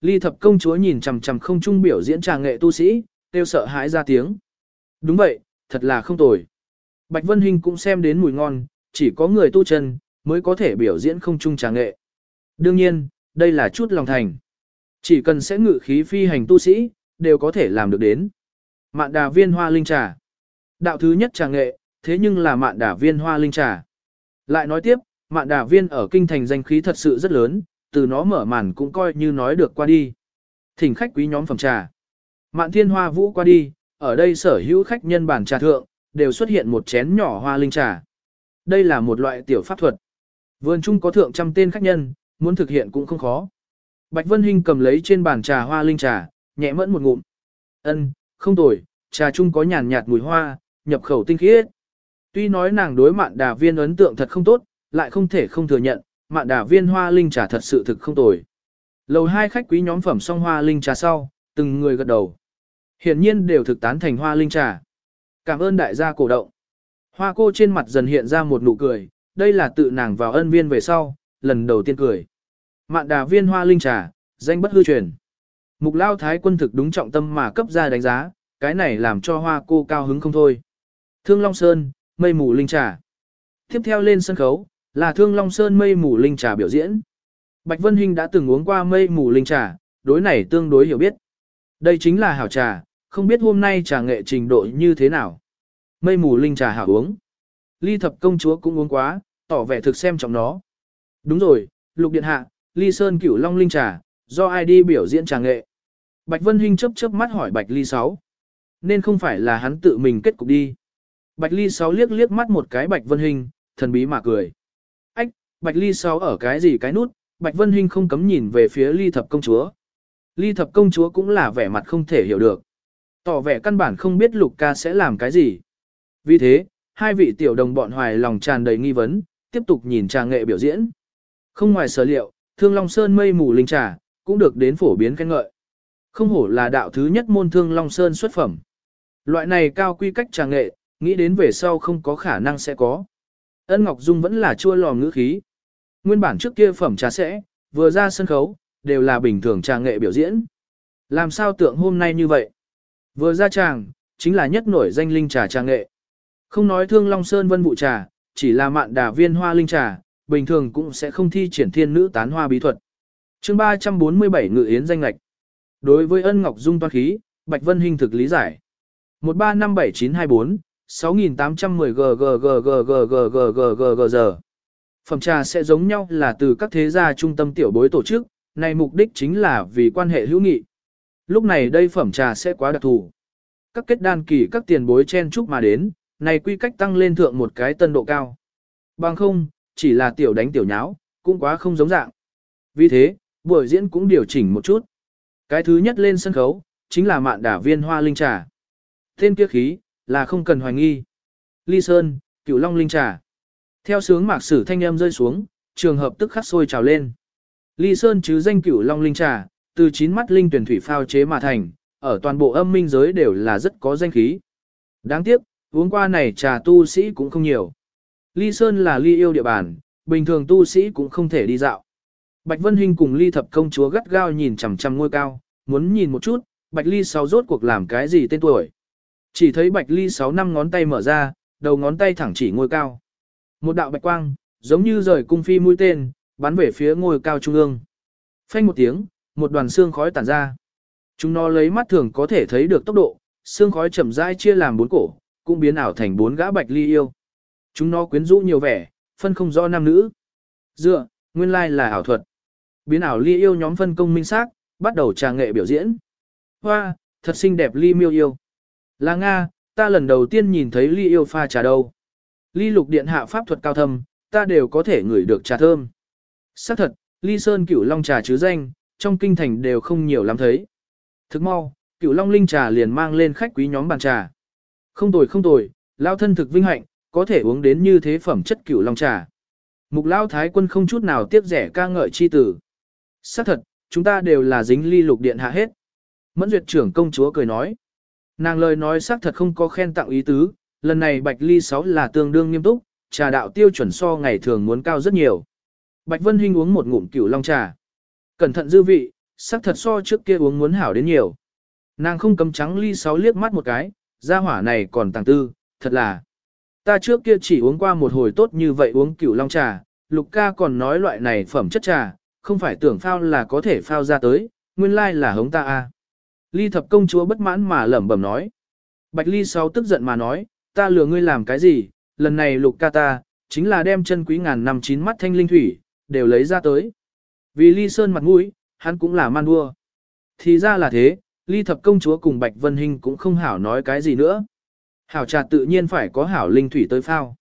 Ly thập công chúa nhìn chằm chằm không trung biểu diễn trà nghệ tu sĩ, kêu sợ hãi ra tiếng. Đúng vậy, thật là không tồi. Bạch Vân Hinh cũng xem đến mùi ngon, chỉ có người tu chân mới có thể biểu diễn không trung trà nghệ. Đương nhiên, đây là chút lòng thành. Chỉ cần sẽ ngự khí phi hành tu sĩ, đều có thể làm được đến. Mạn đà viên hoa linh trà. Đạo thứ nhất trà nghệ, thế nhưng là mạn đà viên hoa linh trà. Lại nói tiếp, mạn đà viên ở kinh thành danh khí thật sự rất lớn, từ nó mở màn cũng coi như nói được qua đi. Thỉnh khách quý nhóm phẩm trà. Mạn thiên hoa vũ qua đi, ở đây sở hữu khách nhân bản trà thượng, đều xuất hiện một chén nhỏ hoa linh trà. Đây là một loại tiểu pháp thuật. Vườn chung có thượng trăm tên khách nhân, muốn thực hiện cũng không khó. Bạch Vân Hinh cầm lấy trên bàn trà hoa linh trà, nhẹ mẫn một ngụm. Ân, không tồi, trà chung có nhàn nhạt mùi hoa, nhập khẩu tinh khiết. Tuy nói nàng đối mạn đà viên ấn tượng thật không tốt, lại không thể không thừa nhận, mạn đà viên hoa linh trà thật sự thực không tồi. Lầu hai khách quý nhóm phẩm xong hoa linh trà sau, từng người gật đầu. Hiển nhiên đều thực tán thành hoa linh trà. Cảm ơn đại gia cổ động. Hoa cô trên mặt dần hiện ra một nụ cười, đây là tự nàng vào ân viên về sau, lần đầu tiên cười. Mạn đà viên hoa linh trà, danh bất hư truyền. Mục lao thái quân thực đúng trọng tâm mà cấp ra đánh giá, cái này làm cho hoa cô cao hứng không thôi. Thương Long Sơn, mây mù linh trà. Tiếp theo lên sân khấu, là Thương Long Sơn mây mù linh trà biểu diễn. Bạch Vân Hinh đã từng uống qua mây mù linh trà, đối này tương đối hiểu biết. Đây chính là hảo trà, không biết hôm nay trà nghệ trình độ như thế nào. Mây mù linh trà hảo uống. Ly thập công chúa cũng uống quá, tỏ vẻ thực xem trọng nó. Đúng rồi, lục điện hạ, ly sơn cửu long linh trà, do ai đi biểu diễn trà nghệ. Bạch Vân Hinh chớp chớp mắt hỏi Bạch Ly Sáu, Nên không phải là hắn tự mình kết cục đi. Bạch Ly Sáu liếc liếc mắt một cái Bạch Vân Hinh, thần bí mà cười. Bạch Ly Sáu ở cái gì cái nút, Bạch Vân Hinh không cấm nhìn về phía Ly Thập Công Chúa. Ly Thập Công Chúa cũng là vẻ mặt không thể hiểu được. Tỏ vẻ căn bản không biết Lục ca sẽ làm cái gì. Vì thế, hai vị tiểu đồng bọn hoài lòng tràn đầy nghi vấn, tiếp tục nhìn trà nghệ biểu diễn. Không ngoài sở liệu, Thương Long Sơn mây mù linh trà, cũng được đến phổ biến khen ngợi. Không hổ là đạo thứ nhất môn Thương Long Sơn xuất phẩm. Loại này cao quy cách trà nghệ, nghĩ đến về sau không có khả năng sẽ có. Ân Ngọc Dung vẫn là chua lòm ngữ khí. Nguyên bản trước kia phẩm trà sẽ, vừa ra sân khấu, đều là bình thường trà nghệ biểu diễn. Làm sao tượng hôm nay như vậy? Vừa ra tràng, chính là nhất nổi danh linh trà trà nghệ. Không nói thương Long Sơn vân vụ trà, chỉ là mạn đà viên hoa linh trà, bình thường cũng sẽ không thi triển thiên nữ tán hoa bí thuật. chương 347 ngự yến danh lạch. Đối với ân ngọc dung toan khí, Bạch Vân Hinh thực lý giải. 1357924, 6810 giờ. Phẩm trà sẽ giống nhau là từ các thế gia trung tâm tiểu bối tổ chức, này mục đích chính là vì quan hệ hữu nghị. Lúc này đây phẩm trà sẽ quá đặc thù. Các kết đan kỳ các tiền bối chen chúc mà đến, này quy cách tăng lên thượng một cái tân độ cao. Bằng không, chỉ là tiểu đánh tiểu nháo, cũng quá không giống dạng. Vì thế, buổi diễn cũng điều chỉnh một chút. Cái thứ nhất lên sân khấu, chính là mạn đả viên hoa linh trà. Tên kia khí, là không cần hoài nghi. Ly Sơn, cửu long linh trà. Theo sướng mạc sử thanh âm rơi xuống, trường hợp tức khắc sôi trào lên. Ly Sơn chứ danh cửu long linh trà, từ chín mắt linh tuyển thủy phao chế mà thành, ở toàn bộ âm minh giới đều là rất có danh khí. Đáng tiếc, uống qua này trà tu sĩ cũng không nhiều. Ly Sơn là ly yêu địa bàn, bình thường tu sĩ cũng không thể đi dạo. Bạch Vân Hinh cùng ly thập công chúa gắt gao nhìn chằm chằm ngôi cao, muốn nhìn một chút, Bạch Ly sáu rốt cuộc làm cái gì tên tuổi. Chỉ thấy Bạch Ly sáu năm ngón tay mở ra, đầu ngón tay thẳng chỉ ngôi cao. Một đạo bạch quang, giống như rời cung phi mũi tên, bắn về phía ngôi cao trung ương. Phanh một tiếng, một đoàn xương khói tản ra. Chúng nó lấy mắt thường có thể thấy được tốc độ, xương khói chậm rãi chia làm bốn cổ, cũng biến ảo thành bốn gã bạch ly yêu. Chúng nó quyến rũ nhiều vẻ, phân không rõ nam nữ. Dựa, nguyên lai là ảo thuật. Biến ảo ly yêu nhóm phân công minh xác, bắt đầu trà nghệ biểu diễn. Hoa, thật xinh đẹp ly miêu yêu. Là Nga, ta lần đầu tiên nhìn thấy ly yêu pha trà đâu. Ly lục điện hạ pháp thuật cao thâm, ta đều có thể ngửi được trà thơm. Xác thật, ly sơn cửu long trà chứ danh, trong kinh thành đều không nhiều lắm thấy. Thức mau, cửu long linh trà liền mang lên khách quý nhóm bàn trà. Không tồi không tồi, lao thân thực vinh hạnh, có thể uống đến như thế phẩm chất cửu long trà. Mục lao thái quân không chút nào tiếc rẻ ca ngợi chi tử. Xác thật, chúng ta đều là dính ly lục điện hạ hết. Mẫn duyệt trưởng công chúa cười nói. Nàng lời nói xác thật không có khen tặng ý tứ, lần này bạch ly 6 là tương đương nghiêm túc, trà đạo tiêu chuẩn so ngày thường muốn cao rất nhiều. Bạch Vân Hinh uống một ngụm cửu long trà. Cẩn thận dư vị, sắc thật so trước kia uống muốn hảo đến nhiều. Nàng không cấm trắng ly sáu liếc mắt một cái, gia hỏa này còn tàng tư, thật là. Ta trước kia chỉ uống qua một hồi tốt như vậy uống cửu long trà, lục ca còn nói loại này phẩm chất trà, không phải tưởng phao là có thể phao ra tới, nguyên lai là hống ta a. Ly thập công chúa bất mãn mà lẩm bẩm nói. Bạch ly sáu tức giận mà nói, ta lừa ngươi làm cái gì, lần này lục ca ta, chính là đem chân quý ngàn năm chín mắt thanh linh thủy, đều lấy ra tới. Vì ly sơn mặt mũi, hắn cũng là man đua. Thì ra là thế, ly thập công chúa cùng Bạch Vân Hinh cũng không hảo nói cái gì nữa. Hảo trà tự nhiên phải có hảo linh thủy tới phao.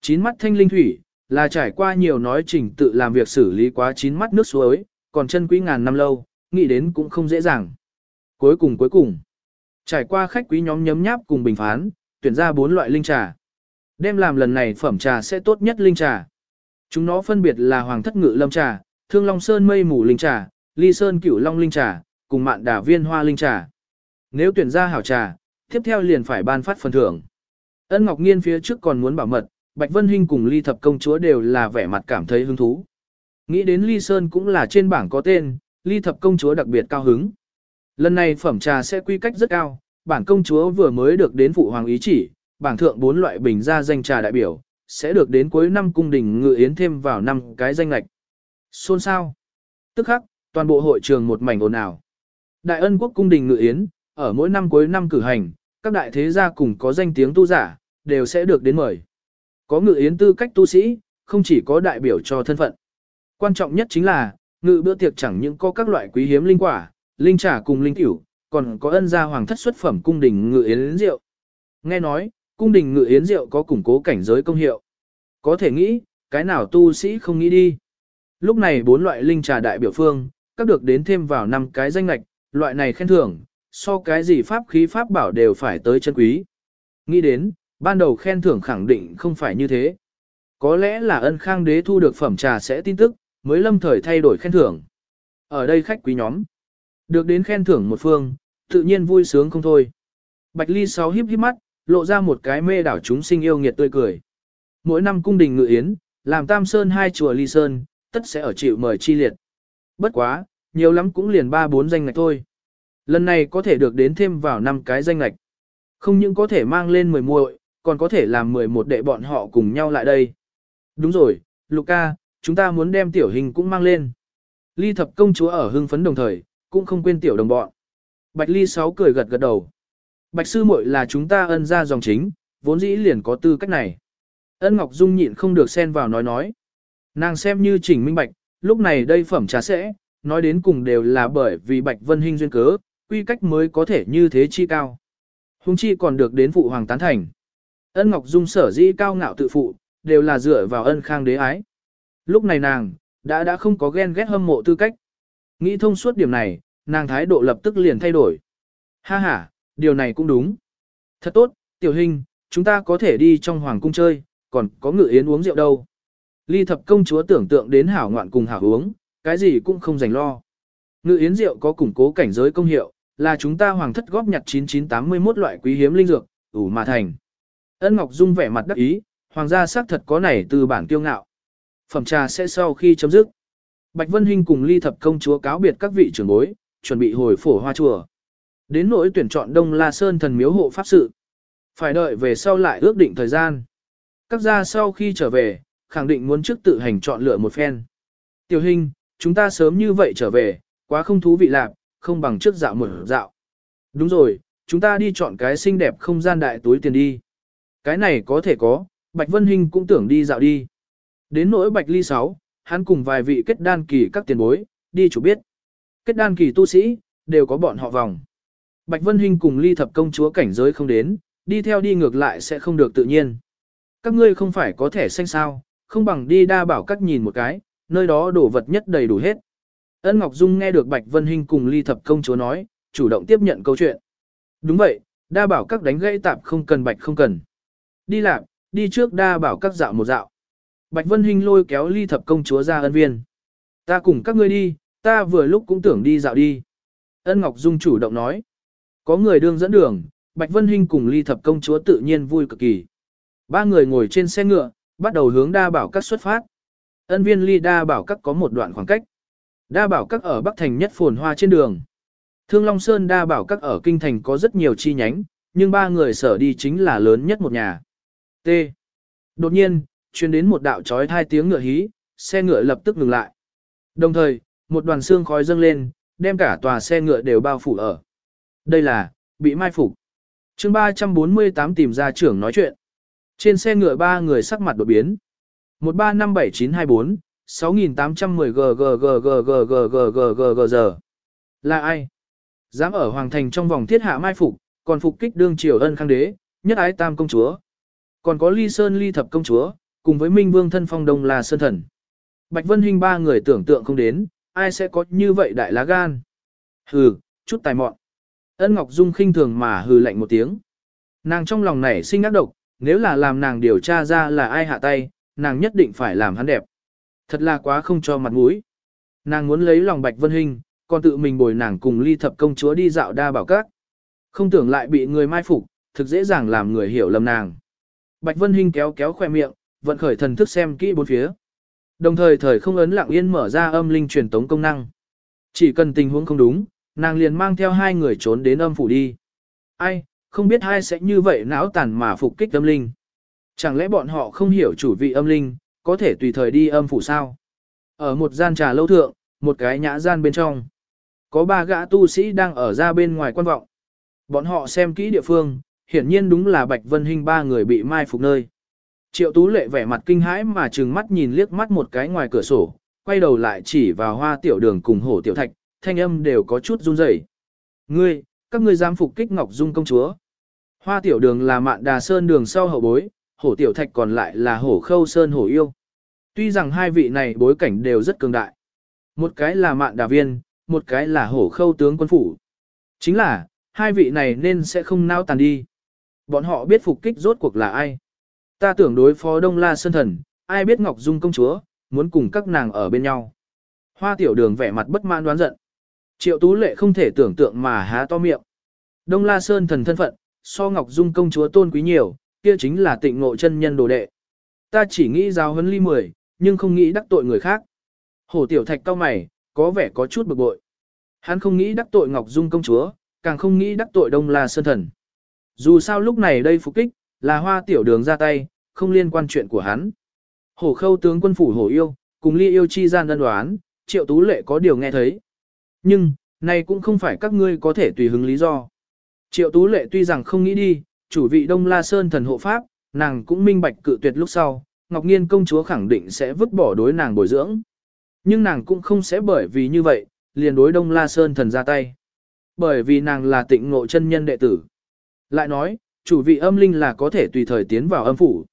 Chín mắt thanh linh thủy, là trải qua nhiều nói trình tự làm việc xử lý quá chín mắt nước suối, còn chân quý ngàn năm lâu, nghĩ đến cũng không dễ dàng. Cuối cùng cuối cùng, trải qua khách quý nhóm nhấm nháp cùng bình phán, tuyển ra bốn loại linh trà. Đem làm lần này phẩm trà sẽ tốt nhất linh trà. Chúng nó phân biệt là Hoàng thất ngự lâm trà, Thương Long Sơn mây mù linh trà, Ly Sơn cửu long linh trà, cùng mạn đà viên hoa linh trà. Nếu tuyển ra hảo trà, tiếp theo liền phải ban phát phần thưởng. Ân Ngọc Nghiên phía trước còn muốn bảo mật, Bạch Vân Hinh cùng Ly Thập Công Chúa đều là vẻ mặt cảm thấy hứng thú. Nghĩ đến Ly Sơn cũng là trên bảng có tên, Ly Thập Công Chúa đặc biệt cao hứng. Lần này phẩm trà sẽ quy cách rất cao, bản công chúa vừa mới được đến phụ hoàng ý chỉ, bảng thượng bốn loại bình ra danh trà đại biểu, sẽ được đến cuối năm cung đình ngự yến thêm vào năm cái danh lạch. Xôn sao? Tức khắc, toàn bộ hội trường một mảnh ồn ào. Đại ân quốc cung đình ngự yến, ở mỗi năm cuối năm cử hành, các đại thế gia cùng có danh tiếng tu giả, đều sẽ được đến mời. Có ngự yến tư cách tu sĩ, không chỉ có đại biểu cho thân phận. Quan trọng nhất chính là, ngự bữa tiệc chẳng những có các loại quý hiếm linh quả, linh trà cùng linh tiểu, còn có ân gia hoàng thất xuất phẩm cung đình ngự yến rượu. Nghe nói, cung đình ngự yến rượu có củng cố cảnh giới công hiệu. Có thể nghĩ, cái nào tu sĩ không nghĩ đi. Lúc này bốn loại linh trà đại biểu phương, các được đến thêm vào năm cái danh lạch, loại này khen thưởng, so cái gì pháp khí pháp bảo đều phải tới chân quý. Nghĩ đến, ban đầu khen thưởng khẳng định không phải như thế. Có lẽ là ân khang đế thu được phẩm trà sẽ tin tức, mới lâm thời thay đổi khen thưởng. Ở đây khách quý nhóm, được đến khen thưởng một phương, tự nhiên vui sướng không thôi. Bạch Ly sáu híp híp mắt, lộ ra một cái mê đảo chúng sinh yêu nghiệt tươi cười. Mỗi năm cung đình ngự yến, làm Tam Sơn hai chùa Ly Sơn, tất sẽ ở chịu mời chi liệt. Bất quá, nhiều lắm cũng liền ba bốn danh ngạch thôi. Lần này có thể được đến thêm vào năm cái danh ngạch. Không những có thể mang lên 10 muội, còn có thể làm 11 đệ bọn họ cùng nhau lại đây. Đúng rồi, Luca, chúng ta muốn đem tiểu hình cũng mang lên. Ly thập công chúa ở hưng phấn đồng thời, cũng không quên tiểu đồng bọn. Bạch Ly sáu cười gật gật đầu. Bạch sư muội là chúng ta ân ra dòng chính, vốn dĩ liền có tư cách này. Ân Ngọc Dung nhịn không được xen vào nói nói. Nàng xem như chỉnh minh bạch, lúc này đây phẩm trà sẽ, nói đến cùng đều là bởi vì Bạch Vân Hinh duyên cớ, quy cách mới có thể như thế chi cao. Hùng chi còn được đến phụ hoàng tán thành. Ân Ngọc Dung sở dĩ cao ngạo tự phụ, đều là dựa vào ân khang đế ái. Lúc này nàng, đã đã không có ghen ghét hâm mộ tư cách. Nghĩ thông suốt điểm này, nàng thái độ lập tức liền thay đổi. Ha ha, điều này cũng đúng. Thật tốt, tiểu hình, chúng ta có thể đi trong hoàng cung chơi, còn có ngự yến uống rượu đâu. Ly thập công chúa tưởng tượng đến hảo ngoạn cùng hảo uống, cái gì cũng không dành lo. Ngự yến rượu có củng cố cảnh giới công hiệu, là chúng ta hoàng thất góp nhặt 9981 loại quý hiếm linh dược, ủ mà thành. Ân Ngọc Dung vẻ mặt đắc ý, hoàng gia xác thật có này từ bản kiêu ngạo. Phẩm trà sẽ sau khi chấm dứt. Bạch Vân Hinh cùng ly thập công chúa cáo biệt các vị trưởng bối, chuẩn bị hồi phổ hoa chùa. Đến nỗi tuyển chọn Đông La Sơn thần miếu hộ pháp sự. Phải đợi về sau lại ước định thời gian. Các gia sau khi trở về, khẳng định muốn trước tự hành chọn lựa một phen. Tiểu hình, chúng ta sớm như vậy trở về, quá không thú vị lạc, không bằng trước dạo một dạo. Đúng rồi, chúng ta đi chọn cái xinh đẹp không gian đại túi tiền đi. Cái này có thể có, Bạch Vân Hinh cũng tưởng đi dạo đi. Đến nỗi Bạch Ly 6, hắn cùng vài vị kết đan kỳ các tiền bối, đi chủ biết. Kết đan kỳ tu sĩ, đều có bọn họ vòng. Bạch Vân Hinh cùng ly thập công chúa cảnh giới không đến, đi theo đi ngược lại sẽ không được tự nhiên. Các ngươi không phải có thể xanh sao, không bằng đi đa bảo các nhìn một cái, nơi đó đổ vật nhất đầy đủ hết. Ân Ngọc Dung nghe được Bạch Vân Hinh cùng ly thập công chúa nói, chủ động tiếp nhận câu chuyện. Đúng vậy, đa bảo các đánh gãy tạp không cần bạch không cần. Đi làm, đi trước đa bảo các dạo một dạo. Bạch Vân Hinh lôi kéo ly thập công chúa ra ân viên. Ta cùng các ngươi đi, ta vừa lúc cũng tưởng đi dạo đi. Ân Ngọc Dung chủ động nói. Có người đương dẫn đường, Bạch Vân Hinh cùng ly thập công chúa tự nhiên vui cực kỳ. Ba người ngồi trên xe ngựa, bắt đầu hướng đa bảo các xuất phát. Ân viên ly đa bảo các có một đoạn khoảng cách. Đa bảo các ở Bắc Thành nhất phồn hoa trên đường. Thương Long Sơn đa bảo các ở Kinh Thành có rất nhiều chi nhánh, nhưng ba người sở đi chính là lớn nhất một nhà. T. Đột nhiên, chuyên đến một đạo trói thai tiếng ngựa hí, xe ngựa lập tức ngừng lại. Đồng thời, một đoàn xương khói dâng lên, đem cả tòa xe ngựa đều bao phủ ở. Đây là, bị mai phục. chương 348 tìm ra trưởng nói chuyện. Trên xe ngựa ba người sắc mặt đột biến. 1357924, 6810 ggggggggggggg giờ. Là ai? Dám ở Hoàng Thành trong vòng thiết hạ mai phục, còn phục kích đương triều ân khang đế, nhất ái tam công chúa. Còn có ly sơn ly thập công chúa, cùng với minh vương thân phong đông là sơn thần. Bạch Vân Hinh ba người tưởng tượng không đến, ai sẽ có như vậy đại lá gan. Hừ, chút tài mọn. Ân Ngọc Dung khinh thường mà hừ lạnh một tiếng. Nàng trong lòng nảy sinh ác độc, nếu là làm nàng điều tra ra là ai hạ tay, nàng nhất định phải làm hắn đẹp. Thật là quá không cho mặt mũi. Nàng muốn lấy lòng Bạch Vân Hinh, còn tự mình bồi nàng cùng ly thập công chúa đi dạo đa bảo các. Không tưởng lại bị người mai phục, thực dễ dàng làm người hiểu lầm nàng. Bạch Vân Hinh kéo kéo khoe miệng, vận khởi thần thức xem kỹ bốn phía. Đồng thời thời không ấn lặng yên mở ra âm linh truyền tống công năng. Chỉ cần tình huống không đúng, nàng liền mang theo hai người trốn đến âm phủ đi. Ai, không biết hai sẽ như vậy não tàn mà phục kích âm linh. Chẳng lẽ bọn họ không hiểu chủ vị âm linh, có thể tùy thời đi âm phủ sao? Ở một gian trà lâu thượng, một cái nhã gian bên trong. Có ba gã tu sĩ đang ở ra bên ngoài quan vọng. Bọn họ xem kỹ địa phương, hiển nhiên đúng là Bạch Vân Hinh ba người bị mai phục nơi. Triệu Tú Lệ vẻ mặt kinh hãi mà trừng mắt nhìn liếc mắt một cái ngoài cửa sổ, quay đầu lại chỉ vào hoa tiểu đường cùng hổ tiểu thạch, thanh âm đều có chút run rẩy. Ngươi, các ngươi dám phục kích Ngọc Dung công chúa. Hoa tiểu đường là mạn đà sơn đường sau hậu bối, hổ tiểu thạch còn lại là hổ khâu sơn hổ yêu. Tuy rằng hai vị này bối cảnh đều rất cường đại. Một cái là mạn đà viên, một cái là hổ khâu tướng quân phủ. Chính là, hai vị này nên sẽ không nao tàn đi. Bọn họ biết phục kích rốt cuộc là ai. Ta tưởng đối phó Đông La Sơn Thần, ai biết Ngọc Dung công chúa, muốn cùng các nàng ở bên nhau. Hoa tiểu đường vẻ mặt bất mãn đoán giận. Triệu Tú Lệ không thể tưởng tượng mà há to miệng. Đông La Sơn Thần thân phận, so Ngọc Dung công chúa tôn quý nhiều, kia chính là tịnh ngộ chân nhân đồ đệ. Ta chỉ nghĩ giáo huấn ly mười, nhưng không nghĩ đắc tội người khác. Hổ tiểu thạch cao mày, có vẻ có chút bực bội. Hắn không nghĩ đắc tội Ngọc Dung công chúa, càng không nghĩ đắc tội Đông La Sơn Thần. Dù sao lúc này đây phục kích, là hoa tiểu đường ra tay, không liên quan chuyện của hắn. Hổ khâu tướng quân phủ hổ yêu, cùng ly yêu chi gian đơn đoán, triệu tú lệ có điều nghe thấy. Nhưng, này cũng không phải các ngươi có thể tùy hứng lý do. Triệu tú lệ tuy rằng không nghĩ đi, chủ vị Đông La Sơn thần hộ pháp, nàng cũng minh bạch cự tuyệt lúc sau, Ngọc Nghiên công chúa khẳng định sẽ vứt bỏ đối nàng bồi dưỡng. Nhưng nàng cũng không sẽ bởi vì như vậy, liền đối Đông La Sơn thần ra tay. Bởi vì nàng là tịnh ngộ chân nhân đệ tử. Lại nói, chủ vị âm linh là có thể tùy thời tiến vào âm phủ.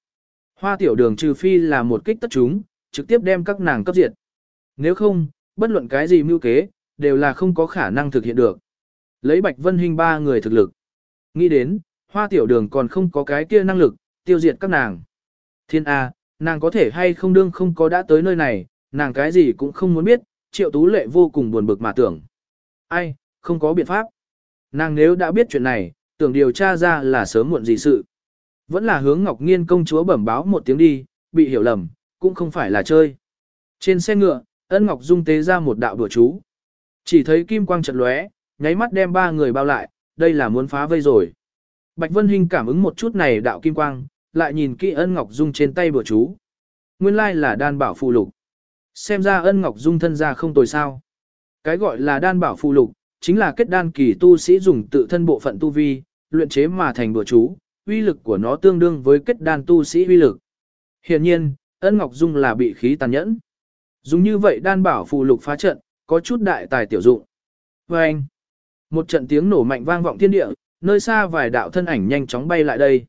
Hoa tiểu đường trừ phi là một kích tất chúng, trực tiếp đem các nàng cấp diệt. Nếu không, bất luận cái gì mưu kế, đều là không có khả năng thực hiện được. Lấy Bạch Vân Hinh ba người thực lực. Nghĩ đến, hoa tiểu đường còn không có cái kia năng lực, tiêu diệt các nàng. Thiên A, nàng có thể hay không đương không có đã tới nơi này, nàng cái gì cũng không muốn biết, triệu tú lệ vô cùng buồn bực mà tưởng. Ai, không có biện pháp. Nàng nếu đã biết chuyện này, tưởng điều tra ra là sớm muộn gì sự. Vẫn là hướng Ngọc Nghiên công chúa bẩm báo một tiếng đi, bị hiểu lầm, cũng không phải là chơi. Trên xe ngựa, ân Ngọc Dung tế ra một đạo đùa chú. Chỉ thấy kim quang trận lóe, nháy mắt đem ba người bao lại, đây là muốn phá vây rồi. Bạch Vân Hinh cảm ứng một chút này đạo kim quang, lại nhìn kỹ ân Ngọc Dung trên tay bùa chú. Nguyên lai là đan bảo phù lục. Xem ra ân Ngọc Dung thân ra không tồi sao. Cái gọi là đan bảo phù lục, chính là kết đan kỳ tu sĩ dùng tự thân bộ phận tu vi, luyện chế mà thành bùa chú, uy lực của nó tương đương với kết đan tu sĩ uy lực. Hiện nhiên, ân Ngọc Dung là bị khí tàn nhẫn. Dùng như vậy đan bảo phù lục phá trận, có chút đại tài tiểu dụng. Vâng! anh, một trận tiếng nổ mạnh vang vọng thiên địa, nơi xa vài đạo thân ảnh nhanh chóng bay lại đây.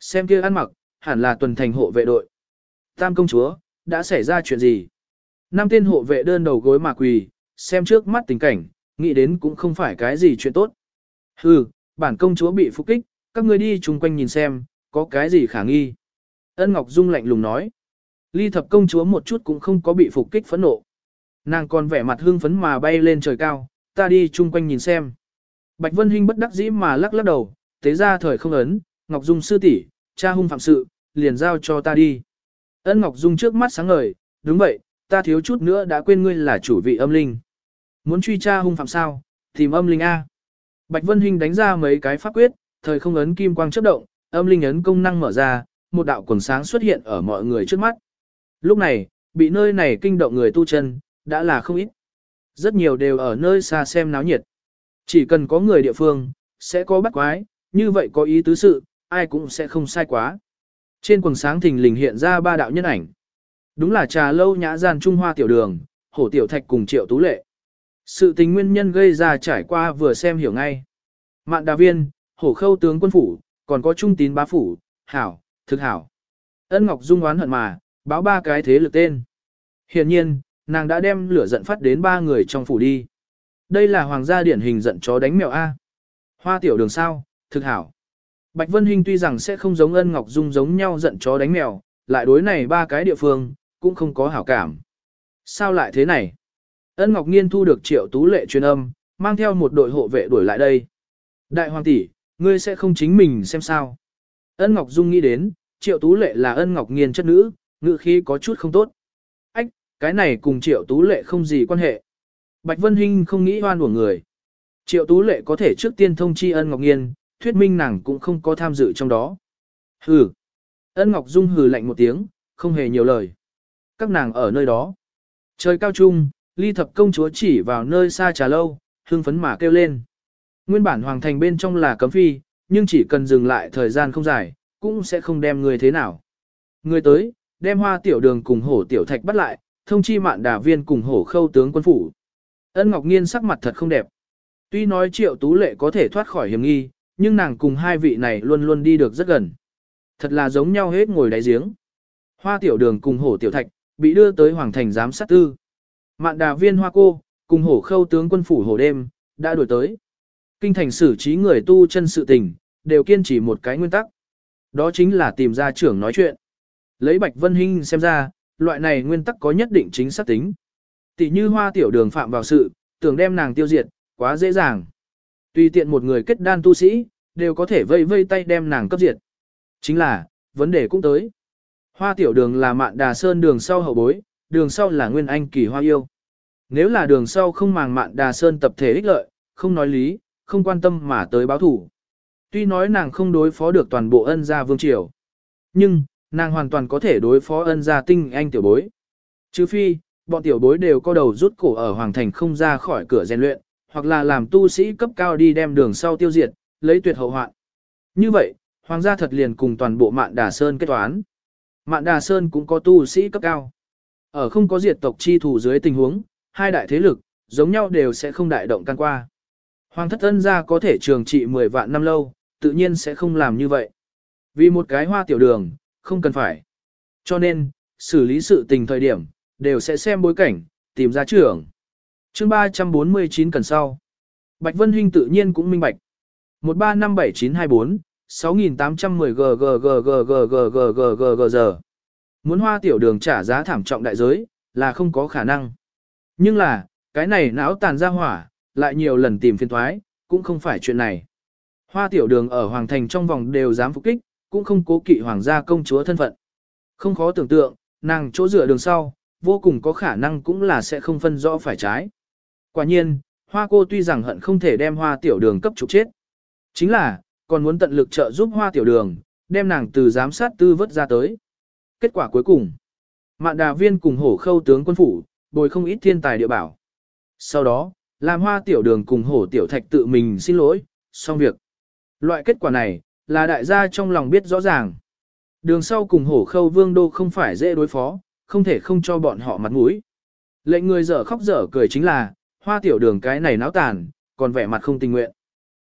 Xem kia ăn mặc, hẳn là tuần thành hộ vệ đội. Tam công chúa, đã xảy ra chuyện gì? Năm tên hộ vệ đơn đầu gối mà quỳ, xem trước mắt tình cảnh, nghĩ đến cũng không phải cái gì chuyện tốt. Hừ, bản công chúa bị phục kích, các ngươi đi chung quanh nhìn xem, có cái gì khả nghi. Ân Ngọc Dung lạnh lùng nói. Ly thập công chúa một chút cũng không có bị phục kích phẫn nộ. Nàng còn vẻ mặt hương phấn mà bay lên trời cao, ta đi chung quanh nhìn xem. Bạch Vân Hinh bất đắc dĩ mà lắc lắc đầu, tế ra thời không ấn, Ngọc Dung sư tỷ, cha hung phạm sự, liền giao cho ta đi. Ân Ngọc Dung trước mắt sáng ngời, đúng vậy, ta thiếu chút nữa đã quên ngươi là chủ vị âm linh. Muốn truy tra hung phạm sao, tìm âm linh A. Bạch Vân Hinh đánh ra mấy cái pháp quyết, thời không ấn kim quang chớp động, âm linh ấn công năng mở ra, một đạo quần sáng xuất hiện ở mọi người trước mắt. Lúc này, bị nơi này kinh động người tu chân, đã là không ít. Rất nhiều đều ở nơi xa xem náo nhiệt. Chỉ cần có người địa phương, sẽ có bắt quái, như vậy có ý tứ sự, ai cũng sẽ không sai quá. Trên quần sáng thình lình hiện ra ba đạo nhân ảnh. Đúng là trà lâu nhã gian Trung Hoa tiểu đường, hổ tiểu thạch cùng triệu tú lệ. Sự tình nguyên nhân gây ra trải qua vừa xem hiểu ngay. Mạn đà viên, hổ khâu tướng quân phủ, còn có trung tín bá phủ, hảo, thực hảo. Ân Ngọc Dung oán hận mà, báo ba cái thế lực tên. Hiển nhiên, nàng đã đem lửa giận phát đến ba người trong phủ đi. Đây là hoàng gia điển hình giận chó đánh mèo A. Hoa tiểu đường sao, thực hảo. Bạch Vân Hinh tuy rằng sẽ không giống ân Ngọc Dung giống nhau giận chó đánh mèo, lại đối này ba cái địa phương, cũng không có hảo cảm. Sao lại thế này? Ân Ngọc Nghiên thu được triệu tú lệ truyền âm, mang theo một đội hộ vệ đuổi lại đây. Đại hoàng tỷ, ngươi sẽ không chính mình xem sao. Ân Ngọc Dung nghĩ đến, triệu tú lệ là ân Ngọc Nghiên chất nữ, ngự khí có chút không tốt. Ách, cái này cùng triệu tú lệ không gì quan hệ. Bạch Vân Hinh không nghĩ hoan của người. Triệu tú lệ có thể trước tiên thông chi ân Ngọc Nghiên, thuyết minh nàng cũng không có tham dự trong đó. Hừ. Ân Ngọc Dung hừ lạnh một tiếng, không hề nhiều lời. Các nàng ở nơi đó. Trời cao trung, ly thập công chúa chỉ vào nơi xa trà lâu, hương phấn mà kêu lên. Nguyên bản hoàng thành bên trong là cấm phi, nhưng chỉ cần dừng lại thời gian không dài, cũng sẽ không đem người thế nào. Người tới, đem hoa tiểu đường cùng hổ tiểu thạch bắt lại, thông chi mạn đà viên cùng hổ khâu tướng quân phủ. Ân Ngọc Nghiên sắc mặt thật không đẹp. Tuy nói triệu tú lệ có thể thoát khỏi hiểm nghi, nhưng nàng cùng hai vị này luôn luôn đi được rất gần. Thật là giống nhau hết ngồi đáy giếng. Hoa tiểu đường cùng hổ tiểu thạch, bị đưa tới hoàng thành giám sát tư. Mạn đà viên hoa cô, cùng hổ khâu tướng quân phủ hổ đêm, đã đuổi tới. Kinh thành xử trí người tu chân sự tình, đều kiên trì một cái nguyên tắc. Đó chính là tìm ra trưởng nói chuyện. Lấy Bạch Vân Hinh xem ra, loại này nguyên tắc có nhất định chính xác tính. Tỷ như hoa tiểu đường phạm vào sự, tưởng đem nàng tiêu diệt, quá dễ dàng. Tùy tiện một người kết đan tu sĩ, đều có thể vây vây tay đem nàng cấp diệt. Chính là, vấn đề cũng tới. Hoa tiểu đường là mạn đà sơn đường sau hậu bối, đường sau là nguyên anh kỳ hoa yêu. Nếu là đường sau không màng mạn đà sơn tập thể ích lợi, không nói lý, không quan tâm mà tới báo thủ. Tuy nói nàng không đối phó được toàn bộ ân gia vương triều, nhưng, nàng hoàn toàn có thể đối phó ân gia tinh anh tiểu bối. Chứ phi, bọn tiểu bối đều có đầu rút cổ ở hoàng thành không ra khỏi cửa rèn luyện, hoặc là làm tu sĩ cấp cao đi đem đường sau tiêu diệt, lấy tuyệt hậu hoạn. Như vậy, hoàng gia thật liền cùng toàn bộ mạn đà sơn kết toán. Mạn đà sơn cũng có tu sĩ cấp cao. Ở không có diệt tộc chi thủ dưới tình huống, hai đại thế lực, giống nhau đều sẽ không đại động can qua. Hoàng thất ân gia có thể trường trị 10 vạn năm lâu, tự nhiên sẽ không làm như vậy. Vì một cái hoa tiểu đường, không cần phải. Cho nên, xử lý sự tình thời điểm, đều sẽ xem bối cảnh, tìm ra trưởng. chương 349 cần sau. Bạch Vân Hinh tự nhiên cũng minh bạch. 1357924, 6810 g g g g g g g g g g giờ. Muốn hoa tiểu đường trả giá thảm trọng đại giới, là không có khả năng. Nhưng là, cái này não tàn ra hỏa, lại nhiều lần tìm phiên thoái, cũng không phải chuyện này. Hoa tiểu đường ở Hoàng Thành trong vòng đều dám phục kích, cũng không cố kỵ Hoàng gia công chúa thân phận. Không khó tưởng tượng, nàng chỗ dựa đường sau, vô cùng có khả năng cũng là sẽ không phân rõ phải trái. Quả nhiên, hoa cô tuy rằng hận không thể đem hoa tiểu đường cấp trục chết. Chính là, còn muốn tận lực trợ giúp hoa tiểu đường, đem nàng từ giám sát tư vớt ra tới. Kết quả cuối cùng, mạn đà viên cùng hổ khâu tướng quân phủ, bồi không ít thiên tài địa bảo. Sau đó, làm hoa tiểu đường cùng hổ tiểu thạch tự mình xin lỗi, xong việc. Loại kết quả này, là đại gia trong lòng biết rõ ràng. Đường sau cùng hổ khâu vương đô không phải dễ đối phó, không thể không cho bọn họ mặt mũi. Lệnh người dở khóc dở cười chính là, hoa tiểu đường cái này náo tàn, còn vẻ mặt không tình nguyện.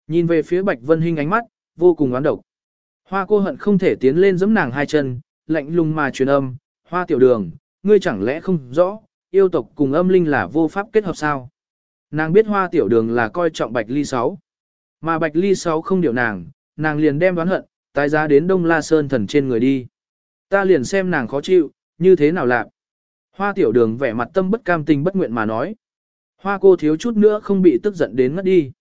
Nhìn về phía Bạch Vân Hinh ánh mắt, vô cùng oán độc. Hoa cô hận không thể tiến lên giẫm nàng hai chân, lạnh lùng mà truyền âm, hoa tiểu đường, ngươi chẳng lẽ không rõ, yêu tộc cùng âm linh là vô pháp kết hợp sao? Nàng biết hoa tiểu đường là coi trọng bạch ly sáu, mà bạch ly sáu không điều nàng, nàng liền đem đoán hận, tái giá đến đông la sơn thần trên người đi. Ta liền xem nàng khó chịu, như thế nào lạc. Hoa tiểu đường vẻ mặt tâm bất cam tình bất nguyện mà nói. Hoa cô thiếu chút nữa không bị tức giận đến ngất đi.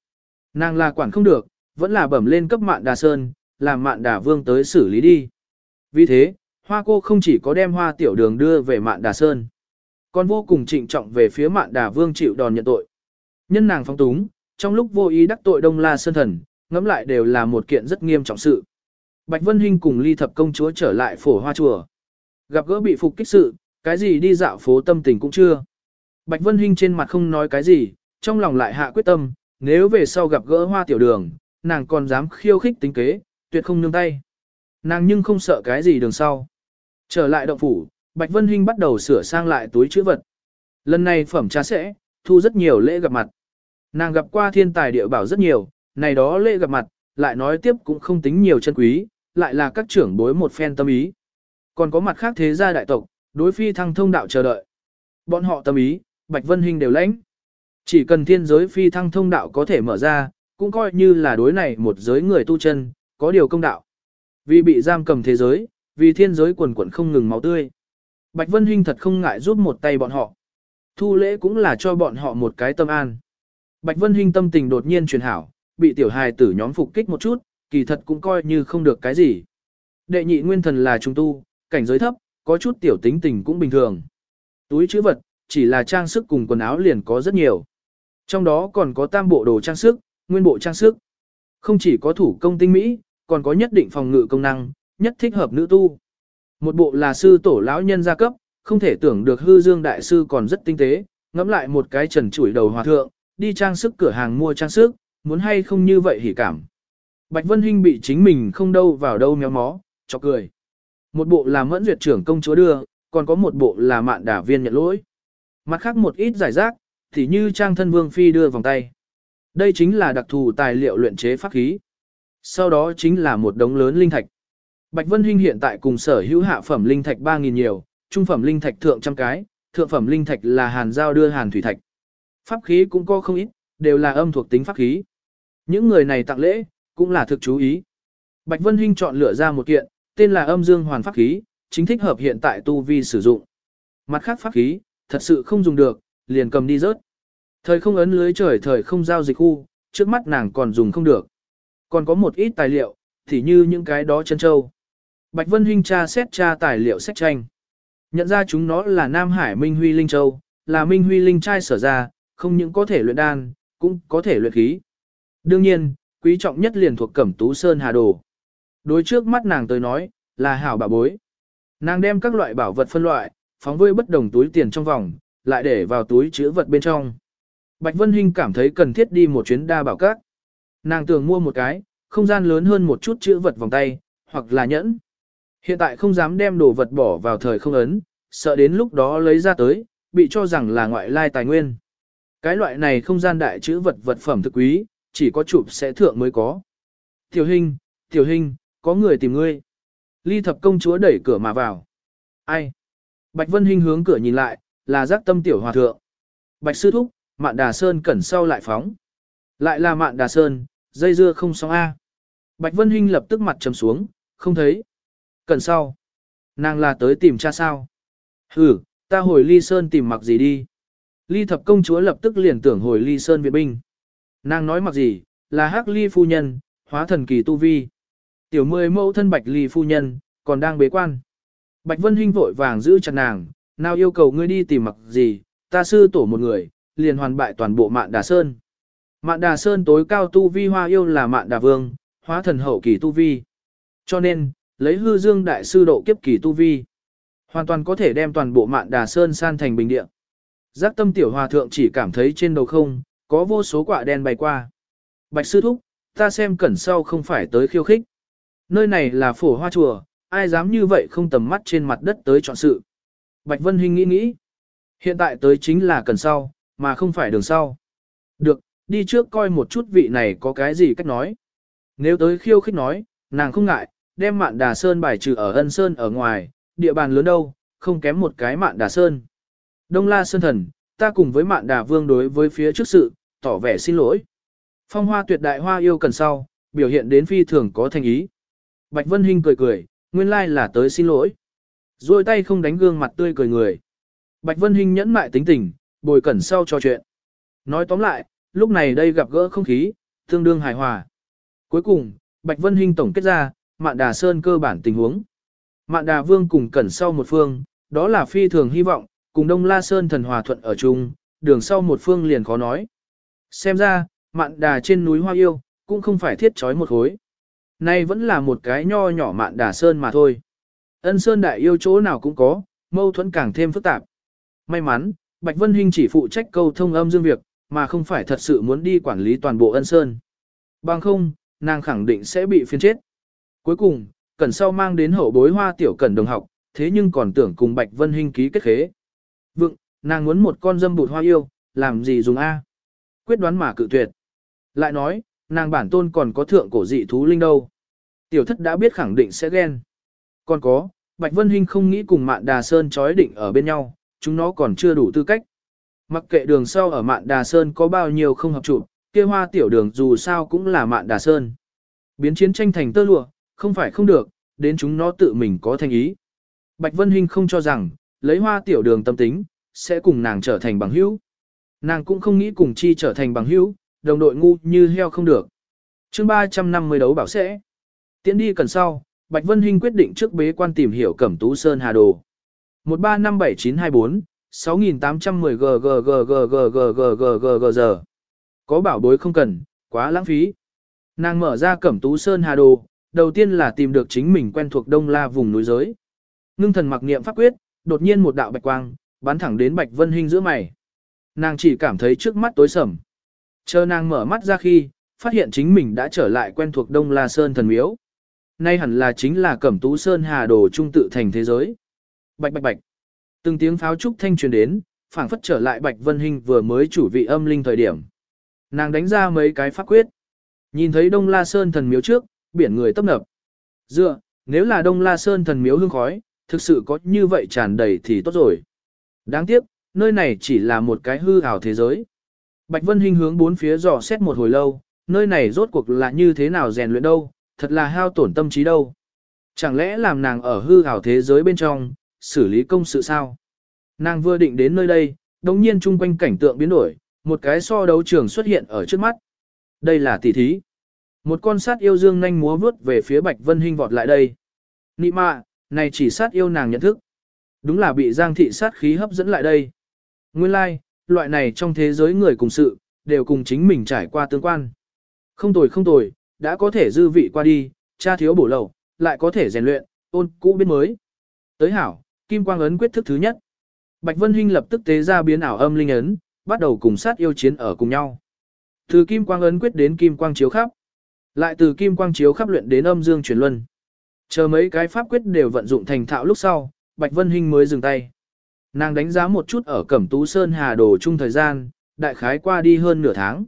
Nàng là quản không được, vẫn là bẩm lên cấp mạn đà sơn, làm mạn đà vương tới xử lý đi. Vì thế, hoa cô không chỉ có đem hoa tiểu đường đưa về mạn đà sơn, Còn vô cùng trịnh trọng về phía mạn đà vương chịu đòn nhận tội. Nhân nàng phong túng, trong lúc vô ý đắc tội Đông La Sơn Thần, ngẫm lại đều là một kiện rất nghiêm trọng sự. Bạch Vân Hinh cùng ly thập công chúa trở lại phổ hoa chùa. Gặp gỡ bị phục kích sự, cái gì đi dạo phố tâm tình cũng chưa. Bạch Vân Hinh trên mặt không nói cái gì, trong lòng lại hạ quyết tâm, nếu về sau gặp gỡ hoa tiểu đường, nàng còn dám khiêu khích tính kế, tuyệt không nương tay. Nàng nhưng không sợ cái gì đường sau. Trở lại động phủ, Bạch Vân Hinh bắt đầu sửa sang lại túi chữ vật. Lần này phẩm trà sẽ, thu rất nhiều lễ gặp mặt. Nàng gặp qua thiên tài địa bảo rất nhiều, này đó lễ gặp mặt, lại nói tiếp cũng không tính nhiều chân quý, lại là các trưởng bối một phen tâm ý. Còn có mặt khác thế gia đại tộc, đối phi thăng thông đạo chờ đợi. Bọn họ tâm ý, Bạch Vân Hinh đều lãnh. Chỉ cần thiên giới phi thăng thông đạo có thể mở ra, cũng coi như là đối này một giới người tu chân, có điều công đạo. Vì bị giam cầm thế giới, vì thiên giới quần quần không ngừng máu tươi. Bạch Vân Hinh thật không ngại giúp một tay bọn họ. Thu lễ cũng là cho bọn họ một cái tâm an. Bạch Vân Hinh tâm tình đột nhiên chuyển hảo, bị tiểu hài tử nhóm phục kích một chút, kỳ thật cũng coi như không được cái gì. Đệ nhị nguyên thần là trung tu, cảnh giới thấp, có chút tiểu tính tình cũng bình thường. Túi chữ vật, chỉ là trang sức cùng quần áo liền có rất nhiều. Trong đó còn có tam bộ đồ trang sức, nguyên bộ trang sức. Không chỉ có thủ công tinh mỹ, còn có nhất định phòng ngự công năng, nhất thích hợp nữ tu. Một bộ là sư tổ lão nhân gia cấp, không thể tưởng được hư dương đại sư còn rất tinh tế, ngẫm lại một cái trần chuỗi đầu hòa thượng, đi trang sức cửa hàng mua trang sức, muốn hay không như vậy hỉ cảm. Bạch Vân Hinh bị chính mình không đâu vào đâu méo mó, cho cười. Một bộ là mẫn duyệt trưởng công chúa đưa, còn có một bộ là mạn đả viên nhận lỗi. Mặt khác một ít giải rác, thì như trang thân vương phi đưa vòng tay. Đây chính là đặc thù tài liệu luyện chế pháp khí. Sau đó chính là một đống lớn linh thạch. Bạch Vân Hinh hiện tại cùng sở hữu hạ phẩm linh thạch 3.000 nhiều, trung phẩm linh thạch thượng trăm cái, thượng phẩm linh thạch là hàn giao đưa hàn thủy thạch. Pháp khí cũng có không ít, đều là âm thuộc tính pháp khí. Những người này tặng lễ, cũng là thực chú ý. Bạch Vân Hinh chọn lựa ra một kiện, tên là âm dương hoàn pháp khí, chính thích hợp hiện tại tu vi sử dụng. Mặt khác pháp khí, thật sự không dùng được, liền cầm đi rớt. Thời không ấn lưới trời thời không giao dịch khu, trước mắt nàng còn dùng không được. Còn có một ít tài liệu, thì như những cái đó chân châu. Bạch Vân Hinh tra xét tra tài liệu sách tranh. Nhận ra chúng nó là Nam Hải Minh Huy Linh Châu, là Minh Huy Linh trai sở ra, không những có thể luyện đan, cũng có thể luyện khí. Đương nhiên, quý trọng nhất liền thuộc Cẩm Tú Sơn Hà Đồ. Đối trước mắt nàng tới nói, là hảo bảo bối. Nàng đem các loại bảo vật phân loại, phóng vơi bất đồng túi tiền trong vòng, lại để vào túi chứa vật bên trong. Bạch Vân Hinh cảm thấy cần thiết đi một chuyến đa bảo các. Nàng tưởng mua một cái, không gian lớn hơn một chút chữ vật vòng tay, hoặc là nhẫn. Hiện tại không dám đem đồ vật bỏ vào thời không ấn, sợ đến lúc đó lấy ra tới, bị cho rằng là ngoại lai tài nguyên. Cái loại này không gian đại chữ vật vật phẩm thực quý, chỉ có chụp sẽ thượng mới có. Tiểu hình, tiểu hình, có người tìm ngươi. Ly thập công chúa đẩy cửa mà vào. Ai? Bạch Vân Hinh hướng cửa nhìn lại, là giác tâm tiểu hòa thượng. Bạch sư thúc, mạn đà sơn cẩn sau lại phóng. Lại là mạn đà sơn, dây dưa không xong A. Bạch Vân Hinh lập tức mặt trầm xuống, không thấy. Cẩn sau. Nàng là tới tìm cha sao. Ừ, ta hồi ly sơn tìm mặc gì đi. Ly thập công chúa lập tức liền tưởng hồi ly sơn viện binh. Nàng nói mặc gì, là hắc ly phu nhân, hóa thần kỳ tu vi. Tiểu mười mẫu thân bạch ly phu nhân, còn đang bế quan. Bạch Vân Hinh vội vàng giữ chặt nàng, nào yêu cầu ngươi đi tìm mặc gì, ta sư tổ một người, liền hoàn bại toàn bộ mạn đà sơn. Mạn đà sơn tối cao tu vi hoa yêu là mạn đà vương, hóa thần hậu kỳ tu vi. Cho nên, lấy hư dương đại sư độ kiếp kỳ tu vi. Hoàn toàn có thể đem toàn bộ mạn đà sơn san thành bình địa. Giác tâm tiểu hòa thượng chỉ cảm thấy trên đầu không, có vô số quả đen bay qua. Bạch sư thúc, ta xem cẩn sau không phải tới khiêu khích. Nơi này là phổ hoa chùa, ai dám như vậy không tầm mắt trên mặt đất tới chọn sự. Bạch Vân Hinh nghĩ nghĩ. Hiện tại tới chính là cần sau, mà không phải đường sau. Được, đi trước coi một chút vị này có cái gì cách nói. Nếu tới khiêu khích nói, nàng không ngại, đem mạn đà sơn bài trừ ở ân sơn ở ngoài, địa bàn lớn đâu, không kém một cái mạn đà sơn. Đông la sơn thần, ta cùng với mạn đà vương đối với phía trước sự, tỏ vẻ xin lỗi. Phong hoa tuyệt đại hoa yêu cần sau, biểu hiện đến phi thường có thành ý. Bạch Vân Hinh cười cười, nguyên lai là tới xin lỗi. Rồi tay không đánh gương mặt tươi cười người. Bạch Vân Hinh nhẫn mại tính tình, bồi cẩn sau cho chuyện. Nói tóm lại, lúc này đây gặp gỡ không khí, tương đương hài hòa. Cuối cùng, Bạch Vân Hinh tổng kết ra, Mạn Đà Sơn cơ bản tình huống. Mạn Đà Vương cùng cẩn sau một phương, đó là phi thường hy vọng, cùng Đông La Sơn thần hòa thuận ở chung, đường sau một phương liền khó nói. Xem ra, mạn đà trên núi hoa yêu, cũng không phải thiết trói một khối. Nay vẫn là một cái nho nhỏ mạn đà sơn mà thôi. Ân sơn đại yêu chỗ nào cũng có, mâu thuẫn càng thêm phức tạp. May mắn, Bạch Vân Hinh chỉ phụ trách câu thông âm dương việc, mà không phải thật sự muốn đi quản lý toàn bộ ân sơn. Bằng không, nàng khẳng định sẽ bị phiên chết. Cuối cùng, Cẩn sau mang đến hậu bối hoa tiểu cẩn đồng học, thế nhưng còn tưởng cùng Bạch Vân Hinh ký kết khế. Vựng, nàng muốn một con dâm bụt hoa yêu, làm gì dùng A. Quyết đoán mà cự tuyệt. Lại nói, nàng bản tôn còn có thượng cổ dị thú linh đâu. Tiểu thất đã biết khẳng định sẽ ghen. Còn có, Bạch Vân Hinh không nghĩ cùng Mạn Đà Sơn chói định ở bên nhau, chúng nó còn chưa đủ tư cách. Mặc kệ đường sau ở Mạn Đà Sơn có bao nhiêu không hợp trụ, kia hoa tiểu đường dù sao cũng là Mạn Đà Sơn. Biến chiến tranh thành tơ lụa, không phải không được, đến chúng nó tự mình có thành ý. Bạch Vân Hinh không cho rằng, lấy hoa tiểu đường tâm tính, sẽ cùng nàng trở thành bằng hữu. Nàng cũng không nghĩ cùng chi trở thành bằng hữu, đồng đội ngu như heo không được. chương 350 đấu bảo sẽ. Tiến đi cần sau, Bạch Vân Hinh quyết định trước bế quan tìm hiểu Cẩm Tú Sơn Hà Đồ. 1357924 6810 g g g g g g g g g g giờ. Có bảo bối không cần, quá lãng phí. Nàng mở ra Cẩm Tú Sơn Hà Đồ, đầu tiên là tìm được chính mình quen thuộc Đông La vùng núi giới. Ngưng thần mặc niệm pháp quyết, đột nhiên một đạo bạch quang, bắn thẳng đến Bạch Vân Hinh giữa mày. Nàng chỉ cảm thấy trước mắt tối sầm. Chờ nàng mở mắt ra khi, phát hiện chính mình đã trở lại quen thuộc Đông La Sơn thần miếu. Nay hẳn là chính là Cẩm Tú Sơn Hà Đồ trung tự thành thế giới. Bạch bạch bạch. Từng tiếng pháo trúc thanh truyền đến, phảng phất trở lại Bạch Vân Hinh vừa mới chủ vị âm linh thời điểm. Nàng đánh ra mấy cái pháp quyết. Nhìn thấy Đông La Sơn thần miếu trước, biển người tấp nập. Dựa, nếu là Đông La Sơn thần miếu hương khói, thực sự có như vậy tràn đầy thì tốt rồi. Đáng tiếc, nơi này chỉ là một cái hư ảo thế giới. Bạch Vân Hinh hướng bốn phía dò xét một hồi lâu, nơi này rốt cuộc là như thế nào rèn luyện đâu, thật là hao tổn tâm trí đâu. Chẳng lẽ làm nàng ở hư ảo thế giới bên trong, xử lý công sự sao? Nàng vừa định đến nơi đây, đồng nhiên chung quanh cảnh tượng biến đổi, một cái so đấu trường xuất hiện ở trước mắt. Đây là tỷ thí. Một con sát yêu dương nhanh múa vướt về phía Bạch Vân Hinh vọt lại đây. Nị mạ, này chỉ sát yêu nàng nhận thức. Đúng là bị Giang thị sát khí hấp dẫn lại đây. Nguyên lai, like, loại này trong thế giới người cùng sự, đều cùng chính mình trải qua tương quan. Không tồi không tồi, đã có thể dư vị qua đi, cha thiếu bổ lầu, lại có thể rèn luyện, ôn cũ biến mới. Tới hảo, kim quang ấn quyết thức thứ nhất. Bạch Vân Hinh lập tức tế ra biến ảo âm linh ấn, bắt đầu cùng sát yêu chiến ở cùng nhau. Từ kim quang ấn quyết đến kim quang chiếu khắp. Lại từ kim quang chiếu khắp luyện đến âm dương chuyển luân. Chờ mấy cái pháp quyết đều vận dụng thành thạo lúc sau, Bạch Vân Hinh mới dừng tay. Nàng đánh giá một chút ở Cẩm Tú Sơn Hà Đồ chung thời gian, đại khái qua đi hơn nửa tháng.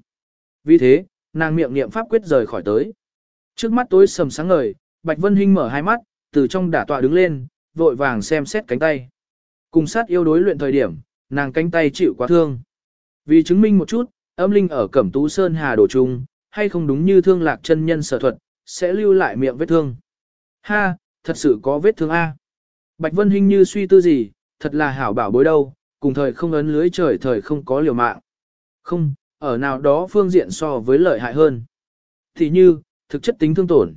Vì thế, nàng miệng niệm pháp quyết rời khỏi tới. Trước mắt tối sầm sáng ngời, Bạch Vân Hinh mở hai mắt, từ trong đả tọa đứng lên, vội vàng xem xét cánh tay. Cùng sát yêu đối luyện thời điểm, nàng cánh tay chịu quá thương. Vì chứng minh một chút, âm linh ở Cẩm Tú Sơn Hà Đồ chung, hay không đúng như thương lạc chân nhân sở thuật, sẽ lưu lại miệng vết thương. Ha, thật sự có vết thương A. Bạch Vân Hinh như suy tư gì, thật là hảo bảo bối đâu, cùng thời không ấn lưới trời thời không có liều mạng. Không, ở nào đó phương diện so với lợi hại hơn. Thì như, thực chất tính thương tổn.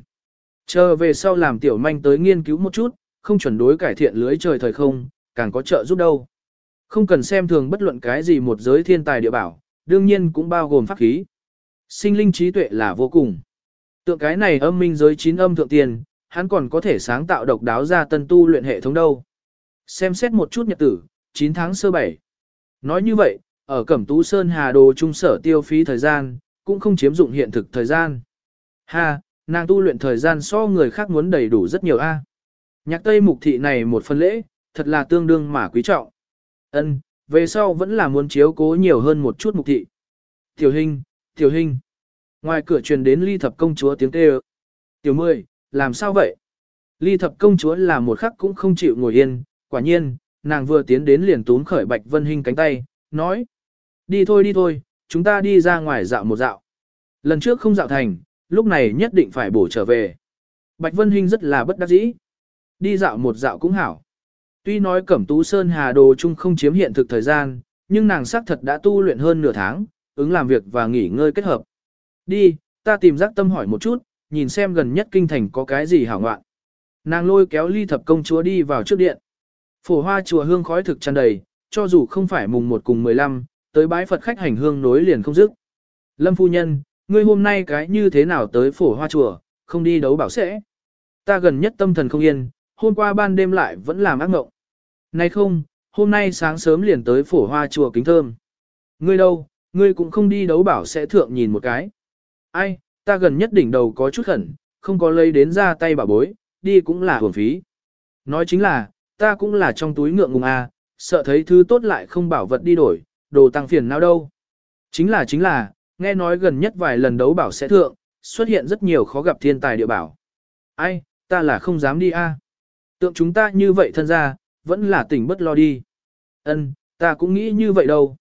Chờ về sau làm tiểu manh tới nghiên cứu một chút, không chuẩn đối cải thiện lưới trời thời không, càng có trợ giúp đâu. Không cần xem thường bất luận cái gì một giới thiên tài địa bảo, đương nhiên cũng bao gồm pháp khí. Sinh linh trí tuệ là vô cùng. Tượng cái này âm minh giới chín âm thượng tiền, hắn còn có thể sáng tạo độc đáo ra tân tu luyện hệ thống đâu. Xem xét một chút nhật tử, 9 tháng sơ bảy. Nói như vậy, ở Cẩm Tú Sơn Hà Đồ trung sở tiêu phí thời gian, cũng không chiếm dụng hiện thực thời gian. Ha, nàng tu luyện thời gian so người khác muốn đầy đủ rất nhiều a. Nhạc Tây mục thị này một phần lễ, thật là tương đương mà quý trọng. Ân, về sau vẫn là muốn chiếu cố nhiều hơn một chút mục thị. Tiểu hình, tiểu hình. Ngoài cửa truyền đến ly thập công chúa tiếng kêu. Tiểu mười, làm sao vậy? Ly thập công chúa là một khắc cũng không chịu ngồi yên, quả nhiên, nàng vừa tiến đến liền túm khởi Bạch Vân Hinh cánh tay, nói. Đi thôi đi thôi, chúng ta đi ra ngoài dạo một dạo. Lần trước không dạo thành, lúc này nhất định phải bổ trở về. Bạch Vân Hinh rất là bất đắc dĩ. Đi dạo một dạo cũng hảo. Tuy nói Cẩm Tú Sơn Hà Đồ chung không chiếm hiện thực thời gian, nhưng nàng xác thật đã tu luyện hơn nửa tháng, ứng làm việc và nghỉ ngơi kết hợp. Đi, ta tìm giác tâm hỏi một chút, nhìn xem gần nhất kinh thành có cái gì hảo ngoạn. Nàng lôi kéo ly thập công chúa đi vào trước điện. Phổ hoa chùa hương khói thực tràn đầy, cho dù không phải mùng 1 cùng 15, tới bái Phật khách hành hương nối liền không dứt. Lâm phu nhân, ngươi hôm nay cái như thế nào tới phổ hoa chùa, không đi đấu bảo sẽ. Ta gần nhất tâm thần không yên, hôm qua ban đêm lại vẫn làm ác mộng. Này không, hôm nay sáng sớm liền tới phổ hoa chùa kính thơm. Ngươi đâu, ngươi cũng không đi đấu bảo sẽ thượng nhìn một cái. Ai, ta gần nhất đỉnh đầu có chút khẩn, không có lấy đến ra tay bảo bối, đi cũng là hưởng phí. Nói chính là, ta cũng là trong túi ngượng ngùng à, sợ thấy thứ tốt lại không bảo vật đi đổi, đồ tăng phiền nào đâu. Chính là chính là, nghe nói gần nhất vài lần đấu bảo sẽ thượng, xuất hiện rất nhiều khó gặp thiên tài địa bảo. Ai, ta là không dám đi a. Tượng chúng ta như vậy thân ra, vẫn là tỉnh bất lo đi. Ân, ta cũng nghĩ như vậy đâu.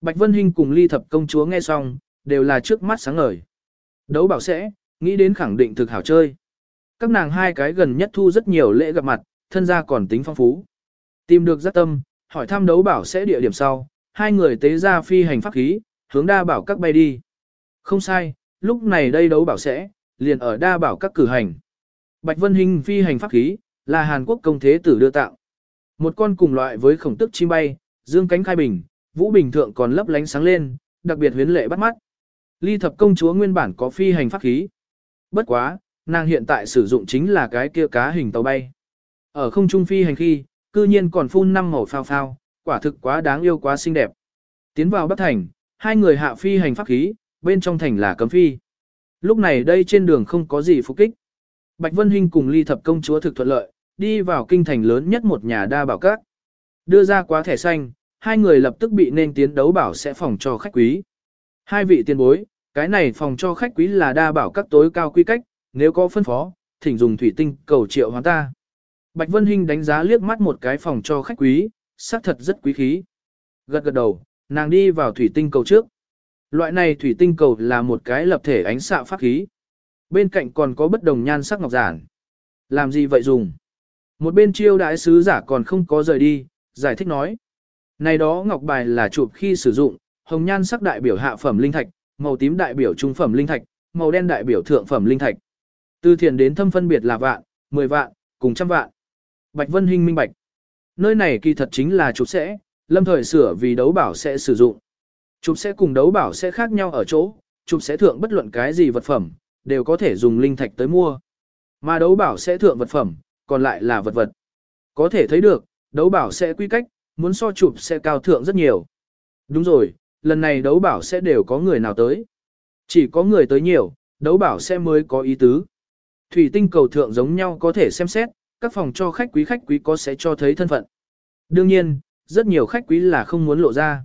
Bạch Vân Hinh cùng ly thập công chúa nghe xong, đều là trước mắt sáng ngời. Đấu bảo sẽ, nghĩ đến khẳng định thực hảo chơi. Các nàng hai cái gần nhất thu rất nhiều lễ gặp mặt, thân gia còn tính phong phú. Tìm được giác tâm, hỏi thăm đấu bảo sẽ địa điểm sau, hai người tế ra phi hành pháp khí, hướng đa bảo các bay đi. Không sai, lúc này đây đấu bảo sẽ, liền ở đa bảo các cử hành. Bạch Vân Hinh phi hành pháp khí, là Hàn Quốc công thế tử đưa tạo. Một con cùng loại với khổng tức chim bay, dương cánh khai bình, vũ bình thượng còn lấp lánh sáng lên, đặc biệt huyến lệ bắt mắt. Ly thập công chúa nguyên bản có phi hành pháp khí. Bất quá, nàng hiện tại sử dụng chính là cái kia cá hình tàu bay. Ở không trung phi hành khi, cư nhiên còn phun năm màu phao phao, quả thực quá đáng yêu quá xinh đẹp. Tiến vào Bắc Thành, hai người hạ phi hành pháp khí, bên trong thành là cấm phi. Lúc này đây trên đường không có gì phục kích. Bạch Vân Hinh cùng ly thập công chúa thực thuận lợi, đi vào kinh thành lớn nhất một nhà đa bảo các. Đưa ra quá thẻ xanh, hai người lập tức bị nên tiến đấu bảo sẽ phòng cho khách quý. Hai vị tiền bối, cái này phòng cho khách quý là đa bảo các tối cao quy cách, nếu có phân phó, thỉnh dùng thủy tinh cầu triệu hóa ta. Bạch Vân Hinh đánh giá liếc mắt một cái phòng cho khách quý, xác thật rất quý khí. Gật gật đầu, nàng đi vào thủy tinh cầu trước. Loại này thủy tinh cầu là một cái lập thể ánh xạ pháp khí. Bên cạnh còn có bất đồng nhan sắc ngọc giản. Làm gì vậy dùng? Một bên chiêu đại sứ giả còn không có rời đi, giải thích nói. Này đó ngọc bài là chụp khi sử dụng, hồng nhan sắc đại biểu hạ phẩm linh thạch, màu tím đại biểu trung phẩm linh thạch, màu đen đại biểu thượng phẩm linh thạch. Từ thiền đến thâm phân biệt là vạn, 10 vạn, cùng trăm vạn. Bạch Vân Hinh minh bạch. Nơi này kỳ thật chính là trục sẽ, lâm thời sửa vì đấu bảo sẽ sử dụng. Trục sẽ cùng đấu bảo sẽ khác nhau ở chỗ, trục sẽ thượng bất luận cái gì vật phẩm, đều có thể dùng linh thạch tới mua. Mà đấu bảo sẽ thượng vật phẩm, còn lại là vật vật. Có thể thấy được, đấu bảo sẽ quy cách, muốn so chụp sẽ cao thượng rất nhiều. Đúng rồi, lần này đấu bảo sẽ đều có người nào tới. Chỉ có người tới nhiều, đấu bảo sẽ mới có ý tứ. Thủy tinh cầu thượng giống nhau có thể xem xét, các phòng cho khách quý khách quý có sẽ cho thấy thân phận. Đương nhiên, rất nhiều khách quý là không muốn lộ ra.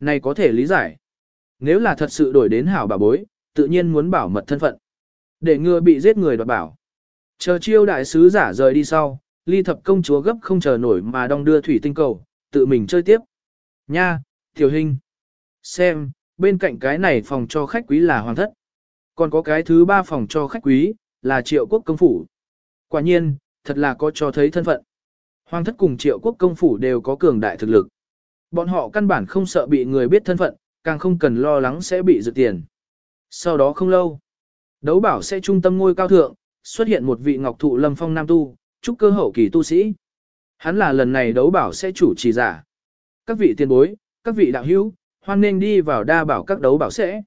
Này có thể lý giải. Nếu là thật sự đổi đến hảo bà bối, tự nhiên muốn bảo mật thân phận. Để ngừa bị giết người đoạt bảo. Chờ chiêu đại sứ giả rời đi sau, ly thập công chúa gấp không chờ nổi mà đong đưa thủy tinh cầu, tự mình chơi tiếp. Nha, tiểu hình. Xem, bên cạnh cái này phòng cho khách quý là hoàng thất. Còn có cái thứ ba phòng cho khách quý, là triệu quốc công phủ. Quả nhiên, thật là có cho thấy thân phận. Hoàng thất cùng triệu quốc công phủ đều có cường đại thực lực. Bọn họ căn bản không sợ bị người biết thân phận, càng không cần lo lắng sẽ bị dự tiền. Sau đó không lâu, đấu bảo sẽ trung tâm ngôi cao thượng, xuất hiện một vị ngọc thụ lâm phong nam tu, trúc cơ hậu kỳ tu sĩ. Hắn là lần này đấu bảo sẽ chủ trì giả. Các vị tiền bối, các vị đạo hữu, hoan nên đi vào đa bảo các đấu bảo sẽ.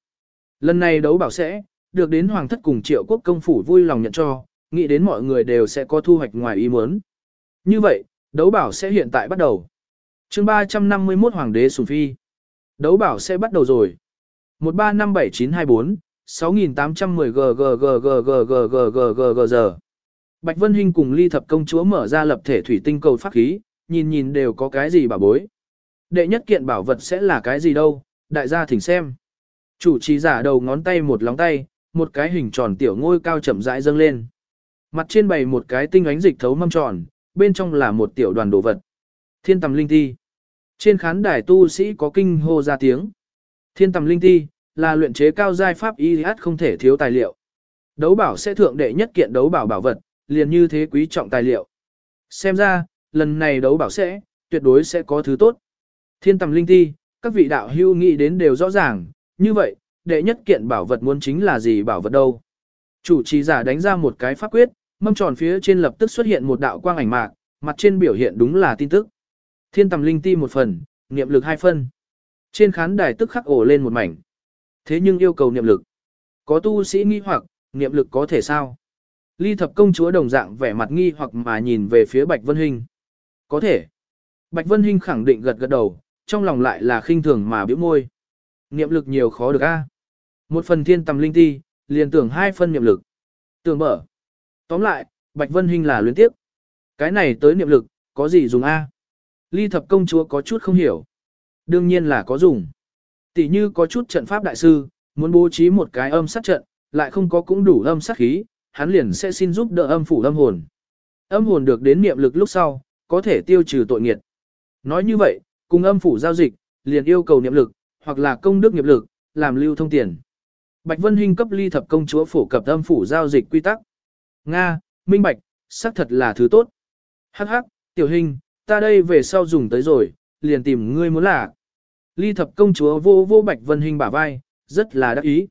Lần này đấu bảo sẽ, được đến hoàng thất cùng triệu quốc công phủ vui lòng nhận cho, nghĩ đến mọi người đều sẽ có thu hoạch ngoài ý muốn. Như vậy, đấu bảo sẽ hiện tại bắt đầu. chương 351 Hoàng đế Sùng Phi. Đấu bảo sẽ bắt đầu rồi. 1357924, 6810 g giờ. Bạch Vân Hinh cùng ly thập công chúa mở ra lập thể thủy tinh cầu pháp khí, nhìn nhìn đều có cái gì bà bối. Đệ nhất kiện bảo vật sẽ là cái gì đâu, đại gia thỉnh xem. Chủ trì giả đầu ngón tay một lóng tay, một cái hình tròn tiểu ngôi cao chậm rãi dâng lên. Mặt trên bày một cái tinh ánh dịch thấu mâm tròn, bên trong là một tiểu đoàn đồ vật. Thiên tầm linh thi. Trên khán đài tu sĩ có kinh hô ra tiếng. Thiên tầm linh thi, là luyện chế cao giai pháp y không thể thiếu tài liệu. Đấu bảo sẽ thượng đệ nhất kiện đấu bảo bảo vật, liền như thế quý trọng tài liệu. Xem ra, lần này đấu bảo sẽ, tuyệt đối sẽ có thứ tốt. Thiên tầm linh thi, các vị đạo hưu nghĩ đến đều rõ ràng, như vậy, đệ nhất kiện bảo vật muốn chính là gì bảo vật đâu. Chủ trì giả đánh ra một cái pháp quyết, mâm tròn phía trên lập tức xuất hiện một đạo quang ảnh mạc, mặt trên biểu hiện đúng là tin tức. Thiên tầm linh ti một phần, niệm lực hai phân. Trên khán đài tức khắc ổ lên một mảnh. Thế nhưng yêu cầu niệm lực. Có tu sĩ nghi hoặc, niệm lực có thể sao? Ly thập công chúa đồng dạng vẻ mặt nghi hoặc mà nhìn về phía Bạch Vân Hinh. Có thể. Bạch Vân Hinh khẳng định gật gật đầu, trong lòng lại là khinh thường mà biểu môi. Niệm lực nhiều khó được a. Một phần thiên tầm linh ti, liền tưởng hai phân niệm lực. Tưởng mở. Tóm lại, Bạch Vân Hinh là luyến tiếp. Cái này tới niệm lực, có gì dùng a? Ly thập công chúa có chút không hiểu. Đương nhiên là có dùng. Tỷ như có chút trận pháp đại sư, muốn bố trí một cái âm sát trận, lại không có cũng đủ âm sát khí, hắn liền sẽ xin giúp đỡ âm phủ âm hồn. Âm hồn được đến niệm lực lúc sau, có thể tiêu trừ tội nghiệt. Nói như vậy, cùng âm phủ giao dịch, liền yêu cầu niệm lực, hoặc là công đức nghiệp lực, làm lưu thông tiền. Bạch Vân Hinh cấp ly thập công chúa phổ cập âm phủ giao dịch quy tắc. Nga, minh bạch, xác thật là thứ tốt. Hắc hắc, tiểu hình, ta đây về sau dùng tới rồi, liền tìm ngươi muốn là. Ly thập công chúa vô vô Bạch Vân Hinh bả vai, rất là đắc ý.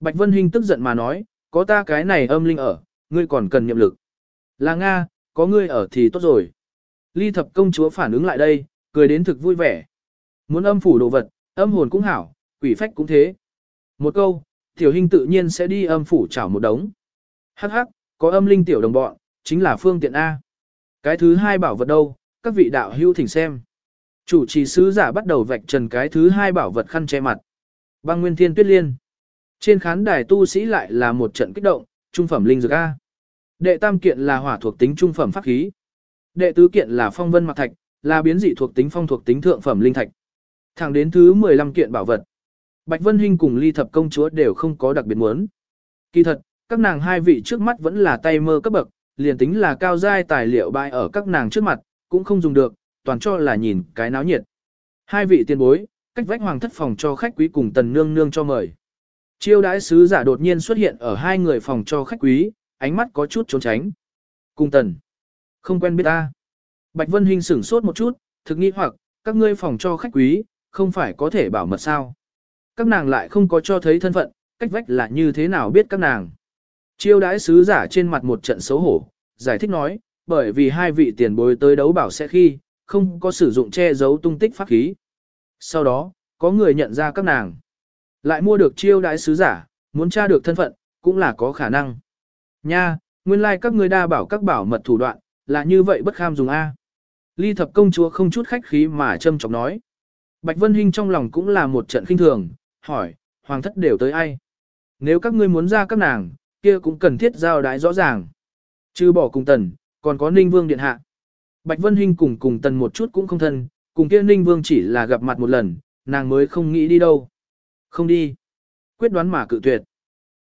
Bạch Vân Hinh tức giận mà nói, có ta cái này âm linh ở, ngươi còn cần nhiệm lực. Là Nga, có ngươi ở thì tốt rồi. Ly thập công chúa phản ứng lại đây, cười đến thực vui vẻ. Muốn âm phủ đồ vật, âm hồn cũng hảo, quỷ phách cũng thế. Một câu, tiểu hình tự nhiên sẽ đi âm phủ chảo một đống. Hắc hắc, có âm linh tiểu đồng bọn, chính là phương tiện A. Cái thứ hai bảo vật đâu, các vị đạo hữu thỉnh xem. Chủ trì sứ giả bắt đầu vạch trần cái thứ hai bảo vật khăn che mặt. Băng nguyên thiên tuyết liên. Trên khán đài tu sĩ lại là một trận kích động, trung phẩm linh dược A. Đệ tam kiện là hỏa thuộc tính trung phẩm pháp khí. Đệ tứ kiện là phong vân mặc thạch, là biến dị thuộc tính phong thuộc tính thượng phẩm linh thạch. Thẳng đến thứ 15 kiện bảo vật. Bạch Vân Hinh cùng Ly Thập công chúa đều không có đặc biệt muốn. Kỳ thật, các nàng hai vị trước mắt vẫn là tay mơ cấp bậc, liền tính là cao giai tài liệu bại ở các nàng trước mặt, cũng không dùng được, toàn cho là nhìn cái náo nhiệt. Hai vị tiền bối, cách vách hoàng thất phòng cho khách quý cùng tần nương nương cho mời. Chiêu đãi sứ giả đột nhiên xuất hiện ở hai người phòng cho khách quý, ánh mắt có chút trốn tránh. Cùng tần. Không quen biết ta. Bạch Vân Hinh sửng sốt một chút, thực nghi hoặc, các ngươi phòng cho khách quý, không phải có thể bảo mật sao. Các nàng lại không có cho thấy thân phận, cách vách là như thế nào biết các nàng. Chiêu đãi sứ giả trên mặt một trận xấu hổ, giải thích nói, bởi vì hai vị tiền bối tới đấu bảo sẽ khi, không có sử dụng che giấu tung tích pháp khí. Sau đó, có người nhận ra các nàng. Lại mua được chiêu đãi sứ giả, muốn tra được thân phận, cũng là có khả năng. Nha, nguyên lai like các ngươi đa bảo các bảo mật thủ đoạn, là như vậy bất kham dùng A. Ly thập công chúa không chút khách khí mà châm chọc nói. Bạch Vân Hinh trong lòng cũng là một trận khinh thường, hỏi, hoàng thất đều tới ai? Nếu các ngươi muốn ra các nàng, kia cũng cần thiết giao đái rõ ràng. Chứ bỏ cùng tần, còn có Ninh Vương Điện Hạ. Bạch Vân Hinh cùng cùng tần một chút cũng không thân, cùng kia Ninh Vương chỉ là gặp mặt một lần, nàng mới không nghĩ đi đâu. Không đi. Quyết đoán mà cự tuyệt.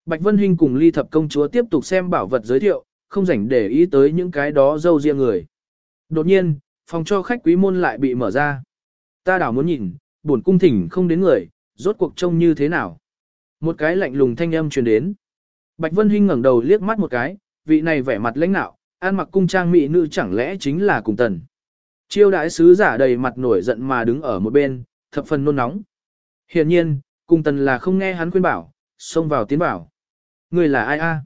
Bạch Vân Hinh cùng ly thập công chúa tiếp tục xem bảo vật giới thiệu, không rảnh để ý tới những cái đó dâu riêng người. Đột nhiên, phòng cho khách quý môn lại bị mở ra. Ta đảo muốn nhìn, buồn cung thỉnh không đến người, rốt cuộc trông như thế nào. Một cái lạnh lùng thanh âm truyền đến. Bạch Vân Hinh ngẩng đầu liếc mắt một cái, vị này vẻ mặt lãnh nạo, an mặc cung trang mỹ nữ chẳng lẽ chính là cùng tần. Chiêu đại sứ giả đầy mặt nổi giận mà đứng ở một bên, thập phần nôn nóng. Hiển nhiên, cung tần là không nghe hắn khuyên bảo, xông vào tiến bảo. Người là ai a?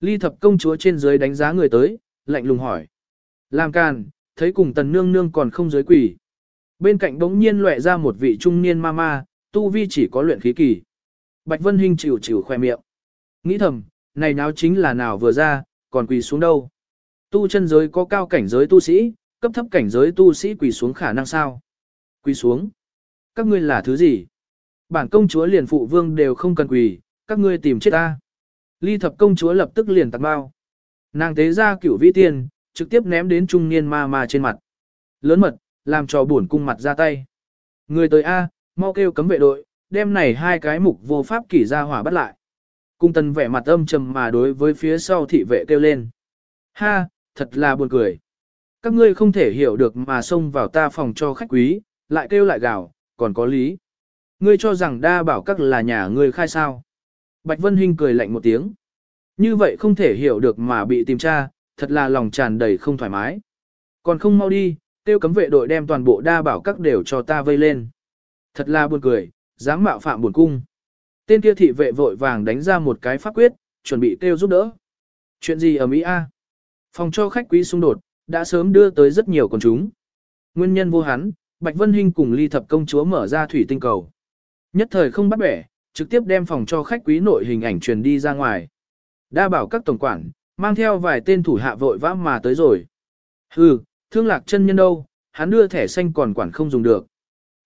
Ly thập công chúa trên dưới đánh giá người tới, lạnh lùng hỏi. Làm càn, thấy cùng tần nương nương còn không giới quỷ. Bên cạnh đống nhiên lệ ra một vị trung niên ma ma, tu vi chỉ có luyện khí kỳ. Bạch Vân Hinh chịu chịu khoe miệng. Nghĩ thầm, này náo chính là nào vừa ra, còn quỳ xuống đâu. Tu chân giới có cao cảnh giới tu sĩ, cấp thấp cảnh giới tu sĩ quỳ xuống khả năng sao? Quỳ xuống. Các ngươi là thứ gì? Bản công chúa liền phụ vương đều không cần quỳ, các ngươi tìm chết ta. Ly thập công chúa lập tức liền tặng bao. Nàng tế ra cửu vi tiên, trực tiếp ném đến trung niên ma ma trên mặt. Lớn mật, làm cho buồn cung mặt ra tay. Người tới A, mau kêu cấm vệ đội, đem này hai cái mục vô pháp kỷ ra hỏa bắt lại. Cung tần vẻ mặt âm trầm mà đối với phía sau thị vệ kêu lên. Ha, thật là buồn cười. Các ngươi không thể hiểu được mà xông vào ta phòng cho khách quý, lại kêu lại gào, còn có lý. Ngươi cho rằng đa bảo các là nhà ngươi khai sao. Bạch Vân Hinh cười lạnh một tiếng. Như vậy không thể hiểu được mà bị tìm tra, thật là lòng tràn đầy không thoải mái. Còn không mau đi, tiêu cấm vệ đội đem toàn bộ đa bảo các đều cho ta vây lên. Thật là buồn cười, dám mạo phạm buồn cung. Tên kia thị vệ vội vàng đánh ra một cái pháp quyết, chuẩn bị tiêu giúp đỡ. Chuyện gì ở Mỹ A? Phòng cho khách quý xung đột, đã sớm đưa tới rất nhiều con chúng. Nguyên nhân vô hắn, Bạch Vân Hinh cùng ly thập công chúa mở ra thủy tinh cầu. Nhất thời không bắt bẻ, trực tiếp đem phòng cho khách quý nội hình ảnh truyền đi ra ngoài. Đa bảo các tổng quản, mang theo vài tên thủ hạ vội vã mà tới rồi. Hừ, thương lạc chân nhân đâu, hắn đưa thẻ xanh còn quản không dùng được.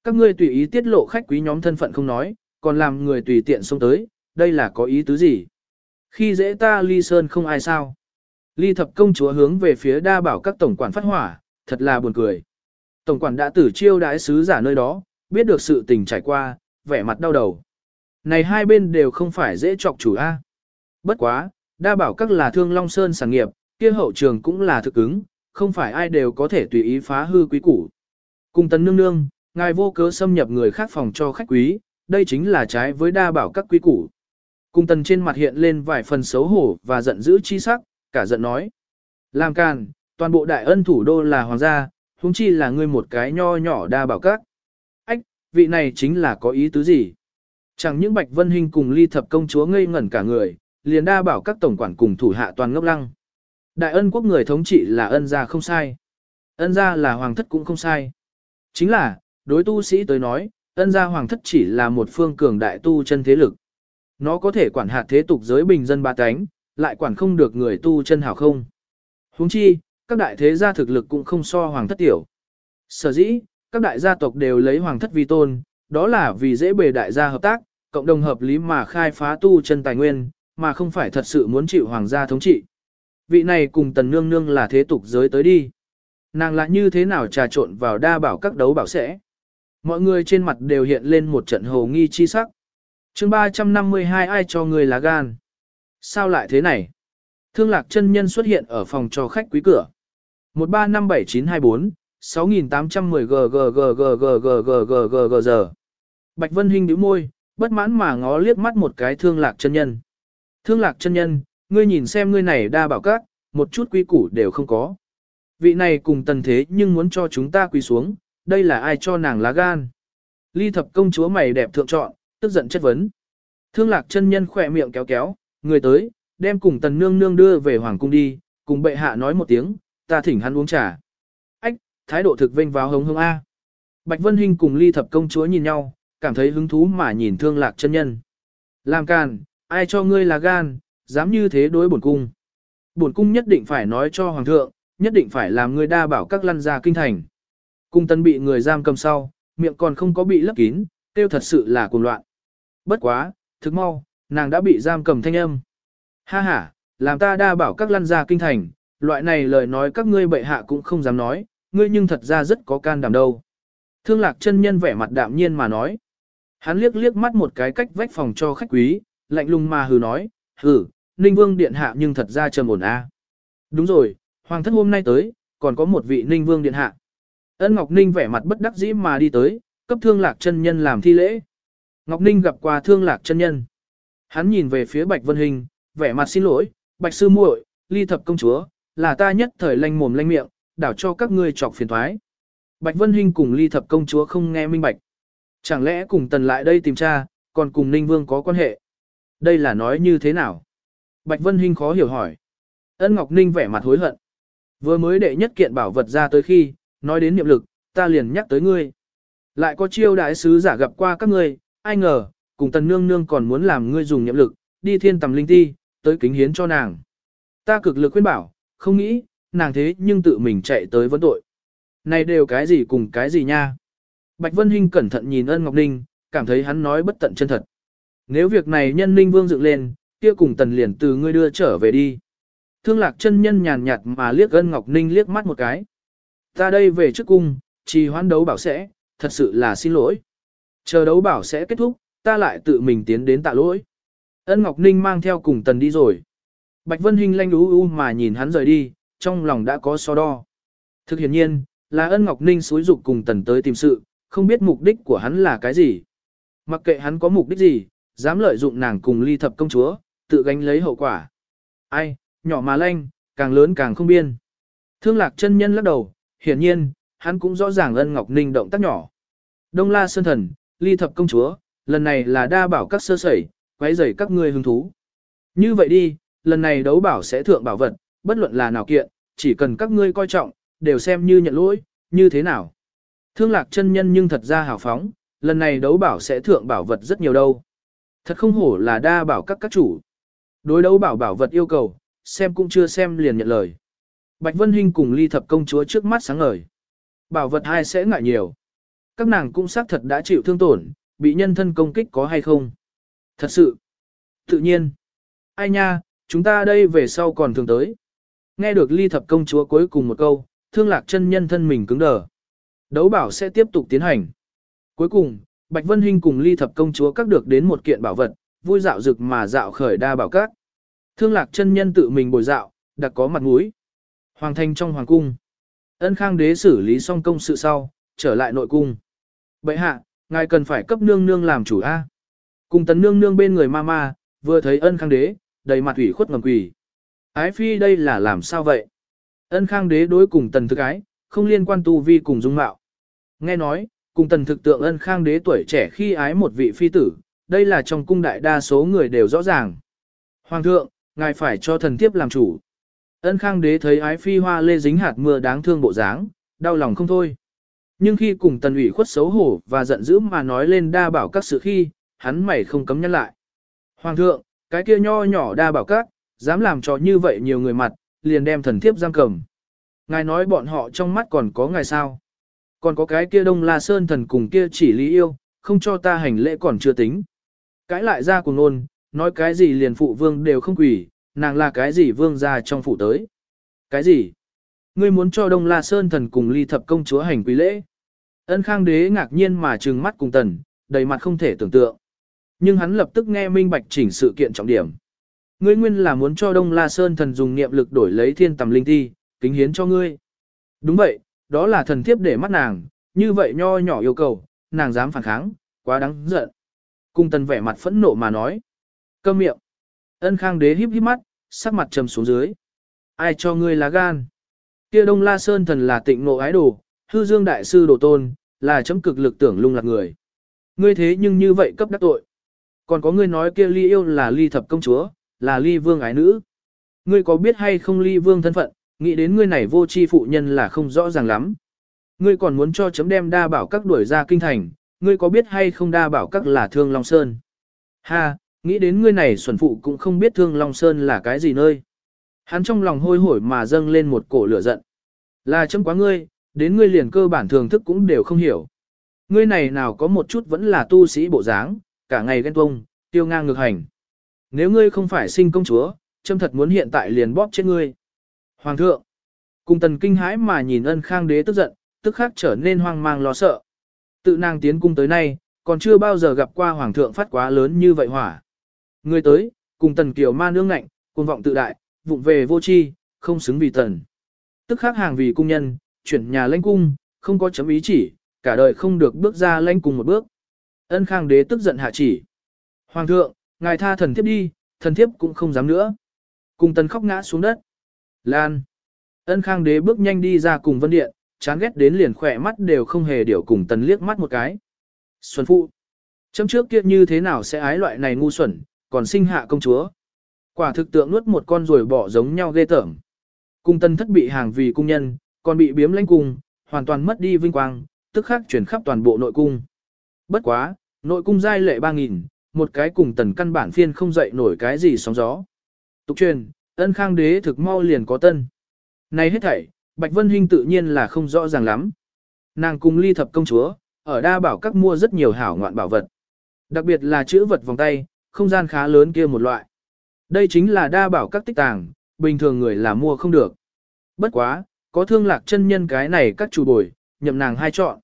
Các ngươi tùy ý tiết lộ khách quý nhóm thân phận không nói, còn làm người tùy tiện xông tới, đây là có ý tứ gì? Khi dễ ta ly sơn không ai sao? Ly thập công chúa hướng về phía đa bảo các tổng quản phát hỏa, thật là buồn cười. Tổng quản đã tử chiêu đái sứ giả nơi đó, biết được sự tình trải qua, vẻ mặt đau đầu. Này hai bên đều không phải dễ chọc chủ A. Bất quá, đa bảo các là thương long sơn sản nghiệp, kia hậu trường cũng là thực ứng, không phải ai đều có thể tùy ý phá hư quý củ. Cùng tấn nương nương, ngài vô cớ xâm nhập người khác phòng cho khách quý, đây chính là trái với đa bảo các quý củ. Cung tần trên mặt hiện lên vài phần xấu hổ và giận dữ chi sắc, cả giận nói. Làm càn, toàn bộ đại ân thủ đô là hoàng gia, huống chi là ngươi một cái nho nhỏ đa bảo các. Ách, vị này chính là có ý tứ gì? Chẳng những Bạch Vân Hinh cùng ly thập công chúa ngây ngẩn cả người, liền đa bảo các tổng quản cùng thủ hạ toàn ngốc lăng. Đại ân quốc người thống trị là ân gia không sai. Ân gia là hoàng thất cũng không sai. Chính là, đối tu sĩ tới nói, ân gia hoàng thất chỉ là một phương cường đại tu chân thế lực. Nó có thể quản hạt thế tục giới bình dân ba cánh, lại quản không được người tu chân hảo không. Huống chi, các đại thế gia thực lực cũng không so hoàng thất tiểu. Sở dĩ, các đại gia tộc đều lấy hoàng thất vi tôn, đó là vì dễ bề đại gia hợp tác, cộng đồng hợp lý mà khai phá tu chân tài nguyên, mà không phải thật sự muốn chịu hoàng gia thống trị. Vị này cùng tần nương nương là thế tục giới tới đi. Nàng lại như thế nào trà trộn vào đa bảo các đấu bảo sẽ. Mọi người trên mặt đều hiện lên một trận hồ nghi chi sắc. chương 352 ai cho người lá gan? Sao lại thế này? Thương lạc chân nhân xuất hiện ở phòng cho khách quý cửa. 1357924, 6810 g giờ. Bạch Vân Hinh nhíu môi, bất mãn mà ngó liếc mắt một cái thương lạc chân nhân. Thương lạc chân nhân, ngươi nhìn xem ngươi này đa bảo các, một chút quy củ đều không có. Vị này cùng tần thế nhưng muốn cho chúng ta quỳ xuống, đây là ai cho nàng lá gan. Ly thập công chúa mày đẹp thượng trọn, tức giận chất vấn. Thương lạc chân nhân khỏe miệng kéo kéo, người tới, đem cùng tần nương nương đưa về hoàng cung đi, cùng bệ hạ nói một tiếng, ta thỉnh hắn uống trà. Ách, thái độ thực vinh vào hống hống A. Bạch Vân Hinh cùng ly thập công chúa nhìn nhau, cảm thấy hứng thú mà nhìn thương lạc chân nhân. Làm càn, ai cho ngươi là gan, dám như thế đối bổn cung. Bổn cung nhất định phải nói cho hoàng thượng, nhất định phải làm ngươi đa bảo các lăn ra kinh thành. Cung tân bị người giam cầm sau, miệng còn không có bị lấp kín, tiêu thật sự là cuồng loạn. Bất quá, thực mau, nàng đã bị giam cầm thanh âm. Ha ha, làm ta đa bảo các lăn ra kinh thành, loại này lời nói các ngươi bệ hạ cũng không dám nói, ngươi nhưng thật ra rất có can đảm đâu. Thương lạc chân nhân vẻ mặt đạm nhiên mà nói. Hắn liếc liếc mắt một cái cách vách phòng cho khách quý, lạnh lùng mà hừ nói, hừ, Ninh Vương Điện Hạ nhưng thật ra trầm ổn a. Đúng rồi, Hoàng thất hôm nay tới, còn có một vị Ninh Vương Điện Hạ. Ân Ngọc Ninh vẻ mặt bất đắc dĩ mà đi tới, cấp thương lạc chân nhân làm thi lễ. Ngọc Ninh gặp qua thương lạc chân nhân. Hắn nhìn về phía Bạch Vân Hình, vẻ mặt xin lỗi, Bạch Sư muội, ly thập công chúa, là ta nhất thời lanh mồm lanh miệng, đảo cho các ngươi trọc phiền thoái. Bạch Vân Hinh cùng ly thập công chúa không nghe minh bạch. Chẳng lẽ cùng tần lại đây tìm cha, còn cùng Ninh Vương có quan hệ? Đây là nói như thế nào? Bạch Vân Hinh khó hiểu hỏi. Ân Ngọc Ninh vẻ mặt hối hận. Vừa mới đệ nhất kiện bảo vật ra tới khi, nói đến niệm lực, ta liền nhắc tới ngươi. Lại có chiêu đại sứ giả gặp qua các ngươi, ai ngờ, cùng tần nương nương còn muốn làm ngươi dùng niệm lực, đi thiên tầm linh ti, tới kính hiến cho nàng. Ta cực lực khuyên bảo, không nghĩ, nàng thế nhưng tự mình chạy tới vấn tội. Này đều cái gì cùng cái gì nha? Bạch Vân Hinh cẩn thận nhìn ân Ngọc Ninh, cảm thấy hắn nói bất tận chân thật. Nếu việc này nhân Ninh Vương dựng lên, kia cùng tần liền từ ngươi đưa trở về đi. Thương lạc chân nhân nhàn nhạt mà liếc ân Ngọc Ninh liếc mắt một cái. Ta đây về trước cung, trì hoãn đấu bảo sẽ, thật sự là xin lỗi. Chờ đấu bảo sẽ kết thúc, ta lại tự mình tiến đến tạ lỗi. Ân Ngọc Ninh mang theo cùng tần đi rồi. Bạch Vân Hinh lanh u u mà nhìn hắn rời đi, trong lòng đã có so đo. Thực hiện nhiên, là ân Ngọc Ninh xúi dục cùng tần tới tìm sự, không biết mục đích của hắn là cái gì. Mặc kệ hắn có mục đích gì, dám lợi dụng nàng cùng ly thập công chúa, tự gánh lấy hậu quả. Ai, nhỏ mà lanh, càng lớn càng không biên. Thương lạc chân nhân lắc đầu, hiển nhiên, hắn cũng rõ ràng ân Ngọc Ninh động tác nhỏ. Đông La Sơn Thần, ly thập công chúa, lần này là đa bảo các sơ sẩy, quấy rầy các ngươi hứng thú. Như vậy đi, lần này đấu bảo sẽ thượng bảo vật, bất luận là nào kiện, chỉ cần các ngươi coi trọng, đều xem như nhận lỗi, như thế nào. Thương lạc chân nhân nhưng thật ra hào phóng, lần này đấu bảo sẽ thượng bảo vật rất nhiều đâu. Thật không hổ là đa bảo các các chủ. Đối đấu bảo bảo vật yêu cầu, xem cũng chưa xem liền nhận lời. Bạch Vân Hinh cùng ly thập công chúa trước mắt sáng ngời. Bảo vật hai sẽ ngại nhiều. Các nàng cũng xác thật đã chịu thương tổn, bị nhân thân công kích có hay không. Thật sự. Tự nhiên. Ai nha, chúng ta đây về sau còn thường tới. Nghe được ly thập công chúa cuối cùng một câu, thương lạc chân nhân thân mình cứng đờ. Đấu bảo sẽ tiếp tục tiến hành. Cuối cùng, Bạch Vân Hinh cùng ly thập công chúa các được đến một kiện bảo vật, vui dạo rực mà dạo khởi đa bảo các. Thương lạc chân nhân tự mình bồi dạo, đặc có mặt mũi. Hoàng thanh trong hoàng cung. Ân khang đế xử lý xong công sự sau, trở lại nội cung. Bệ hạ, ngài cần phải cấp nương nương làm chủ A. Cùng tần nương nương bên người ma ma, vừa thấy ân khang đế, đầy mặt ủy khuất ngầm quỷ. Ái phi đây là làm sao vậy? Ân khang đế đối cùng tần thực ái, không liên quan tu vi cùng dung mạo. Nghe nói, cùng tần thực tượng ân khang đế tuổi trẻ khi ái một vị phi tử, đây là trong cung đại đa số người đều rõ ràng. Hoàng thượng, ngài phải cho thần tiếp làm chủ. Ân khang đế thấy ái phi hoa lê dính hạt mưa đáng thương bộ dáng, đau lòng không thôi. Nhưng khi cùng tần ủy khuất xấu hổ và giận dữ mà nói lên đa bảo các sự khi, hắn mày không cấm nhắc lại. Hoàng thượng, cái kia nho nhỏ đa bảo các, dám làm cho như vậy nhiều người mặt, liền đem thần thiếp giam cầm. Ngài nói bọn họ trong mắt còn có ngài sao. Còn có cái kia đông la sơn thần cùng kia chỉ lý yêu, không cho ta hành lễ còn chưa tính. Cãi lại ra cùng nôn, nói cái gì liền phụ vương đều không quỷ, nàng là cái gì vương ra trong phụ tới. Cái gì? Ngươi muốn cho đông la sơn thần cùng ly thập công chúa hành quý lễ. Ân khang đế ngạc nhiên mà trừng mắt cùng tần, đầy mặt không thể tưởng tượng. Nhưng hắn lập tức nghe minh bạch chỉnh sự kiện trọng điểm. Ngươi nguyên là muốn cho Đông La Sơn thần dùng niệm lực đổi lấy thiên tầm linh thi, kính hiến cho ngươi. Đúng vậy, đó là thần thiếp để mắt nàng, như vậy nho nhỏ yêu cầu, nàng dám phản kháng, quá đáng giận. Cung tần vẻ mặt phẫn nộ mà nói. Câm miệng. Ân khang đế híp híp mắt, sắc mặt trầm xuống dưới. Ai cho ngươi lá gan? Kia Đông La Sơn thần là tịnh nộ ái đồ, hư dương đại sư đồ tôn, là chấm cực lực tưởng lung lạc người. Ngươi thế nhưng như vậy cấp đắc tội. Còn có ngươi nói kia ly yêu là ly thập công chúa, là ly vương ái nữ. Ngươi có biết hay không ly vương thân phận, nghĩ đến ngươi này vô tri phụ nhân là không rõ ràng lắm. Ngươi còn muốn cho chấm đem đa bảo các đuổi ra kinh thành, ngươi có biết hay không đa bảo các là thương Long Sơn. Ha, nghĩ đến ngươi này xuẩn phụ cũng không biết thương Long Sơn là cái gì nơi. Hắn trong lòng hôi hổi mà dâng lên một cổ lửa giận. Là chấm quá ngươi, đến ngươi liền cơ bản thường thức cũng đều không hiểu. Ngươi này nào có một chút vẫn là tu sĩ bộ dáng, cả ngày ghen tuông, tiêu ngang ngược hành. Nếu ngươi không phải sinh công chúa, châm thật muốn hiện tại liền bóp chết ngươi. Hoàng thượng, cùng tần kinh hãi mà nhìn ân khang đế tức giận, tức khắc trở nên hoang mang lo sợ. Tự nàng tiến cung tới nay, còn chưa bao giờ gặp qua hoàng thượng phát quá lớn như vậy hỏa. Người tới, cùng tần kiều ma nương ngạnh, cuồng vọng tự đại, vụng về vô chi, không xứng vì tần. Tức khắc hàng vì cung nhân, chuyển nhà lãnh cung, không có chấm ý chỉ, cả đời không được bước ra lãnh cung một bước. Ân khang đế tức giận hạ chỉ. Hoàng thượng, ngài tha thần thiếp đi, thần thiếp cũng không dám nữa. Cùng tần khóc ngã xuống đất. Lan. Ân khang đế bước nhanh đi ra cùng vân điện, chán ghét đến liền khỏe mắt đều không hề điều cùng tần liếc mắt một cái. Xuân phụ. Chấm trước kia như thế nào sẽ ái loại này ngu xuẩn, còn sinh hạ công chúa. Quả thực tượng nuốt một con rồi bỏ giống nhau ghê tởm. Cung tần thất bị hàng vì cung nhân, còn bị biếm lãnh cung, hoàn toàn mất đi vinh quang, tức khắc chuyển khắp toàn bộ nội cung. Bất quá, nội cung giai lệ 3.000, một cái cùng tần căn bản phiên không dậy nổi cái gì sóng gió. Tục truyền, ân khang đế thực mau liền có tân. Này hết thảy, Bạch Vân Hinh tự nhiên là không rõ ràng lắm. Nàng cùng ly thập công chúa, ở đa bảo các mua rất nhiều hảo ngoạn bảo vật. Đặc biệt là chữ vật vòng tay, không gian khá lớn kia một loại. Đây chính là đa bảo các tích tàng, bình thường người là mua không được. Bất quá, có thương lạc chân nhân cái này các chủ bồi, nhậm nàng hai chọn.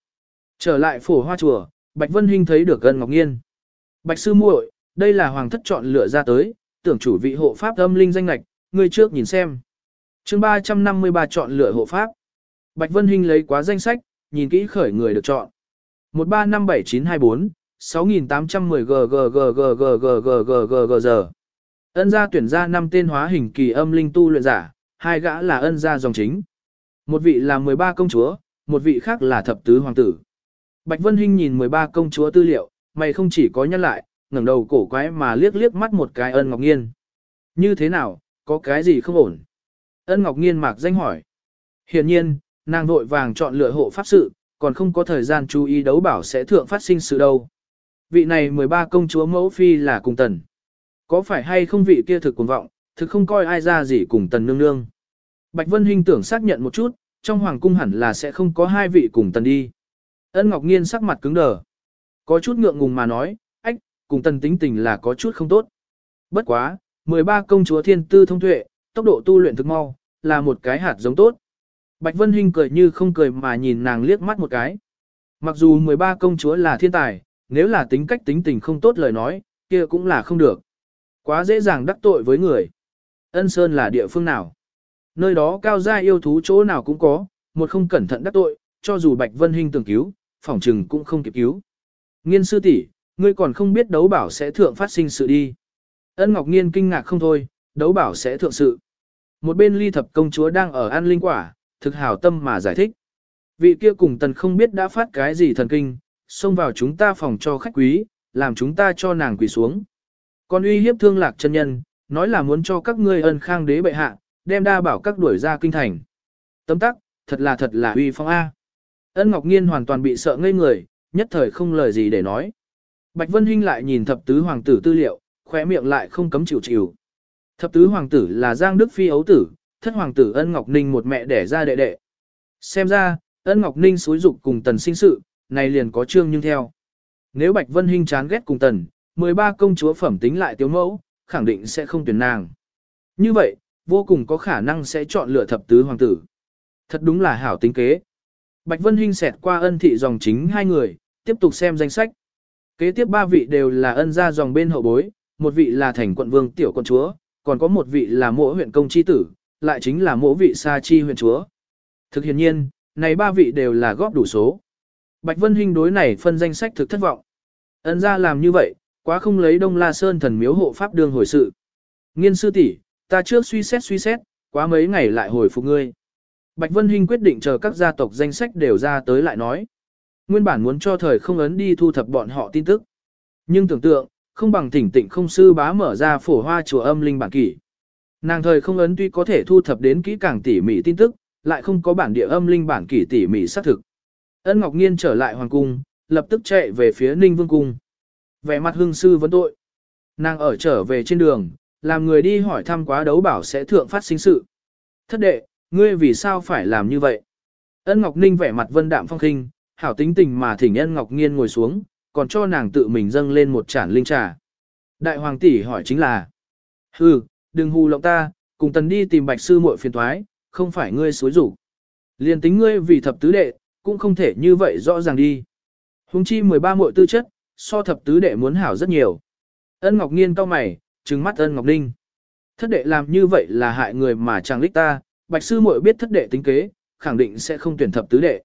Trở lại phổ hoa chùa, Bạch Vân Hinh thấy được gần Ngọc Nghiên. Bạch sư muội, đây là hoàng thất chọn lựa ra tới, tưởng chủ vị hộ pháp âm linh danh lạch, ngươi trước nhìn xem. Chương 353 chọn lựa hộ pháp. Bạch Vân Hinh lấy quá danh sách, nhìn kỹ khởi người được chọn. 1357924 6810 ggggggggggggg giờ. Ân gia tuyển ra 5 tên hóa hình kỳ âm linh tu luyện giả, hai gã là ân gia dòng chính. Một vị là 13 công chúa, một vị khác là thập tứ hoàng tử. Bạch Vân Hinh nhìn 13 công chúa tư liệu, mày không chỉ có nhắc lại, ngẩng đầu cổ quái mà liếc liếc mắt một cái ân ngọc nghiên. Như thế nào, có cái gì không ổn? Ân ngọc nghiên mạc danh hỏi. Hiển nhiên, nàng vội vàng chọn lựa hộ pháp sự, còn không có thời gian chú ý đấu bảo sẽ thượng phát sinh sự đâu. Vị này 13 công chúa mẫu phi là cùng tần. Có phải hay không vị kia thực cuồng vọng, thực không coi ai ra gì cùng tần nương nương. Bạch Vân Hinh tưởng xác nhận một chút, trong hoàng cung hẳn là sẽ không có hai vị cùng tần đi. Ân Ngọc Nghiên sắc mặt cứng đờ. Có chút ngượng ngùng mà nói, ách, cùng tần tính tình là có chút không tốt. Bất quá, 13 công chúa thiên tư thông tuệ, tốc độ tu luyện thực mau, là một cái hạt giống tốt. Bạch Vân Hinh cười như không cười mà nhìn nàng liếc mắt một cái. Mặc dù 13 công chúa là thiên tài, nếu là tính cách tính tình không tốt lời nói, kia cũng là không được. Quá dễ dàng đắc tội với người. Ân Sơn là địa phương nào? Nơi đó cao gia yêu thú chỗ nào cũng có, một không cẩn thận đắc tội, cho dù Bạch Vân Hinh tưởng cứu, phỏng trừng cũng không kịp cứu. Nghiên sư tỷ, ngươi còn không biết đấu bảo sẽ thượng phát sinh sự đi. Ân Ngọc Nghiên kinh ngạc không thôi, đấu bảo sẽ thượng sự. Một bên ly thập công chúa đang ở ăn linh quả, thực hảo tâm mà giải thích. Vị kia cùng tần không biết đã phát cái gì thần kinh, xông vào chúng ta phòng cho khách quý, làm chúng ta cho nàng quỳ xuống. Còn uy hiếp thương lạc chân nhân, nói là muốn cho các ngươi ân khang đế bệ hạ, đem đa bảo các đuổi ra kinh thành. Tấm tắc, thật là thật là uy phong A. Ân Ngọc Nghiên hoàn toàn bị sợ ngây người, nhất thời không lời gì để nói. Bạch Vân Hinh lại nhìn thập tứ hoàng tử tư liệu, khóe miệng lại không cấm chịu chịu. Thập tứ hoàng tử là Giang Đức Phi ấu tử, thất hoàng tử ân Ngọc Ninh một mẹ đẻ ra đệ đệ. Xem ra, ân Ngọc Ninh xúi dục cùng tần sinh sự, này liền có trương nhưng theo. Nếu Bạch Vân Hinh chán ghét cùng tần, 13 công chúa phẩm tính lại tiếu mẫu, khẳng định sẽ không tuyển nàng. Như vậy, vô cùng có khả năng sẽ chọn lựa thập tứ hoàng tử. Thật đúng là hảo tính kế. Bạch Vân Hinh xẹt qua ân thị dòng chính hai người, tiếp tục xem danh sách. Kế tiếp ba vị đều là ân gia dòng bên hậu bối, một vị là thành quận vương tiểu quận chúa, còn có một vị là mỗi huyện công chi tử, lại chính là mỗi vị sa chi huyện chúa. Thực hiện nhiên, này ba vị đều là góp đủ số. Bạch Vân Hinh đối này phân danh sách thực thất vọng. ấn gia làm như vậy, quá không lấy Đông La Sơn thần miếu hộ pháp đương hồi sự. Nghiên sư tỷ, ta trước suy xét suy xét, quá mấy ngày lại hồi phục ngươi. Bạch Vân Hinh quyết định chờ các gia tộc danh sách đều ra tới lại nói. Nguyên bản muốn cho thời không ấn đi thu thập bọn họ tin tức. Nhưng tưởng tượng, không bằng thỉnh tịnh không sư bá mở ra phổ hoa chùa âm linh bản kỷ. Nàng thời không ấn tuy có thể thu thập đến kỹ càng tỉ mỉ tin tức, lại không có bản địa âm linh bản kỷ tỉ mỉ xác thực. Ân Ngọc Nghiên trở lại hoàng cung, lập tức chạy về phía Ninh Vương cung. Vẻ mặt hương sư vấn tội. Nàng ở trở về trên đường, làm người đi hỏi thăm quá đấu bảo sẽ thượng phát sinh sự. Thất đệ, ngươi vì sao phải làm như vậy? Ân Ngọc Ninh vẻ mặt vân đạm phong khinh, hảo tính tình mà thỉnh Ân Ngọc Nghiên ngồi xuống, còn cho nàng tự mình dâng lên một chản linh trà. Đại hoàng tỷ hỏi chính là, hừ, đừng hù lộng ta, cùng tần đi tìm bạch sư muội phiền thoái, không phải ngươi xối rủ. Liên tính ngươi vì thập tứ đệ, cũng không thể như vậy rõ ràng đi. Hùng chi 13 muội tư chất, so thập tứ đệ muốn hảo rất nhiều. Ân Ngọc Nghiên cau mày, trừng mắt Ân Ngọc Ninh. Thất đệ làm như vậy là hại người mà chẳng lích ta, bạch sư muội biết thất đệ tính kế, khẳng định sẽ không tuyển thập tứ đệ.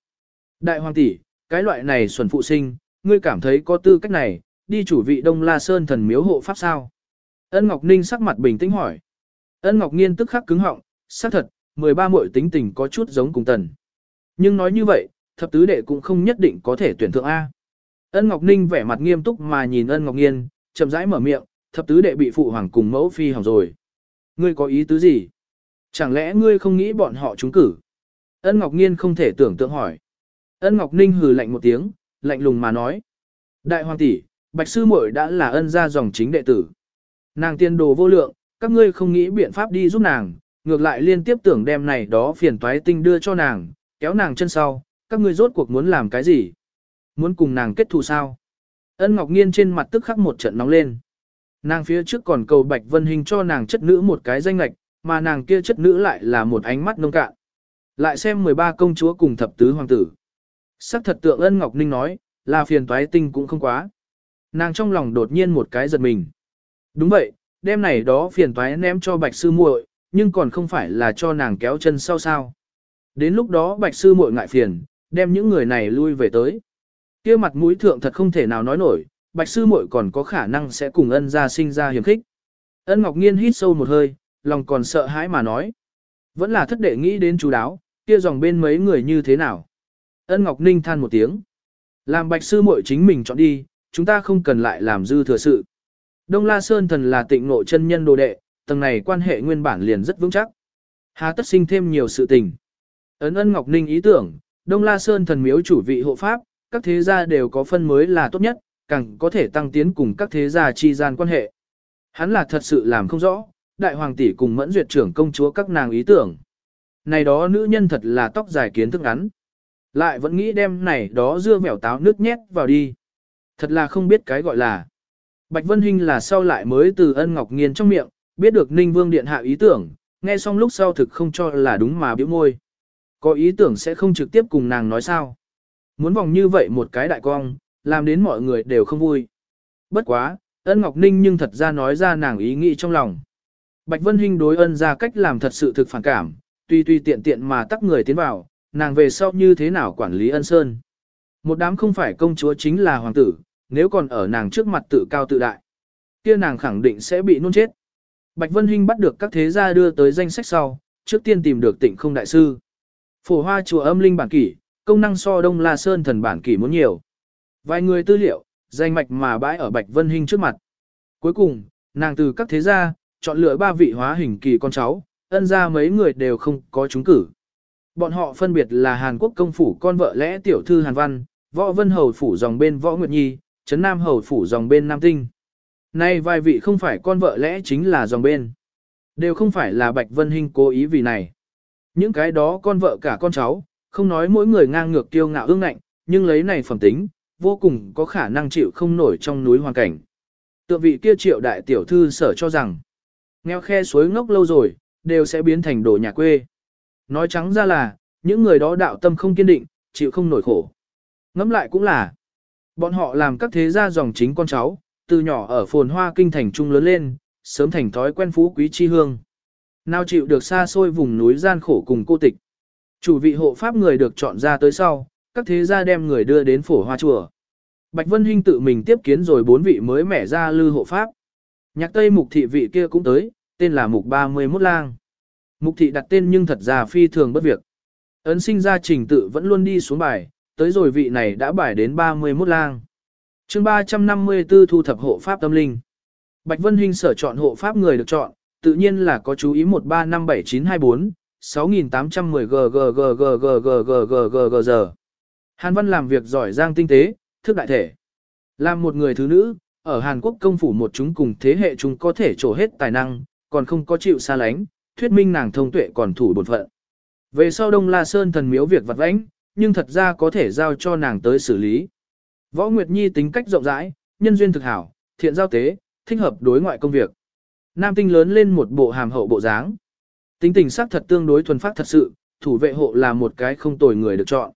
Đại hoàng tỷ, cái loại này xuẩn phụ sinh, ngươi cảm thấy có tư cách này, đi chủ vị Đông La Sơn thần miếu hộ pháp sao? Ân Ngọc Ninh sắc mặt bình tĩnh hỏi. Ân Ngọc Nghiên tức khắc cứng họng, xác thật, 13 muội tính tình có chút giống cùng tần. Nhưng nói như vậy, thập tứ đệ cũng không nhất định có thể tuyển thượng A. Ân Ngọc Ninh vẻ mặt nghiêm túc mà nhìn Ân Ngọc Nghiên, chậm rãi mở miệng, thập tứ đệ bị phụ hoàng cùng mẫu phi hỏng rồi. Ngươi có ý tứ gì? Chẳng lẽ ngươi không nghĩ bọn họ trúng cử? Ân Ngọc Nghiên không thể tưởng tượng hỏi. Ân Ngọc Ninh hừ lạnh một tiếng, lạnh lùng mà nói. Đại hoàng tỷ, Bạch Sư muội đã là ân gia dòng chính đệ tử. Nàng tiên đồ vô lượng, các ngươi không nghĩ biện pháp đi giúp nàng, ngược lại liên tiếp tưởng đem này đó phiền toái tinh đưa cho nàng, kéo nàng chân sau, các ngươi rốt cuộc muốn làm cái gì? Muốn cùng nàng kết thù sao? Ân Ngọc Nghiên trên mặt tức khắc một trận nóng lên. Nàng phía trước còn cầu Bạch Vân Hình cho nàng chất nữ một cái danh lạch, mà nàng kia chất nữ lại là một ánh mắt nông cạn. Lại xem 13 công chúa cùng thập tứ hoàng tử. Sắc thật tượng ân Ngọc Ninh nói, là phiền toái tinh cũng không quá. Nàng trong lòng đột nhiên một cái giật mình. Đúng vậy, đêm này đó phiền toái ném cho bạch sư muội, nhưng còn không phải là cho nàng kéo chân sau sao. Đến lúc đó bạch sư muội ngại phiền, đem những người này lui về tới. kia mặt mũi thượng thật không thể nào nói nổi, bạch sư muội còn có khả năng sẽ cùng ân gia sinh ra hiểm khích. Ân Ngọc Nghiên hít sâu một hơi, lòng còn sợ hãi mà nói. Vẫn là thất đệ nghĩ đến chú đáo, kia dòng bên mấy người như thế nào. Ân Ngọc Ninh than một tiếng. Làm bạch sư muội chính mình chọn đi, chúng ta không cần lại làm dư thừa sự. Đông La Sơn thần là tịnh nội chân nhân đồ đệ, tầng này quan hệ nguyên bản liền rất vững chắc. há tất sinh thêm nhiều sự tình. Ấn ân Ngọc Ninh ý tưởng, Đông La Sơn thần miếu chủ vị hộ pháp, các thế gia đều có phân mới là tốt nhất, càng có thể tăng tiến cùng các thế gia chi gian quan hệ. Hắn là thật sự làm không rõ, đại hoàng tỷ cùng mẫn duyệt trưởng công chúa các nàng ý tưởng. Này đó nữ nhân thật là tóc dài kiến thức ngắn. Lại vẫn nghĩ đem này đó dưa mèo táo nước nhét vào đi. Thật là không biết cái gọi là. Bạch Vân Hinh là sau lại mới từ ân ngọc nghiền trong miệng, biết được Ninh Vương Điện hạ ý tưởng, nghe xong lúc sau thực không cho là đúng mà biểu môi. Có ý tưởng sẽ không trực tiếp cùng nàng nói sao. Muốn vòng như vậy một cái đại cong, làm đến mọi người đều không vui. Bất quá, ân Ngọc Ninh nhưng thật ra nói ra nàng ý nghĩ trong lòng. Bạch Vân Hinh đối ân ra cách làm thật sự thực phản cảm, tuy tuy tiện tiện mà tắc người tiến vào, nàng về sau như thế nào quản lý ân sơn. Một đám không phải công chúa chính là hoàng tử, nếu còn ở nàng trước mặt tự cao tự đại. kia nàng khẳng định sẽ bị nôn chết. Bạch Vân Hinh bắt được các thế gia đưa tới danh sách sau, trước tiên tìm được tịnh không đại sư. Phổ hoa chùa âm linh bản kỷ, công năng so đông la sơn thần bản kỷ muốn nhiều. Vài người tư liệu, danh mạch mà bãi ở Bạch Vân Hinh trước mặt. Cuối cùng, nàng từ các thế gia, chọn lựa ba vị hóa hình kỳ con cháu, ân ra mấy người đều không có trúng cử. Bọn họ phân biệt là Hàn Quốc công phủ con vợ lẽ tiểu thư Hàn Văn, võ vân hầu phủ dòng bên võ Nguyệt Nhi, Trấn Nam hầu phủ dòng bên Nam Tinh. Nay vài vị không phải con vợ lẽ chính là dòng bên. Đều không phải là Bạch Vân Hinh cố ý vì này. Những cái đó con vợ cả con cháu, không nói mỗi người ngang ngược kiêu ngạo ương ngạnh, nhưng lấy này phẩm tính, vô cùng có khả năng chịu không nổi trong núi hoàn cảnh. Tượng vị kia triệu đại tiểu thư sở cho rằng, nghèo khe suối ngốc lâu rồi, đều sẽ biến thành đồ nhà quê. Nói trắng ra là, những người đó đạo tâm không kiên định, chịu không nổi khổ. Ngẫm lại cũng là, bọn họ làm các thế gia dòng chính con cháu, từ nhỏ ở phồn hoa kinh thành trung lớn lên, sớm thành thói quen phú quý chi hương. Nào chịu được xa xôi vùng núi gian khổ cùng cô tịch. Chủ vị hộ pháp người được chọn ra tới sau, các thế gia đem người đưa đến phổ hoa chùa. Bạch Vân Hinh tự mình tiếp kiến rồi bốn vị mới mẻ ra lư hộ pháp. Nhạc Tây Mục thị vị kia cũng tới, tên là Mục 31 lang. Mục thị đặt tên nhưng thật ra phi thường bất việc. Ấn sinh ra trình tự vẫn luôn đi xuống bài, tới rồi vị này đã bài đến 31 lang. chương 354 thu thập hộ pháp tâm linh. Bạch Vân Hinh sở chọn hộ pháp người được chọn, tự nhiên là có chú ý 1357924, 6810 g giờ. Hàn Văn làm việc giỏi giang tinh tế, thức đại thể. Làm một người thứ nữ, ở Hàn Quốc công phủ một chúng cùng thế hệ chúng có thể trổ hết tài năng, còn không có chịu xa lánh, thuyết minh nàng thông tuệ còn thủ bổn phận. Về sau Đông La Sơn thần miếu việc vặt vãnh, nhưng thật ra có thể giao cho nàng tới xử lý. Võ Nguyệt Nhi tính cách rộng rãi, nhân duyên thực hảo, thiện giao tế, thích hợp đối ngoại công việc. Nam tinh lớn lên một bộ hàm hậu bộ dáng. Tính tình sắc thật tương đối thuần phát thật sự, thủ vệ hộ là một cái không tồi người được chọn.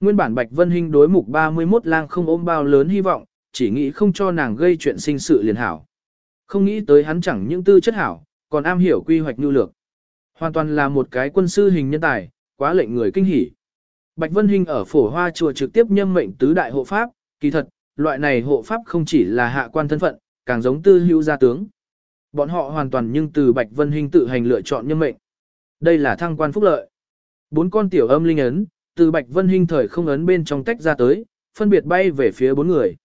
Nguyên bản Bạch Vân Hinh đối mục 31 lang không ôm bao lớn hy vọng, chỉ nghĩ không cho nàng gây chuyện sinh sự liền hảo. Không nghĩ tới hắn chẳng những tư chất hảo, còn am hiểu quy hoạch nhu lược. Hoàn toàn là một cái quân sư hình nhân tài, quá lệnh người kinh hỉ. Bạch Vân Hinh ở phổ hoa chùa trực tiếp nhâm mệnh tứ đại hộ pháp, kỳ thật, loại này hộ pháp không chỉ là hạ quan thân phận, càng giống tư hữu gia tướng. Bọn họ hoàn toàn nhưng từ Bạch Vân Hinh tự hành lựa chọn nhâm mệnh. Đây là thăng quan phúc lợi. Bốn con tiểu âm linh ấn, từ Bạch Vân Hinh thời không ấn bên trong tách ra tới, phân biệt bay về phía bốn người.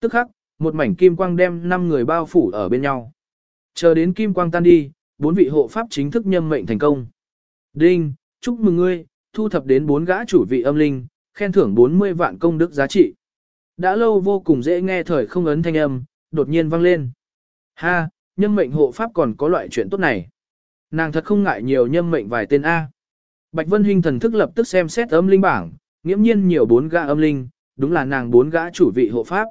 Tức khắc, một mảnh kim quang đem năm người bao phủ ở bên nhau. Chờ đến kim quang tan đi, bốn vị hộ pháp chính thức nhâm mệnh thành công. Đinh, chúc mừng ngươi, thu thập đến bốn gã chủ vị âm linh, khen thưởng 40 vạn công đức giá trị. Đã lâu vô cùng dễ nghe thời không ấn thanh âm, đột nhiên vang lên. Ha, nhâm mệnh hộ pháp còn có loại chuyện tốt này. Nàng thật không ngại nhiều nhâm mệnh vài tên A. Bạch Vân Hinh thần thức lập tức xem xét âm linh bảng, nghiễm nhiên nhiều bốn gã âm linh, đúng là nàng bốn gã chủ vị hộ pháp.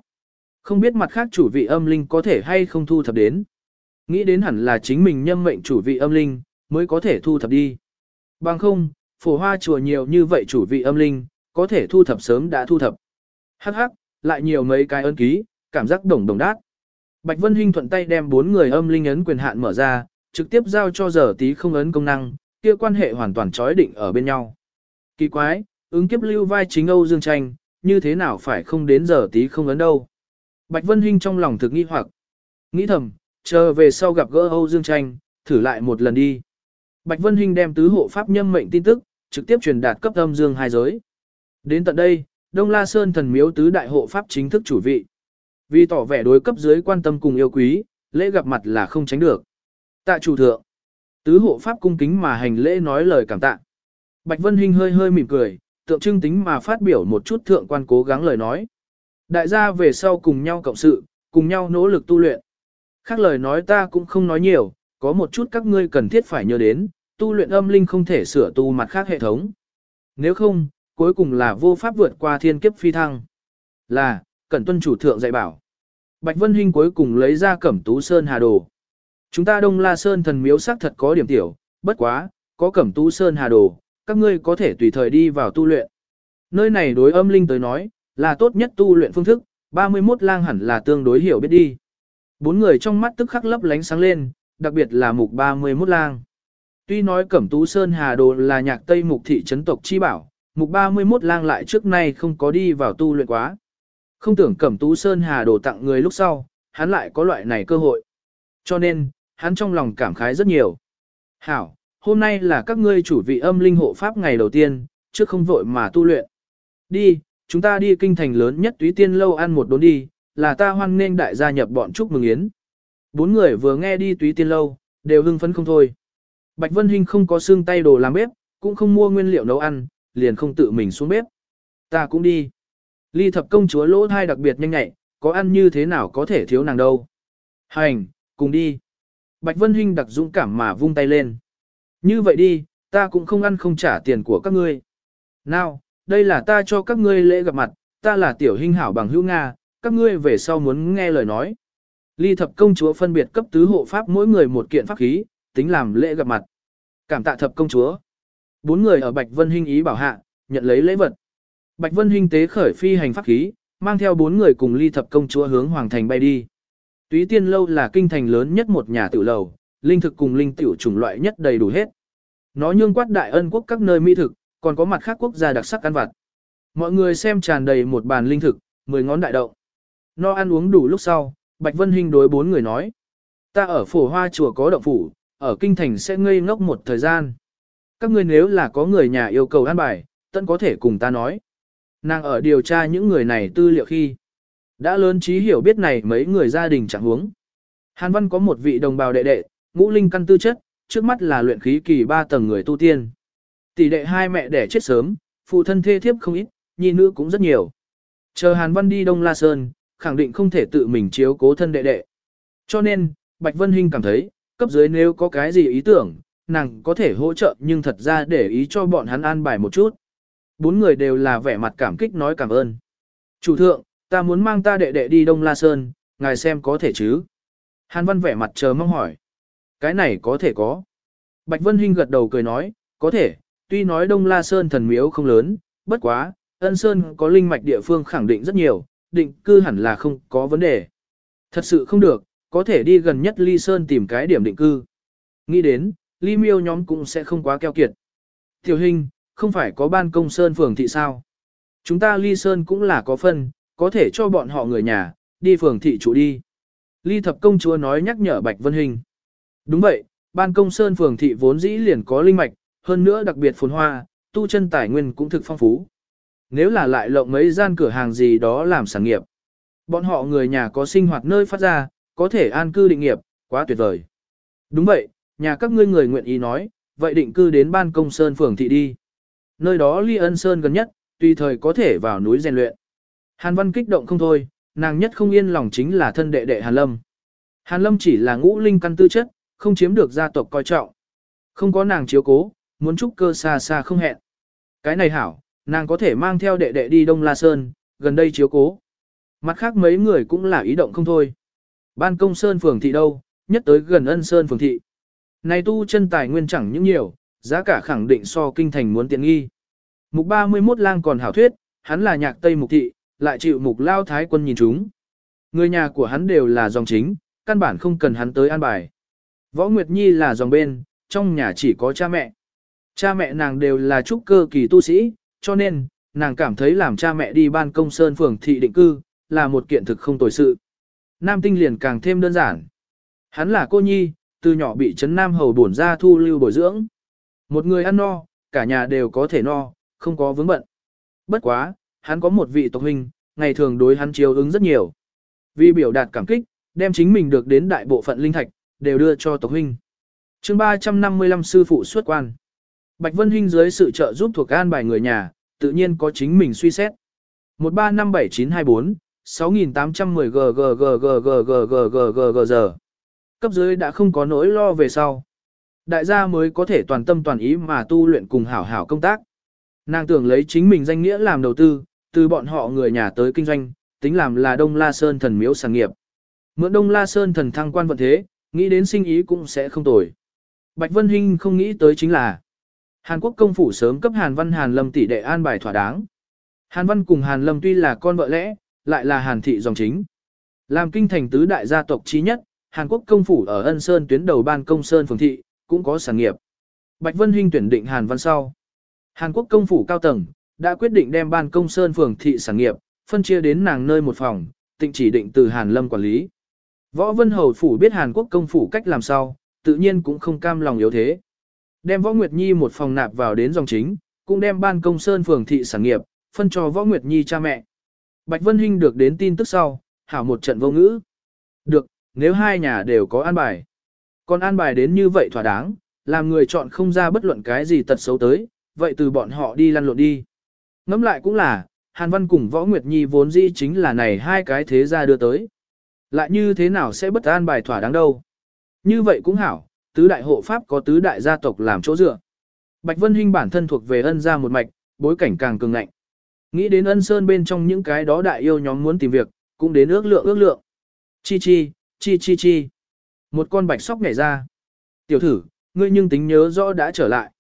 Không biết mặt khác chủ vị âm linh có thể hay không thu thập đến. Nghĩ đến hẳn là chính mình nhâm mệnh chủ vị âm linh, mới có thể thu thập đi. Bằng không, phổ hoa chùa nhiều như vậy chủ vị âm linh, có thể thu thập sớm đã thu thập. Hắc hắc, lại nhiều mấy cái ơn ký, cảm giác đồng đồng đát. Bạch Vân Hinh thuận tay đem bốn người âm linh ấn quyền hạn mở ra, trực tiếp giao cho giờ tí không ấn công năng, kia quan hệ hoàn toàn chói định ở bên nhau. Kỳ quái, ứng kiếp lưu vai chính Âu Dương Tranh, như thế nào phải không đến giờ tí không ấn đâu. Bạch Vân Hinh trong lòng thực nghi hoặc, nghĩ thầm, chờ về sau gặp gỡ Âu Dương Tranh, thử lại một lần đi. Bạch Vân Hinh đem tứ hộ pháp nhâm mệnh tin tức, trực tiếp truyền đạt cấp âm dương hai giới. Đến tận đây, Đông La Sơn thần miếu tứ đại hộ pháp chính thức chủ vị. Vì tỏ vẻ đối cấp dưới quan tâm cùng yêu quý, lễ gặp mặt là không tránh được. Tạ chủ thượng, tứ hộ pháp cung kính mà hành lễ nói lời cảm tạ. Bạch Vân Hinh hơi hơi mỉm cười, tượng trưng tính mà phát biểu một chút thượng quan cố gắng lời nói. Đại gia về sau cùng nhau cộng sự, cùng nhau nỗ lực tu luyện. Khác lời nói ta cũng không nói nhiều, có một chút các ngươi cần thiết phải nhớ đến, tu luyện âm linh không thể sửa tu mặt khác hệ thống. Nếu không, cuối cùng là vô pháp vượt qua thiên kiếp phi thăng. Là, cẩn tuân chủ thượng dạy bảo. Bạch Vân Hinh cuối cùng lấy ra cẩm tú sơn hà đồ. Chúng ta đông la sơn thần miếu sắc thật có điểm tiểu, bất quá, có cẩm tú sơn hà đồ, các ngươi có thể tùy thời đi vào tu luyện. Nơi này đối âm linh tới nói, là tốt nhất tu luyện phương thức, 31 lang hẳn là tương đối hiểu biết đi. Bốn người trong mắt tức khắc lấp lánh sáng lên, đặc biệt là mục 31 lang. Tuy nói Cẩm Tú Sơn Hà Đồ là nhạc Tây mục thị trấn tộc chi bảo, mục 31 lang lại trước nay không có đi vào tu luyện quá. Không tưởng Cẩm Tú Sơn Hà Đồ tặng người lúc sau, hắn lại có loại này cơ hội. Cho nên, hắn trong lòng cảm khái rất nhiều. Hảo, hôm nay là các ngươi chủ vị âm linh hộ pháp ngày đầu tiên, trước không vội mà tu luyện. Đi, chúng ta đi kinh thành lớn nhất túy tiên lâu ăn một đốn đi, là ta hoan nên đại gia nhập bọn chúc mừng yến. Bốn người vừa nghe đi túy tiên lâu, đều hưng phấn không thôi. Bạch Vân Hinh không có xương tay đồ làm bếp, cũng không mua nguyên liệu nấu ăn, liền không tự mình xuống bếp. Ta cũng đi. Ly thập công chúa lỗ thai đặc biệt nhanh nhạy, có ăn như thế nào có thể thiếu nàng đâu. Hành, cùng đi. Bạch Vân Hinh đặc dũng cảm mà vung tay lên. Như vậy đi, ta cũng không ăn không trả tiền của các ngươi. Nào, đây là ta cho các ngươi lễ gặp mặt, ta là tiểu hình hảo bằng hữu Nga, các ngươi về sau muốn nghe lời nói. Ly thập công chúa phân biệt cấp tứ hộ pháp mỗi người một kiện pháp khí, tính làm lễ gặp mặt. Cảm tạ thập công chúa. Bốn người ở Bạch Vân Hinh ý bảo hạ, nhận lấy lễ vật. Bạch Vân Hinh tế khởi phi hành pháp khí, mang theo bốn người cùng ly thập công chúa hướng hoàng thành bay đi. Túy tiên lâu là kinh thành lớn nhất một nhà tiểu lầu, linh thực cùng linh tiểu chủng loại nhất đầy đủ hết. Nó nhương quát đại ân quốc các nơi mỹ thực, còn có mặt khác quốc gia đặc sắc ăn vặt. Mọi người xem tràn đầy một bàn linh thực, mười ngón đại động. No ăn uống đủ lúc sau, Bạch Vân Hinh đối bốn người nói. Ta ở phổ hoa chùa có động phủ, ở kinh thành sẽ ngây ngốc một thời gian. Các ngươi nếu là có người nhà yêu cầu ăn bài, tận có thể cùng ta nói. Nàng ở điều tra những người này tư liệu khi. Đã lớn trí hiểu biết này mấy người gia đình chẳng huống. Hàn Văn có một vị đồng bào đệ đệ, ngũ linh căn tư chất, trước mắt là luyện khí kỳ ba tầng người tu tiên. Tỷ đệ hai mẹ đẻ chết sớm, phụ thân thê thiếp không ít, nhi nữ cũng rất nhiều. Chờ Hàn Văn đi Đông La Sơn, khẳng định không thể tự mình chiếu cố thân đệ đệ. Cho nên, Bạch Vân Hinh cảm thấy, cấp dưới nếu có cái gì ý tưởng, nàng có thể hỗ trợ nhưng thật ra để ý cho bọn hắn an bài một chút. Bốn người đều là vẻ mặt cảm kích nói cảm ơn. Chủ thượng, ta muốn mang ta đệ đệ đi Đông La Sơn, ngài xem có thể chứ. Hàn Văn vẻ mặt chờ mong hỏi. Cái này có thể có. Bạch Vân Hinh gật đầu cười nói, có thể, tuy nói Đông La Sơn thần miếu không lớn, bất quá, ân Sơn có linh mạch địa phương khẳng định rất nhiều, định cư hẳn là không có vấn đề. Thật sự không được, có thể đi gần nhất Ly Sơn tìm cái điểm định cư. Nghĩ đến, Ly Miêu nhóm cũng sẽ không quá keo kiệt. Tiểu hình, không phải có ban công Sơn phường thị sao? Chúng ta Ly Sơn cũng là có phân, có thể cho bọn họ người nhà, đi phường thị chủ đi. Ly thập công chúa nói nhắc nhở Bạch Vân Hình. Đúng vậy, ban công Sơn phường thị vốn dĩ liền có linh mạch, hơn nữa đặc biệt phồn hoa, tu chân tài nguyên cũng thực phong phú. Nếu là lại lộng mấy gian cửa hàng gì đó làm sản nghiệp. Bọn họ người nhà có sinh hoạt nơi phát ra, có thể an cư định nghiệp, quá tuyệt vời. Đúng vậy, nhà các ngươi người nguyện ý nói, vậy định cư đến ban công Sơn phường thị đi. Nơi đó ly ân Sơn gần nhất, tùy thời có thể vào núi rèn luyện. Hàn Văn kích động không thôi, nàng nhất không yên lòng chính là thân đệ đệ Hàn Lâm. Hàn Lâm chỉ là ngũ linh căn tư chất, không chiếm được gia tộc coi trọng. Không có nàng chiếu cố, muốn trúc cơ xa xa không hẹn. Cái này hảo, nàng có thể mang theo đệ đệ đi Đông La Sơn, gần đây chiếu cố. Mặt khác mấy người cũng là ý động không thôi. Ban công Sơn phường thị đâu, nhất tới gần ân Sơn phường thị. Này tu chân tài nguyên chẳng những nhiều, giá cả khẳng định so kinh thành muốn tiện nghi. Mục 31 lang còn hảo thuyết, hắn là nhạc Tây Mục Thị, lại chịu mục lao thái quân nhìn chúng. Người nhà của hắn đều là dòng chính, căn bản không cần hắn tới an bài. Võ Nguyệt Nhi là dòng bên, trong nhà chỉ có cha mẹ. Cha mẹ nàng đều là trúc cơ kỳ tu sĩ, cho nên, nàng cảm thấy làm cha mẹ đi ban công sơn phường thị định cư, là một kiện thực không tồi sự. Nam tinh liền càng thêm đơn giản. Hắn là cô nhi, từ nhỏ bị chấn nam hầu bổn ra thu lưu bồi dưỡng. Một người ăn no, cả nhà đều có thể no, không có vướng bận. Bất quá, hắn có một vị tộc huynh, ngày thường đối hắn chiếu ứng rất nhiều. Vì biểu đạt cảm kích, đem chính mình được đến đại bộ phận linh thạch, đều đưa cho tộc huynh. chương 355 sư phụ xuất quan. Bạch Vân Hinh dưới sự trợ giúp thuộc an bài người nhà, tự nhiên có chính mình suy xét. 1357924, 6810 ggggggggggggg giờ. Cấp dưới đã không có nỗi lo về sau. Đại gia mới có thể toàn tâm toàn ý mà tu luyện cùng hảo hảo công tác. Nàng tưởng lấy chính mình danh nghĩa làm đầu tư, từ bọn họ người nhà tới kinh doanh, tính làm là Đông La Sơn thần miếu sản nghiệp. Mượn Đông La Sơn thần thăng quan vận thế, nghĩ đến sinh ý cũng sẽ không tồi. Bạch Vân Hinh không nghĩ tới chính là Hàn Quốc công phủ sớm cấp Hàn Văn Hàn Lâm tỷ đệ an bài thỏa đáng. Hàn Văn cùng Hàn Lâm tuy là con vợ lẽ, lại là Hàn thị dòng chính. Làm kinh thành tứ đại gia tộc trí nhất, Hàn Quốc công phủ ở Ân Sơn tuyến đầu ban công Sơn phường thị, cũng có sản nghiệp. Bạch Vân Hinh tuyển định Hàn Văn sau. Hàn Quốc công phủ cao tầng, đã quyết định đem ban công Sơn phường thị sản nghiệp, phân chia đến nàng nơi một phòng, tịnh chỉ định từ Hàn Lâm quản lý. Võ Vân Hầu phủ biết Hàn Quốc công phủ cách làm sao, tự nhiên cũng không cam lòng yếu thế. Đem Võ Nguyệt Nhi một phòng nạp vào đến dòng chính, cũng đem ban công Sơn phường thị sản nghiệp, phân cho Võ Nguyệt Nhi cha mẹ. Bạch Vân Hinh được đến tin tức sau, hảo một trận vô ngữ. Được, nếu hai nhà đều có an bài. Còn an bài đến như vậy thỏa đáng, làm người chọn không ra bất luận cái gì tật xấu tới, vậy từ bọn họ đi lăn lộn đi. Ngắm lại cũng là, Hàn Văn cùng Võ Nguyệt Nhi vốn dĩ chính là này hai cái thế gia đưa tới. Lại như thế nào sẽ bất an bài thỏa đáng đâu. Như vậy cũng hảo, tứ đại hộ pháp có tứ đại gia tộc làm chỗ dựa. Bạch Vân Hinh bản thân thuộc về ân gia một mạch, bối cảnh càng cường ngạnh. Nghĩ đến ân sơn bên trong những cái đó đại yêu nhóm muốn tìm việc, cũng đến ước lượng ước lượng. Chi chi, chi chi chi. Một con bạch sóc nhảy ra. Tiểu thử, ngươi nhưng tính nhớ rõ đã trở lại.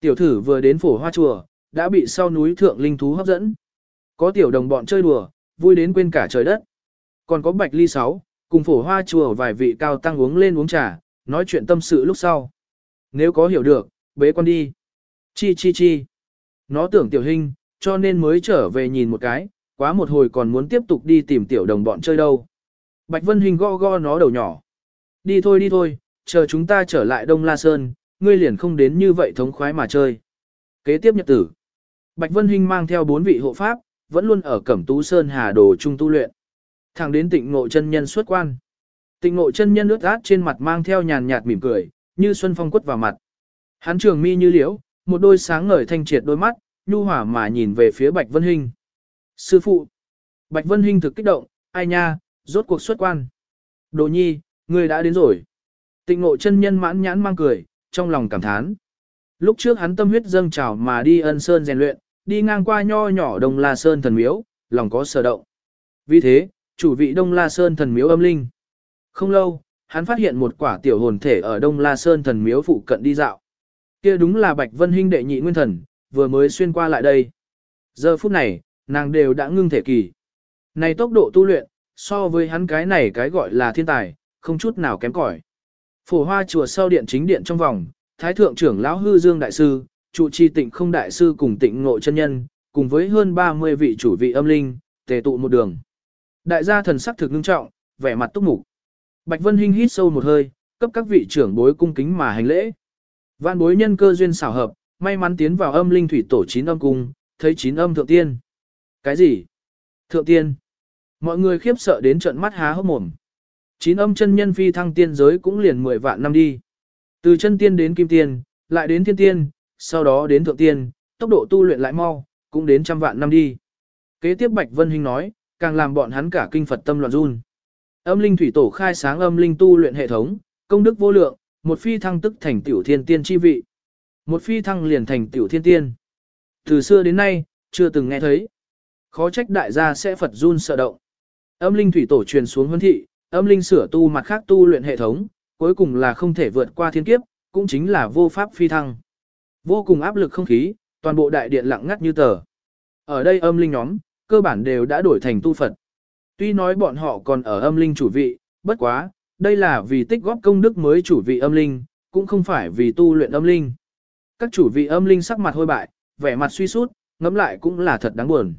Tiểu thử vừa đến phổ hoa chùa, đã bị sau núi thượng linh thú hấp dẫn. Có tiểu đồng bọn chơi đùa, vui đến quên cả trời đất. Còn có bạch ly sáu, cùng phổ hoa chùa vài vị cao tăng uống lên uống trà, nói chuyện tâm sự lúc sau. Nếu có hiểu được, bế con đi. Chi chi chi. Nó tưởng tiểu hình, cho nên mới trở về nhìn một cái, quá một hồi còn muốn tiếp tục đi tìm tiểu đồng bọn chơi đâu. Bạch Vân Hình go go nó đầu nhỏ. Đi thôi đi thôi, chờ chúng ta trở lại Đông La Sơn, ngươi liền không đến như vậy thống khoái mà chơi. Kế tiếp nhật tử. Bạch Vân Hinh mang theo bốn vị hộ pháp, vẫn luôn ở Cẩm Tú Sơn Hà Đồ Trung tu luyện. Thẳng đến tịnh ngộ chân nhân xuất quan. Tịnh ngộ chân nhân ướt át trên mặt mang theo nhàn nhạt mỉm cười, như xuân phong quất vào mặt. Hắn trường mi như liễu, một đôi sáng ngời thanh triệt đôi mắt, nhu hỏa mà nhìn về phía Bạch Vân Hinh. Sư phụ. Bạch Vân Hinh thực kích động, ai nha, rốt cuộc xuất quan. Đồ nhi, người đã đến rồi. Tịnh ngộ chân nhân mãn nhãn mang cười, trong lòng cảm thán. Lúc trước hắn tâm huyết dâng trào mà đi ân sơn rèn luyện, đi ngang qua nho nhỏ Đông La Sơn thần miếu, lòng có sở động. Vì thế, chủ vị Đông La Sơn thần miếu âm linh. Không lâu, hắn phát hiện một quả tiểu hồn thể ở Đông La Sơn thần miếu phụ cận đi dạo. Kia đúng là Bạch Vân Hinh đệ nhị nguyên thần, vừa mới xuyên qua lại đây. Giờ phút này, nàng đều đã ngưng thể kỳ. Này tốc độ tu luyện, so với hắn cái này cái gọi là thiên tài, không chút nào kém cỏi. Phổ hoa chùa sau điện chính điện trong vòng, Thái thượng trưởng lão hư dương đại sư, trụ trì tịnh không đại sư cùng tịnh ngộ chân nhân, cùng với hơn 30 vị chủ vị âm linh, tề tụ một đường. Đại gia thần sắc thực ngưng trọng, vẻ mặt túc mục. Bạch Vân Hinh hít sâu một hơi, cấp các vị trưởng bối cung kính mà hành lễ. Vạn bối nhân cơ duyên xảo hợp, may mắn tiến vào âm linh thủy tổ chín âm cung, thấy chín âm thượng tiên. Cái gì? Thượng tiên. Mọi người khiếp sợ đến trận mắt há hốc mồm. Chín âm chân nhân phi thăng tiên giới cũng liền 10 vạn năm đi. Từ chân tiên đến kim tiên, lại đến thiên tiên, sau đó đến thượng tiên, tốc độ tu luyện lại mau, cũng đến trăm vạn năm đi. Kế tiếp Bạch Vân Hinh nói, càng làm bọn hắn cả kinh Phật tâm loạn run. Âm linh thủy tổ khai sáng âm linh tu luyện hệ thống, công đức vô lượng, một phi thăng tức thành tiểu thiên tiên chi vị. Một phi thăng liền thành tiểu thiên tiên. Từ xưa đến nay, chưa từng nghe thấy. Khó trách đại gia sẽ Phật run sợ động. Âm linh thủy tổ truyền xuống huấn thị, âm linh sửa tu mặt khác tu luyện hệ thống, cuối cùng là không thể vượt qua thiên kiếp, cũng chính là vô pháp phi thăng. Vô cùng áp lực không khí, toàn bộ đại điện lặng ngắt như tờ. Ở đây âm linh nhóm, cơ bản đều đã đổi thành tu Phật. Tuy nói bọn họ còn ở âm linh chủ vị, bất quá, đây là vì tích góp công đức mới chủ vị âm linh, cũng không phải vì tu luyện âm linh. Các chủ vị âm linh sắc mặt hôi bại, vẻ mặt suy sút, ngẫm lại cũng là thật đáng buồn.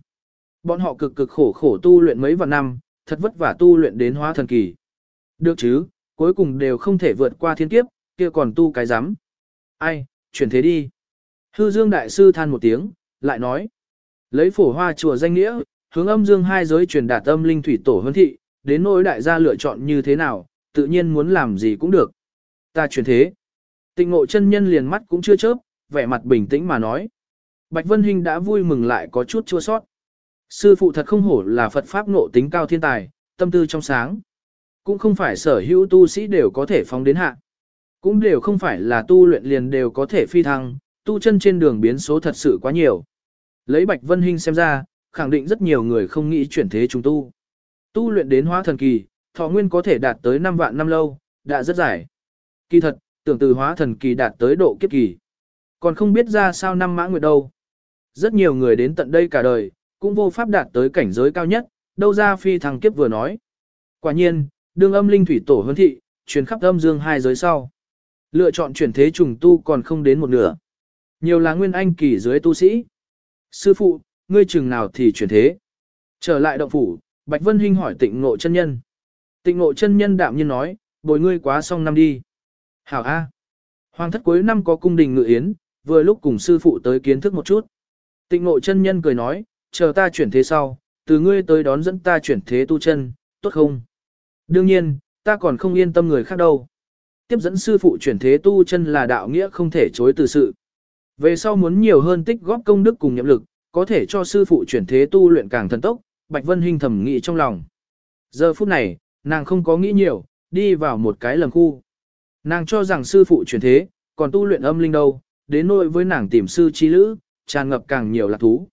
Bọn họ cực cực khổ khổ tu luyện mấy vạn năm, thật vất vả tu luyện đến hóa thần kỳ. Được chứ, cuối cùng đều không thể vượt qua thiên kiếp, kia còn tu cái rắm Ai, chuyển thế đi. Hư Dương Đại Sư than một tiếng, lại nói. Lấy phổ hoa chùa danh nghĩa, hướng âm dương hai giới truyền đạt âm linh thủy tổ huấn thị, đến nỗi đại gia lựa chọn như thế nào, tự nhiên muốn làm gì cũng được. Ta chuyển thế. Tịnh ngộ chân nhân liền mắt cũng chưa chớp, vẻ mặt bình tĩnh mà nói. Bạch Vân Hinh đã vui mừng lại có chút chua sót. Sư phụ thật không hổ là Phật Pháp ngộ tính cao thiên tài, tâm tư trong sáng. Cũng không phải sở hữu tu sĩ đều có thể phóng đến hạ. Cũng đều không phải là tu luyện liền đều có thể phi thăng, tu chân trên đường biến số thật sự quá nhiều. Lấy Bạch Vân Hinh xem ra, khẳng định rất nhiều người không nghĩ chuyển thế chúng tu. Tu luyện đến hóa thần kỳ, thọ nguyên có thể đạt tới 5 vạn năm lâu, đã rất dài. Kỳ thật, tưởng từ hóa thần kỳ đạt tới độ kiếp kỳ. Còn không biết ra sao năm mã nguyệt đâu. Rất nhiều người đến tận đây cả đời, cũng vô pháp đạt tới cảnh giới cao nhất, đâu ra phi thăng kiếp vừa nói. Quả nhiên, đương âm linh thủy tổ huấn thị, truyền khắp âm dương hai giới sau. Lựa chọn chuyển thế trùng tu còn không đến một nửa. Nhiều là nguyên anh kỳ dưới tu sĩ. Sư phụ, ngươi chừng nào thì chuyển thế. Trở lại động phủ, Bạch Vân Hinh hỏi tịnh ngộ chân nhân. Tịnh ngộ chân nhân đạm nhiên nói, bồi ngươi quá xong năm đi. Hảo A. Hoàng thất cuối năm có cung đình ngự yến, vừa lúc cùng sư phụ tới kiến thức một chút. Tịnh ngộ chân nhân cười nói, chờ ta chuyển thế sau, từ ngươi tới đón dẫn ta chuyển thế tu chân, tốt không? Đương nhiên, ta còn không yên tâm người khác đâu. Tiếp dẫn sư phụ chuyển thế tu chân là đạo nghĩa không thể chối từ sự. Về sau muốn nhiều hơn tích góp công đức cùng nhậm lực, có thể cho sư phụ chuyển thế tu luyện càng thần tốc, Bạch Vân Hinh thầm nghĩ trong lòng. Giờ phút này, nàng không có nghĩ nhiều, đi vào một cái lầm khu. Nàng cho rằng sư phụ chuyển thế, còn tu luyện âm linh đâu, đến nỗi với nàng tìm sư chi lữ, tràn ngập càng nhiều lạc thú.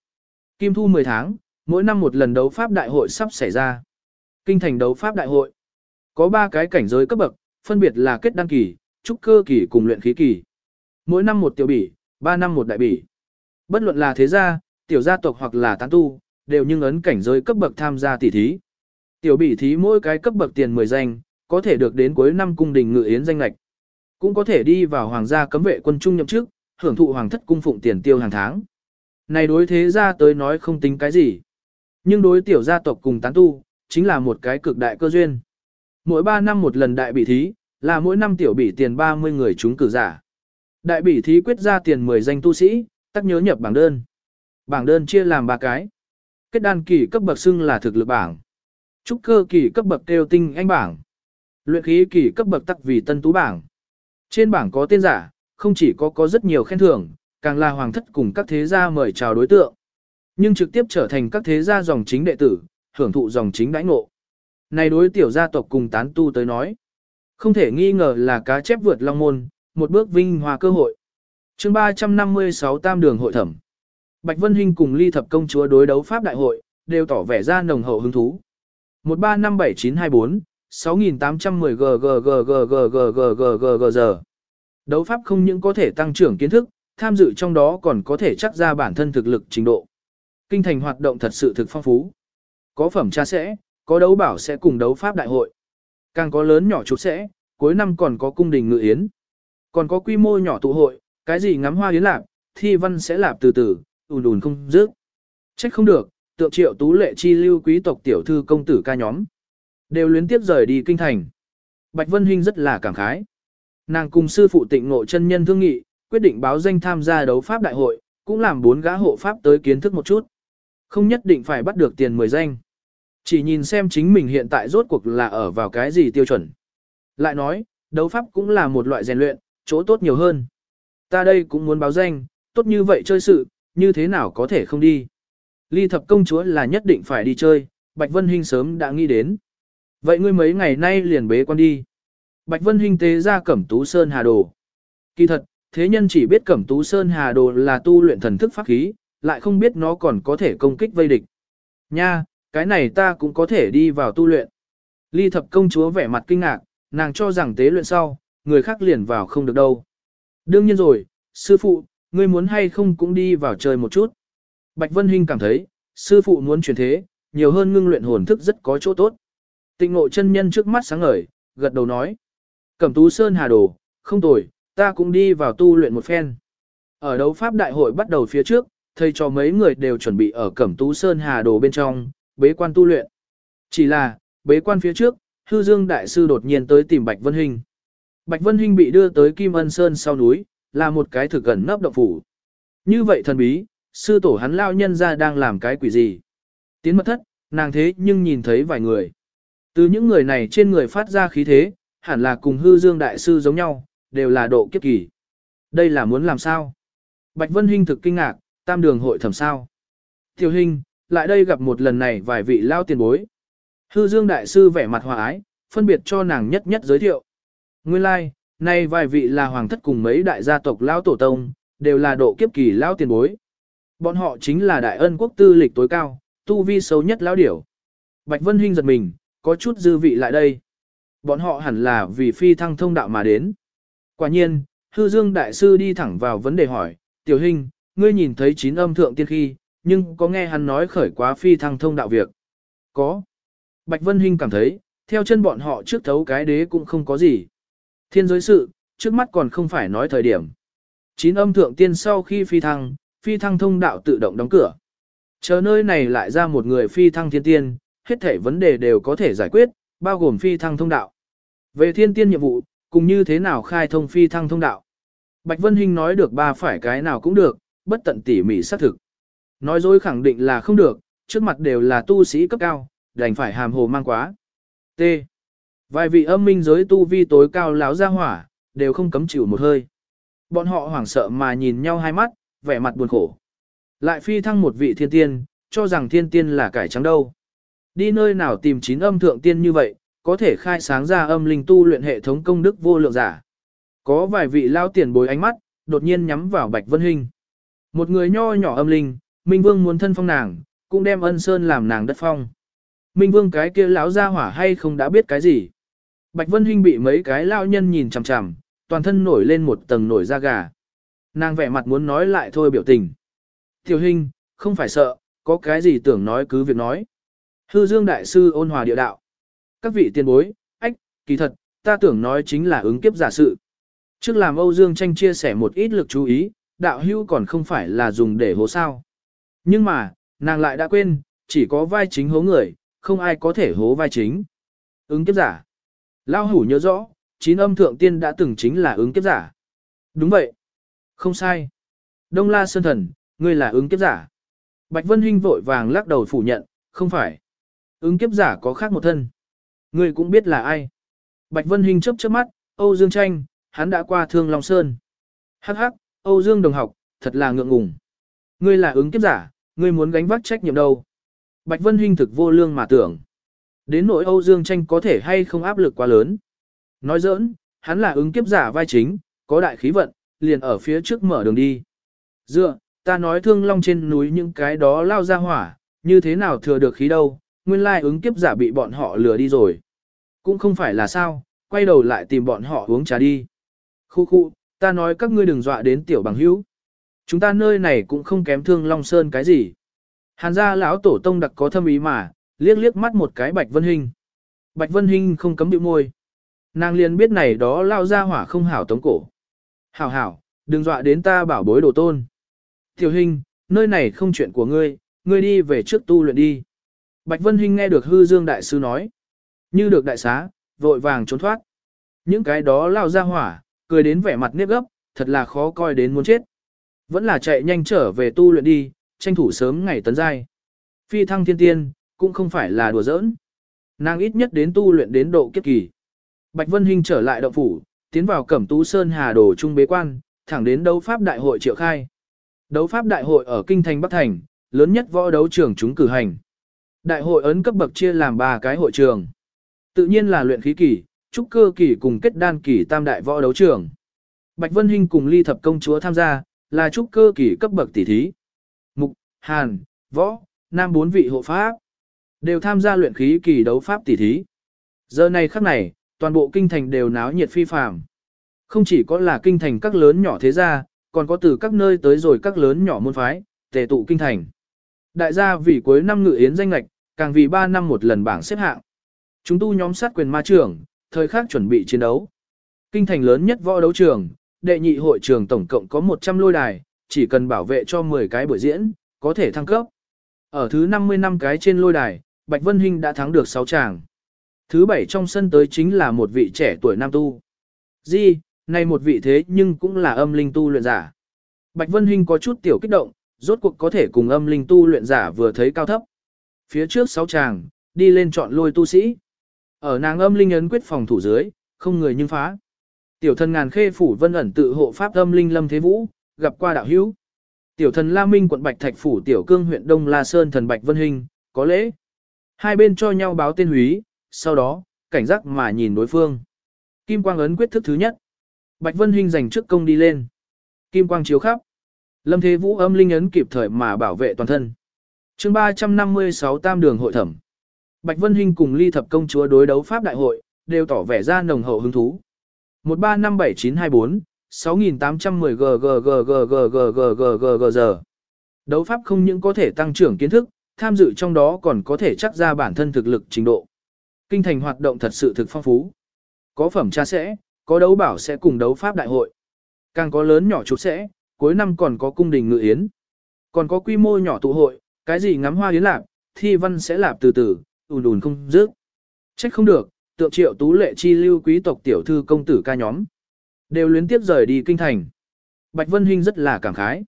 Kim thu 10 tháng, mỗi năm một lần đấu pháp đại hội sắp xảy ra. Kinh thành đấu pháp đại hội. Có 3 cái cảnh giới cấp bậc, phân biệt là kết đăng kỳ, trúc cơ kỳ cùng luyện khí kỳ. Mỗi năm một tiểu bỉ, 3 năm một đại bỉ. Bất luận là thế gia, tiểu gia tộc hoặc là tán tu, đều nhưng ấn cảnh giới cấp bậc tham gia tỷ thí. Tiểu bỉ thí mỗi cái cấp bậc tiền 10 danh, có thể được đến cuối năm cung đình ngự yến danh lạch. Cũng có thể đi vào hoàng gia cấm vệ quân trung nhậm chức, hưởng thụ hoàng thất cung phụng tiền tiêu hàng tháng. Này đối thế gia tới nói không tính cái gì. Nhưng đối tiểu gia tộc cùng tán tu, chính là một cái cực đại cơ duyên. Mỗi 3 năm một lần đại bỉ thí, là mỗi năm tiểu bỉ tiền 30 người chúng cử giả. Đại bỉ thí quyết ra tiền 10 danh tu sĩ, tắc nhớ nhập bảng đơn. Bảng đơn chia làm 3 cái. Kết đan kỳ cấp bậc xưng là thực lực bảng. Trúc cơ kỳ cấp bậc kêu tinh anh bảng. Luyện khí kỳ cấp bậc tắc vì tân tú bảng. Trên bảng có tên giả, không chỉ có có rất nhiều khen thưởng, càng là hoàng thất cùng các thế gia mời chào đối tượng. Nhưng trực tiếp trở thành các thế gia dòng chính đệ tử, hưởng thụ dòng chính đãi ngộ. Này đối tiểu gia tộc cùng tán tu tới nói. Không thể nghi ngờ là cá chép vượt long môn, một bước vinh hòa cơ hội. chương 356 tam đường hội thẩm. Bạch Vân Hinh cùng ly thập công chúa đối đấu pháp đại hội, đều tỏ vẻ ra nồng hậu hứng thú. 1357924, 6810 g giờ. Đấu pháp không những có thể tăng trưởng kiến thức, tham dự trong đó còn có thể chắc ra bản thân thực lực trình độ. Kinh thành hoạt động thật sự thực phong phú. Có phẩm tra sẽ, có đấu bảo sẽ cùng đấu pháp đại hội. Càng có lớn nhỏ chút sẽ, cuối năm còn có cung đình ngự yến. Còn có quy mô nhỏ tụ hội, cái gì ngắm hoa yến lạc, thi văn sẽ lạp từ từ, ùn ùn không dứt. Trách không được, tượng triệu tú lệ chi lưu quý tộc tiểu thư công tử ca nhóm. Đều luyến tiếp rời đi kinh thành. Bạch Vân Hinh rất là cảm khái. Nàng cùng sư phụ tịnh ngộ chân nhân thương nghị, quyết định báo danh tham gia đấu pháp đại hội, cũng làm bốn gã hộ pháp tới kiến thức một chút. Không nhất định phải bắt được tiền 10 danh. Chỉ nhìn xem chính mình hiện tại rốt cuộc là ở vào cái gì tiêu chuẩn. Lại nói, đấu pháp cũng là một loại rèn luyện, chỗ tốt nhiều hơn. Ta đây cũng muốn báo danh, tốt như vậy chơi sự, như thế nào có thể không đi. Ly thập công chúa là nhất định phải đi chơi, Bạch Vân Hinh sớm đã nghĩ đến. Vậy ngươi mấy ngày nay liền bế quan đi. Bạch Vân Hinh tế ra Cẩm Tú Sơn Hà Đồ. Kỳ thật, thế nhân chỉ biết Cẩm Tú Sơn Hà Đồ là tu luyện thần thức pháp khí, lại không biết nó còn có thể công kích vây địch. Nha, cái này ta cũng có thể đi vào tu luyện. Ly thập công chúa vẻ mặt kinh ngạc, nàng cho rằng tế luyện sau, người khác liền vào không được đâu. Đương nhiên rồi, sư phụ, ngươi muốn hay không cũng đi vào chơi một chút. Bạch Vân Hinh cảm thấy, sư phụ muốn chuyển thế, nhiều hơn ngưng luyện hồn thức rất có chỗ tốt. Tịnh ngộ chân nhân trước mắt sáng ngời, gật đầu nói. Cẩm tú sơn hà đồ, không tồi, ta cũng đi vào tu luyện một phen. Ở đấu pháp đại hội bắt đầu phía trước, thầy cho mấy người đều chuẩn bị ở Cẩm tú sơn hà đồ bên trong, bế quan tu luyện. Chỉ là, bế quan phía trước, hư dương đại sư đột nhiên tới tìm Bạch Vân Hinh. Bạch Vân Hinh bị đưa tới Kim Ân Sơn sau núi, là một cái thực gần nấp động phủ. Như vậy thần bí, sư tổ hắn lao nhân ra đang làm cái quỷ gì. Tiến mật thất, nàng thế nhưng nhìn thấy vài người. Từ những người này trên người phát ra khí thế, hẳn là cùng hư dương đại sư giống nhau, đều là độ kiếp kỳ. Đây là muốn làm sao? Bạch Vân Hinh thực kinh ngạc, tam đường hội thẩm sao. Tiểu Hinh, lại đây gặp một lần này vài vị lao tiền bối. Hư Dương Đại Sư vẻ mặt hòa ái, phân biệt cho nàng nhất nhất giới thiệu. Nguyên lai, like, nay vài vị là hoàng thất cùng mấy đại gia tộc lao tổ tông, đều là độ kiếp kỳ lao tiền bối. Bọn họ chính là đại ân quốc tư lịch tối cao, tu vi xấu nhất lao điểu. Bạch Vân Hinh giật mình, có chút dư vị lại đây. Bọn họ hẳn là vì phi thăng thông đạo mà đến. Quả nhiên, hư dương đại sư đi thẳng vào vấn đề hỏi, tiểu hình, ngươi nhìn thấy chín âm thượng tiên khi, nhưng có nghe hắn nói khởi quá phi thăng thông đạo việc? Có. Bạch Vân Hinh cảm thấy, theo chân bọn họ trước thấu cái đế cũng không có gì. Thiên giới sự, trước mắt còn không phải nói thời điểm. Chín âm thượng tiên sau khi phi thăng, phi thăng thông đạo tự động đóng cửa. Chờ nơi này lại ra một người phi thăng thiên tiên, hết thể vấn đề đều có thể giải quyết, bao gồm phi thăng thông đạo. Về thiên tiên nhiệm vụ, cùng như thế nào khai thông phi thăng thông đạo. Bạch Vân Hinh nói được ba phải cái nào cũng được, bất tận tỉ mỉ xác thực. Nói dối khẳng định là không được, trước mặt đều là tu sĩ cấp cao, đành phải hàm hồ mang quá. T. Vài vị âm minh giới tu vi tối cao láo ra hỏa, đều không cấm chịu một hơi. Bọn họ hoảng sợ mà nhìn nhau hai mắt, vẻ mặt buồn khổ. Lại phi thăng một vị thiên tiên, cho rằng thiên tiên là cải trắng đâu. Đi nơi nào tìm chín âm thượng tiên như vậy, có thể khai sáng ra âm linh tu luyện hệ thống công đức vô lượng giả. Có vài vị lao tiền bối ánh mắt, đột nhiên nhắm vào Bạch Vân Hinh. Một người nho nhỏ âm linh, Minh Vương muốn thân phong nàng, cũng đem ân sơn làm nàng đất phong. Minh Vương cái kia lão ra hỏa hay không đã biết cái gì. Bạch Vân Hinh bị mấy cái lao nhân nhìn chằm chằm, toàn thân nổi lên một tầng nổi da gà. Nàng vẻ mặt muốn nói lại thôi biểu tình. Tiểu Hinh, không phải sợ, có cái gì tưởng nói cứ việc nói. Hư Dương Đại Sư ôn hòa địa đạo. Các vị tiền bối, ách, kỳ thật, ta tưởng nói chính là ứng kiếp giả sự. Trước làm Âu Dương tranh chia sẻ một ít lực chú ý, đạo hưu còn không phải là dùng để hố sao. Nhưng mà, nàng lại đã quên, chỉ có vai chính hố người, không ai có thể hố vai chính. Ứng kiếp giả. Lao hủ nhớ rõ, chín âm thượng tiên đã từng chính là ứng kiếp giả. Đúng vậy. Không sai. Đông La Sơn Thần, ngươi là ứng kiếp giả. Bạch Vân Hinh vội vàng lắc đầu phủ nhận, không phải. Ứng kiếp giả có khác một thân. Ngươi cũng biết là ai. Bạch Vân Hinh chớp chớp mắt, Âu Dương Tranh, hắn đã qua Thương Long Sơn. Hắc hắc, Âu Dương đồng học, thật là ngượng ngùng. Ngươi là ứng kiếp giả, ngươi muốn gánh vác trách nhiệm đâu. Bạch Vân Hinh thực vô lương mà tưởng. Đến nỗi Âu Dương Tranh có thể hay không áp lực quá lớn. Nói giỡn, hắn là ứng kiếp giả vai chính, có đại khí vận, liền ở phía trước mở đường đi. Dựa, ta nói thương long trên núi những cái đó lao ra hỏa, như thế nào thừa được khí đâu, nguyên lai ứng kiếp giả bị bọn họ lừa đi rồi. Cũng không phải là sao, quay đầu lại tìm bọn họ uống trà đi. Khu khu, ta nói các ngươi đừng dọa đến tiểu bằng hữu. Chúng ta nơi này cũng không kém thương Long Sơn cái gì. Hàn gia lão tổ tông đặc có thâm ý mà, liếc liếc mắt một cái Bạch Vân Hinh. Bạch Vân Hinh không cấm bĩu môi. Nàng liền biết này đó lao ra hỏa không hảo tống cổ. Hảo hảo, đừng dọa đến ta bảo bối đồ tôn. Tiểu Hinh, nơi này không chuyện của ngươi, ngươi đi về trước tu luyện đi. Bạch Vân Hinh nghe được hư dương đại sư nói. Như được đại xá, vội vàng trốn thoát. Những cái đó lao ra hỏa, cười đến vẻ mặt nếp gấp, thật là khó coi đến muốn chết. Vẫn là chạy nhanh trở về tu luyện đi, tranh thủ sớm ngày tấn giai. Phi thăng thiên tiên, cũng không phải là đùa giỡn. Nàng ít nhất đến tu luyện đến độ kiếp kỳ. Bạch Vân Hinh trở lại động phủ, tiến vào Cẩm Tú Sơn Hà Đồ Trung bế quan, thẳng đến đấu pháp đại hội triệu khai. Đấu pháp đại hội ở kinh thành Bắc Thành, lớn nhất võ đấu trường chúng cử hành. Đại hội ấn cấp bậc chia làm 3 cái hội trường. Tự nhiên là luyện khí kỳ, trúc cơ kỳ cùng kết đan kỳ tam đại võ đấu trường. Bạch Vân Hinh cùng Ly Thập công chúa tham gia, là trúc cơ kỳ cấp bậc tỷ thí. Mục, Hàn, Võ, Nam bốn vị hộ pháp đều tham gia luyện khí kỳ đấu pháp tỷ thí. Giờ này khắc này, toàn bộ kinh thành đều náo nhiệt phi phàm. Không chỉ có là kinh thành các lớn nhỏ thế gia, còn có từ các nơi tới rồi các lớn nhỏ môn phái, tề tụ kinh thành. Đại gia vì cuối năm ngự yến danh lạch, càng vì 3 năm một lần bảng xếp hạng. Chúng tu nhóm sát quyền ma trưởng, thời khắc chuẩn bị chiến đấu. Kinh thành lớn nhất võ đấu trường, đệ nhị hội trường tổng cộng có 100 lôi đài, chỉ cần bảo vệ cho 10 cái buổi diễn, có thể thăng cấp. Ở thứ 50 năm cái trên lôi đài, Bạch Vân Hinh đã thắng được 6 chàng. Thứ bảy trong sân tới chính là một vị trẻ tuổi nam tu. Di, này một vị thế nhưng cũng là âm linh tu luyện giả. Bạch Vân Hinh có chút tiểu kích động, rốt cuộc có thể cùng âm linh tu luyện giả vừa thấy cao thấp. Phía trước sáu chàng, đi lên chọn lôi tu sĩ. Ở nàng âm linh ấn quyết phòng thủ dưới, không người nhưng phá. Tiểu thân ngàn khê phủ vân ẩn tự hộ pháp âm linh lâm thế vũ, gặp qua đạo hữu. Tiểu thần La Minh quận Bạch Thạch phủ Tiểu Cương huyện Đông La Sơn thần Bạch Vân Hình, có lễ. Hai bên cho nhau báo tên húy, sau đó, cảnh giác mà nhìn đối phương. Kim quang ấn quyết thức thứ nhất. Bạch Vân Hinh giành trước công đi lên. Kim quang chiếu khắp. Lâm Thế Vũ âm linh ấn kịp thời mà bảo vệ toàn thân. chương 356 tam đường hội thẩm. Bạch Vân Hinh cùng ly thập công chúa đối đấu pháp đại hội, đều tỏ vẻ ra nồng hậu hứng thú. 1357924, 6810 g giờ. Đấu pháp không những có thể tăng trưởng kiến thức, tham dự trong đó còn có thể chắc ra bản thân thực lực trình độ. Kinh thành hoạt động thật sự thực phong phú. Có phẩm tra sẽ, có đấu bảo sẽ cùng đấu pháp đại hội. Càng có lớn nhỏ chút sẽ, cuối năm còn có cung đình ngự yến. Còn có quy mô nhỏ tụ hội, cái gì ngắm hoa yến lạc, thi văn sẽ lạp từ từ, ùn ùn không dứt. Trách không được, tượng triệu tú lệ chi lưu quý tộc tiểu thư công tử ca nhóm. Đều luyến tiếp rời đi kinh thành. Bạch Vân Hinh rất là cảm khái.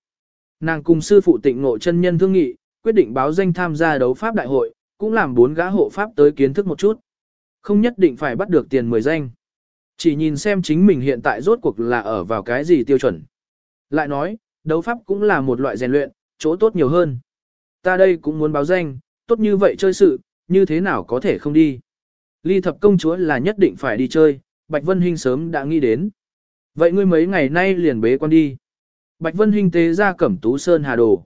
Nàng cùng sư phụ tịnh ngộ chân nhân thương nghị, quyết định báo danh tham gia đấu pháp đại hội, cũng làm bốn gã hộ pháp tới kiến thức một chút. Không nhất định phải bắt được tiền 10 danh. Chỉ nhìn xem chính mình hiện tại rốt cuộc là ở vào cái gì tiêu chuẩn. Lại nói, đấu pháp cũng là một loại rèn luyện, chỗ tốt nhiều hơn. Ta đây cũng muốn báo danh, tốt như vậy chơi sự, như thế nào có thể không đi. Ly thập công chúa là nhất định phải đi chơi, Bạch Vân Hinh sớm đã nghĩ đến. Vậy ngươi mấy ngày nay liền bế quan đi. Bạch Vân Hinh tế ra Cẩm Tú Sơn Hà Đồ.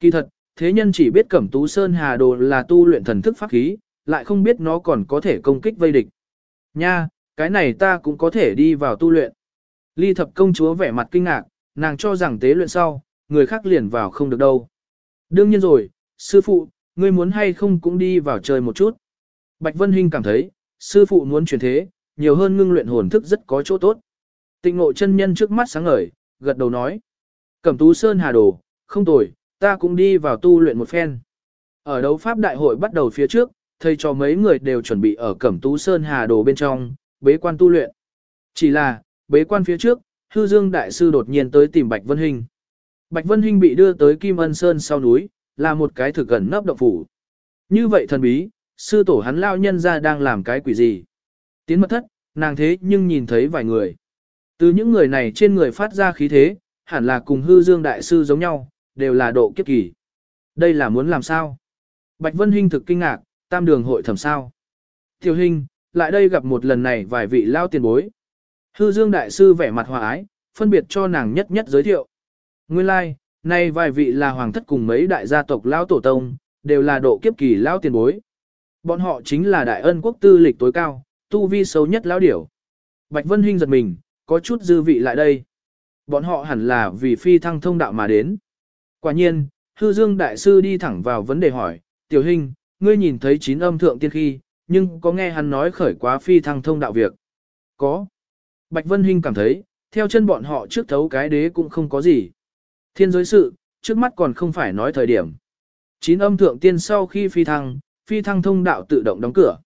Kỳ thật, thế nhân chỉ biết Cẩm Tú Sơn Hà Đồ là tu luyện thần thức pháp khí, lại không biết nó còn có thể công kích vây địch. Nha, cái này ta cũng có thể đi vào tu luyện. Ly thập công chúa vẻ mặt kinh ngạc, nàng cho rằng tế luyện sau, người khác liền vào không được đâu. Đương nhiên rồi, sư phụ, ngươi muốn hay không cũng đi vào chơi một chút. Bạch Vân Hinh cảm thấy, sư phụ muốn chuyển thế, nhiều hơn ngưng luyện hồn thức rất có chỗ tốt. Tịnh ngộ chân nhân trước mắt sáng ngời, gật đầu nói. Cẩm tú sơn hà đồ, không tồi, ta cũng đi vào tu luyện một phen. Ở đấu pháp đại hội bắt đầu phía trước, thầy cho mấy người đều chuẩn bị ở Cẩm tú sơn hà đồ bên trong, bế quan tu luyện. Chỉ là, bế quan phía trước, hư dương đại sư đột nhiên tới tìm Bạch Vân Hinh. Bạch Vân Hinh bị đưa tới Kim Ân Sơn sau núi, là một cái thực gần nấp động phủ. Như vậy thần bí, sư tổ hắn lao nhân ra đang làm cái quỷ gì. Tiến mật thất, nàng thế nhưng nhìn thấy vài người. Từ những người này trên người phát ra khí thế, hẳn là cùng hư dương đại sư giống nhau, đều là độ kiếp kỳ. Đây là muốn làm sao? Bạch Vân Hinh thực kinh ngạc, tam đường hội thẩm sao. Tiểu Hinh, lại đây gặp một lần này vài vị lao tiền bối. Hư dương đại sư vẻ mặt hòa ái, phân biệt cho nàng nhất nhất giới thiệu. Nguyên lai, like, nay vài vị là hoàng thất cùng mấy đại gia tộc lao tổ tông, đều là độ kiếp kỳ lao tiền bối. Bọn họ chính là đại ân quốc tư lịch tối cao, tu vi xấu nhất lao điểu. Bạch Vân Hinh giật mình, có chút dư vị lại đây. Bọn họ hẳn là vì phi thăng thông đạo mà đến. Quả nhiên, hư dương đại sư đi thẳng vào vấn đề hỏi, tiểu hình, ngươi nhìn thấy chín âm thượng tiên khi, nhưng có nghe hắn nói khởi quá phi thăng thông đạo việc. Có. Bạch Vân Hinh cảm thấy, theo chân bọn họ trước thấu cái đế cũng không có gì. Thiên giới sự, trước mắt còn không phải nói thời điểm. Chín âm thượng tiên sau khi phi thăng, phi thăng thông đạo tự động đóng cửa.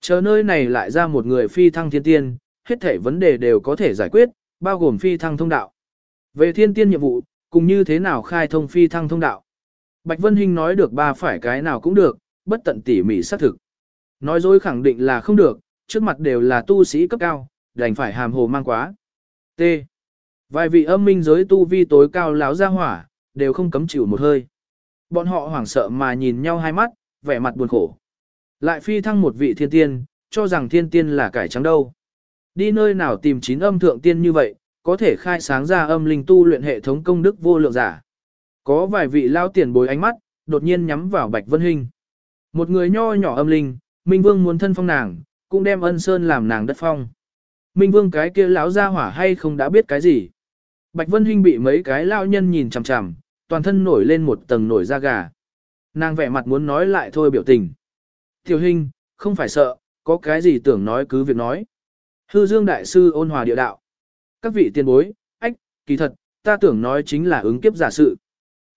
Chờ nơi này lại ra một người phi thăng thiên tiên, hết thể vấn đề đều có thể giải quyết, bao gồm phi thăng thông đạo. Về thiên tiên nhiệm vụ, cùng như thế nào khai thông phi thăng thông đạo. Bạch Vân Hinh nói được ba phải cái nào cũng được, bất tận tỉ mỉ xác thực. Nói dối khẳng định là không được, trước mặt đều là tu sĩ cấp cao, đành phải hàm hồ mang quá. T. Vài vị âm minh giới tu vi tối cao láo ra hỏa, đều không cấm chịu một hơi. Bọn họ hoảng sợ mà nhìn nhau hai mắt, vẻ mặt buồn khổ. Lại phi thăng một vị thiên tiên, cho rằng thiên tiên là cải trắng đâu. Đi nơi nào tìm chín âm thượng tiên như vậy, có thể khai sáng ra âm linh tu luyện hệ thống công đức vô lượng giả. Có vài vị lao tiền bối ánh mắt, đột nhiên nhắm vào Bạch Vân Hinh. Một người nho nhỏ âm linh, Minh Vương muốn thân phong nàng, cũng đem ân sơn làm nàng đất phong. Minh Vương cái kia lão ra hỏa hay không đã biết cái gì. Bạch Vân Hinh bị mấy cái lao nhân nhìn chằm chằm, toàn thân nổi lên một tầng nổi da gà. Nàng vẻ mặt muốn nói lại thôi biểu tình. Tiểu Hinh, không phải sợ, có cái gì tưởng nói cứ việc nói. Hư Dương Đại Sư ôn hòa địa đạo. Các vị tiền bối, ách, kỳ thật, ta tưởng nói chính là ứng kiếp giả sự.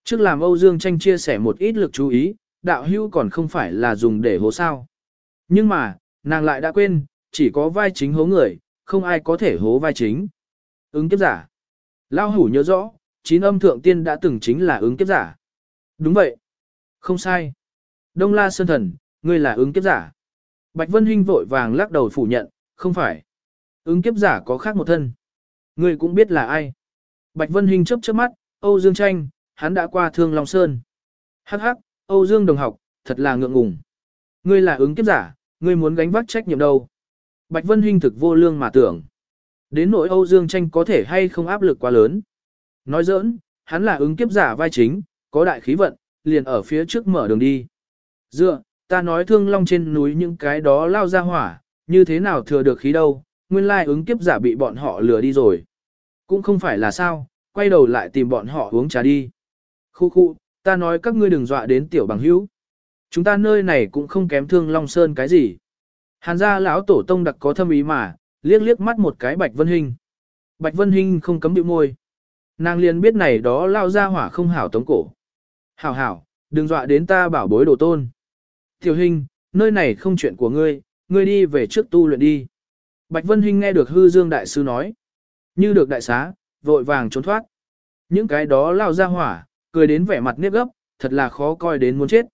Trước làm Âu Dương tranh chia sẻ một ít lực chú ý, đạo hưu còn không phải là dùng để hố sao. Nhưng mà, nàng lại đã quên, chỉ có vai chính hố người, không ai có thể hố vai chính. Ứng kiếp giả. Lao hủ nhớ rõ, chín âm thượng tiên đã từng chính là ứng kiếp giả. Đúng vậy. Không sai. Đông La Sơn Thần, ngươi là ứng kiếp giả. Bạch Vân Hinh vội vàng lắc đầu phủ nhận, không phải. Ứng kiếp giả có khác một thân. Ngươi cũng biết là ai. Bạch Vân Hinh chớp chớp mắt, Âu Dương Tranh, hắn đã qua Thương Long Sơn. Hắc hắc, Âu Dương đồng học, thật là ngượng ngùng. Ngươi là ứng kiếp giả, ngươi muốn gánh vác trách nhiệm đâu. Bạch Vân Hinh thực vô lương mà tưởng. Đến nỗi Âu Dương tranh có thể hay không áp lực quá lớn. Nói giỡn, hắn là ứng kiếp giả vai chính, có đại khí vận, liền ở phía trước mở đường đi. Dựa, ta nói thương long trên núi những cái đó lao ra hỏa, như thế nào thừa được khí đâu, nguyên lai ứng kiếp giả bị bọn họ lừa đi rồi. Cũng không phải là sao, quay đầu lại tìm bọn họ uống trà đi. Khu khu, ta nói các ngươi đừng dọa đến tiểu bằng hữu. Chúng ta nơi này cũng không kém thương long sơn cái gì. Hàn gia lão tổ tông đặc có thâm ý mà, liếc liếc mắt một cái Bạch Vân Hinh. Bạch Vân Hinh không cấm bĩu môi. Nàng liền biết này đó lao ra hỏa không hảo tống cổ. Hảo hảo, đừng dọa đến ta bảo bối đồ tôn. Tiểu Hinh, nơi này không chuyện của ngươi, ngươi đi về trước tu luyện đi. Bạch Vân Hinh nghe được hư dương đại sư nói. Như được đại xá, vội vàng trốn thoát. Những cái đó lao ra hỏa, cười đến vẻ mặt nếp gấp, thật là khó coi đến muốn chết.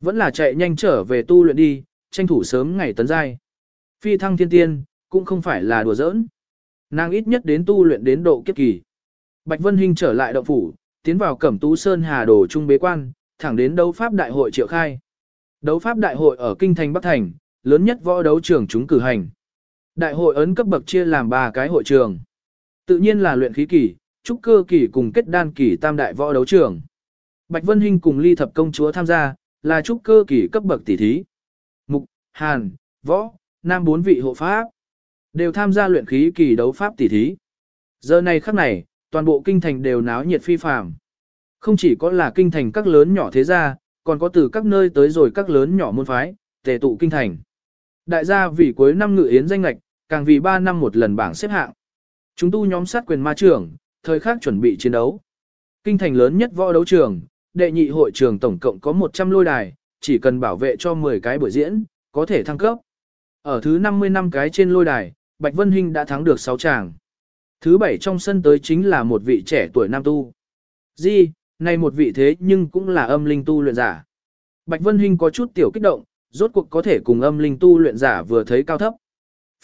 Vẫn là chạy nhanh trở về tu luyện đi, tranh thủ sớm ngày tấn giai. Phi thăng thiên tiên, cũng không phải là đùa giỡn. Nàng ít nhất đến tu luyện đến độ kiếp kỳ. Bạch Vân Hinh trở lại động phủ, tiến vào Cẩm Tú Sơn Hà Đồ Trung bế quan, thẳng đến đấu pháp đại hội triệu khai. Đấu pháp đại hội ở kinh thành Bắc Thành, lớn nhất võ đấu trường chúng cử hành. Đại hội ấn cấp bậc chia làm 3 cái hội trường. Tự nhiên là luyện khí kỳ, trúc cơ kỳ cùng kết đan kỳ tam đại võ đấu trường. Bạch Vân Hinh cùng Ly Thập công chúa tham gia, là trúc cơ kỳ cấp bậc tỷ thí. Mục, Hàn, Võ, Nam bốn vị hộ pháp đều tham gia luyện khí kỳ đấu pháp tỷ thí. Giờ này khắc này, toàn bộ kinh thành đều náo nhiệt phi phàm. Không chỉ có là kinh thành các lớn nhỏ thế gia, còn có từ các nơi tới rồi các lớn nhỏ môn phái, tề tụ kinh thành. Đại gia vì cuối năm ngự yến danh lạch, càng vì 3 năm một lần bảng xếp hạng. Chúng tu nhóm sát quyền ma trưởng, thời khắc chuẩn bị chiến đấu. Kinh thành lớn nhất võ đấu trường, đệ nhị hội trường tổng cộng có 100 lôi đài, chỉ cần bảo vệ cho 10 cái buổi diễn, có thể thăng cấp. Ở thứ 50 năm cái trên lôi đài, Bạch Vân Hinh đã thắng được 6 tràng. Thứ bảy trong sân tới chính là một vị trẻ tuổi nam tu. Di, này một vị thế nhưng cũng là âm linh tu luyện giả. Bạch Vân Hinh có chút tiểu kích động, rốt cuộc có thể cùng âm linh tu luyện giả vừa thấy cao thấp.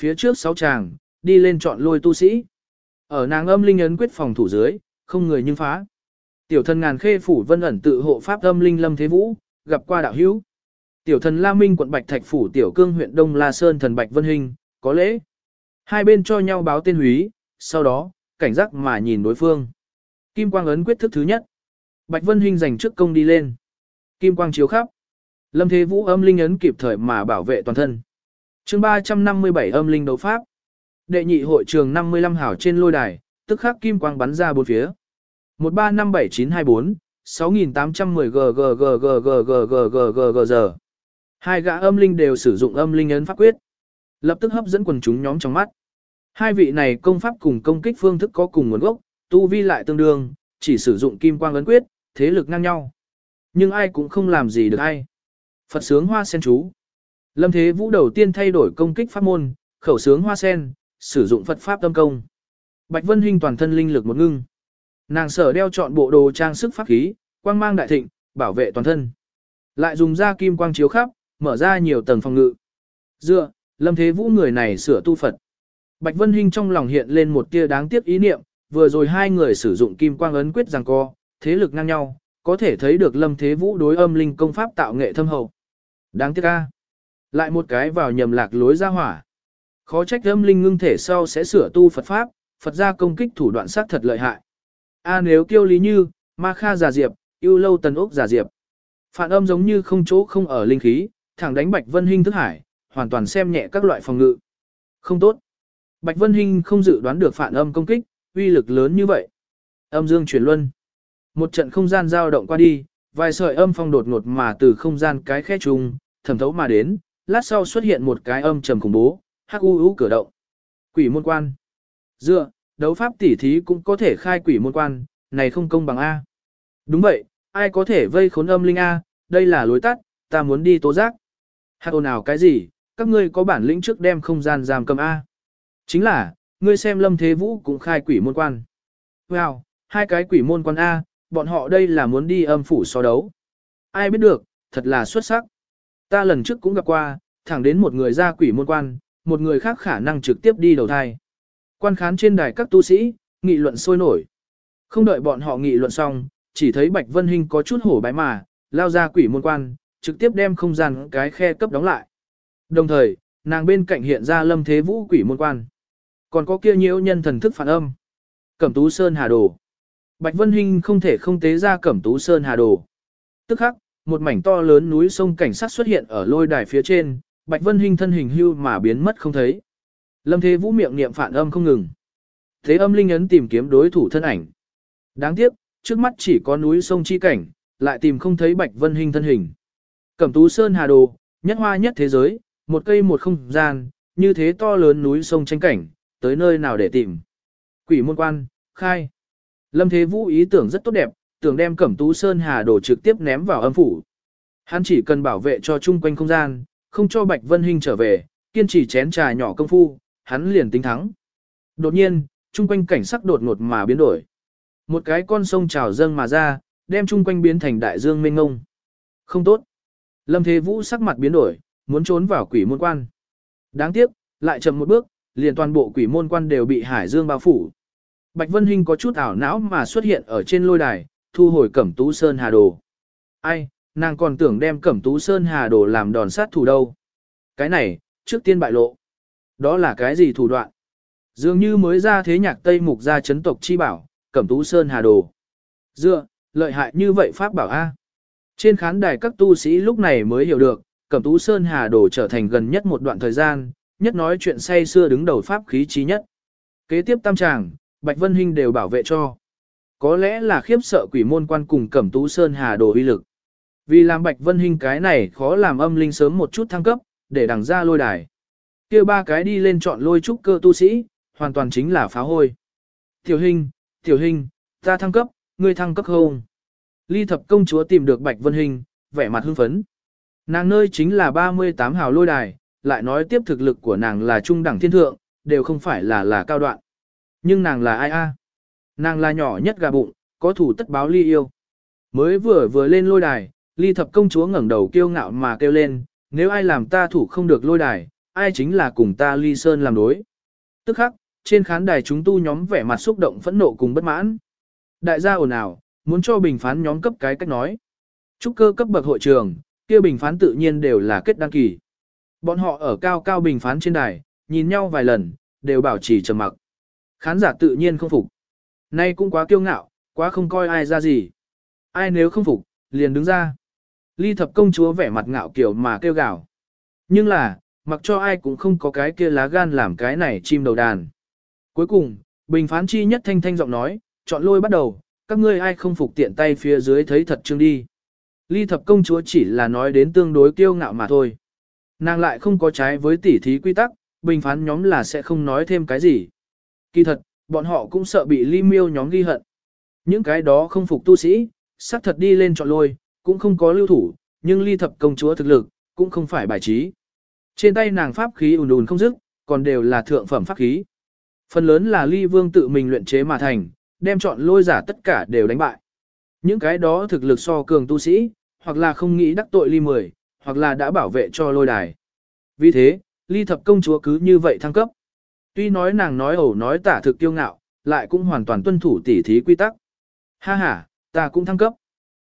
Phía trước sáu chàng, đi lên chọn lôi tu sĩ. Ở nàng âm linh ấn quyết phòng thủ dưới, không người nhưng phá. Tiểu thần ngàn khê phủ vân ẩn tự hộ pháp âm linh lâm thế vũ, gặp qua đạo hữu. Tiểu thần La Minh quận Bạch Thạch phủ tiểu cương huyện Đông La Sơn thần Bạch Vân hình có lễ. Hai bên cho nhau báo tên húy, sau đó, cảnh giác mà nhìn đối phương. Kim quang ấn quyết thức thứ nhất. Bạch Vân hình giành trước công đi lên. Kim quang chiếu khắp. Lâm Thế Vũ âm linh ấn kịp thời mà bảo vệ toàn thân. chương 357 âm linh đấu pháp. Đệ nhị hội trường 55 hảo trên lôi đài, tức khắc kim quang bắn ra bốn phía. 1357924, 6810 g g g g g g g g g g giờ. Hai gã âm linh đều sử dụng âm linh ấn pháp quyết. Lập tức hấp dẫn quần chúng nhóm trong mắt. Hai vị này công pháp cùng công kích phương thức có cùng nguồn gốc, tu vi lại tương đương, chỉ sử dụng kim quang ấn quyết, thế lực ngang nhau. Nhưng ai cũng không làm gì được ai. Phật sướng hoa sen chú. Lâm Thế Vũ đầu tiên thay đổi công kích pháp môn, khẩu sướng hoa sen, sử dụng Phật pháp tâm công. Bạch Vân Hinh toàn thân linh lực một ngưng. Nàng sở đeo chọn bộ đồ trang sức pháp khí, quang mang đại thịnh, bảo vệ toàn thân. Lại dùng ra kim quang chiếu khắp, mở ra nhiều tầng phòng ngự. Dựa, Lâm Thế Vũ người này sửa tu Phật. Bạch Vân Hinh trong lòng hiện lên một tia đáng tiếc ý niệm, vừa rồi hai người sử dụng kim quang ấn quyết giằng co, thế lực ngang nhau, có thể thấy được Lâm Thế Vũ đối âm linh công pháp tạo nghệ thâm hậu. Đáng tiếc a. Lại một cái vào nhầm lạc lối ra hỏa. Khó trách âm linh ngưng thể sau sẽ sửa tu Phật pháp, Phật gia công kích thủ đoạn sát thật lợi hại. A nếu kiêu lý như, ma kha giả diệp, yêu lâu tần ốc giả diệp. Phản âm giống như không chỗ không ở linh khí, thẳng đánh Bạch Vân Hinh thức hải, hoàn toàn xem nhẹ các loại phòng ngự. Không tốt. Bạch Vân Hinh không dự đoán được phản âm công kích, uy lực lớn như vậy. Âm dương chuyển luân. Một trận không gian dao động qua đi, vài sợi âm phong đột ngột mà từ không gian cái khe trùng, thẩm thấu mà đến, lát sau xuất hiện một cái âm trầm khủng bố, hắc u u cửa động. Quỷ môn quan. Dựa, đấu pháp tỉ thí cũng có thể khai quỷ môn quan, này không công bằng A. Đúng vậy, ai có thể vây khốn âm linh A, đây là lối tắt, ta muốn đi tố giác. Hắc ồn ào cái gì, các ngươi có bản lĩnh trước đem không gian giam cầm A. Chính là, ngươi xem lâm thế vũ cũng khai quỷ môn quan. Wow, hai cái quỷ môn quan A, bọn họ đây là muốn đi âm phủ so đấu. Ai biết được, thật là xuất sắc. Ta lần trước cũng gặp qua, thẳng đến một người ra quỷ môn quan, một người khác khả năng trực tiếp đi đầu thai. Quan khán trên đài các tu sĩ, nghị luận sôi nổi. Không đợi bọn họ nghị luận xong, chỉ thấy Bạch Vân Hinh có chút hổ bái mà, lao ra quỷ môn quan, trực tiếp đem không gian cái khe cấp đóng lại. Đồng thời, nàng bên cạnh hiện ra lâm thế vũ quỷ môn quan. Còn có kia nhiễu nhân thần thức phản âm. Cẩm tú sơn hà đồ. Bạch Vân Hinh không thể không tế ra cẩm tú sơn hà đồ. Tức khắc, một mảnh to lớn núi sông cảnh sát xuất hiện ở lôi đài phía trên, Bạch Vân Hinh thân hình hưu mà biến mất không thấy. Lâm Thế Vũ miệng niệm phản âm không ngừng. Thế âm linh ấn tìm kiếm đối thủ thân ảnh. Đáng tiếc, trước mắt chỉ có núi sông chi cảnh, lại tìm không thấy Bạch Vân Hinh thân hình. Cẩm Tú Sơn Hà Đồ, nhất hoa nhất thế giới, một cây một không gian, như thế to lớn núi sông tranh cảnh, tới nơi nào để tìm. Quỷ môn quan, khai. Lâm Thế Vũ ý tưởng rất tốt đẹp, tưởng đem Cẩm Tú Sơn Hà Đồ trực tiếp ném vào âm phủ. Hắn chỉ cần bảo vệ cho chung quanh không gian, không cho Bạch Vân Hinh trở về, kiên trì chén trà nhỏ công phu, hắn liền tính thắng. Đột nhiên, chung quanh cảnh sắc đột ngột mà biến đổi. Một cái con sông trào dâng mà ra, đem chung quanh biến thành đại dương mênh ngông. Không tốt. Lâm Thế Vũ sắc mặt biến đổi, muốn trốn vào quỷ môn quan. Đáng tiếc, lại chậm một bước, liền toàn bộ quỷ môn quan đều bị hải dương bao phủ. Bạch Vân Hinh có chút ảo não mà xuất hiện ở trên lôi đài, thu hồi Cẩm Tú Sơn Hà Đồ. Ai, nàng còn tưởng đem Cẩm Tú Sơn Hà Đồ làm đòn sát thủ đâu. Cái này, trước tiên bại lộ. Đó là cái gì thủ đoạn? Dường như mới ra thế nhạc Tây Mục ra chấn tộc chi bảo, Cẩm Tú Sơn Hà Đồ. Dựa, lợi hại như vậy Pháp bảo A. Trên khán đài các tu sĩ lúc này mới hiểu được, Cẩm Tú Sơn Hà Đồ trở thành gần nhất một đoạn thời gian, nhất nói chuyện say xưa đứng đầu Pháp khí trí nhất. Kế tiếp tam tràng, Bạch Vân Hinh đều bảo vệ cho. Có lẽ là khiếp sợ quỷ môn quan cùng Cẩm Tú Sơn Hà Đồ uy lực. Vì làm Bạch Vân Hinh cái này khó làm âm linh sớm một chút thăng cấp, để đằng ra lôi đài. kia ba cái đi lên chọn lôi trúc cơ tu sĩ, hoàn toàn chính là phá hôi. Tiểu Hinh, Tiểu Hinh, ta thăng cấp, ngươi thăng cấp không? Ly thập công chúa tìm được Bạch Vân Hinh, vẻ mặt hưng phấn. Nàng nơi chính là 38 hào lôi đài, lại nói tiếp thực lực của nàng là trung đẳng thiên thượng, đều không phải là là cao đoạn. Nhưng nàng là ai a? Nàng là nhỏ nhất gà bụng, có thủ tất báo ly yêu. Mới vừa vừa lên lôi đài, ly thập công chúa ngẩng đầu kiêu ngạo mà kêu lên, nếu ai làm ta thủ không được lôi đài, ai chính là cùng ta ly sơn làm đối. Tức khắc, trên khán đài chúng tu nhóm vẻ mặt xúc động phẫn nộ cùng bất mãn. Đại gia ồn ào, muốn cho bình phán nhóm cấp cái cách nói. Trúc cơ cấp bậc hội trường, kia bình phán tự nhiên đều là kết đăng kỳ. Bọn họ ở cao cao bình phán trên đài, nhìn nhau vài lần, đều bảo trì trầm mặc. Khán giả tự nhiên không phục. Nay cũng quá kiêu ngạo, quá không coi ai ra gì. Ai nếu không phục, liền đứng ra. Ly thập công chúa vẻ mặt ngạo kiểu mà kêu gào. Nhưng là, mặc cho ai cũng không có cái kia lá gan làm cái này chim đầu đàn. Cuối cùng, bình phán chi nhất thanh thanh giọng nói, chọn lôi bắt đầu, các ngươi ai không phục tiện tay phía dưới thấy thật trương đi. Ly thập công chúa chỉ là nói đến tương đối kiêu ngạo mà thôi. Nàng lại không có trái với tỉ thí quy tắc, bình phán nhóm là sẽ không nói thêm cái gì. Kỳ thật, bọn họ cũng sợ bị ly miêu nhóm ghi hận. Những cái đó không phục tu sĩ, sắc thật đi lên chọn lôi, cũng không có lưu thủ, nhưng ly thập công chúa thực lực, cũng không phải bài trí. Trên tay nàng pháp khí ùn ùn không dứt, còn đều là thượng phẩm pháp khí. Phần lớn là ly vương tự mình luyện chế mà thành, đem chọn lôi giả tất cả đều đánh bại. Những cái đó thực lực so cường tu sĩ, hoặc là không nghĩ đắc tội ly mười, hoặc là đã bảo vệ cho lôi đài. Vì thế, ly thập công chúa cứ như vậy thăng cấp. Tuy nói nàng nói ẩu nói tả thực kiêu ngạo, lại cũng hoàn toàn tuân thủ tỉ thí quy tắc. Ha ha, ta cũng thăng cấp.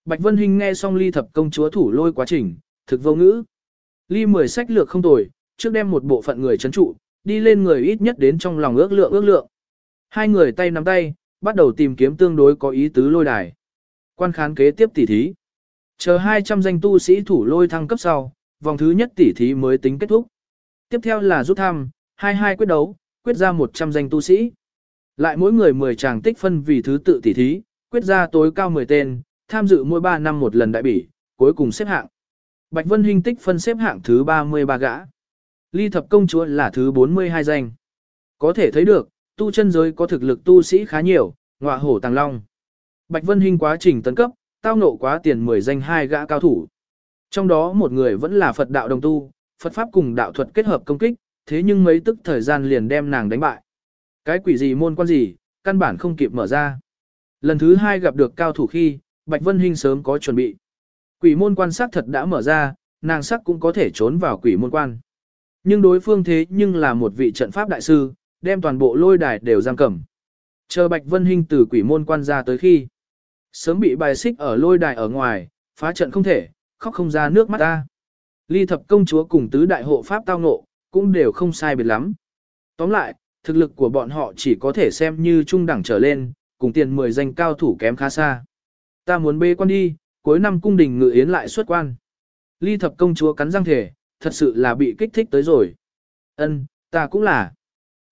Bạch Vân Hinh nghe xong ly thập công chúa thủ lôi quá trình, thực vô ngữ. Ly mười sách lược không tồi, trước đem một bộ phận người chấn trụ, đi lên người ít nhất đến trong lòng ước lượng ước lượng. Hai người tay nắm tay, bắt đầu tìm kiếm tương đối có ý tứ lôi đài. Quan khán kế tiếp tỉ thí. Chờ 200 danh tu sĩ thủ lôi thăng cấp sau, vòng thứ nhất tỉ thí mới tính kết thúc. Tiếp theo là rút thăm, 22 quyết đấu, quyết ra 100 danh tu sĩ. Lại mỗi người 10 chàng tích phân vì thứ tự tỉ thí, quyết ra tối cao 10 tên, tham dự mỗi 3 năm một lần đại bỉ, cuối cùng xếp hạng. Bạch Vân Hinh tích phân xếp hạng thứ 33 gã. Ly thập công chúa là thứ 42 danh. Có thể thấy được, tu chân giới có thực lực tu sĩ khá nhiều, ngọa hổ tàng long. Bạch Vân Hinh quá trình tấn cấp, tao nộ quá tiền 10 danh hai gã cao thủ. Trong đó một người vẫn là Phật đạo đồng tu, Phật Pháp cùng đạo thuật kết hợp công kích, thế nhưng mấy tức thời gian liền đem nàng đánh bại. Cái quỷ gì môn quan gì, căn bản không kịp mở ra. Lần thứ hai gặp được cao thủ khi, Bạch Vân Hinh sớm có chuẩn bị. Quỷ môn quan sắc thật đã mở ra, nàng sắc cũng có thể trốn vào quỷ môn quan. Nhưng đối phương thế nhưng là một vị trận pháp đại sư, đem toàn bộ lôi đài đều giam cầm. Chờ Bạch Vân Hinh từ quỷ môn quan ra tới khi. Sớm bị bài xích ở lôi đài ở ngoài, phá trận không thể, khóc không ra nước mắt ta. Ly thập công chúa cùng tứ đại hộ pháp tao ngộ, cũng đều không sai biệt lắm. Tóm lại, thực lực của bọn họ chỉ có thể xem như trung đẳng trở lên, cùng tiền 10 danh cao thủ kém khá xa. Ta muốn bê quan đi, cuối năm cung đình ngự yến lại xuất quan. Ly thập công chúa cắn răng thể, thật sự là bị kích thích tới rồi. Ân, ta cũng là.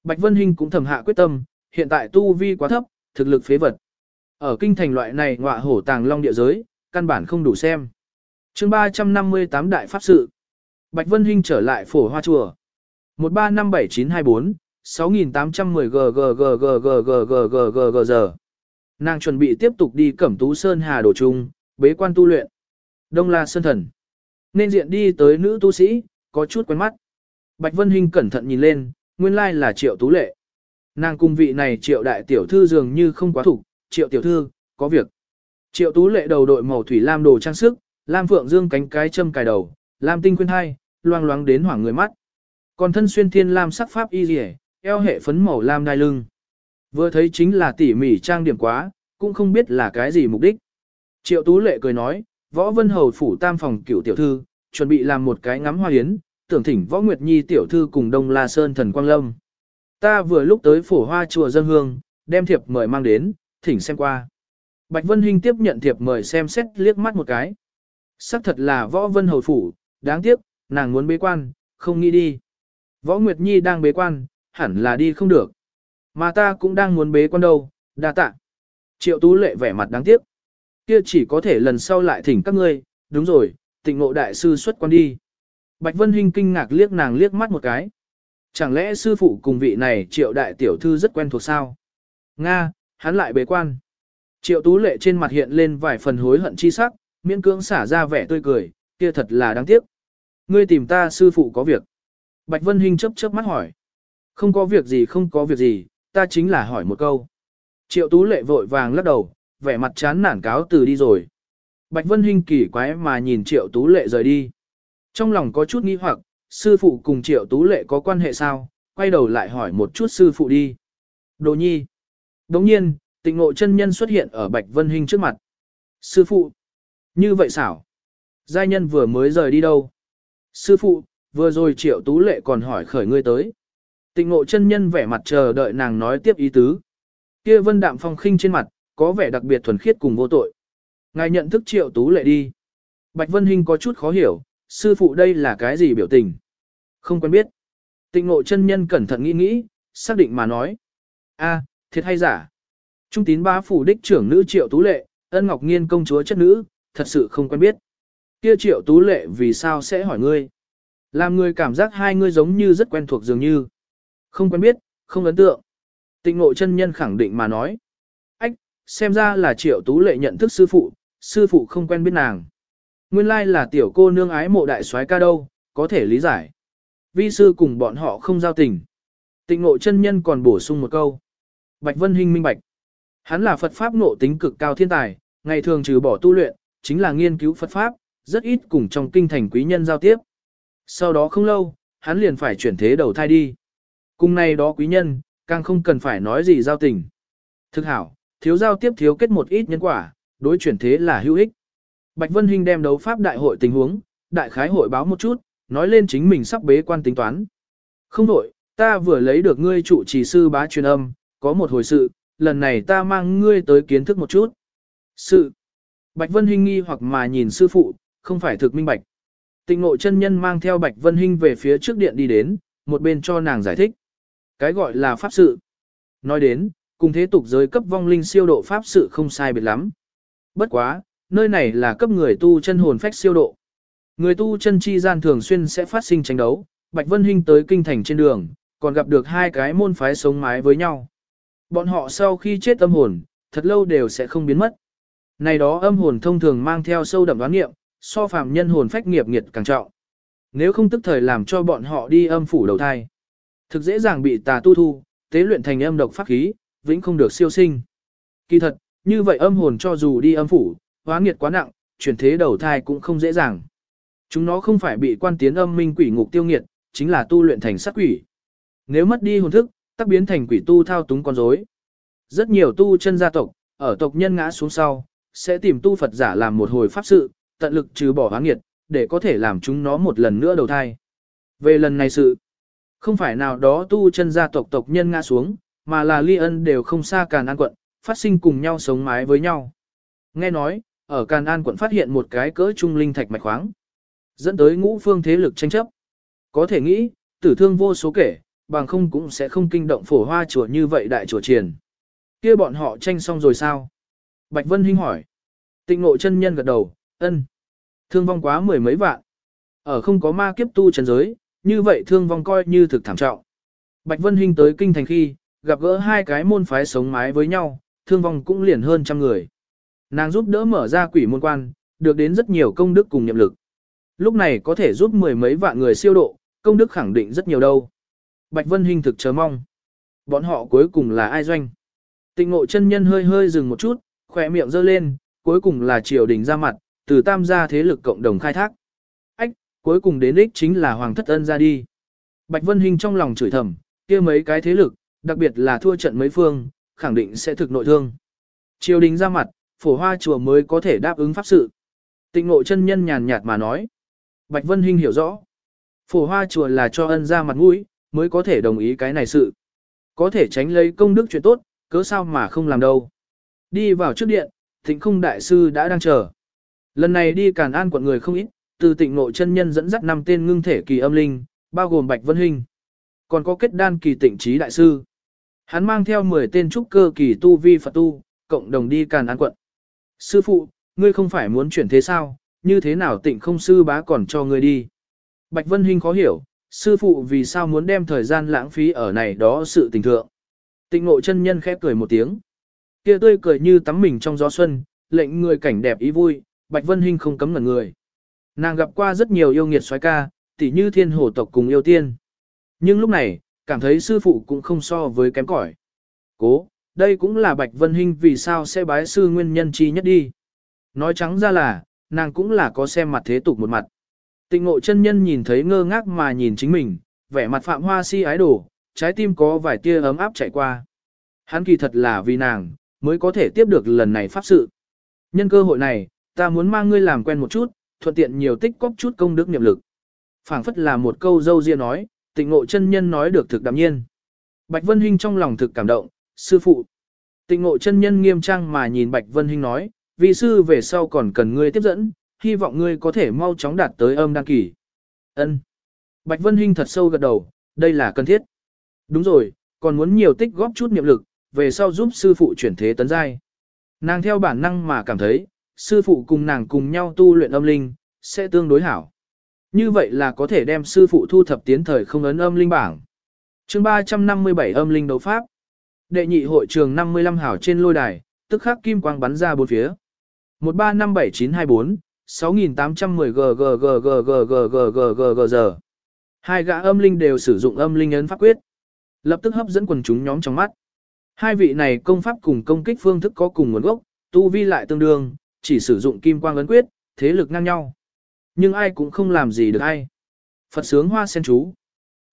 Bạch Vân Hinh cũng thầm hạ quyết tâm, hiện tại tu vi quá thấp, thực lực phế vật. Ở kinh thành loại này ngọa hổ tàng long địa giới, căn bản không đủ xem. chương 358 Đại Pháp Sự Bạch Vân Hinh trở lại phổ hoa chùa. 1357924, 6810 giờ. Nàng chuẩn bị tiếp tục đi Cẩm Tú Sơn Hà Đồ Trung, bế quan tu luyện. Đông La Sơn Thần. Nên diện đi tới nữ tu sĩ, có chút quen mắt. Bạch Vân Hinh cẩn thận nhìn lên, nguyên lai là Triệu Tú Lệ. Nàng cung vị này Triệu đại tiểu thư dường như không quá thủ, Triệu tiểu thư, có việc. Triệu Tú Lệ đầu đội màu thủy lam đồ trang sức, lam phượng dương cánh cái châm cài đầu, lam tinh khuyên hai, loang loáng đến hoảng người mắt. Còn thân xuyên thiên lam sắc pháp y rỉa, eo hệ phấn màu lam đai lưng. Vừa thấy chính là tỉ mỉ trang điểm quá, cũng không biết là cái gì mục đích. Triệu Tú Lệ cười nói, Võ Vân Hầu phủ tam phòng cửu tiểu thư, chuẩn bị làm một cái ngắm hoa yến, tưởng thỉnh Võ Nguyệt Nhi tiểu thư cùng Đông La Sơn thần Quang Lâm. Ta vừa lúc tới phổ hoa chùa dân hương, đem thiệp mời mang đến, thỉnh xem qua. Bạch Vân Hinh tiếp nhận thiệp mời xem xét liếc mắt một cái. Sắc thật là Võ Vân Hầu phủ, đáng tiếc, nàng muốn bế quan, không nghĩ đi. Võ Nguyệt Nhi đang bế quan, hẳn là đi không được. Mà ta cũng đang muốn bế quan đâu, đa tạ. Triệu Tú Lệ vẻ mặt đáng tiếc. Kia chỉ có thể lần sau lại thỉnh các ngươi, đúng rồi, tịnh ngộ đại sư xuất quan đi. Bạch Vân Hinh kinh ngạc liếc nàng liếc mắt một cái. Chẳng lẽ sư phụ cùng vị này triệu đại tiểu thư rất quen thuộc sao? Nga, hắn lại bế quan. Triệu Tú Lệ trên mặt hiện lên vài phần hối hận chi sắc, miễn cưỡng xả ra vẻ tươi cười, kia thật là đáng tiếc. Ngươi tìm ta sư phụ có việc. Bạch Vân Hinh chớp chớp mắt hỏi. Không có việc gì không có việc gì, ta chính là hỏi một câu. Triệu Tú Lệ vội vàng lắc đầu, vẻ mặt chán nản cáo từ đi rồi. Bạch Vân Hinh kỳ quái mà nhìn Triệu Tú Lệ rời đi. Trong lòng có chút nghi hoặc, sư phụ cùng Triệu Tú Lệ có quan hệ sao, quay đầu lại hỏi một chút sư phụ đi. Đồ nhi. Đồng nhiên, tịnh ngộ chân nhân xuất hiện ở Bạch Vân Hinh trước mặt. Sư phụ. Như vậy xảo. Giai nhân vừa mới rời đi đâu? Sư phụ, vừa rồi Triệu Tú Lệ còn hỏi khởi ngươi tới. Tịnh ngộ chân nhân vẻ mặt chờ đợi nàng nói tiếp ý tứ. Kia vân đạm phong khinh trên mặt, có vẻ đặc biệt thuần khiết cùng vô tội. Ngài nhận thức triệu tú lệ đi. Bạch Vân Hinh có chút khó hiểu, sư phụ đây là cái gì biểu tình? Không quen biết. Tịnh ngộ chân nhân cẩn thận nghĩ nghĩ, xác định mà nói. a thiệt hay giả? Trung tín ba phủ đích trưởng nữ triệu tú lệ, ân ngọc nghiên công chúa chất nữ, thật sự không quen biết. Kia triệu tú lệ vì sao sẽ hỏi ngươi? Làm ngươi cảm giác hai ngươi giống như rất quen thuộc dường như. Không quen biết, không ấn tượng. Tịnh ngộ chân nhân khẳng định mà nói. Ách, xem ra là triệu tú lệ nhận thức sư phụ, sư phụ không quen biết nàng. Nguyên lai là tiểu cô nương ái mộ đại soái ca đâu, có thể lý giải. Vi sư cùng bọn họ không giao tình. Tịnh ngộ chân nhân còn bổ sung một câu. Bạch Vân Hinh minh bạch. Hắn là Phật Pháp ngộ tính cực cao thiên tài, ngày thường trừ bỏ tu luyện, chính là nghiên cứu Phật Pháp, rất ít cùng trong kinh thành quý nhân giao tiếp. Sau đó không lâu, hắn liền phải chuyển thế đầu thai đi. Cùng này đó quý nhân, càng không cần phải nói gì giao tình. Thực hảo, thiếu giao tiếp thiếu kết một ít nhân quả, đối chuyển thế là hữu ích. Bạch Vân Hinh đem đấu pháp đại hội tình huống, đại khái hội báo một chút, nói lên chính mình sắp bế quan tính toán. Không đổi, ta vừa lấy được ngươi trụ trì sư bá truyền âm, có một hồi sự, lần này ta mang ngươi tới kiến thức một chút. Sự. Bạch Vân Hinh nghi hoặc mà nhìn sư phụ, không phải thực minh bạch. Tịnh ngộ chân nhân mang theo Bạch Vân Hinh về phía trước điện đi đến, một bên cho nàng giải thích. Cái gọi là pháp sự. Nói đến, cùng thế tục giới cấp vong linh siêu độ pháp sự không sai biệt lắm. Bất quá, nơi này là cấp người tu chân hồn phách siêu độ. Người tu chân chi gian thường xuyên sẽ phát sinh tranh đấu, Bạch Vân Hinh tới kinh thành trên đường, còn gặp được hai cái môn phái sống mái với nhau. Bọn họ sau khi chết âm hồn, thật lâu đều sẽ không biến mất. Này đó âm hồn thông thường mang theo sâu đậm đoán nghiệm, so phàm nhân hồn phách nghiệp nghiệt càng trọng. Nếu không tức thời làm cho bọn họ đi âm phủ đầu thai, thực dễ dàng bị tà tu thu, tế luyện thành âm độc pháp khí, vĩnh không được siêu sinh. Kỳ thật, như vậy âm hồn cho dù đi âm phủ, hóa nghiệt quá nặng, chuyển thế đầu thai cũng không dễ dàng. Chúng nó không phải bị quan tiến âm minh quỷ ngục tiêu nghiệt, chính là tu luyện thành sát quỷ. Nếu mất đi hồn thức, tác biến thành quỷ tu thao túng con rối. Rất nhiều tu chân gia tộc, ở tộc nhân ngã xuống sau, sẽ tìm tu Phật giả làm một hồi pháp sự, tận lực trừ bỏ hóa nghiệt, để có thể làm chúng nó một lần nữa đầu thai. Về lần này sự, không phải nào đó tu chân gia tộc tộc nhân ngã xuống, mà là ly ân đều không xa Càn An quận, phát sinh cùng nhau sống mái với nhau. Nghe nói, ở Càn An quận phát hiện một cái cỡ trung linh thạch mạch khoáng, dẫn tới ngũ phương thế lực tranh chấp. Có thể nghĩ, tử thương vô số kể, bằng không cũng sẽ không kinh động phổ hoa chùa như vậy đại chùa triền. kia bọn họ tranh xong rồi sao? Bạch Vân Hinh hỏi. Tịnh ngộ chân nhân gật đầu, ân. Thương vong quá mười mấy vạn. Ở không có ma kiếp tu chân giới, như vậy thương vong coi như thực thảm trọng. Bạch Vân Hinh tới kinh thành khi, gặp gỡ hai cái môn phái sống mái với nhau, thương vong cũng liền hơn trăm người. Nàng giúp đỡ mở ra quỷ môn quan, được đến rất nhiều công đức cùng nhiệm lực. Lúc này có thể giúp mười mấy vạn người siêu độ, công đức khẳng định rất nhiều đâu. Bạch Vân Hinh thực chờ mong. Bọn họ cuối cùng là ai doanh? Tịnh ngộ chân nhân hơi hơi dừng một chút, khỏe miệng giơ lên, cuối cùng là triều đình ra mặt, từ tam gia thế lực cộng đồng khai thác. Cuối cùng đến đích chính là hoàng thất ân ra đi. Bạch Vân Hinh trong lòng chửi thầm, kia mấy cái thế lực, đặc biệt là thua trận mấy phương, khẳng định sẽ thực nội thương. Triều đình ra mặt, phổ hoa chùa mới có thể đáp ứng pháp sự. Tịnh ngộ chân nhân nhàn nhạt mà nói. Bạch Vân Hinh hiểu rõ. Phổ hoa chùa là cho ân ra mặt mũi, mới có thể đồng ý cái này sự. Có thể tránh lấy công đức chuyện tốt, cớ sao mà không làm đâu. Đi vào trước điện, thịnh không đại sư đã đang chờ. Lần này đi càn an quận người không ít, từ tịnh nội chân nhân dẫn dắt năm tên ngưng thể kỳ âm linh, bao gồm Bạch Vân Hinh. Còn có kết đan kỳ tịnh trí đại sư. Hắn mang theo 10 tên trúc cơ kỳ tu vi Phật tu, cộng đồng đi càn an quận. Sư phụ, ngươi không phải muốn chuyển thế sao, như thế nào tịnh không sư bá còn cho ngươi đi. Bạch Vân Hinh khó hiểu, sư phụ vì sao muốn đem thời gian lãng phí ở này đó sự tình thượng. Tịnh ngộ chân nhân khép cười một tiếng. kia tươi cười như tắm mình trong gió xuân, lệnh người cảnh đẹp ý vui, Bạch Vân Hinh không cấm ngẩn người. Nàng gặp qua rất nhiều yêu nghiệt xoái ca, tỉ như thiên hồ tộc cùng yêu tiên. Nhưng lúc này, cảm thấy sư phụ cũng không so với kém cỏi. Cố, đây cũng là Bạch Vân Hinh vì sao sẽ bái sư nguyên nhân chi nhất đi. Nói trắng ra là, nàng cũng là có xem mặt thế tục một mặt. Tịnh ngộ chân nhân nhìn thấy ngơ ngác mà nhìn chính mình, vẻ mặt phạm hoa si ái đổ, trái tim có vài tia ấm áp chạy qua. Hắn kỳ thật là vì nàng, mới có thể tiếp được lần này pháp sự. Nhân cơ hội này, ta muốn mang ngươi làm quen một chút, thuận tiện nhiều tích cóp chút công đức niệm lực. phảng phất là một câu dâu ria nói, tịnh ngộ chân nhân nói được thực đạm nhiên. Bạch Vân Hinh trong lòng thực cảm động, sư phụ. Tịnh ngộ chân nhân nghiêm trang mà nhìn Bạch Vân Hinh nói, vị sư về sau còn cần ngươi tiếp dẫn, hy vọng ngươi có thể mau chóng đạt tới âm đăng kỳ. Ân. Bạch Vân Hinh thật sâu gật đầu, đây là cần thiết. Đúng rồi, còn muốn nhiều tích góp chút niệm lực, về sau giúp sư phụ chuyển thế tấn giai. Nàng theo bản năng mà cảm thấy, sư phụ cùng nàng cùng nhau tu luyện âm linh, sẽ tương đối hảo. Như vậy là có thể đem sư phụ thu thập tiến thời không ấn âm linh bảng. chương 357 âm linh đấu pháp. Đệ nhị hội trường 55 hảo trên lôi đài, tức khắc kim quang bắn ra bốn phía. 1357924, 6810 g giờ. Hai gã âm linh đều sử dụng âm linh ấn pháp quyết. Lập tức hấp dẫn quần chúng nhóm trong mắt. Hai vị này công pháp cùng công kích phương thức có cùng nguồn gốc, tu vi lại tương đương, chỉ sử dụng kim quang ấn quyết, thế lực ngang nhau. Nhưng ai cũng không làm gì được ai. Phật sướng hoa sen chú.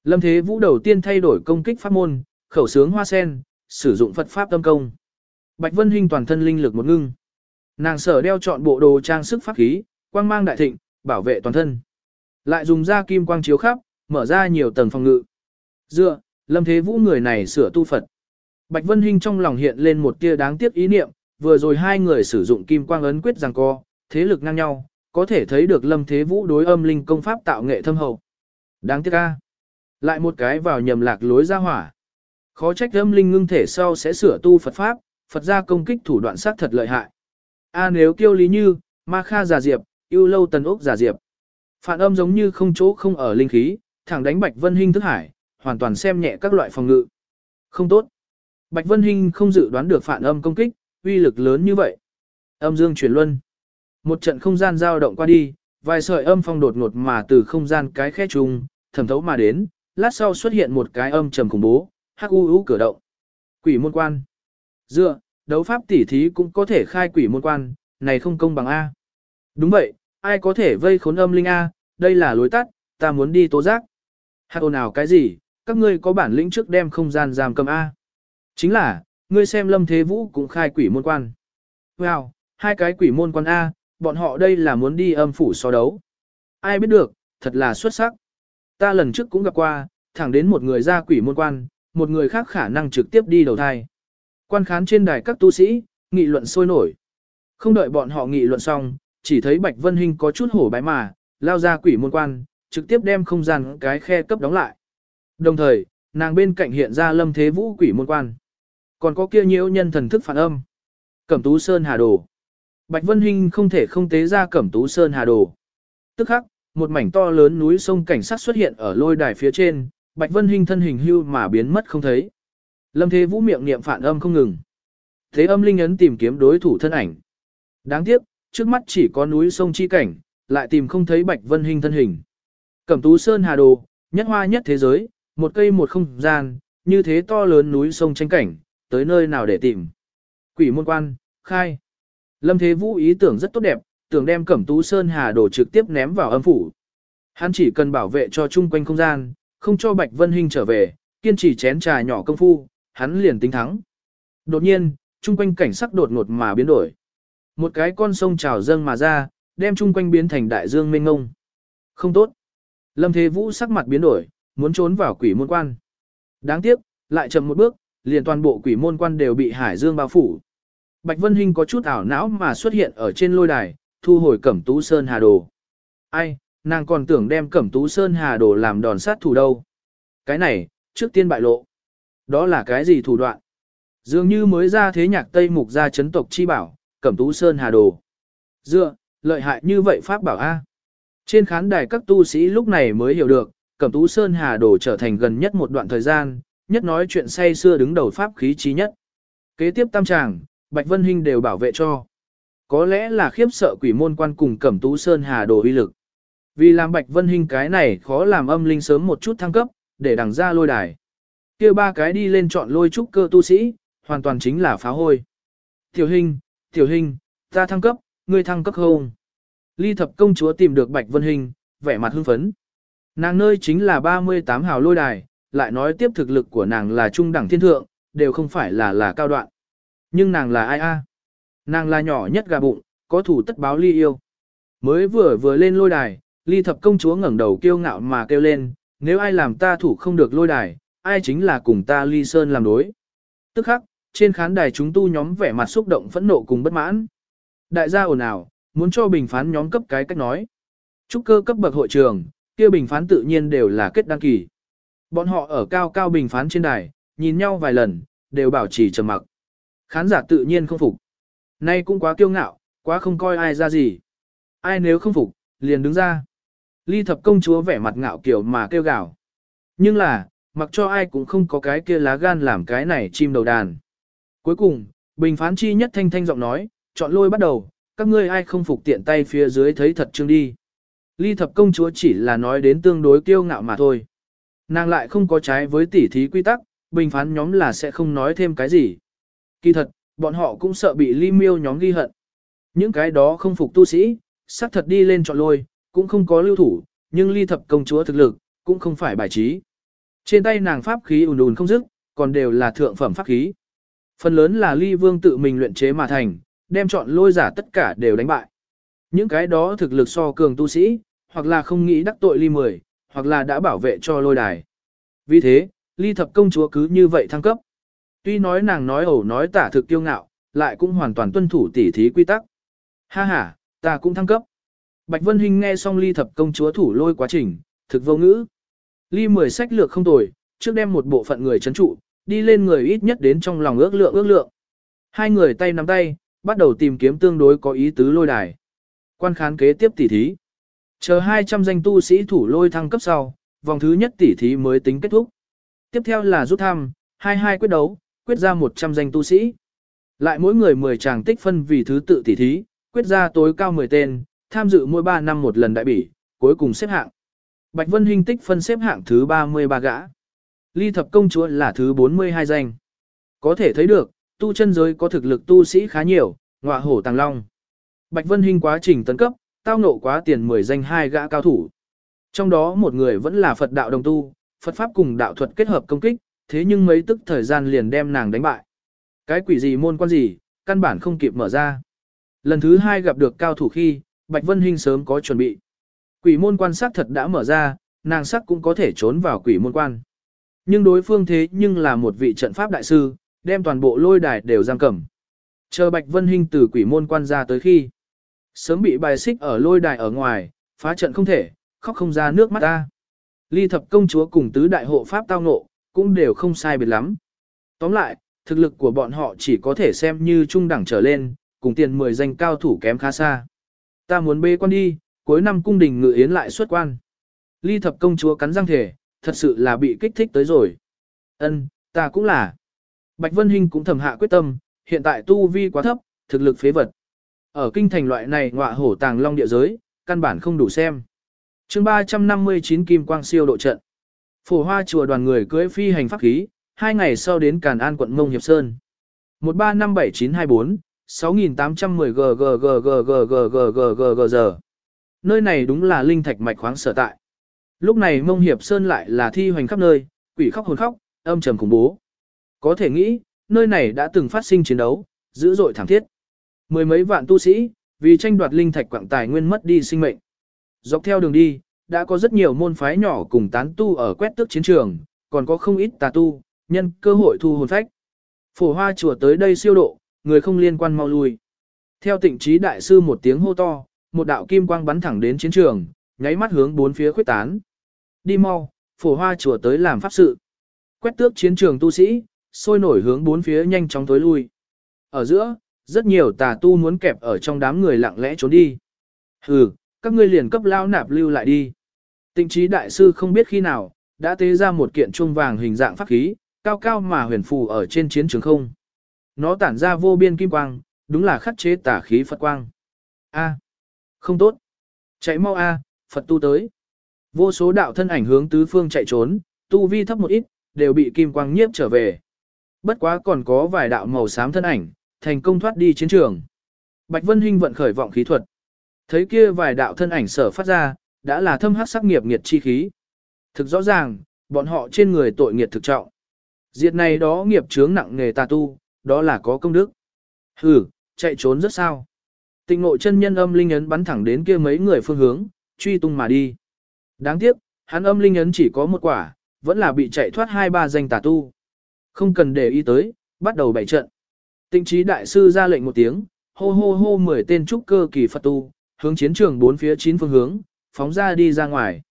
Lâm Thế Vũ đầu tiên thay đổi công kích pháp môn, khẩu sướng hoa sen, sử dụng Phật pháp tâm công. Bạch Vân Hinh toàn thân linh lực một ngưng. Nàng sở đeo chọn bộ đồ trang sức pháp khí, quang mang đại thịnh, bảo vệ toàn thân. Lại dùng ra kim quang chiếu khắp, mở ra nhiều tầng phòng ngự. Dựa, Lâm Thế Vũ người này sửa tu Phật. Bạch Vân Hinh trong lòng hiện lên một tia đáng tiếc ý niệm, vừa rồi hai người sử dụng kim quang ấn quyết giằng co, thế lực ngang nhau, có thể thấy được Lâm Thế Vũ đối âm linh công pháp tạo nghệ thâm hậu. Đáng tiếc a. Lại một cái vào nhầm lạc lối ra hỏa. Khó trách âm linh ngưng thể sau sẽ sửa tu Phật pháp, Phật gia công kích thủ đoạn sát thật lợi hại. A nếu kiêu lý như, ma kha giả diệp, yêu lâu tần ốc giả diệp. Phản âm giống như không chỗ không ở linh khí, thẳng đánh Bạch Vân Hinh thức hải, hoàn toàn xem nhẹ các loại phòng ngự. Không tốt. Bạch Vân Hinh không dự đoán được phản âm công kích, uy lực lớn như vậy. Âm dương chuyển luân. Một trận không gian dao động qua đi, vài sợi âm phong đột ngột mà từ không gian cái khe trùng, thẩm thấu mà đến, lát sau xuất hiện một cái âm trầm khủng bố, hắc u u cửa động. Quỷ môn quan. Dựa, đấu pháp tỉ thí cũng có thể khai quỷ môn quan, này không công bằng A. Đúng vậy, ai có thể vây khốn âm linh A, đây là lối tắt, ta muốn đi tố giác. Hạt ồn ào cái gì, các ngươi có bản lĩnh trước đem không gian giam cầm A. Chính là, ngươi xem lâm thế vũ cũng khai quỷ môn quan. Wow, hai cái quỷ môn quan A, bọn họ đây là muốn đi âm phủ so đấu. Ai biết được, thật là xuất sắc. Ta lần trước cũng gặp qua, thẳng đến một người ra quỷ môn quan, một người khác khả năng trực tiếp đi đầu thai. Quan khán trên đài các tu sĩ, nghị luận sôi nổi. Không đợi bọn họ nghị luận xong, chỉ thấy Bạch Vân Hinh có chút hổ bái mà, lao ra quỷ môn quan, trực tiếp đem không gian cái khe cấp đóng lại. Đồng thời, nàng bên cạnh hiện ra lâm thế vũ quỷ môn quan. Còn có kia nhiễu nhân thần thức phản âm. Cẩm tú sơn hà đồ. Bạch Vân Hinh không thể không tế ra cẩm tú sơn hà đồ. Tức khắc, một mảnh to lớn núi sông cảnh sát xuất hiện ở lôi đài phía trên, Bạch Vân Hinh thân hình hưu mà biến mất không thấy. Lâm Thế Vũ miệng niệm phản âm không ngừng. Thế âm linh ấn tìm kiếm đối thủ thân ảnh. Đáng tiếc, trước mắt chỉ có núi sông chi cảnh, lại tìm không thấy Bạch Vân Hinh thân hình. Cẩm Tú Sơn Hà Đồ, nhất hoa nhất thế giới, một cây một không gian, như thế to lớn núi sông tranh cảnh, tới nơi nào để tìm. Quỷ môn quan, khai. Lâm Thế Vũ ý tưởng rất tốt đẹp, tưởng đem Cẩm Tú Sơn Hà Đồ trực tiếp ném vào âm phủ. Hắn chỉ cần bảo vệ cho chung quanh không gian, không cho Bạch Vân Hinh trở về, kiên trì chén trà nhỏ công phu, hắn liền tính thắng. Đột nhiên, chung quanh cảnh sắc đột ngột mà biến đổi. Một cái con sông trào dâng mà ra, đem chung quanh biến thành đại dương mênh ngông. Không tốt. Lâm Thế Vũ sắc mặt biến đổi, muốn trốn vào quỷ môn quan. Đáng tiếc, lại chậm một bước, liền toàn bộ quỷ môn quan đều bị hải dương bao phủ. Bạch Vân Hinh có chút ảo não mà xuất hiện ở trên lôi đài, thu hồi Cẩm Tú Sơn Hà Đồ. Ai, nàng còn tưởng đem Cẩm Tú Sơn Hà Đồ làm đòn sát thủ đâu. Cái này, trước tiên bại lộ. Đó là cái gì thủ đoạn? Dường như mới ra thế nhạc Tây Mục ra chấn tộc chi bảo, Cẩm Tú Sơn Hà Đồ. Dựa, lợi hại như vậy Pháp bảo A. Trên khán đài các tu sĩ lúc này mới hiểu được, Cẩm Tú Sơn Hà Đồ trở thành gần nhất một đoạn thời gian, nhất nói chuyện say xưa đứng đầu Pháp khí trí nhất. Kế tiếp tam tràng, Bạch Vân Hinh đều bảo vệ cho. Có lẽ là khiếp sợ quỷ môn quan cùng Cẩm Tú Sơn Hà Đồ uy lực. Vì làm Bạch Vân Hinh cái này khó làm âm linh sớm một chút thăng cấp, để đằng ra lôi đài. kia ba cái đi lên chọn lôi trúc cơ tu sĩ, hoàn toàn chính là phá hôi. Tiểu Hinh, Tiểu Hinh, ta thăng cấp, ngươi thăng cấp không? Ly thập công chúa tìm được Bạch Vân Hinh, vẻ mặt hưng phấn. Nàng nơi chính là 38 hào lôi đài, lại nói tiếp thực lực của nàng là trung đẳng thiên thượng, đều không phải là là cao đoạn. Nhưng nàng là ai a? Nàng là nhỏ nhất gà bụng, có thủ tất báo ly yêu. Mới vừa vừa lên lôi đài, ly thập công chúa ngẩng đầu kiêu ngạo mà kêu lên, nếu ai làm ta thủ không được lôi đài, ai chính là cùng ta ly sơn làm đối. Tức khắc, trên khán đài chúng tu nhóm vẻ mặt xúc động phẫn nộ cùng bất mãn. Đại gia ồn ào, muốn cho bình phán nhóm cấp cái cách nói. Trúc cơ cấp bậc hội trường, kia bình phán tự nhiên đều là kết đăng kỳ. Bọn họ ở cao cao bình phán trên đài, nhìn nhau vài lần, đều bảo trì trầm mặc. Khán giả tự nhiên không phục. Nay cũng quá kiêu ngạo, quá không coi ai ra gì. Ai nếu không phục, liền đứng ra. Ly thập công chúa vẻ mặt ngạo kiểu mà kêu gào. Nhưng là, mặc cho ai cũng không có cái kia lá gan làm cái này chim đầu đàn. Cuối cùng, bình phán chi nhất thanh thanh giọng nói, chọn lôi bắt đầu, các ngươi ai không phục tiện tay phía dưới thấy thật chương đi. Ly thập công chúa chỉ là nói đến tương đối kiêu ngạo mà thôi. Nàng lại không có trái với tỉ thí quy tắc, bình phán nhóm là sẽ không nói thêm cái gì. Kỳ thật, bọn họ cũng sợ bị ly miêu nhóm ghi hận. Những cái đó không phục tu sĩ, sắc thật đi lên chọn lôi, cũng không có lưu thủ, nhưng ly thập công chúa thực lực, cũng không phải bài trí. Trên tay nàng pháp khí ùn ùn không dứt, còn đều là thượng phẩm pháp khí. Phần lớn là ly vương tự mình luyện chế mà thành, đem chọn lôi giả tất cả đều đánh bại. Những cái đó thực lực so cường tu sĩ, hoặc là không nghĩ đắc tội ly mười, hoặc là đã bảo vệ cho lôi đài. Vì thế, ly thập công chúa cứ như vậy thăng cấp. Tuy nói nàng nói ẩu nói tả thực kiêu ngạo, lại cũng hoàn toàn tuân thủ tỉ thí quy tắc. Ha ha, ta cũng thăng cấp. Bạch Vân Hinh nghe xong ly thập công chúa thủ lôi quá trình, thực vô ngữ. Ly mười sách lược không tồi, trước đem một bộ phận người chấn trụ, đi lên người ít nhất đến trong lòng ước lượng ước lượng. Hai người tay nắm tay, bắt đầu tìm kiếm tương đối có ý tứ lôi đài. Quan khán kế tiếp tỉ thí. Chờ 200 danh tu sĩ thủ lôi thăng cấp sau, vòng thứ nhất tỷ thí mới tính kết thúc. Tiếp theo là rút thăm, 22 quyết đấu, quyết ra 100 danh tu sĩ. Lại mỗi người 10 chàng tích phân vì thứ tự tỷ thí, quyết ra tối cao 10 tên, tham dự mỗi 3 năm một lần đại bỉ, cuối cùng xếp hạng. Bạch Vân Hinh tích phân xếp hạng thứ 33 gã. Ly thập công chúa là thứ 42 danh. Có thể thấy được, tu chân giới có thực lực tu sĩ khá nhiều, ngọa hổ tàng long. Bạch Vân Hinh quá trình tấn cấp, tao nộ quá tiền 10 danh hai gã cao thủ. Trong đó một người vẫn là Phật đạo đồng tu, Phật Pháp cùng đạo thuật kết hợp công kích, thế nhưng mấy tức thời gian liền đem nàng đánh bại. Cái quỷ gì môn quan gì, căn bản không kịp mở ra. Lần thứ hai gặp được cao thủ khi, Bạch Vân Hinh sớm có chuẩn bị. Quỷ môn quan sát thật đã mở ra, nàng sắc cũng có thể trốn vào quỷ môn quan. Nhưng đối phương thế nhưng là một vị trận pháp đại sư, đem toàn bộ lôi đài đều giam cầm. Chờ Bạch Vân Hinh từ quỷ môn quan ra tới khi, sớm bị bài xích ở lôi đài ở ngoài, phá trận không thể, khóc không ra nước mắt ta. Ly thập công chúa cùng tứ đại hộ pháp tao nộ, cũng đều không sai biệt lắm. Tóm lại, thực lực của bọn họ chỉ có thể xem như trung đẳng trở lên, cùng tiền 10 danh cao thủ kém khá xa. Ta muốn bê quan đi, cuối năm cung đình ngự yến lại xuất quan. Ly thập công chúa cắn răng thể, thật sự là bị kích thích tới rồi. Ân, ta cũng là. Bạch Vân Hinh cũng thầm hạ quyết tâm, hiện tại tu vi quá thấp, thực lực phế vật. Ở kinh thành loại này ngọa hổ tàng long địa giới, căn bản không đủ xem. chương 359 Kim Quang siêu độ trận. Phổ hoa chùa đoàn người cưới phi hành pháp khí, hai ngày sau đến Càn An quận Mông Hiệp Sơn. 135794, 6810 g giờ. Nơi này đúng là linh thạch mạch khoáng sở tại. Lúc này Mông Hiệp Sơn lại là thi hoành khắp nơi, quỷ khóc hồn khóc, âm trầm khủng bố. Có thể nghĩ, nơi này đã từng phát sinh chiến đấu, dữ dội thảm thiết. Mười mấy vạn tu sĩ, vì tranh đoạt linh thạch quảng tài nguyên mất đi sinh mệnh. Dọc theo đường đi, đã có rất nhiều môn phái nhỏ cùng tán tu ở quét tước chiến trường, còn có không ít tà tu, nhân cơ hội thu hồn phách. Phổ hoa chùa tới đây siêu độ, người không liên quan mau lui. Theo tịnh trí đại sư một tiếng hô to, một đạo kim quang bắn thẳng đến chiến trường, nháy mắt hướng bốn phía khuyết tán. Đi mau, phổ hoa chùa tới làm pháp sự. Quét tước chiến trường tu sĩ, sôi nổi hướng bốn phía nhanh chóng tối lui. Ở giữa, rất nhiều tà tu muốn kẹp ở trong đám người lặng lẽ trốn đi. Hừ, các ngươi liền cấp lao nạp lưu lại đi. Tịnh trí đại sư không biết khi nào, đã tế ra một kiện chuông vàng hình dạng pháp khí, cao cao mà huyền phù ở trên chiến trường không. Nó tản ra vô biên kim quang, đúng là khắc chế tà khí Phật quang. A, không tốt. Chạy mau A, Phật tu tới. Vô số đạo thân ảnh hướng tứ phương chạy trốn, tu vi thấp một ít, đều bị kim quang nhiếp trở về. Bất quá còn có vài đạo màu xám thân ảnh, thành công thoát đi chiến trường. Bạch Vân Hinh vận khởi vọng khí thuật. Thấy kia vài đạo thân ảnh sở phát ra, đã là thâm hắc sắc nghiệp nghiệt chi khí. Thực rõ ràng, bọn họ trên người tội nghiệt thực trọng. Diệt này đó nghiệp chướng nặng nghề tà tu, đó là có công đức. Hừ, chạy trốn rất sao. Tịnh ngộ chân nhân âm linh ấn bắn thẳng đến kia mấy người phương hướng, truy tung mà đi. Đáng tiếc, hắn âm linh ấn chỉ có một quả, vẫn là bị chạy thoát hai ba danh tà tu. Không cần để ý tới, bắt đầu bảy trận. Tịnh trí đại sư ra lệnh một tiếng, hô hô hô mười tên trúc cơ kỳ Phật tu, hướng chiến trường bốn phía chín phương hướng, phóng ra đi ra ngoài.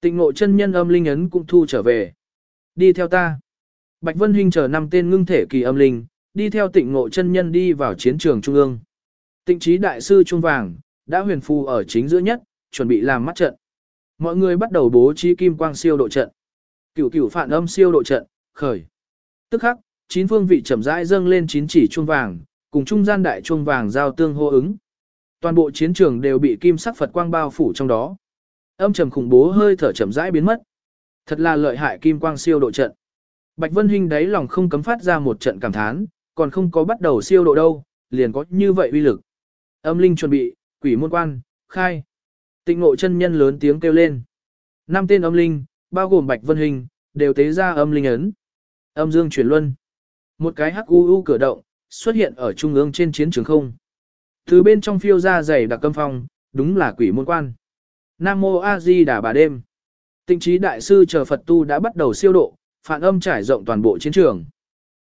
Tịnh ngộ chân nhân âm linh ấn cũng thu trở về. Đi theo ta. Bạch Vân Hinh chờ năm tên ngưng thể kỳ âm linh, đi theo tịnh ngộ chân nhân đi vào chiến trường trung ương. Tịnh trí đại sư trung vàng, đã huyền phù ở chính giữa nhất, chuẩn bị làm mắt trận. Mọi người bắt đầu bố trí kim quang siêu độ trận. Cửu cửu phản âm siêu độ trận, khởi. Tức khắc, chín phương vị chậm rãi dâng lên chín chỉ chuông vàng, cùng trung gian đại chuông vàng giao tương hô ứng. Toàn bộ chiến trường đều bị kim sắc Phật quang bao phủ trong đó. Âm trầm khủng bố hơi thở chậm rãi biến mất. Thật là lợi hại kim quang siêu độ trận. Bạch Vân Hinh đáy lòng không cấm phát ra một trận cảm thán, còn không có bắt đầu siêu độ đâu, liền có như vậy uy lực. Âm linh chuẩn bị, quỷ môn quan, khai. Tịnh ngộ chân nhân lớn tiếng kêu lên. Năm tên âm linh, bao gồm Bạch Vân Hinh, đều tế ra âm linh ấn. Âm dương chuyển luân. Một cái hắc u u cửa động, xuất hiện ở trung ương trên chiến trường không. Từ bên trong phiêu ra dày đặc câm phong, đúng là quỷ môn quan. Nam mô A Di Đà bà đêm. Tịnh trí đại sư chờ Phật tu đã bắt đầu siêu độ, phản âm trải rộng toàn bộ chiến trường.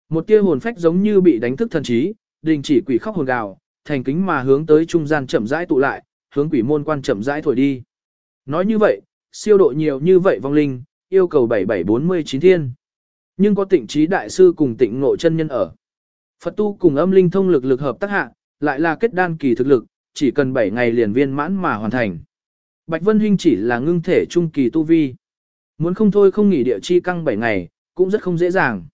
Một tia hồn phách giống như bị đánh thức thần trí, đình chỉ quỷ khóc hồn gào, thành kính mà hướng tới trung gian chậm rãi tụ lại, hướng quỷ môn quan chậm rãi thổi đi. Nói như vậy, siêu độ nhiều như vậy vong linh, yêu cầu 7749 thiên. Nhưng có tịnh trí đại sư cùng tịnh ngộ chân nhân ở. Phật tu cùng âm linh thông lực lực hợp tác hạ, lại là kết đan kỳ thực lực, chỉ cần 7 ngày liền viên mãn mà hoàn thành. Bạch Vân Hinh chỉ là ngưng thể trung kỳ tu vi. Muốn không thôi không nghỉ địa chi căng 7 ngày, cũng rất không dễ dàng.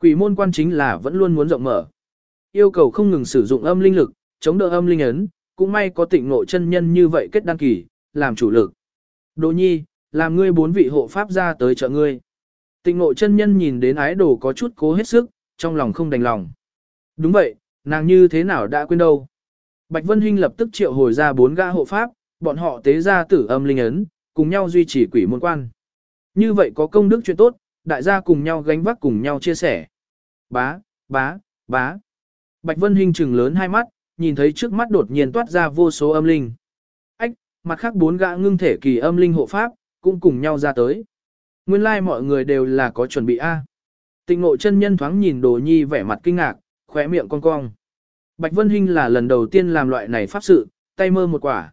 Quỷ môn quan chính là vẫn luôn muốn rộng mở. Yêu cầu không ngừng sử dụng âm linh lực, chống đỡ âm linh ấn, cũng may có tịnh ngộ chân nhân như vậy kết đăng kỳ, làm chủ lực. Đồ nhi, làm ngươi bốn vị hộ pháp ra tới trợ ngươi. Tịnh ngộ chân nhân nhìn đến ái đồ có chút cố hết sức, trong lòng không đành lòng. Đúng vậy, nàng như thế nào đã quên đâu. Bạch Vân Hinh lập tức triệu hồi ra bốn gã hộ pháp, bọn họ tế ra tử âm linh ấn, cùng nhau duy trì quỷ môn quan. Như vậy có công đức chuyện tốt, đại gia cùng nhau gánh vác cùng nhau chia sẻ. Bá, bá, bá. Bạch Vân Hinh trừng lớn hai mắt, nhìn thấy trước mắt đột nhiên toát ra vô số âm linh. Ách, mặt khác bốn gã ngưng thể kỳ âm linh hộ pháp, cũng cùng nhau ra tới. Nguyên lai like mọi người đều là có chuẩn bị A. Tịnh ngộ chân nhân thoáng nhìn đồ nhi vẻ mặt kinh ngạc, khóe miệng cong cong. Bạch Vân Hinh là lần đầu tiên làm loại này pháp sự, tay mơ một quả.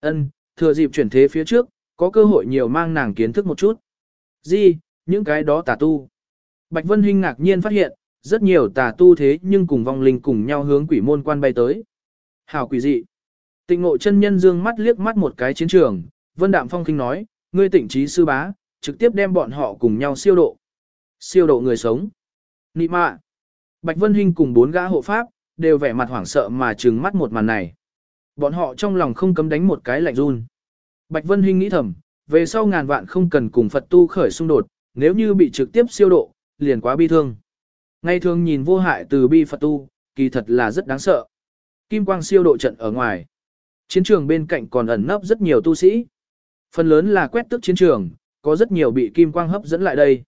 Ân, thừa dịp chuyển thế phía trước, có cơ hội nhiều mang nàng kiến thức một chút. Gì, những cái đó tà tu. Bạch Vân Hinh ngạc nhiên phát hiện, rất nhiều tà tu thế nhưng cùng vong linh cùng nhau hướng quỷ môn quan bay tới. Hảo quỷ dị. Tịnh ngộ chân nhân dương mắt liếc mắt một cái chiến trường, Vân Đạm Phong kinh nói, ngươi tỉnh trí sư bá, trực tiếp đem bọn họ cùng nhau siêu độ. Siêu độ người sống. Nị mạ. Bạch Vân Hinh cùng bốn gã hộ pháp, đều vẻ mặt hoảng sợ mà trừng mắt một màn này. Bọn họ trong lòng không cấm đánh một cái lạnh run. Bạch Vân Hinh nghĩ thầm, về sau ngàn vạn không cần cùng Phật tu khởi xung đột, nếu như bị trực tiếp siêu độ, liền quá bi thương. Ngay thường nhìn vô hại từ bi Phật tu, kỳ thật là rất đáng sợ. Kim quang siêu độ trận ở ngoài. Chiến trường bên cạnh còn ẩn nấp rất nhiều tu sĩ. Phần lớn là quét tức chiến trường, có rất nhiều bị kim quang hấp dẫn lại đây.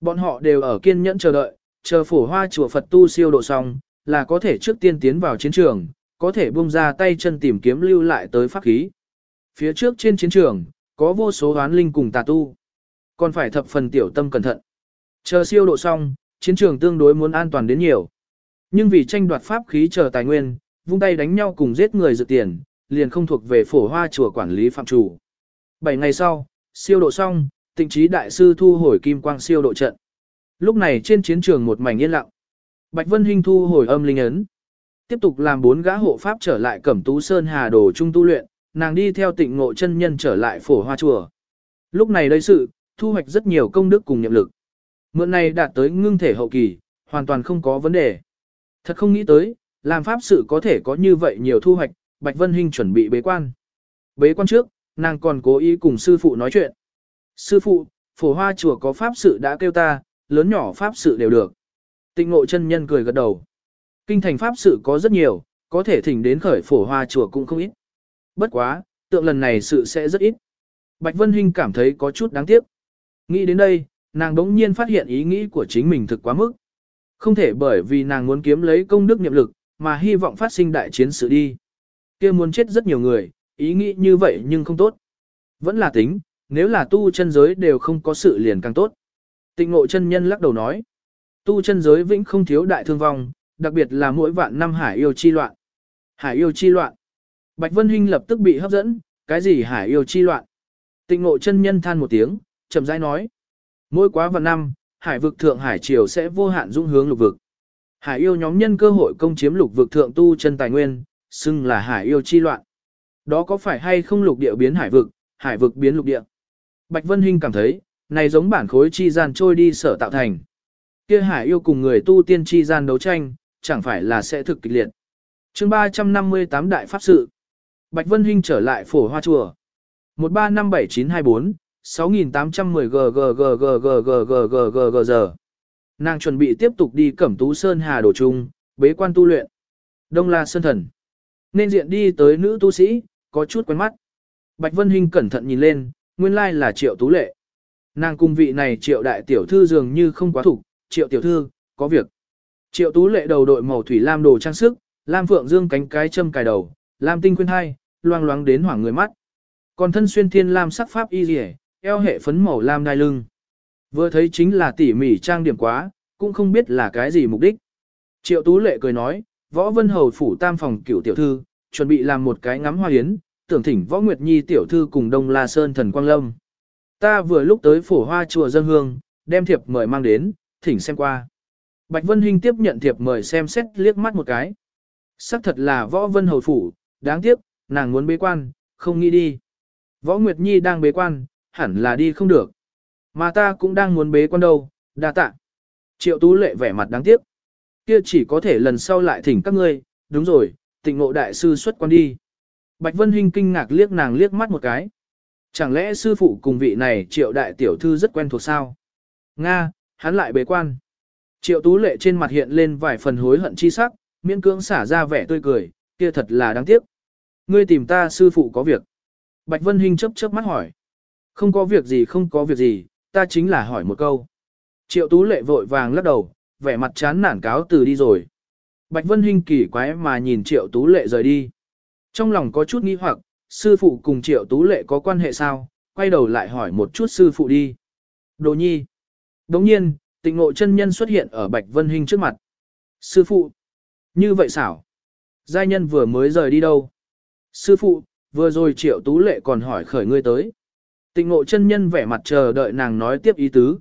Bọn họ đều ở kiên nhẫn chờ đợi, chờ phổ hoa chùa Phật tu siêu độ xong, là có thể trước tiên tiến vào chiến trường, có thể buông ra tay chân tìm kiếm lưu lại tới pháp khí. Phía trước trên chiến trường, có vô số oán linh cùng tà tu. Còn phải thập phần tiểu tâm cẩn thận. Chờ siêu độ xong, chiến trường tương đối muốn an toàn đến nhiều. Nhưng vì tranh đoạt pháp khí chờ tài nguyên, vung tay đánh nhau cùng giết người dự tiền, liền không thuộc về phổ hoa chùa quản lý phạm chủ. Bảy ngày sau, siêu độ xong, tịnh trí đại sư thu hồi kim quang siêu độ trận. Lúc này trên chiến trường một mảnh yên lặng. Bạch Vân Hinh thu hồi âm linh ấn. Tiếp tục làm bốn gã hộ pháp trở lại Cẩm Tú Sơn Hà Đồ trung tu luyện, nàng đi theo tịnh ngộ chân nhân trở lại phổ hoa chùa. Lúc này đây sự, thu hoạch rất nhiều công đức cùng nhiệm lực. Mượn này đạt tới ngưng thể hậu kỳ, hoàn toàn không có vấn đề. Thật không nghĩ tới, làm pháp sự có thể có như vậy nhiều thu hoạch, Bạch Vân Hinh chuẩn bị bế quan. Bế quan trước, nàng còn cố ý cùng sư phụ nói chuyện. Sư phụ, phổ hoa chùa có pháp sự đã kêu ta, lớn nhỏ pháp sự đều được. Tịnh ngộ chân nhân cười gật đầu. Kinh thành pháp sự có rất nhiều, có thể thỉnh đến khởi phổ hoa chùa cũng không ít. Bất quá, tượng lần này sự sẽ rất ít. Bạch Vân Hinh cảm thấy có chút đáng tiếc. Nghĩ đến đây, nàng đống nhiên phát hiện ý nghĩ của chính mình thực quá mức. Không thể bởi vì nàng muốn kiếm lấy công đức niệm lực, mà hy vọng phát sinh đại chiến sự đi. kia muốn chết rất nhiều người, ý nghĩ như vậy nhưng không tốt. Vẫn là tính, nếu là tu chân giới đều không có sự liền càng tốt. Tịnh ngộ chân nhân lắc đầu nói. Tu chân giới vĩnh không thiếu đại thương vong, đặc biệt là mỗi vạn năm hải yêu chi loạn. Hải yêu chi loạn. Bạch Vân Hinh lập tức bị hấp dẫn, cái gì hải yêu chi loạn. Tịnh ngộ chân nhân than một tiếng, chậm rãi nói. Mỗi quá vạn năm, hải vực thượng hải triều sẽ vô hạn dung hướng lục vực. Hải yêu nhóm nhân cơ hội công chiếm lục vực thượng tu chân tài nguyên, xưng là hải yêu chi loạn. Đó có phải hay không lục địa biến hải vực, hải vực biến lục địa? Bạch Vân Hinh cảm thấy, này giống bản khối chi gian trôi đi sở tạo thành. Kia hải yêu cùng người tu tiên chi gian đấu tranh, chẳng phải là sẽ thực kịch liệt. chương 358 Đại Pháp Sự Bạch Vân Hinh trở lại phổ hoa chùa. 1357924, 6810 ggggggggggggg giờ. Nàng chuẩn bị tiếp tục đi Cẩm Tú Sơn Hà Đồ Trung, bế quan tu luyện. Đông La Sơn Thần. Nên diện đi tới nữ tu sĩ, có chút quen mắt. Bạch Vân Hinh cẩn thận nhìn lên, nguyên lai là Triệu Tú Lệ. Nàng cung vị này Triệu Đại Tiểu Thư dường như không quá thủ, Triệu Tiểu Thư, có việc. Triệu Tú Lệ đầu đội màu thủy lam đồ trang sức, lam phượng dương cánh cái châm cài đầu, lam tinh khuyên hai, loang loáng đến hoảng người mắt. Còn thân xuyên thiên lam sắc pháp y rỉa, eo hệ phấn màu lam đai lưng. Vừa thấy chính là tỉ mỉ trang điểm quá, cũng không biết là cái gì mục đích. Triệu Tú Lệ cười nói, Võ Vân Hầu phủ tam phòng cửu tiểu thư, chuẩn bị làm một cái ngắm hoa yến, tưởng thỉnh Võ Nguyệt Nhi tiểu thư cùng Đông La Sơn thần Quang Lâm. Ta vừa lúc tới phổ hoa chùa dân hương, đem thiệp mời mang đến, thỉnh xem qua. Bạch Vân Hinh tiếp nhận thiệp mời xem xét liếc mắt một cái. Sắc thật là Võ Vân Hầu phủ, đáng tiếc, nàng muốn bế quan, không nghĩ đi. Võ Nguyệt Nhi đang bế quan, hẳn là đi không được. Mà ta cũng đang muốn bế quan đâu, đa tạ. Triệu Tú Lệ vẻ mặt đáng tiếc. Kia chỉ có thể lần sau lại thỉnh các ngươi, đúng rồi, tịnh ngộ đại sư xuất quan đi. Bạch Vân Hinh kinh ngạc liếc nàng liếc mắt một cái. Chẳng lẽ sư phụ cùng vị này triệu đại tiểu thư rất quen thuộc sao? Nga, hắn lại bế quan. Triệu Tú Lệ trên mặt hiện lên vài phần hối hận chi sắc, miễn cưỡng xả ra vẻ tươi cười, kia thật là đáng tiếc. Ngươi tìm ta sư phụ có việc. Bạch Vân Hinh chớp chớp mắt hỏi. Không có việc gì không có việc gì, ta chính là hỏi một câu. Triệu Tú Lệ vội vàng lắc đầu, vẻ mặt chán nản cáo từ đi rồi. Bạch Vân Hinh kỳ quái mà nhìn Triệu Tú Lệ rời đi. Trong lòng có chút nghi hoặc, sư phụ cùng Triệu Tú Lệ có quan hệ sao, quay đầu lại hỏi một chút sư phụ đi. Đồ nhi. Đồng nhiên, tịnh ngộ chân nhân xuất hiện ở Bạch Vân Hinh trước mặt. Sư phụ. Như vậy xảo. Giai nhân vừa mới rời đi đâu? Sư phụ, vừa rồi Triệu Tú Lệ còn hỏi khởi ngươi tới. Tịnh ngộ chân nhân vẻ mặt chờ đợi nàng nói tiếp ý tứ.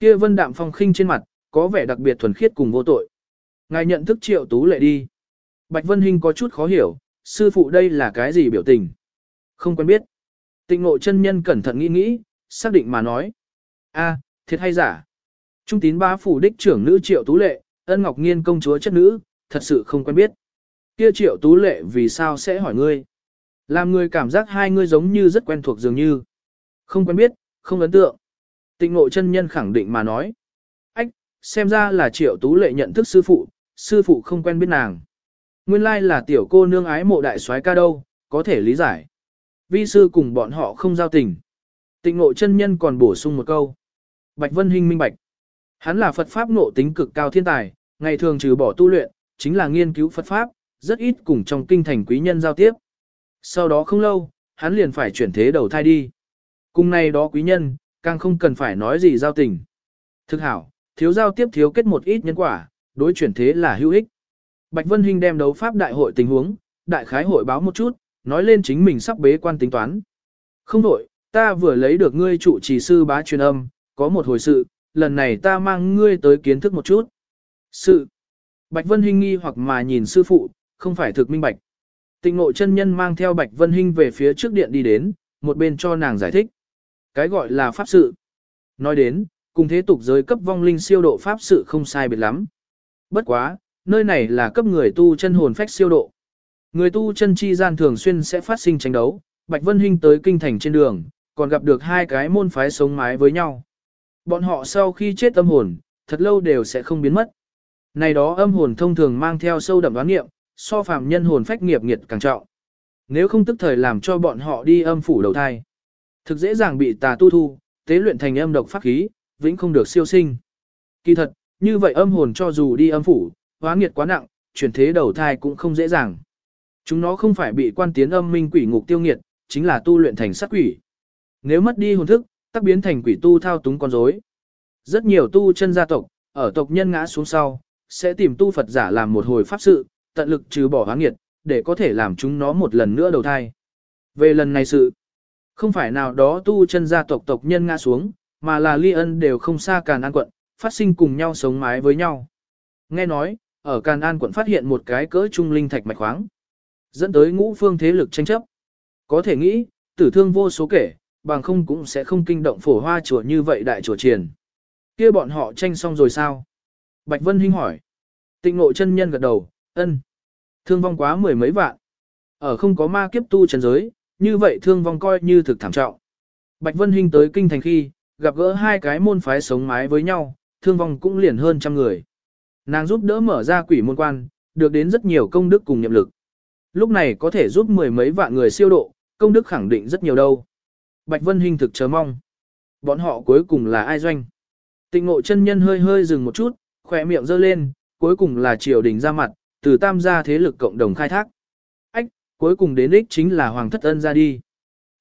Kia vân đạm phong khinh trên mặt, có vẻ đặc biệt thuần khiết cùng vô tội. Ngài nhận thức triệu tú lệ đi. Bạch Vân Hinh có chút khó hiểu, sư phụ đây là cái gì biểu tình? Không quen biết. Tịnh ngộ chân nhân cẩn thận nghĩ nghĩ, xác định mà nói. a thiệt hay giả? Trung tín ba phủ đích trưởng nữ triệu tú lệ, ân ngọc nghiên công chúa chất nữ, thật sự không quen biết. Kia triệu tú lệ vì sao sẽ hỏi ngươi? Làm người cảm giác hai ngươi giống như rất quen thuộc dường như. Không quen biết, không ấn tượng. Tịnh ngộ chân nhân khẳng định mà nói. Ách, xem ra là triệu tú lệ nhận thức sư phụ, sư phụ không quen biết nàng. Nguyên lai là tiểu cô nương ái mộ đại soái ca đâu, có thể lý giải. Vi sư cùng bọn họ không giao tình. Tịnh ngộ chân nhân còn bổ sung một câu. Bạch Vân Hinh minh bạch. Hắn là Phật Pháp ngộ tính cực cao thiên tài, ngày thường trừ bỏ tu luyện, chính là nghiên cứu Phật Pháp, rất ít cùng trong kinh thành quý nhân giao tiếp. Sau đó không lâu, hắn liền phải chuyển thế đầu thai đi. Cùng này đó quý nhân, càng không cần phải nói gì giao tình. Thực hảo, thiếu giao tiếp thiếu kết một ít nhân quả, đối chuyển thế là hữu ích. Bạch Vân Hinh đem đấu pháp đại hội tình huống, đại khái hội báo một chút, nói lên chính mình sắp bế quan tính toán. Không đổi, ta vừa lấy được ngươi trụ trì sư bá truyền âm, có một hồi sự, lần này ta mang ngươi tới kiến thức một chút. Sự. Bạch Vân Hinh nghi hoặc mà nhìn sư phụ, không phải thực minh bạch. Tịnh ngộ chân nhân mang theo Bạch Vân Hinh về phía trước điện đi đến, một bên cho nàng giải thích. Cái gọi là pháp sự. Nói đến, cùng thế tục giới cấp vong linh siêu độ pháp sự không sai biệt lắm. Bất quá, nơi này là cấp người tu chân hồn phách siêu độ. Người tu chân chi gian thường xuyên sẽ phát sinh tranh đấu, Bạch Vân Hinh tới kinh thành trên đường, còn gặp được hai cái môn phái sống mái với nhau. Bọn họ sau khi chết âm hồn, thật lâu đều sẽ không biến mất. Này đó âm hồn thông thường mang theo sâu đậm đoán nghiệm, so phàm nhân hồn phách nghiệp nghiệt càng trọng. Nếu không tức thời làm cho bọn họ đi âm phủ đầu thai, thực dễ dàng bị tà tu thu, tế luyện thành âm độc pháp khí, vĩnh không được siêu sinh. Kỳ thật, như vậy âm hồn cho dù đi âm phủ, hóa nghiệt quá nặng, chuyển thế đầu thai cũng không dễ dàng. Chúng nó không phải bị quan tiến âm minh quỷ ngục tiêu nghiệt, chính là tu luyện thành sát quỷ. Nếu mất đi hồn thức, tắc biến thành quỷ tu thao túng con rối. Rất nhiều tu chân gia tộc, ở tộc nhân ngã xuống sau, sẽ tìm tu Phật giả làm một hồi pháp sự, tận lực trừ bỏ hóa nghiệt, để có thể làm chúng nó một lần nữa đầu thai. Về lần này sự, không phải nào đó tu chân gia tộc tộc nhân ngã xuống, mà là ly ân đều không xa Càn An quận, phát sinh cùng nhau sống mái với nhau. Nghe nói, ở Càn An quận phát hiện một cái cỡ trung linh thạch mạch khoáng, dẫn tới ngũ phương thế lực tranh chấp. Có thể nghĩ, tử thương vô số kể, bằng không cũng sẽ không kinh động phổ hoa chùa như vậy đại chùa triền. kia bọn họ tranh xong rồi sao? Bạch Vân Hinh hỏi. Tịnh ngộ chân nhân gật đầu, ân. Thương vong quá mười mấy vạn. Ở không có ma kiếp tu trần giới, như vậy thương vong coi như thực thảm trọng. Bạch Vân Hinh tới kinh thành khi, gặp gỡ hai cái môn phái sống mái với nhau, thương vong cũng liền hơn trăm người. Nàng giúp đỡ mở ra quỷ môn quan, được đến rất nhiều công đức cùng nhiệm lực. Lúc này có thể giúp mười mấy vạn người siêu độ, công đức khẳng định rất nhiều đâu. Bạch Vân Hinh thực chờ mong. Bọn họ cuối cùng là ai doanh? Tịnh ngộ chân nhân hơi hơi dừng một chút, khỏe miệng giơ lên, cuối cùng là triều đình ra mặt, từ tam gia thế lực cộng đồng khai thác. Ách, cuối cùng đến đích chính là Hoàng thất ân ra đi.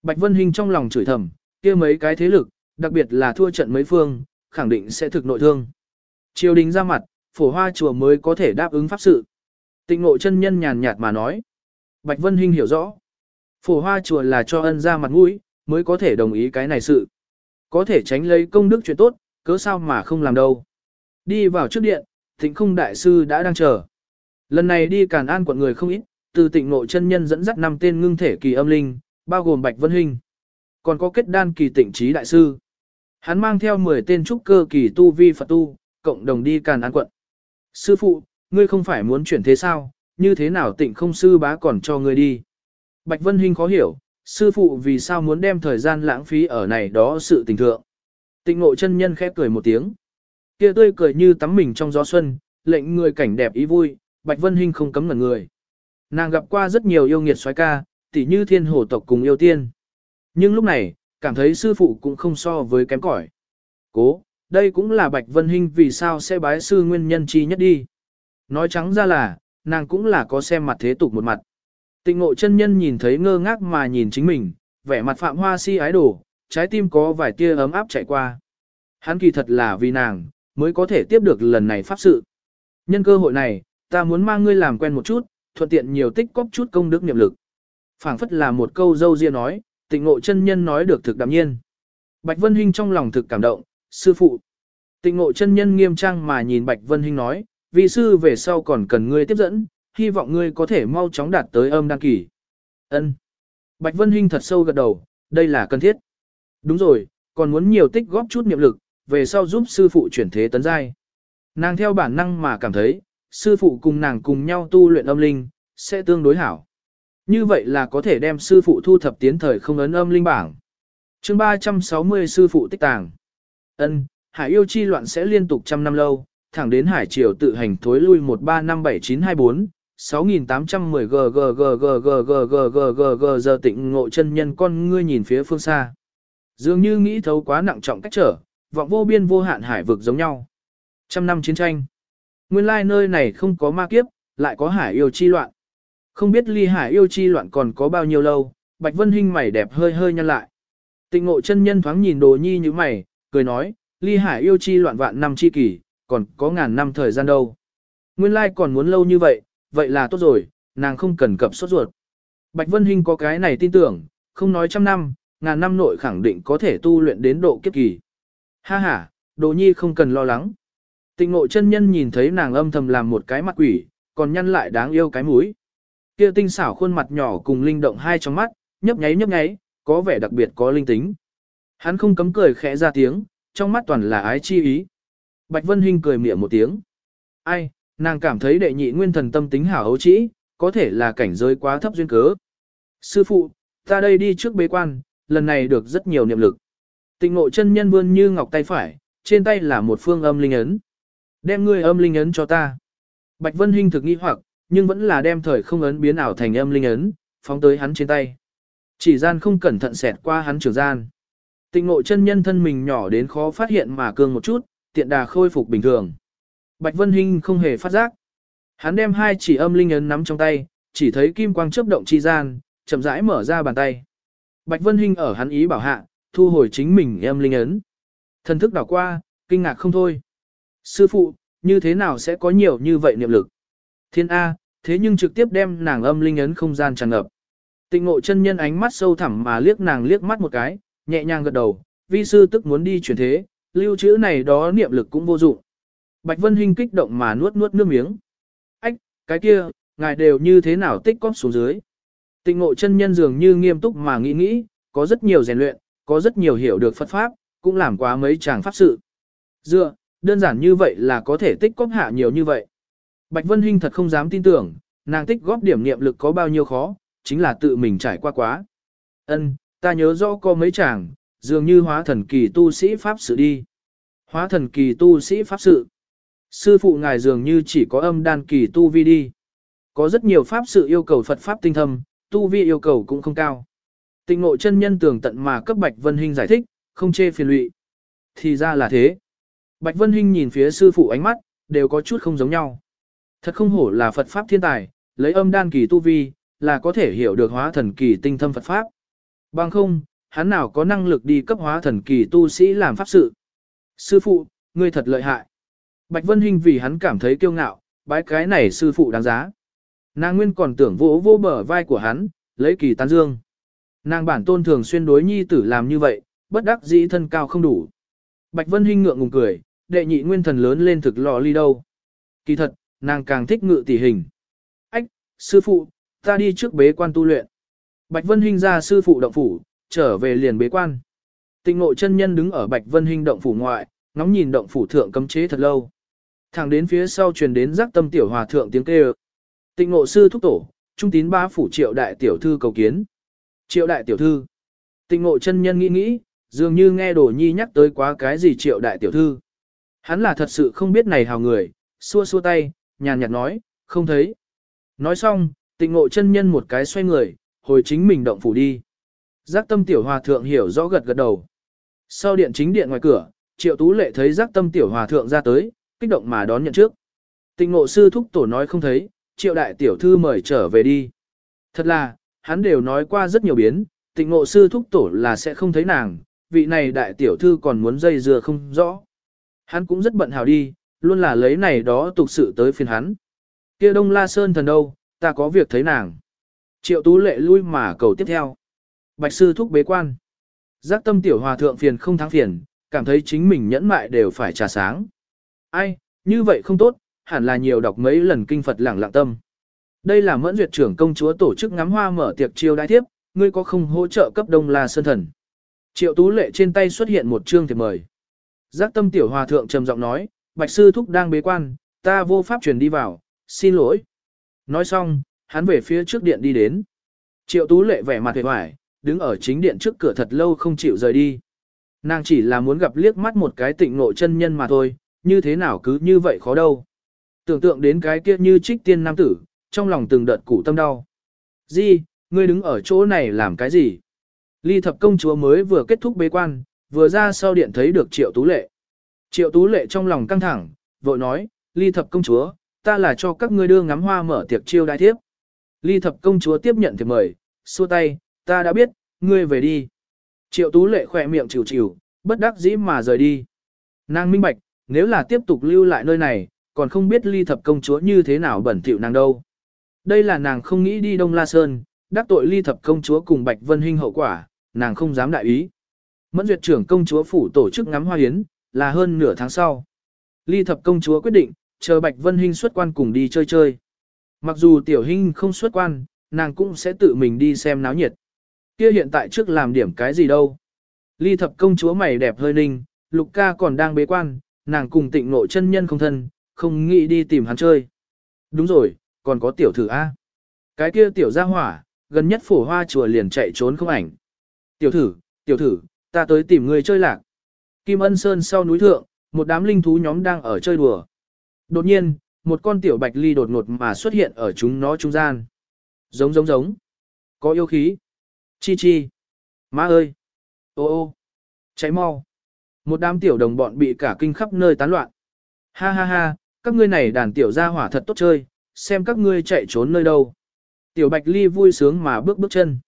Bạch Vân Hinh trong lòng chửi thầm, kia mấy cái thế lực, đặc biệt là thua trận mấy phương, khẳng định sẽ thực nội thương. Triều đình ra mặt, phổ hoa chùa mới có thể đáp ứng pháp sự. Tịnh ngộ chân nhân nhàn nhạt mà nói. Bạch Vân Hinh hiểu rõ. Phổ hoa chùa là cho ân ra mặt mũi, mới có thể đồng ý cái này sự. Có thể tránh lấy công đức chuyện tốt, cớ sao mà không làm đâu. Đi vào trước điện, thịnh không đại sư đã đang chờ. Lần này đi càn an quận người không ít, từ tịnh ngộ chân nhân dẫn dắt năm tên ngưng thể kỳ âm linh, bao gồm Bạch Vân Hinh. Còn có kết đan kỳ tịnh trí đại sư. Hắn mang theo 10 tên trúc cơ kỳ tu vi Phật tu, cộng đồng đi càn an quận. Sư phụ, ngươi không phải muốn chuyển thế sao, như thế nào tịnh không sư bá còn cho ngươi đi. Bạch Vân Hinh khó hiểu, sư phụ vì sao muốn đem thời gian lãng phí ở này đó sự tình thượng. Tịnh ngộ chân nhân khép cười một tiếng. kia tươi cười như tắm mình trong gió xuân, lệnh người cảnh đẹp ý vui, Bạch Vân Hinh không cấm ngẩn người. Nàng gặp qua rất nhiều yêu nghiệt xoái ca, tỉ như thiên hổ tộc cùng yêu tiên. Nhưng lúc này, cảm thấy sư phụ cũng không so với kém cỏi. Cố, đây cũng là Bạch Vân Hinh vì sao sẽ bái sư nguyên nhân chi nhất đi. Nói trắng ra là, nàng cũng là có xem mặt thế tục một mặt. Tịnh ngộ chân nhân nhìn thấy ngơ ngác mà nhìn chính mình, vẻ mặt phạm hoa si ái đổ, trái tim có vài tia ấm áp chạy qua. Hắn kỳ thật là vì nàng, mới có thể tiếp được lần này pháp sự. Nhân cơ hội này, ta muốn mang ngươi làm quen một chút, thuận tiện nhiều tích cóp chút công đức niệm lực. phảng phất là một câu dâu riêng nói, tịnh ngộ chân nhân nói được thực đạm nhiên. Bạch Vân Hinh trong lòng thực cảm động, sư phụ. Tịnh ngộ chân nhân nghiêm trang mà nhìn Bạch Vân Hinh nói, vị sư về sau còn cần ngươi tiếp dẫn, hy vọng ngươi có thể mau chóng đạt tới âm đăng kỳ. Ân. Bạch Vân Hinh thật sâu gật đầu, đây là cần thiết. Đúng rồi, còn muốn nhiều tích góp chút niệm lực, về sau giúp sư phụ chuyển thế tấn giai. Nàng theo bản năng mà cảm thấy, sư phụ cùng nàng cùng nhau tu luyện âm linh, sẽ tương đối hảo. Như vậy là có thể đem sư phụ thu thập tiến thời không ấn âm linh bảng. chương 360 sư phụ tích tàng. ân hải yêu chi loạn sẽ liên tục trăm năm lâu, thẳng đến hải triều tự hành thối lui 1357924. 6810 g g g g g g g g g g giờ tịnh ngộ chân nhân con ngươi nhìn phía phương xa. Dường như nghĩ thấu quá nặng trọng cách trở, vọng vô biên vô hạn hải vực giống nhau. Trăm năm chiến tranh. Nguyên lai nơi này không có ma kiếp, lại có hải yêu chi loạn. Không biết ly hải yêu chi loạn còn có bao nhiêu lâu, Bạch Vân Hinh mày đẹp hơi hơi nhăn lại. Tịnh ngộ chân nhân thoáng nhìn đồ nhi như mày, cười nói, ly hải yêu chi loạn vạn năm chi kỷ, còn có ngàn năm thời gian đâu. Nguyên lai còn muốn lâu như vậy, vậy là tốt rồi, nàng không cần cập sốt ruột. Bạch Vân Hinh có cái này tin tưởng, không nói trăm năm, ngàn năm nội khẳng định có thể tu luyện đến độ kiếp kỳ. Ha ha, đồ nhi không cần lo lắng. Tịnh ngộ chân nhân nhìn thấy nàng âm thầm làm một cái mặt quỷ, còn nhăn lại đáng yêu cái mũi. Kia tinh xảo khuôn mặt nhỏ cùng linh động hai trong mắt, nhấp nháy nhấp nháy, có vẻ đặc biệt có linh tính. Hắn không cấm cười khẽ ra tiếng, trong mắt toàn là ái chi ý. Bạch Vân Hinh cười mỉa một tiếng. Ai, nàng cảm thấy đệ nhị nguyên thần tâm tính hảo hấu trĩ, có thể là cảnh giới quá thấp duyên cớ. Sư phụ, ta đây đi trước bế quan, lần này được rất nhiều niệm lực. Tịnh ngộ chân nhân vươn như ngọc tay phải, trên tay là một phương âm linh ấn. Đem ngươi âm linh ấn cho ta. Bạch Vân Hinh thực nghi hoặc, nhưng vẫn là đem thời không ấn biến ảo thành âm linh ấn, phóng tới hắn trên tay. Chỉ gian không cẩn thận xẹt qua hắn trường gian. Tịnh ngộ chân nhân thân mình nhỏ đến khó phát hiện mà cương một chút, tiện đà khôi phục bình thường. Bạch Vân Hinh không hề phát giác. Hắn đem hai chỉ âm linh ấn nắm trong tay, chỉ thấy kim quang chớp động chi gian, chậm rãi mở ra bàn tay. Bạch Vân Hinh ở hắn ý bảo hạ, thu hồi chính mình âm linh ấn. Thần thức đảo qua, kinh ngạc không thôi. Sư phụ, như thế nào sẽ có nhiều như vậy niệm lực? Thiên A, thế nhưng trực tiếp đem nàng âm linh ấn không gian tràn ngập. Tịnh ngộ chân nhân ánh mắt sâu thẳm mà liếc nàng liếc mắt một cái, nhẹ nhàng gật đầu, vi sư tức muốn đi chuyển thế, lưu trữ này đó niệm lực cũng vô dụng. Bạch Vân Hinh kích động mà nuốt nuốt nước miếng. Ách, cái kia, ngài đều như thế nào tích cóp xuống dưới. Tịnh ngộ chân nhân dường như nghiêm túc mà nghĩ nghĩ, có rất nhiều rèn luyện, có rất nhiều hiểu được Phật Pháp, cũng làm quá mấy chàng pháp sự. Dựa, đơn giản như vậy là có thể tích cóp hạ nhiều như vậy. Bạch Vân Hinh thật không dám tin tưởng, nàng tích góp điểm niệm lực có bao nhiêu khó, chính là tự mình trải qua quá. Ân, ta nhớ rõ có mấy chàng, dường như hóa thần kỳ tu sĩ pháp sự đi. Hóa thần kỳ tu sĩ pháp sự. Sư phụ ngài dường như chỉ có âm đan kỳ tu vi đi. Có rất nhiều pháp sự yêu cầu Phật pháp tinh thâm, tu vi yêu cầu cũng không cao. Tịnh ngộ chân nhân tường tận mà cấp Bạch Vân Hinh giải thích, không chê phiền lụy. Thì ra là thế. Bạch Vân Hinh nhìn phía sư phụ ánh mắt, đều có chút không giống nhau. Thật không hổ là Phật Pháp thiên tài, lấy âm đan kỳ tu vi, là có thể hiểu được hóa thần kỳ tinh thâm Phật Pháp. Bằng không, hắn nào có năng lực đi cấp hóa thần kỳ tu sĩ làm pháp sự. Sư phụ, ngươi thật lợi hại. Bạch Vân Hinh vì hắn cảm thấy kiêu ngạo, bái cái này sư phụ đáng giá. Nàng nguyên còn tưởng vỗ vô bờ vai của hắn, lấy kỳ tán dương. Nàng bản tôn thường xuyên đối nhi tử làm như vậy, bất đắc dĩ thân cao không đủ. Bạch Vân Hinh ngượng ngùng cười, đệ nhị nguyên thần lớn lên thực lò ly đâu. Kỳ thật, nàng càng thích ngự tỷ hình. Ách, sư phụ, ta đi trước bế quan tu luyện. Bạch Vân Hinh ra sư phụ động phủ, trở về liền bế quan. Tịnh ngộ chân nhân đứng ở Bạch Vân Hinh động phủ ngoại, ngóng nhìn động phủ thượng cấm chế thật lâu. Thẳng đến phía sau truyền đến giác tâm tiểu hòa thượng tiếng kêu. Tịnh ngộ sư thúc tổ, trung tín ba phủ triệu đại tiểu thư cầu kiến. Triệu đại tiểu thư. Tịnh ngộ chân nhân nghĩ nghĩ, dường như nghe đồ nhi nhắc tới quá cái gì triệu đại tiểu thư. Hắn là thật sự không biết này hào người, xua xua tay, nhàn nhạt nói, không thấy. Nói xong, tịnh ngộ chân nhân một cái xoay người, hồi chính mình động phủ đi. Giác tâm tiểu hòa thượng hiểu rõ gật gật đầu. Sau điện chính điện ngoài cửa, triệu tú lệ thấy giác tâm tiểu hòa thượng ra tới, kích động mà đón nhận trước. Tịnh ngộ sư thúc tổ nói không thấy, triệu đại tiểu thư mời trở về đi. Thật là, hắn đều nói qua rất nhiều biến, tịnh ngộ sư thúc tổ là sẽ không thấy nàng, vị này đại tiểu thư còn muốn dây dưa không rõ. Hắn cũng rất bận hào đi, luôn là lấy này đó tục sự tới phiền hắn. kia đông la sơn thần đâu, ta có việc thấy nàng. Triệu tú lệ lui mà cầu tiếp theo. Bạch sư thúc bế quan. Giác tâm tiểu hòa thượng phiền không thắng phiền, cảm thấy chính mình nhẫn mại đều phải trà sáng. Ai, như vậy không tốt, hẳn là nhiều đọc mấy lần kinh Phật lẳng lặng tâm. Đây là mẫn duyệt trưởng công chúa tổ chức ngắm hoa mở tiệc chiêu đãi tiếp, ngươi có không hỗ trợ cấp đông la sơn thần. Triệu tú lệ trên tay xuất hiện một chương thiệp mời. Giác tâm tiểu hòa thượng trầm giọng nói, bạch sư thúc đang bế quan, ta vô pháp truyền đi vào, xin lỗi. Nói xong, hắn về phía trước điện đi đến. Triệu tú lệ vẻ mặt hề hoài, đứng ở chính điện trước cửa thật lâu không chịu rời đi. Nàng chỉ là muốn gặp liếc mắt một cái tịnh ngộ chân nhân mà thôi, như thế nào cứ như vậy khó đâu. Tưởng tượng đến cái kia như trích tiên nam tử, trong lòng từng đợt củ tâm đau. Di, ngươi đứng ở chỗ này làm cái gì? Ly thập công chúa mới vừa kết thúc bế quan, vừa ra sau điện thấy được triệu tú lệ. Triệu tú lệ trong lòng căng thẳng, vội nói, ly thập công chúa, ta là cho các ngươi đưa ngắm hoa mở tiệc chiêu đại thiếp. Ly thập công chúa tiếp nhận thiệp mời, xua tay, ta đã biết, ngươi về đi. Triệu tú lệ khỏe miệng chịu chịu, bất đắc dĩ mà rời đi. Nàng minh bạch, nếu là tiếp tục lưu lại nơi này, còn không biết ly thập công chúa như thế nào bẩn thỉu nàng đâu. Đây là nàng không nghĩ đi Đông La Sơn, đắc tội ly thập công chúa cùng Bạch Vân Hinh hậu quả, nàng không dám đại ý. Mẫn duyệt trưởng công chúa phủ tổ chức ngắm hoa hiến, là hơn nửa tháng sau. Ly thập công chúa quyết định, chờ Bạch Vân Hinh xuất quan cùng đi chơi chơi. Mặc dù tiểu Hinh không xuất quan, nàng cũng sẽ tự mình đi xem náo nhiệt. Kia hiện tại trước làm điểm cái gì đâu. Ly thập công chúa mày đẹp hơi ninh, lục ca còn đang bế quan, nàng cùng tịnh nội chân nhân không thân, không nghĩ đi tìm hắn chơi. Đúng rồi, còn có tiểu thử A. Cái kia tiểu gia hỏa, gần nhất phổ hoa chùa liền chạy trốn không ảnh. Tiểu thử, tiểu thử, ta tới tìm người chơi lạc. Kim ân sơn sau núi thượng, một đám linh thú nhóm đang ở chơi đùa. Đột nhiên, một con tiểu bạch ly đột ngột mà xuất hiện ở chúng nó trung gian. Giống giống giống. Có yêu khí. Chi chi. Má ơi. Ô ô. Cháy mau. Một đám tiểu đồng bọn bị cả kinh khắp nơi tán loạn. Ha ha ha, các ngươi này đàn tiểu gia hỏa thật tốt chơi, xem các ngươi chạy trốn nơi đâu. Tiểu bạch ly vui sướng mà bước bước chân.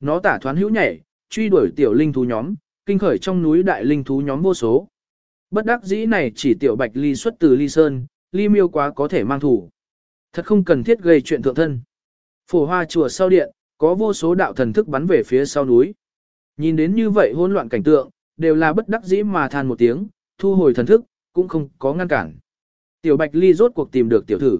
Nó tả thoán hữu nhảy, truy đuổi tiểu linh thú nhóm, kinh khởi trong núi đại linh thú nhóm vô số. Bất đắc dĩ này chỉ tiểu bạch ly xuất từ ly sơn, ly miêu quá có thể mang thủ. Thật không cần thiết gây chuyện thượng thân. Phổ hoa chùa sau điện, có vô số đạo thần thức bắn về phía sau núi. Nhìn đến như vậy hỗn loạn cảnh tượng, đều là bất đắc dĩ mà than một tiếng, thu hồi thần thức, cũng không có ngăn cản. Tiểu Bạch Ly rốt cuộc tìm được tiểu thử.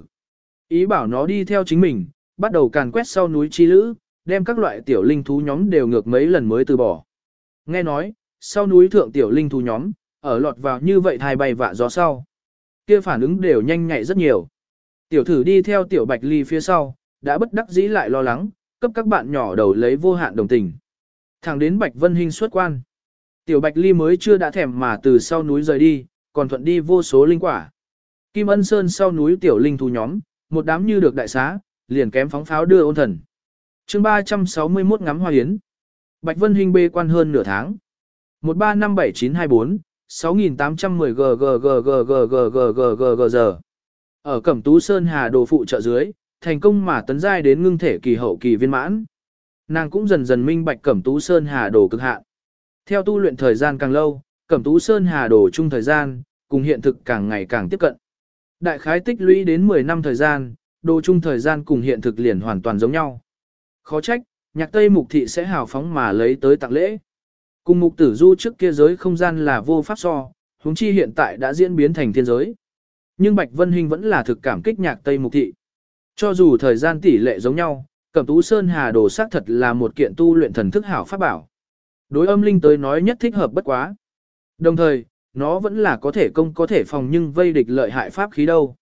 Ý bảo nó đi theo chính mình, bắt đầu càn quét sau núi chi lữ, đem các loại tiểu linh thú nhóm đều ngược mấy lần mới từ bỏ. Nghe nói, sau núi thượng tiểu linh thú nhóm, ở lọt vào như vậy thai bay vạ gió sau. kia phản ứng đều nhanh nhạy rất nhiều. Tiểu thử đi theo tiểu Bạch Ly phía sau, đã bất đắc dĩ lại lo lắng, cấp các bạn nhỏ đầu lấy vô hạn đồng tình. Thẳng đến Bạch Vân hình xuất quan. Tiểu Bạch Ly mới chưa đã thèm mà từ sau núi rời đi, còn thuận đi vô số linh quả. Kim Ân Sơn sau núi tiểu linh thú nhóm, một đám như được đại xá, liền kém phóng pháo đưa ôn thần. chương 361 ngắm hoa yến. Bạch Vân Hinh bê quan hơn nửa tháng. 135724 6810 giờ. Ở Cẩm Tú Sơn Hà đồ phụ trợ dưới, thành công mà tấn giai đến ngưng thể kỳ hậu kỳ viên mãn. Nàng cũng dần dần minh bạch Cẩm Tú Sơn Hà đồ cực hạn. Theo tu luyện thời gian càng lâu, Cẩm Tú Sơn Hà đồ chung thời gian, cùng hiện thực càng ngày càng tiếp cận. Đại khái tích lũy đến 10 năm thời gian, đồ chung thời gian cùng hiện thực liền hoàn toàn giống nhau. Khó trách, nhạc Tây Mục Thị sẽ hào phóng mà lấy tới tặng lễ. Cùng Mục Tử Du trước kia giới không gian là vô pháp so, huống chi hiện tại đã diễn biến thành thiên giới. Nhưng Bạch Vân Hinh vẫn là thực cảm kích nhạc Tây Mục Thị. Cho dù thời gian tỷ lệ giống nhau, Cẩm Tú Sơn Hà Đồ xác thật là một kiện tu luyện thần thức hảo pháp bảo. Đối âm linh tới nói nhất thích hợp bất quá. Đồng thời, nó vẫn là có thể công có thể phòng nhưng vây địch lợi hại pháp khí đâu.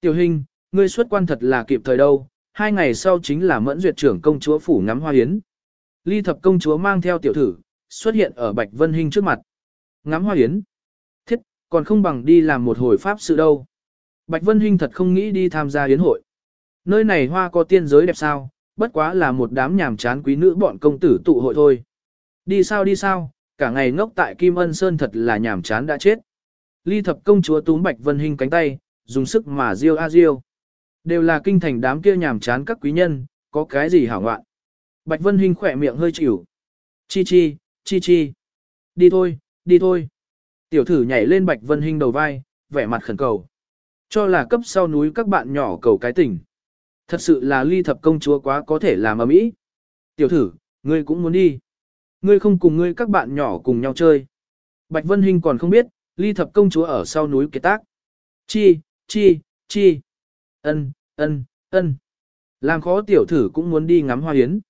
Tiểu hình, ngươi xuất quan thật là kịp thời đâu, hai ngày sau chính là mẫn duyệt trưởng công chúa phủ ngắm hoa hiến. Ly thập công chúa mang theo tiểu thử, xuất hiện ở Bạch Vân Hinh trước mặt. Ngắm hoa hiến. Thiết, còn không bằng đi làm một hồi pháp sự đâu. Bạch Vân Hinh thật không nghĩ đi tham gia hiến hội. Nơi này hoa có tiên giới đẹp sao, bất quá là một đám nhàm chán quý nữ bọn công tử tụ hội thôi. Đi sao đi sao, cả ngày ngốc tại Kim Ân Sơn thật là nhàm chán đã chết. Ly thập công chúa túm Bạch Vân Hinh cánh tay, dùng sức mà diêu a diêu. Đều là kinh thành đám kia nhàm chán các quý nhân, có cái gì hảo ngoạn. Bạch Vân Hinh khỏe miệng hơi chịu. Chi chi, chi chi. Đi thôi, đi thôi. Tiểu thử nhảy lên Bạch Vân Hinh đầu vai, vẻ mặt khẩn cầu. Cho là cấp sau núi các bạn nhỏ cầu cái tỉnh. Thật sự là ly thập công chúa quá có thể làm ở mỹ. Tiểu thử, ngươi cũng muốn đi. Ngươi không cùng ngươi các bạn nhỏ cùng nhau chơi. Bạch Vân Hinh còn không biết, ly thập công chúa ở sau núi kế tác. Chi, chi, chi. Ân, ân, ân. Làm khó tiểu thử cũng muốn đi ngắm hoa yến.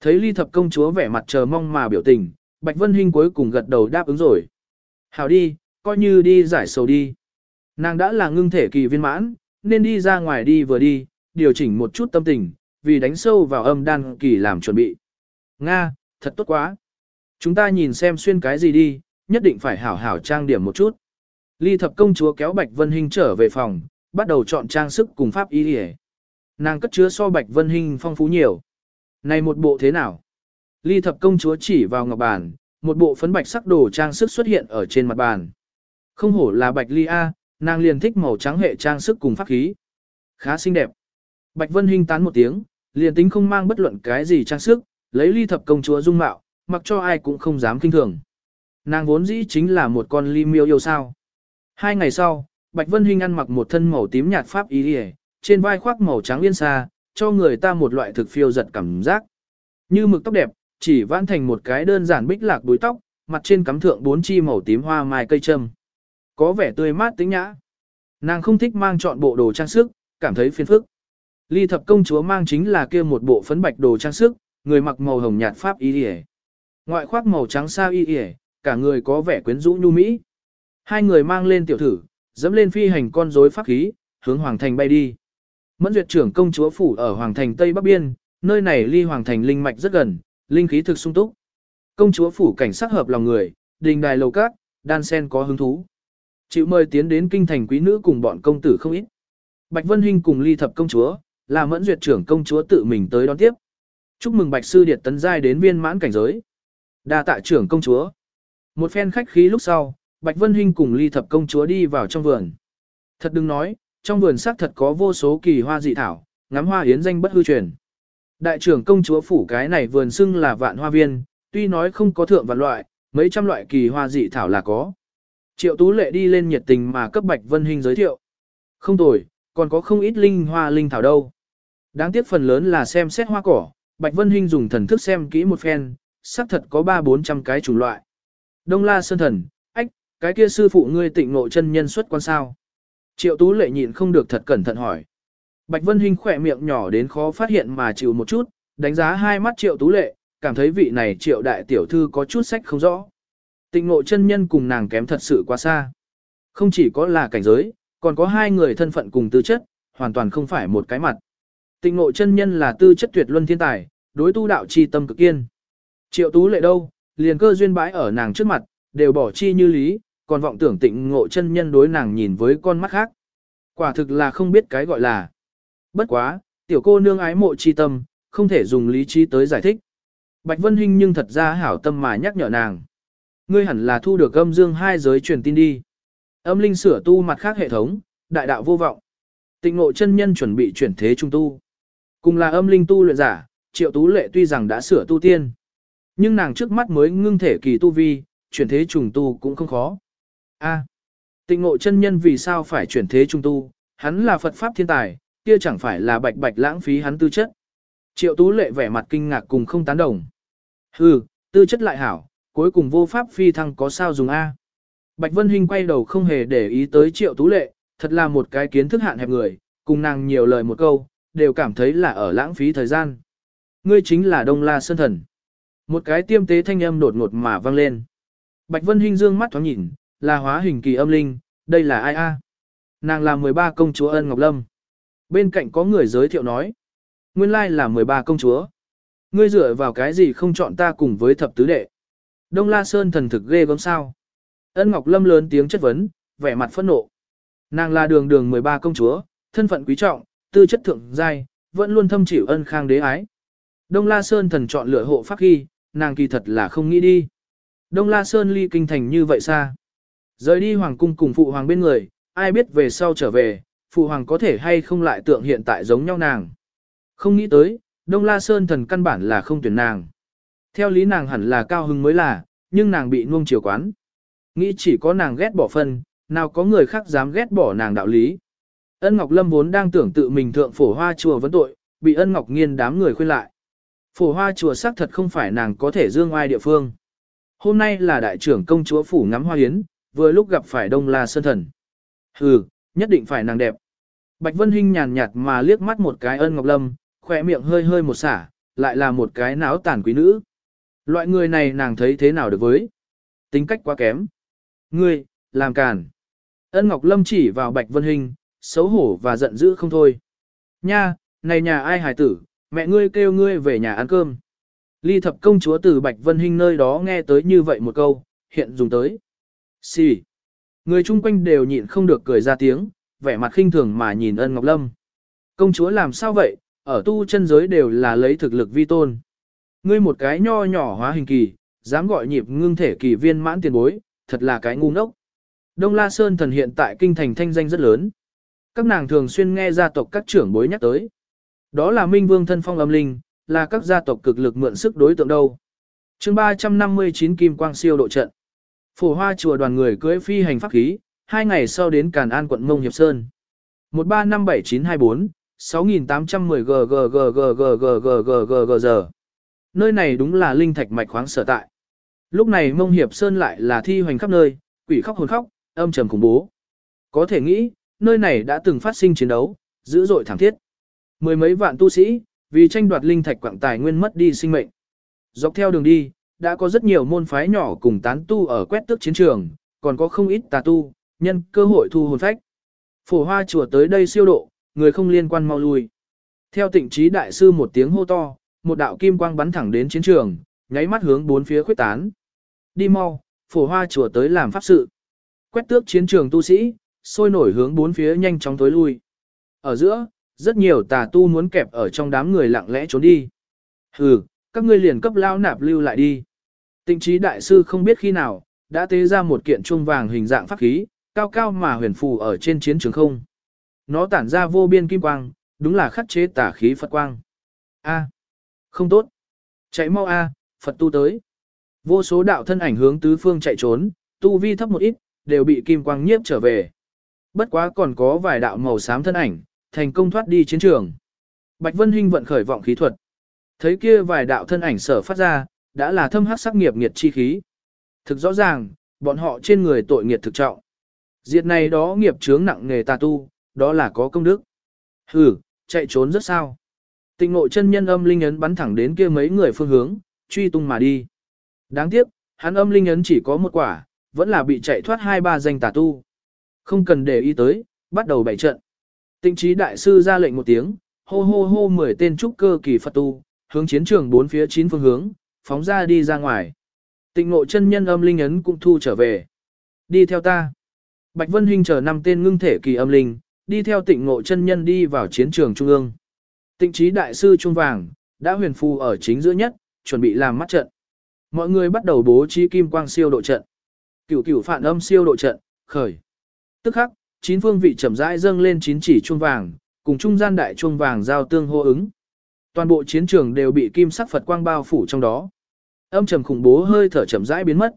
Thấy ly thập công chúa vẻ mặt chờ mong mà biểu tình, Bạch Vân Hinh cuối cùng gật đầu đáp ứng rồi. Hảo đi, coi như đi giải sầu đi. Nàng đã là ngưng thể kỳ viên mãn, nên đi ra ngoài đi vừa đi, điều chỉnh một chút tâm tình, vì đánh sâu vào âm đan kỳ làm chuẩn bị. Nga, thật tốt quá. Chúng ta nhìn xem xuyên cái gì đi, nhất định phải hảo hảo trang điểm một chút. Ly thập công chúa kéo Bạch Vân Hinh trở về phòng, bắt đầu chọn trang sức cùng pháp y đi Nàng cất chứa so Bạch Vân Hinh phong phú nhiều. Này một bộ thế nào? Ly thập công chúa chỉ vào ngọc bàn, một bộ phấn bạch sắc đồ trang sức xuất hiện ở trên mặt bàn. Không hổ là Bạch Ly A, nàng liền thích màu trắng hệ trang sức cùng pháp khí. Khá xinh đẹp. Bạch Vân Hinh tán một tiếng, liền tính không mang bất luận cái gì trang sức, lấy ly thập công chúa dung mạo, mặc cho ai cũng không dám kinh thường. Nàng vốn dĩ chính là một con ly miêu yêu sao. Hai ngày sau, Bạch Vân Hinh ăn mặc một thân màu tím nhạt pháp y đi trên vai khoác màu trắng liên xa, cho người ta một loại thực phiêu giật cảm giác. Như mực tóc đẹp, chỉ vãn thành một cái đơn giản bích lạc búi tóc, mặt trên cắm thượng bốn chi màu tím hoa mai cây trâm, Có vẻ tươi mát tính nhã. Nàng không thích mang chọn bộ đồ trang sức, cảm thấy phiền phức. Ly thập công chúa mang chính là kia một bộ phấn bạch đồ trang sức, người mặc màu hồng nhạt pháp y y. Ngoại khoác màu trắng sa y y, cả người có vẻ quyến rũ nhu mỹ. Hai người mang lên tiểu thử, dẫm lên phi hành con rối pháp khí, hướng hoàng thành bay đi. Mẫn duyệt trưởng công chúa phủ ở hoàng thành Tây Bắc Biên, nơi này ly hoàng thành linh mạch rất gần, linh khí thực sung túc. Công chúa phủ cảnh sắc hợp lòng người, đình đài lầu cát, đan sen có hứng thú. Chịu mời tiến đến kinh thành quý nữ cùng bọn công tử không ít. Bạch Vân Hinh cùng ly thập công chúa, là mẫn duyệt trưởng công chúa tự mình tới đón tiếp. Chúc mừng Bạch Sư Điệt tấn giai đến viên mãn cảnh giới. Đa tạ trưởng công chúa. Một phen khách khí lúc sau, Bạch Vân Hinh cùng ly thập công chúa đi vào trong vườn. Thật đừng nói, trong vườn xác thật có vô số kỳ hoa dị thảo, ngắm hoa yến danh bất hư truyền. Đại trưởng công chúa phủ cái này vườn xưng là vạn hoa viên, tuy nói không có thượng vạn loại, mấy trăm loại kỳ hoa dị thảo là có. Triệu Tú Lệ đi lên nhiệt tình mà cấp Bạch Vân Hinh giới thiệu. Không tồi, còn có không ít linh hoa linh thảo đâu. Đáng tiếc phần lớn là xem xét hoa cỏ, Bạch Vân Hinh dùng thần thức xem kỹ một phen, xác thật có ba bốn trăm cái chủng loại. Đông La Sơn Thần, cái kia sư phụ ngươi tịnh ngộ chân nhân xuất quan sao. Triệu Tú Lệ nhịn không được thật cẩn thận hỏi. Bạch Vân Hinh khỏe miệng nhỏ đến khó phát hiện mà chịu một chút, đánh giá hai mắt Triệu Tú Lệ, cảm thấy vị này Triệu Đại Tiểu Thư có chút sách không rõ. Tịnh ngộ chân nhân cùng nàng kém thật sự quá xa. Không chỉ có là cảnh giới, còn có hai người thân phận cùng tư chất, hoàn toàn không phải một cái mặt. Tịnh ngộ chân nhân là tư chất tuyệt luân thiên tài, đối tu đạo chi tâm cực kiên. Triệu Tú Lệ đâu, liền cơ duyên bãi ở nàng trước mặt, đều bỏ chi như lý, còn vọng tưởng tịnh ngộ chân nhân đối nàng nhìn với con mắt khác. Quả thực là không biết cái gọi là. Bất quá, tiểu cô nương ái mộ chi tâm, không thể dùng lý trí tới giải thích. Bạch Vân Hinh nhưng thật ra hảo tâm mà nhắc nhở nàng. Ngươi hẳn là thu được âm dương hai giới truyền tin đi. Âm linh sửa tu mặt khác hệ thống, đại đạo vô vọng. Tịnh ngộ chân nhân chuẩn bị chuyển thế trung tu. Cùng là âm linh tu luyện giả, triệu tú lệ tuy rằng đã sửa tu tiên. Nhưng nàng trước mắt mới ngưng thể kỳ tu vi, chuyển thế trùng tu cũng không khó. A. tịnh ngộ chân nhân vì sao phải chuyển thế trung tu, hắn là Phật Pháp thiên tài, kia chẳng phải là bạch bạch lãng phí hắn tư chất. Triệu tú lệ vẻ mặt kinh ngạc cùng không tán đồng. Hừ, tư chất lại hảo, cuối cùng vô pháp phi thăng có sao dùng A. Bạch Vân Hinh quay đầu không hề để ý tới triệu tú lệ, thật là một cái kiến thức hạn hẹp người, cùng nàng nhiều lời một câu, đều cảm thấy là ở lãng phí thời gian. Ngươi chính là Đông La Sơn Thần. Một cái tiêm tế thanh âm đột ngột mà vang lên. Bạch Vân Hinh dương mắt thoáng nhìn, là hóa hình kỳ âm linh, đây là ai a? Nàng là 13 công chúa ân Ngọc Lâm. Bên cạnh có người giới thiệu nói. Nguyên lai là 13 công chúa. Ngươi dựa vào cái gì không chọn ta cùng với thập tứ đệ. Đông La Sơn thần thực ghê gớm sao. Ân Ngọc Lâm lớn tiếng chất vấn, vẻ mặt phẫn nộ. Nàng là đường đường 13 công chúa, thân phận quý trọng, tư chất thượng giai, vẫn luôn thâm chịu ân khang đế ái. Đông La Sơn thần chọn lựa hộ pháp ghi, nàng kỳ thật là không nghĩ đi. Đông La Sơn ly kinh thành như vậy xa. Rời đi hoàng cung cùng phụ hoàng bên người, ai biết về sau trở về, phụ hoàng có thể hay không lại tượng hiện tại giống nhau nàng. Không nghĩ tới, Đông La Sơn thần căn bản là không tuyển nàng. Theo lý nàng hẳn là cao hứng mới là, nhưng nàng bị nuông chiều quán. Nghĩ chỉ có nàng ghét bỏ phân, nào có người khác dám ghét bỏ nàng đạo lý. Ân Ngọc Lâm vốn đang tưởng tự mình thượng phổ hoa chùa vấn tội, bị Ân Ngọc Nghiên đám người khuyên lại. Phổ hoa chùa xác thật không phải nàng có thể dương ai địa phương. Hôm nay là đại trưởng công chúa phủ ngắm hoa hiến, vừa lúc gặp phải Đông La Sơn Thần. Hừ, nhất định phải nàng đẹp. Bạch Vân Hinh nhàn nhạt mà liếc mắt một cái ân Ngọc Lâm, khỏe miệng hơi hơi một xả, lại là một cái náo tàn quý nữ. Loại người này nàng thấy thế nào được với? Tính cách quá kém. Ngươi, làm càn. Ân Ngọc Lâm chỉ vào Bạch Vân Hinh, xấu hổ và giận dữ không thôi. Nha, này nhà ai hài tử, mẹ ngươi kêu ngươi về nhà ăn cơm. Ly thập công chúa từ Bạch Vân Hinh nơi đó nghe tới như vậy một câu, hiện dùng tới. Xì. Người chung quanh đều nhịn không được cười ra tiếng, vẻ mặt khinh thường mà nhìn ân Ngọc Lâm. Công chúa làm sao vậy, ở tu chân giới đều là lấy thực lực vi tôn. Ngươi một cái nho nhỏ hóa hình kỳ, dám gọi nhịp ngưng thể kỳ viên mãn tiền bối, thật là cái ngu ngốc. Đông La Sơn thần hiện tại kinh thành thanh danh rất lớn. Các nàng thường xuyên nghe gia tộc các trưởng bối nhắc tới. Đó là Minh Vương thân phong âm linh, là các gia tộc cực lực mượn sức đối tượng đâu. chương 359 Kim Quang siêu độ trận. Phổ hoa chùa đoàn người cưỡi phi hành pháp khí, hai ngày sau đến Càn An quận Mông Hiệp Sơn. 1357924, 6810 g giờ. Nơi này đúng là linh thạch mạch khoáng sở tại. Lúc này Mông Hiệp Sơn lại là thi hoành khắp nơi, quỷ khóc hồn khóc, âm trầm khủng bố. Có thể nghĩ, nơi này đã từng phát sinh chiến đấu, dữ dội thảm thiết. Mười mấy vạn tu sĩ, vì tranh đoạt linh thạch quảng tài nguyên mất đi sinh mệnh. Dọc theo đường đi, đã có rất nhiều môn phái nhỏ cùng tán tu ở quét tước chiến trường, còn có không ít tà tu, nhân cơ hội thu hồn phách. Phổ hoa chùa tới đây siêu độ, người không liên quan mau lui. Theo tịnh trí đại sư một tiếng hô to, một đạo kim quang bắn thẳng đến chiến trường, nháy mắt hướng bốn phía khuyết tán. Đi mau, phổ hoa chùa tới làm pháp sự. Quét tước chiến trường tu sĩ, sôi nổi hướng bốn phía nhanh chóng tối lui. Ở giữa, rất nhiều tà tu muốn kẹp ở trong đám người lặng lẽ trốn đi. Hừ, các ngươi liền cấp lao nạp lưu lại đi. Tịnh trí đại sư không biết khi nào, đã tế ra một kiện chuông vàng hình dạng pháp khí, cao cao mà huyền phù ở trên chiến trường không. Nó tản ra vô biên kim quang, đúng là khắc chế tả khí Phật quang. A, không tốt. Chạy mau A, Phật tu tới. Vô số đạo thân ảnh hướng tứ phương chạy trốn, tu vi thấp một ít, đều bị kim quang nhiếp trở về. Bất quá còn có vài đạo màu xám thân ảnh, thành công thoát đi chiến trường. Bạch Vân Hinh vận khởi vọng khí thuật. Thấy kia vài đạo thân ảnh sở phát ra, đã là thâm hắc sắc nghiệp nghiệt chi khí. Thực rõ ràng, bọn họ trên người tội nghiệt thực trọng. Diệt này đó nghiệp chướng nặng nghề tà tu, đó là có công đức. Hừ, chạy trốn rất sao. Tịnh ngộ chân nhân âm linh ấn bắn thẳng đến kia mấy người phương hướng, truy tung mà đi. Đáng tiếc, hắn âm linh ấn chỉ có một quả, vẫn là bị chạy thoát hai ba danh tà tu. Không cần để ý tới, bắt đầu bảy trận. Tịnh trí đại sư ra lệnh một tiếng, hô hô hô mười tên trúc cơ kỳ Phật tu, hướng chiến trường bốn phía chín phương hướng, phóng ra đi ra ngoài. Tịnh ngộ chân nhân âm linh ấn cũng thu trở về. Đi theo ta. Bạch Vân Hinh chờ năm tên ngưng thể kỳ âm linh, đi theo tịnh ngộ chân nhân đi vào chiến trường trung ương. Tịnh trí đại sư trung vàng, đã huyền phù ở chính giữa nhất, chuẩn bị làm mắt trận. Mọi người bắt đầu bố trí kim quang siêu độ trận. Cửu cửu phản âm siêu độ trận, khởi. Tức khắc, chín phương vị chậm rãi dâng lên chín chỉ chuông vàng, cùng trung gian đại chuông vàng giao tương hô ứng. Toàn bộ chiến trường đều bị kim sắc Phật quang bao phủ trong đó. Âm trầm khủng bố hơi thở chậm rãi biến mất.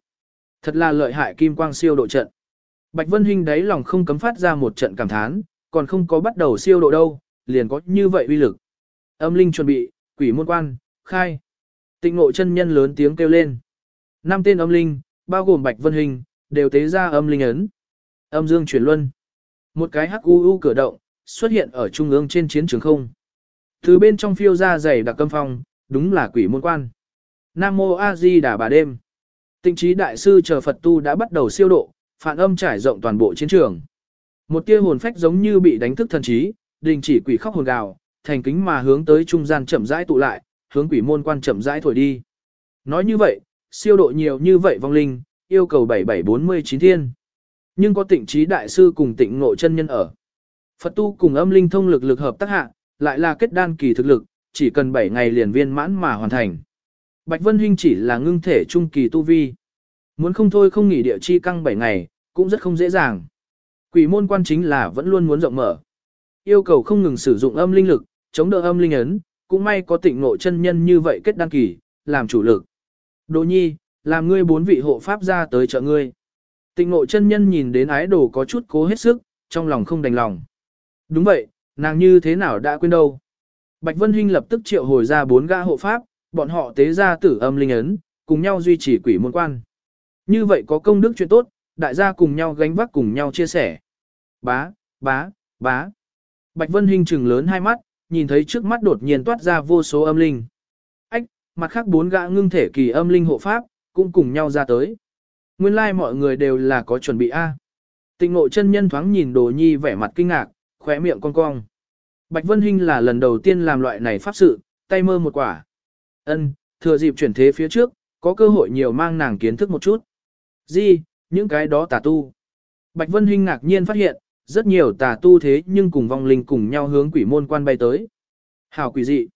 Thật là lợi hại kim quang siêu độ trận. Bạch Vân Hinh đáy lòng không cấm phát ra một trận cảm thán, còn không có bắt đầu siêu độ đâu, liền có như vậy uy lực. Âm linh chuẩn bị, quỷ môn quan, khai. Tịnh ngộ chân nhân lớn tiếng kêu lên. Năm tên âm linh, bao gồm Bạch Vân Hinh, đều tế ra âm linh ấn. Âm dương chuyển luân. Một cái hắc u u cửa động, xuất hiện ở trung ương trên chiến trường không. Từ bên trong phiêu ra dày đặc câm phong, đúng là quỷ môn quan. Nam Mô A Di Đà Bà Đêm. Tịnh trí đại sư chờ Phật tu đã bắt đầu siêu độ, phản âm trải rộng toàn bộ chiến trường. Một tia hồn phách giống như bị đánh thức thần trí, đình chỉ quỷ khóc hồn gào, thành kính mà hướng tới trung gian chậm rãi tụ lại, hướng quỷ môn quan chậm rãi thổi đi. Nói như vậy, siêu độ nhiều như vậy vong linh, yêu cầu 7749 thiên. Nhưng có tịnh trí đại sư cùng tịnh ngộ chân nhân ở. Phật tu cùng âm linh thông lực lực hợp tác hạ, lại là kết đan kỳ thực lực, chỉ cần 7 ngày liền viên mãn mà hoàn thành. Bạch Vân Hinh chỉ là ngưng thể trung kỳ tu vi. Muốn không thôi không nghỉ địa chi căng 7 ngày, cũng rất không dễ dàng. Quỷ môn quan chính là vẫn luôn muốn rộng mở. yêu cầu không ngừng sử dụng âm linh lực, chống đỡ âm linh ấn, cũng may có tịnh nội chân nhân như vậy kết đăng kỳ, làm chủ lực. Đồ nhi, làm ngươi bốn vị hộ pháp ra tới trợ ngươi. Tịnh nội chân nhân nhìn đến ái đồ có chút cố hết sức, trong lòng không đành lòng. Đúng vậy, nàng như thế nào đã quên đâu. Bạch Vân Hinh lập tức triệu hồi ra bốn gã hộ pháp, bọn họ tế ra tử âm linh ấn, cùng nhau duy trì quỷ môn quan. Như vậy có công đức chuyện tốt, đại gia cùng nhau gánh vác cùng nhau chia sẻ. Bá, bá, bá. Bạch Vân Hinh trừng lớn hai mắt, nhìn thấy trước mắt đột nhiên toát ra vô số âm linh. Ách, mặt khác bốn gã ngưng thể kỳ âm linh hộ pháp, cũng cùng nhau ra tới. Nguyên lai like mọi người đều là có chuẩn bị A. Tịnh ngộ chân nhân thoáng nhìn đồ nhi vẻ mặt kinh ngạc, khóe miệng cong cong. Bạch Vân Hinh là lần đầu tiên làm loại này pháp sự, tay mơ một quả. Ân, thừa dịp chuyển thế phía trước, có cơ hội nhiều mang nàng kiến thức một chút. Gì, những cái đó tà tu. Bạch Vân Hinh ngạc nhiên phát hiện, rất nhiều tà tu thế nhưng cùng vong linh cùng nhau hướng quỷ môn quan bay tới. Hảo quỷ dị.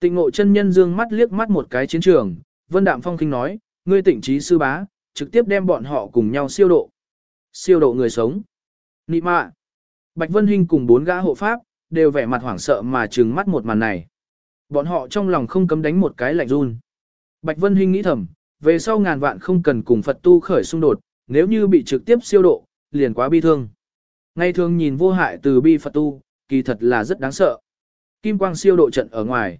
Tịnh ngộ chân nhân dương mắt liếc mắt một cái chiến trường, Vân Đạm Phong kinh nói, ngươi tỉnh trí sư bá, trực tiếp đem bọn họ cùng nhau siêu độ. Siêu độ người sống. Nị mạ. Bạch Vân Hinh cùng bốn gã hộ pháp, đều vẻ mặt hoảng sợ mà trừng mắt một màn này. Bọn họ trong lòng không cấm đánh một cái lạnh run. Bạch Vân Hinh nghĩ thầm, về sau ngàn vạn không cần cùng Phật tu khởi xung đột, nếu như bị trực tiếp siêu độ, liền quá bi thương. Ngày thường nhìn vô hại từ bi Phật tu, kỳ thật là rất đáng sợ. Kim quang siêu độ trận ở ngoài.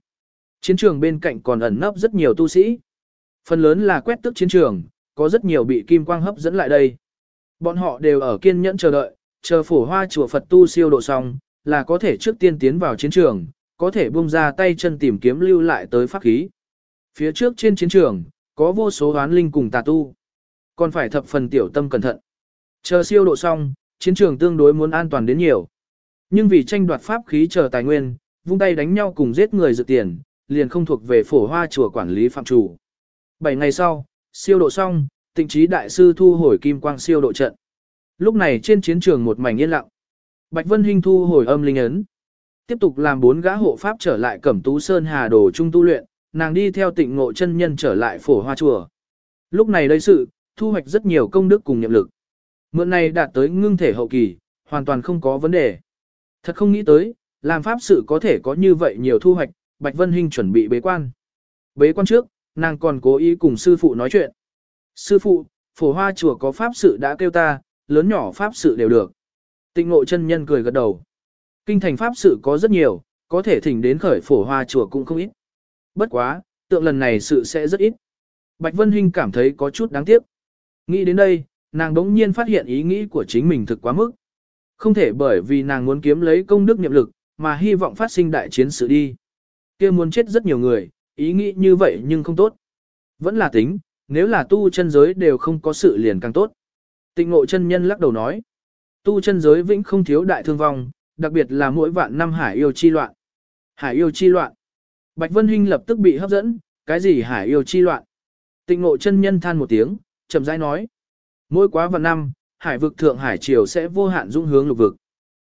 Chiến trường bên cạnh còn ẩn nấp rất nhiều tu sĩ. Phần lớn là quét tước chiến trường, có rất nhiều bị kim quang hấp dẫn lại đây. Bọn họ đều ở kiên nhẫn chờ đợi, chờ phổ hoa chùa Phật tu siêu độ xong, là có thể trước tiên tiến vào chiến trường, có thể buông ra tay chân tìm kiếm lưu lại tới pháp khí. Phía trước trên chiến trường, có vô số oán linh cùng tà tu. Còn phải thập phần tiểu tâm cẩn thận. Chờ siêu độ xong, chiến trường tương đối muốn an toàn đến nhiều. Nhưng vì tranh đoạt pháp khí chờ tài nguyên, vung tay đánh nhau cùng giết người dự tiền, liền không thuộc về phổ hoa chùa quản lý phạm chủ. Bảy ngày sau, siêu độ xong, tịnh trí đại sư thu hồi kim quang siêu độ trận. Lúc này trên chiến trường một mảnh yên lặng. Bạch Vân Hinh thu hồi âm linh ấn. Tiếp tục làm bốn gã hộ pháp trở lại Cẩm Tú Sơn Hà Đồ Trung tu luyện, nàng đi theo tịnh ngộ chân nhân trở lại phổ hoa chùa. Lúc này đây sự, thu hoạch rất nhiều công đức cùng nhiệm lực. Mượn này đạt tới ngưng thể hậu kỳ, hoàn toàn không có vấn đề. Thật không nghĩ tới, làm pháp sự có thể có như vậy nhiều thu hoạch, Bạch Vân Hinh chuẩn bị bế quan. Bế quan trước, nàng còn cố ý cùng sư phụ nói chuyện. Sư phụ, phổ hoa chùa có pháp sự đã kêu ta, lớn nhỏ pháp sự đều được. Tịnh ngộ chân nhân cười gật đầu. Kinh thành pháp sự có rất nhiều, có thể thỉnh đến khởi phổ hoa chùa cũng không ít. Bất quá, tượng lần này sự sẽ rất ít. Bạch Vân Hinh cảm thấy có chút đáng tiếc. Nghĩ đến đây, nàng đống nhiên phát hiện ý nghĩ của chính mình thực quá mức. Không thể bởi vì nàng muốn kiếm lấy công đức niệm lực, mà hy vọng phát sinh đại chiến sự đi. kia muốn chết rất nhiều người, ý nghĩ như vậy nhưng không tốt. Vẫn là tính, nếu là tu chân giới đều không có sự liền càng tốt. Tịnh ngộ chân nhân lắc đầu nói, tu chân giới vĩnh không thiếu đại thương vong, đặc biệt là mỗi vạn năm hải yêu chi loạn. Hải yêu chi loạn. Bạch Vân Hinh lập tức bị hấp dẫn, cái gì hải yêu chi loạn. Tịnh ngộ chân nhân than một tiếng, chậm rãi nói. Mỗi quá vạn năm, hải vực thượng hải triều sẽ vô hạn dung hướng lục vực.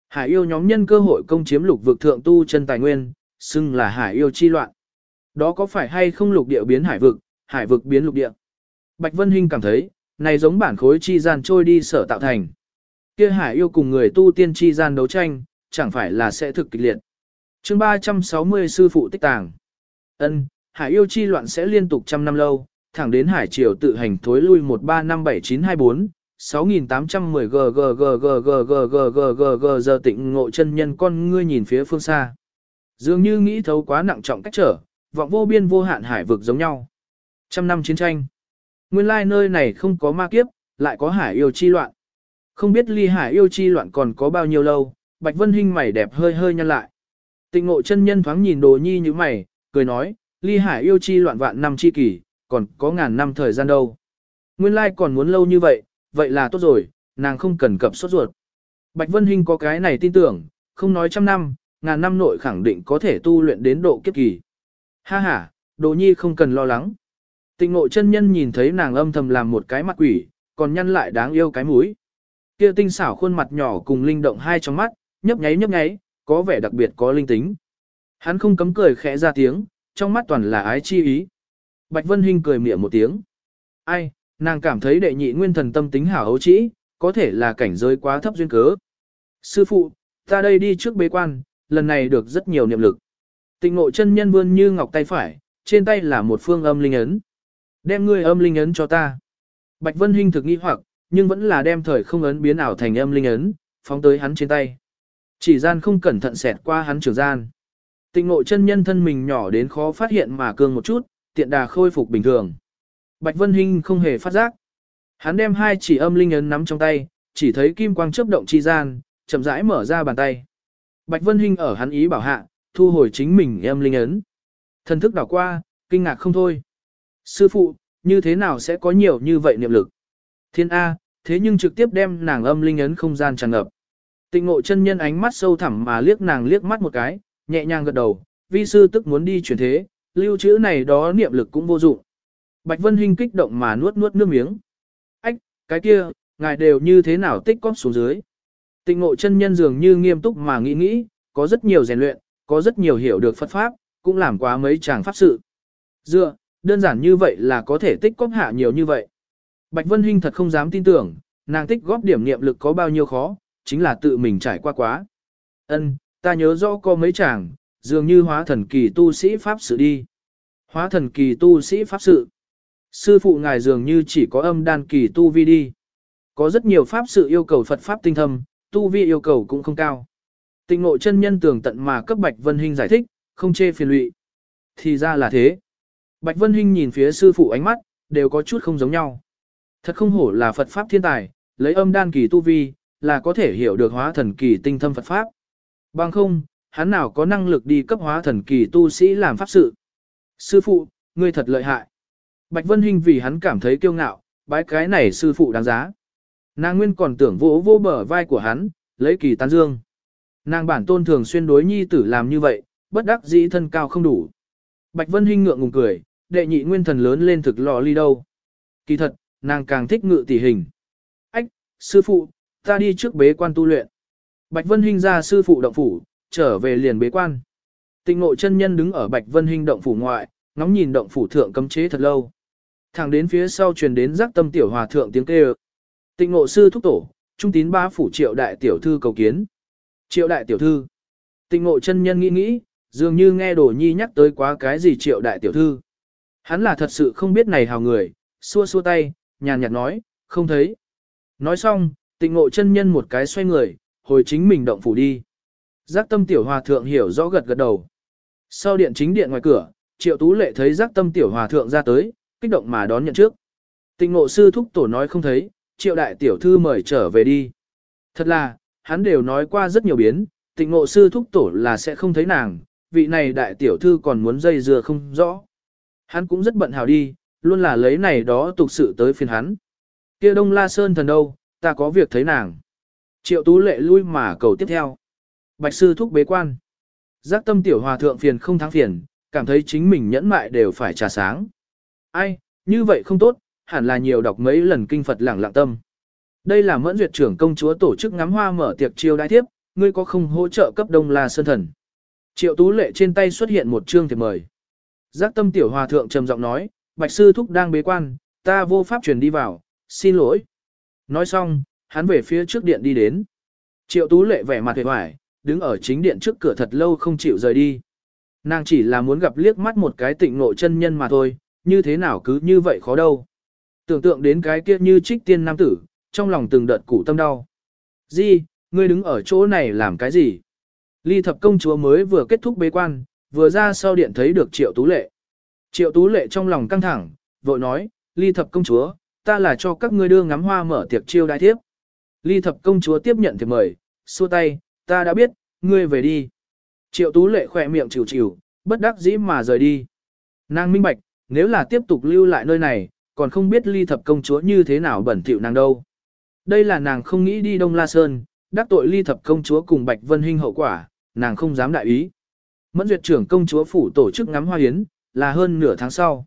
Hải yêu nhóm nhân cơ hội công chiếm lục vực thượng tu chân tài nguyên, xưng là hải yêu chi loạn. Đó có phải hay không lục địa biến hải vực, hải vực biến lục địa? Bạch Vân Hinh cảm thấy, này giống bản khối chi gian trôi đi sở tạo thành. Kia hải yêu cùng người tu tiên chi gian đấu tranh, chẳng phải là sẽ thực kịch liệt. chương 360 sư phụ tích tàng. ân hải yêu chi loạn sẽ liên tục trăm năm lâu, thẳng đến hải triều tự hành thối lui 135794, 6810 g g g g g g g g g g giờ tịnh ngộ chân nhân con ngươi nhìn phía phương xa. Dường như nghĩ thấu quá nặng trọng cách trở, vọng vô biên vô hạn hải vực giống nhau. Trăm năm chiến tranh. Nguyên lai nơi này không có ma kiếp, lại có hải yêu chi loạn. Không biết ly hải yêu chi loạn còn có bao nhiêu lâu, Bạch Vân Hinh mày đẹp hơi hơi nhăn lại. Tịnh ngộ chân nhân thoáng nhìn đồ nhi như mày, cười nói, ly hải yêu chi loạn vạn năm chi kỷ, còn có ngàn năm thời gian đâu. Nguyên lai còn muốn lâu như vậy, vậy là tốt rồi, nàng không cần cập sốt ruột. Bạch Vân Hinh có cái này tin tưởng, không nói trăm năm, ngàn năm nội khẳng định có thể tu luyện đến độ kiếp kỳ. Ha ha, đồ nhi không cần lo lắng. Tịnh ngộ chân nhân nhìn thấy nàng âm thầm làm một cái mặt quỷ, còn nhăn lại đáng yêu cái mũi. Kia tinh xảo khuôn mặt nhỏ cùng linh động hai trong mắt, nhấp nháy nhấp nháy, có vẻ đặc biệt có linh tính. Hắn không cấm cười khẽ ra tiếng, trong mắt toàn là ái chi ý. Bạch Vân Hinh cười mỉa một tiếng. Ai, nàng cảm thấy đệ nhị nguyên thần tâm tính hảo hấu trĩ, có thể là cảnh giới quá thấp duyên cớ. Sư phụ, Ta đây đi trước bế quan, lần này được rất nhiều niệm lực. Tịnh ngộ chân nhân vươn như ngọc tay phải, trên tay là một phương âm linh ấn. Đem ngươi âm linh ấn cho ta. Bạch Vân Hinh thực nghi hoặc, nhưng vẫn là đem thời không ấn biến ảo thành âm linh ấn, phóng tới hắn trên tay. Chỉ gian không cẩn thận xẹt qua hắn trường gian. Tịnh ngộ chân nhân thân mình nhỏ đến khó phát hiện mà cương một chút, tiện đà khôi phục bình thường. Bạch Vân Hinh không hề phát giác. Hắn đem hai chỉ âm linh ấn nắm trong tay, chỉ thấy kim quang chớp động chi gian, chậm rãi mở ra bàn tay. Bạch Vân Hinh ở hắn ý bảo hạ, thu hồi chính mình âm linh ấn. Thần thức đảo qua, kinh ngạc không thôi. Sư phụ, như thế nào sẽ có nhiều như vậy niệm lực? Thiên A, thế nhưng trực tiếp đem nàng âm linh ấn không gian tràn ngập. Tịnh ngộ chân nhân ánh mắt sâu thẳm mà liếc nàng liếc mắt một cái, nhẹ nhàng gật đầu, vi sư tức muốn đi chuyển thế, lưu trữ này đó niệm lực cũng vô dụng. Bạch Vân Hinh kích động mà nuốt nuốt nước miếng. Ách, cái kia, ngài đều như thế nào tích cóp xuống dưới. Tịnh ngộ chân nhân dường như nghiêm túc mà nghĩ nghĩ, có rất nhiều rèn luyện, có rất nhiều hiểu được Phật Pháp, cũng làm quá mấy chàng pháp sự. Dựa, đơn giản như vậy là có thể tích cóp hạ nhiều như vậy. Bạch Vân Hinh thật không dám tin tưởng, nàng tích góp điểm niệm lực có bao nhiêu khó, chính là tự mình trải qua quá. Ân, ta nhớ rõ có mấy chàng, dường như hóa thần kỳ tu sĩ pháp sự đi. Hóa thần kỳ tu sĩ pháp sự. Sư phụ ngài dường như chỉ có âm đan kỳ tu vi đi. Có rất nhiều pháp sự yêu cầu Phật pháp tinh thâm, tu vi yêu cầu cũng không cao. Tịnh ngộ chân nhân tường tận mà cấp Bạch Vân Hinh giải thích, không chê phiền lụy. Thì ra là thế. Bạch Vân Hinh nhìn phía sư phụ ánh mắt, đều có chút không giống nhau. Thật không hổ là Phật Pháp thiên tài, lấy âm đan kỳ tu vi, là có thể hiểu được hóa thần kỳ tinh thâm Phật Pháp. Bằng không, hắn nào có năng lực đi cấp hóa thần kỳ tu sĩ làm pháp sự. Sư phụ, ngươi thật lợi hại. Bạch Vân Hinh vì hắn cảm thấy kiêu ngạo, bái cái này sư phụ đáng giá. Nàng nguyên còn tưởng vỗ vô bờ vai của hắn, lấy kỳ tán dương. Nàng bản tôn thường xuyên đối nhi tử làm như vậy, bất đắc dĩ thân cao không đủ. Bạch Vân Hinh ngượng ngùng cười, đệ nhị nguyên thần lớn lên thực lò ly đâu. Kỳ thật, nàng càng thích ngự tỷ hình. Ách, sư phụ, ta đi trước bế quan tu luyện. Bạch Vân Hinh ra sư phụ động phủ, trở về liền bế quan. Tịnh nội chân nhân đứng ở Bạch Vân Hinh động phủ ngoại, ngóng nhìn động phủ thượng cấm chế thật lâu. Thẳng đến phía sau truyền đến giác tâm tiểu hòa thượng tiếng kêu. Tịnh nội sư thúc tổ, trung tín ba phủ triệu đại tiểu thư cầu kiến. Triệu đại tiểu thư. Tịnh nội chân nhân nghĩ nghĩ, dường như nghe đồ nhi nhắc tới quá cái gì triệu đại tiểu thư. Hắn là thật sự không biết này hào người, xua xua tay, nhàn nhạt nói, không thấy. Nói xong, tịnh ngộ chân nhân một cái xoay người, hồi chính mình động phủ đi. Giác tâm tiểu hòa thượng hiểu rõ gật gật đầu. Sau điện chính điện ngoài cửa, triệu tú lệ thấy giác tâm tiểu hòa thượng ra tới, kích động mà đón nhận trước. Tịnh ngộ sư thúc tổ nói không thấy, triệu đại tiểu thư mời trở về đi. Thật là, hắn đều nói qua rất nhiều biến, tịnh ngộ sư thúc tổ là sẽ không thấy nàng, vị này đại tiểu thư còn muốn dây dưa không rõ. Hắn cũng rất bận hào đi, luôn là lấy này đó tục sự tới phiền hắn. kia đông la sơn thần đâu, ta có việc thấy nàng. Triệu tú lệ lui mà cầu tiếp theo. Bạch sư thúc bế quan. Giác tâm tiểu hòa thượng phiền không thắng phiền, cảm thấy chính mình nhẫn mại đều phải trà sáng. Ai, như vậy không tốt, hẳn là nhiều đọc mấy lần kinh Phật lẳng lặng tâm. Đây là mẫn duyệt trưởng công chúa tổ chức ngắm hoa mở tiệc chiêu đãi tiếp, ngươi có không hỗ trợ cấp đông la sơn thần. Triệu tú lệ trên tay xuất hiện một chương thiệp mời. Giác tâm tiểu hòa thượng trầm giọng nói, bạch sư thúc đang bế quan, ta vô pháp truyền đi vào, xin lỗi. Nói xong, hắn về phía trước điện đi đến. Triệu tú lệ vẻ mặt hề hoài, đứng ở chính điện trước cửa thật lâu không chịu rời đi. Nàng chỉ là muốn gặp liếc mắt một cái tịnh ngộ chân nhân mà thôi, như thế nào cứ như vậy khó đâu. Tưởng tượng đến cái kia như trích tiên nam tử, trong lòng từng đợt củ tâm đau. Di, ngươi đứng ở chỗ này làm cái gì? Ly thập công chúa mới vừa kết thúc bế quan, vừa ra sau điện thấy được triệu tú lệ. Triệu tú lệ trong lòng căng thẳng, vội nói, ly thập công chúa, ta là cho các ngươi đưa ngắm hoa mở tiệc chiêu đãi thiếp. Ly thập công chúa tiếp nhận thì mời, xua tay, ta đã biết, ngươi về đi. Triệu tú lệ khỏe miệng chịu chịu, bất đắc dĩ mà rời đi. Nàng minh bạch, nếu là tiếp tục lưu lại nơi này, còn không biết ly thập công chúa như thế nào bẩn thỉu nàng đâu. Đây là nàng không nghĩ đi Đông La Sơn, đắc tội ly thập công chúa cùng Bạch Vân Hinh hậu quả, nàng không dám đại ý. Mẫn duyệt trưởng công chúa phủ tổ chức ngắm hoa hiến, là hơn nửa tháng sau.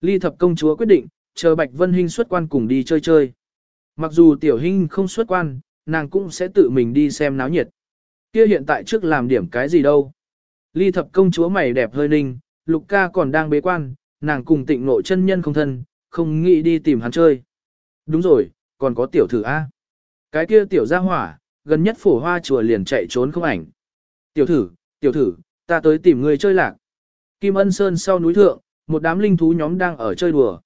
Ly thập công chúa quyết định, chờ Bạch Vân Hinh xuất quan cùng đi chơi chơi. Mặc dù tiểu Hinh không xuất quan, nàng cũng sẽ tự mình đi xem náo nhiệt. Kia hiện tại trước làm điểm cái gì đâu. Ly thập công chúa mày đẹp hơi ninh, lục ca còn đang bế quan, nàng cùng tịnh nội chân nhân không thân, không nghĩ đi tìm hắn chơi. Đúng rồi, còn có tiểu thử A. Cái kia tiểu gia hỏa, gần nhất phổ hoa chùa liền chạy trốn không ảnh. Tiểu thử, tiểu thử, ta tới tìm người chơi lạc. Kim Ân Sơn sau núi thượng, một đám linh thú nhóm đang ở chơi đùa.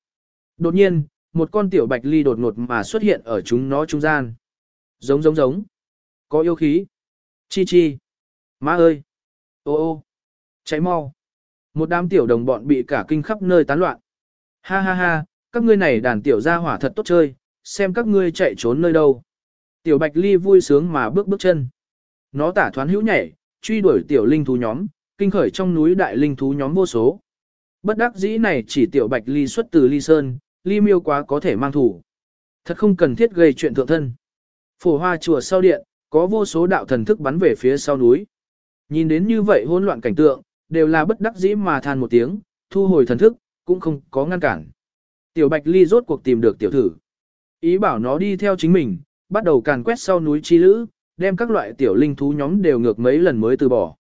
Đột nhiên, một con tiểu bạch ly đột ngột mà xuất hiện ở chúng nó trung gian. Giống giống giống. Có yêu khí. Chi chi. Má ơi. Ô ô. Cháy mau. Một đám tiểu đồng bọn bị cả kinh khắp nơi tán loạn. Ha ha ha, các ngươi này đàn tiểu gia hỏa thật tốt chơi, xem các ngươi chạy trốn nơi đâu. Tiểu bạch ly vui sướng mà bước bước chân. Nó tả thoán hữu nhảy, truy đuổi tiểu linh thú nhóm, kinh khởi trong núi đại linh thú nhóm vô số. Bất đắc dĩ này chỉ tiểu bạch ly xuất từ ly sơn, ly miêu quá có thể mang thủ. Thật không cần thiết gây chuyện thượng thân. Phổ hoa chùa sau điện, có vô số đạo thần thức bắn về phía sau núi. Nhìn đến như vậy hỗn loạn cảnh tượng, đều là bất đắc dĩ mà than một tiếng, thu hồi thần thức, cũng không có ngăn cản. Tiểu Bạch Ly rốt cuộc tìm được tiểu thử. Ý bảo nó đi theo chính mình, bắt đầu càn quét sau núi chi lữ, đem các loại tiểu linh thú nhóm đều ngược mấy lần mới từ bỏ.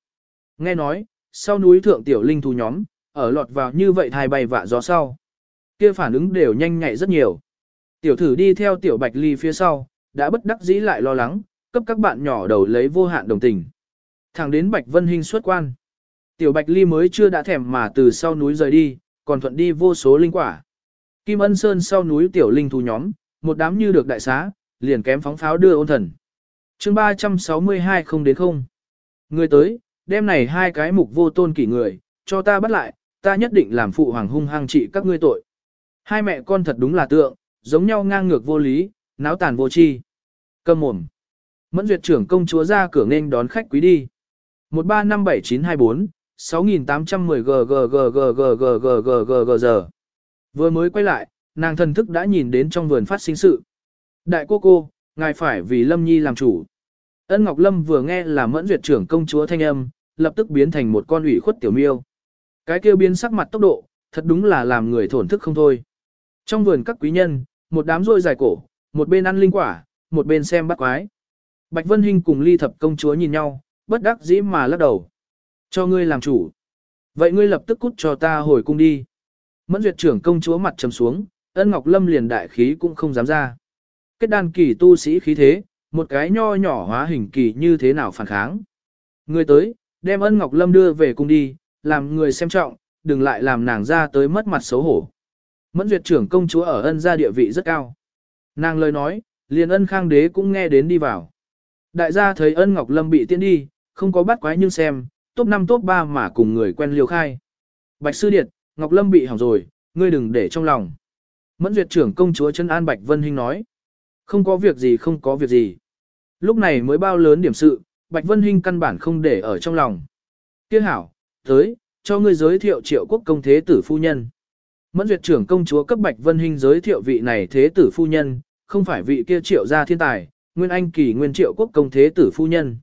Nghe nói, sau núi thượng tiểu linh thú nhóm, ở lọt vào như vậy thai bay vạ gió sau. kia phản ứng đều nhanh nhạy rất nhiều. Tiểu thử đi theo tiểu Bạch Ly phía sau, đã bất đắc dĩ lại lo lắng, cấp các bạn nhỏ đầu lấy vô hạn đồng tình. Thẳng đến Bạch Vân hình xuất quan. Tiểu Bạch Ly mới chưa đã thèm mà từ sau núi rời đi, còn thuận đi vô số linh quả. Kim Ân Sơn sau núi tiểu linh thú nhóm, một đám như được đại xá, liền kém phóng pháo đưa ôn thần chương 362 không đến không. Người tới, đem này hai cái mục vô tôn kỷ người, cho ta bắt lại, ta nhất định làm phụ hoàng hung hăng trị các ngươi tội. Hai mẹ con thật đúng là tượng, giống nhau ngang ngược vô lý, náo tàn vô tri. Cầm mồm. Mẫn duyệt trưởng công chúa ra cửa nên đón khách quý đi. 135794, 6810 g giờ. Vừa mới quay lại, nàng thần thức đã nhìn đến trong vườn phát sinh sự. Đại cô cô, ngài phải vì Lâm Nhi làm chủ. Ân Ngọc Lâm vừa nghe là mẫn duyệt trưởng công chúa thanh âm, lập tức biến thành một con ủy khuất tiểu miêu. Cái kêu biến sắc mặt tốc độ, thật đúng là làm người thổn thức không thôi. Trong vườn các quý nhân, một đám rôi dài cổ, một bên ăn linh quả, một bên xem bắt quái. Bạch Vân Hinh cùng ly thập công chúa nhìn nhau, bất đắc dĩ mà lắc đầu. Cho ngươi làm chủ. Vậy ngươi lập tức cút cho ta hồi cung đi. Mẫn duyệt trưởng công chúa mặt trầm xuống, ân ngọc lâm liền đại khí cũng không dám ra. Kết đan kỳ tu sĩ khí thế, một cái nho nhỏ hóa hình kỳ như thế nào phản kháng. Người tới, đem ân ngọc lâm đưa về cung đi, làm người xem trọng, đừng lại làm nàng ra tới mất mặt xấu hổ. Mẫn duyệt trưởng công chúa ở ân gia địa vị rất cao. Nàng lời nói, liền ân khang đế cũng nghe đến đi vào. Đại gia thấy ân ngọc lâm bị tiễn đi, không có bắt quái nhưng xem, top 5 top 3 mà cùng người quen liều khai. Bạch sư điệt, Ngọc Lâm bị hỏng rồi, ngươi đừng để trong lòng. Mẫn duyệt trưởng công chúa chân an Bạch Vân Hinh nói. Không có việc gì không có việc gì. Lúc này mới bao lớn điểm sự, Bạch Vân Hinh căn bản không để ở trong lòng. Kia hảo, tới, cho ngươi giới thiệu triệu quốc công thế tử phu nhân. Mẫn duyệt trưởng công chúa cấp Bạch Vân Hinh giới thiệu vị này thế tử phu nhân, không phải vị kia triệu gia thiên tài, nguyên anh kỳ nguyên triệu quốc công thế tử phu nhân.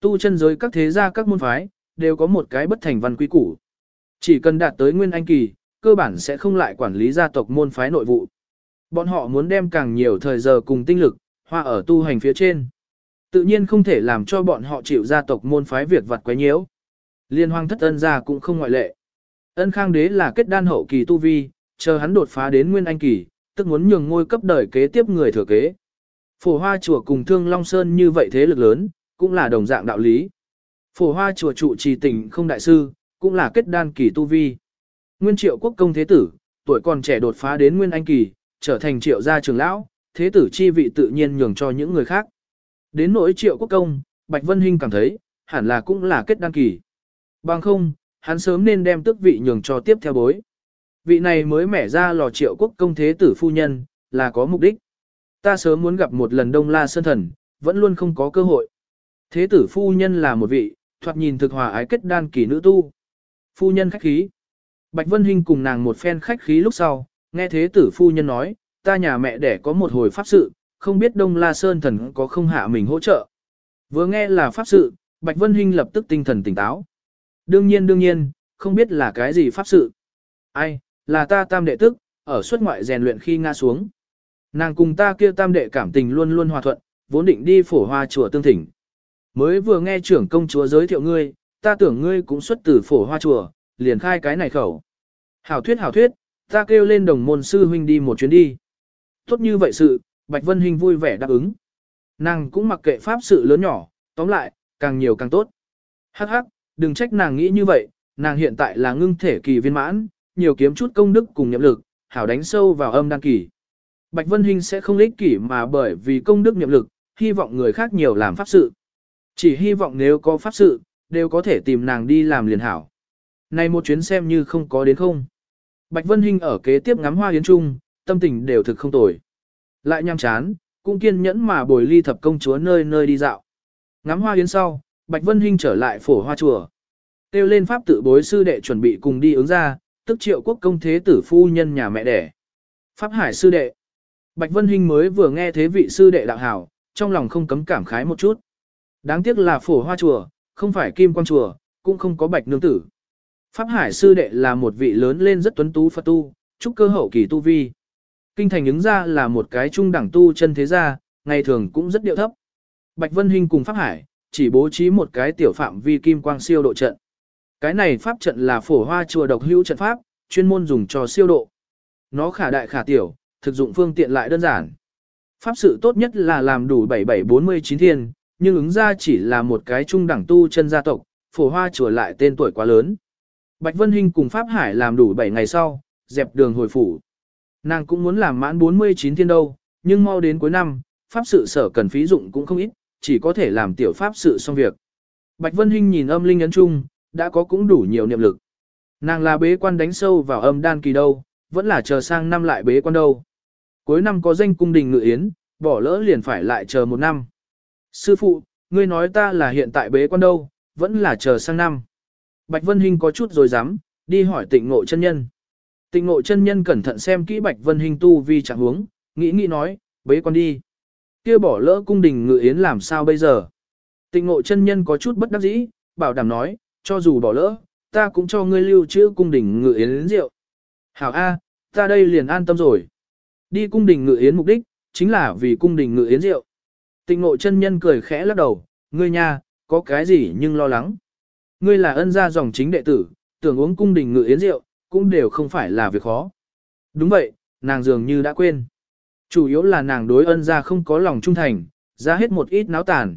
Tu chân giới các thế gia các môn phái, đều có một cái bất thành văn quy củ. Chỉ cần đạt tới nguyên anh kỳ, cơ bản sẽ không lại quản lý gia tộc môn phái nội vụ. Bọn họ muốn đem càng nhiều thời giờ cùng tinh lực, hoa ở tu hành phía trên. Tự nhiên không thể làm cho bọn họ chịu gia tộc môn phái việc vặt quấy nhiễu. Liên hoang thất ân gia cũng không ngoại lệ. Ân khang đế là kết đan hậu kỳ tu vi, chờ hắn đột phá đến nguyên anh kỳ, tức muốn nhường ngôi cấp đời kế tiếp người thừa kế. Phổ hoa chùa cùng thương Long Sơn như vậy thế lực lớn, cũng là đồng dạng đạo lý. Phổ hoa chùa trụ trì tỉnh không đại sư, cũng là kết đan kỳ tu vi. Nguyên triệu quốc công thế tử, tuổi còn trẻ đột phá đến nguyên anh kỳ, trở thành triệu gia trưởng lão, thế tử chi vị tự nhiên nhường cho những người khác. Đến nỗi triệu quốc công, Bạch Vân Hinh cảm thấy, hẳn là cũng là kết đăng kỳ. Bằng không, hắn sớm nên đem tước vị nhường cho tiếp theo bối. Vị này mới mẻ ra lò triệu quốc công thế tử phu nhân, là có mục đích. Ta sớm muốn gặp một lần Đông La Sơn Thần, vẫn luôn không có cơ hội. Thế tử phu nhân là một vị, thoạt nhìn thực hòa ái kết đan kỳ nữ tu. Phu nhân khách khí. Bạch Vân Hinh cùng nàng một phen khách khí lúc sau, nghe thế tử phu nhân nói, ta nhà mẹ đẻ có một hồi pháp sự, không biết Đông La Sơn thần có không hạ mình hỗ trợ. Vừa nghe là pháp sự, Bạch Vân Hinh lập tức tinh thần tỉnh táo. Đương nhiên đương nhiên, không biết là cái gì pháp sự. Ai, là ta tam đệ tức, ở xuất ngoại rèn luyện khi ngã xuống. Nàng cùng ta kia tam đệ cảm tình luôn luôn hòa thuận, vốn định đi phổ hoa chùa tương thỉnh. Mới vừa nghe trưởng công chúa giới thiệu ngươi, ta tưởng ngươi cũng xuất từ phổ hoa chùa, liền khai cái này khẩu. Hảo thuyết hảo thuyết, ta kêu lên đồng môn sư huynh đi một chuyến đi. Tốt như vậy sự, Bạch Vân Hinh vui vẻ đáp ứng. Nàng cũng mặc kệ pháp sự lớn nhỏ, tóm lại, càng nhiều càng tốt. Hắc hắc, đừng trách nàng nghĩ như vậy, nàng hiện tại là ngưng thể kỳ viên mãn, nhiều kiếm chút công đức cùng niệm lực, hảo đánh sâu vào âm đan kỳ. Bạch Vân Hinh sẽ không lích kỷ mà bởi vì công đức niệm lực, hy vọng người khác nhiều làm pháp sự. Chỉ hy vọng nếu có pháp sự, đều có thể tìm nàng đi làm liền hảo. Này một chuyến xem như không có đến không. Bạch Vân Hinh ở kế tiếp ngắm hoa yến trung, tâm tình đều thực không tồi. Lại nhăm chán, cũng kiên nhẫn mà bồi ly thập công chúa nơi nơi đi dạo. Ngắm hoa yến sau, Bạch Vân Hinh trở lại phổ hoa chùa. Têu lên pháp tự bối sư đệ chuẩn bị cùng đi ứng ra, tức triệu quốc công thế tử phu nhân nhà mẹ đẻ. Pháp hải sư đệ. Bạch Vân Hinh mới vừa nghe thế vị sư đệ đạo hảo, trong lòng không cấm cảm khái một chút. Đáng tiếc là phổ hoa chùa, không phải kim quang chùa, cũng không có bạch nương tử. Pháp hải sư đệ là một vị lớn lên rất tuấn tú Phật tu, trúc cơ hậu kỳ tu vi. Kinh thành ứng ra là một cái trung đẳng tu chân thế gia, ngày thường cũng rất điệu thấp. Bạch Vân Hinh cùng Pháp Hải, chỉ bố trí một cái tiểu phạm vi kim quang siêu độ trận. Cái này pháp trận là phổ hoa chùa độc hữu trận pháp, chuyên môn dùng cho siêu độ. Nó khả đại khả tiểu, thực dụng phương tiện lại đơn giản. Pháp sự tốt nhất là làm đủ 7749 thiên, nhưng ứng ra chỉ là một cái trung đẳng tu chân gia tộc, phổ hoa chùa lại tên tuổi quá lớn. Bạch Vân Hinh cùng Pháp Hải làm đủ 7 ngày sau, dẹp đường hồi phủ. Nàng cũng muốn làm mãn 49 thiên đâu, nhưng mau đến cuối năm, pháp sự sở cần phí dụng cũng không ít, chỉ có thể làm tiểu pháp sự xong việc. Bạch Vân Hinh nhìn âm linh ấn chung đã có cũng đủ nhiều niệm lực. Nàng là bế quan đánh sâu vào âm đan kỳ đâu, vẫn là chờ sang năm lại bế quan đâu. Cuối năm có danh cung đình ngự yến, bỏ lỡ liền phải lại chờ một năm. Sư phụ, ngươi nói ta là hiện tại bế quan đâu, vẫn là chờ sang năm. Bạch Vân Hinh có chút rồi dám, đi hỏi tịnh ngộ chân nhân. Tịnh ngộ chân nhân cẩn thận xem kỹ Bạch Vân Hinh tu vi trạng huống, nghĩ nghĩ nói, bế quan đi. kia bỏ lỡ cung đình ngự yến làm sao bây giờ? Tịnh ngộ chân nhân có chút bất đắc dĩ, bảo đảm nói, cho dù bỏ lỡ, ta cũng cho ngươi lưu trữ cung đình ngự yến rượu. Hảo A, ta đây liền an tâm rồi. Đi cung đình ngự yến mục đích, chính là vì cung đình ngự yến rượu. Tịnh ngộ chân nhân cười khẽ lắc đầu, ngươi nha, có cái gì nhưng lo lắng. Ngươi là ân gia dòng chính đệ tử, tưởng uống cung đình ngự yến rượu, cũng đều không phải là việc khó. Đúng vậy, nàng dường như đã quên. Chủ yếu là nàng đối ân gia không có lòng trung thành, ra hết một ít náo tàn.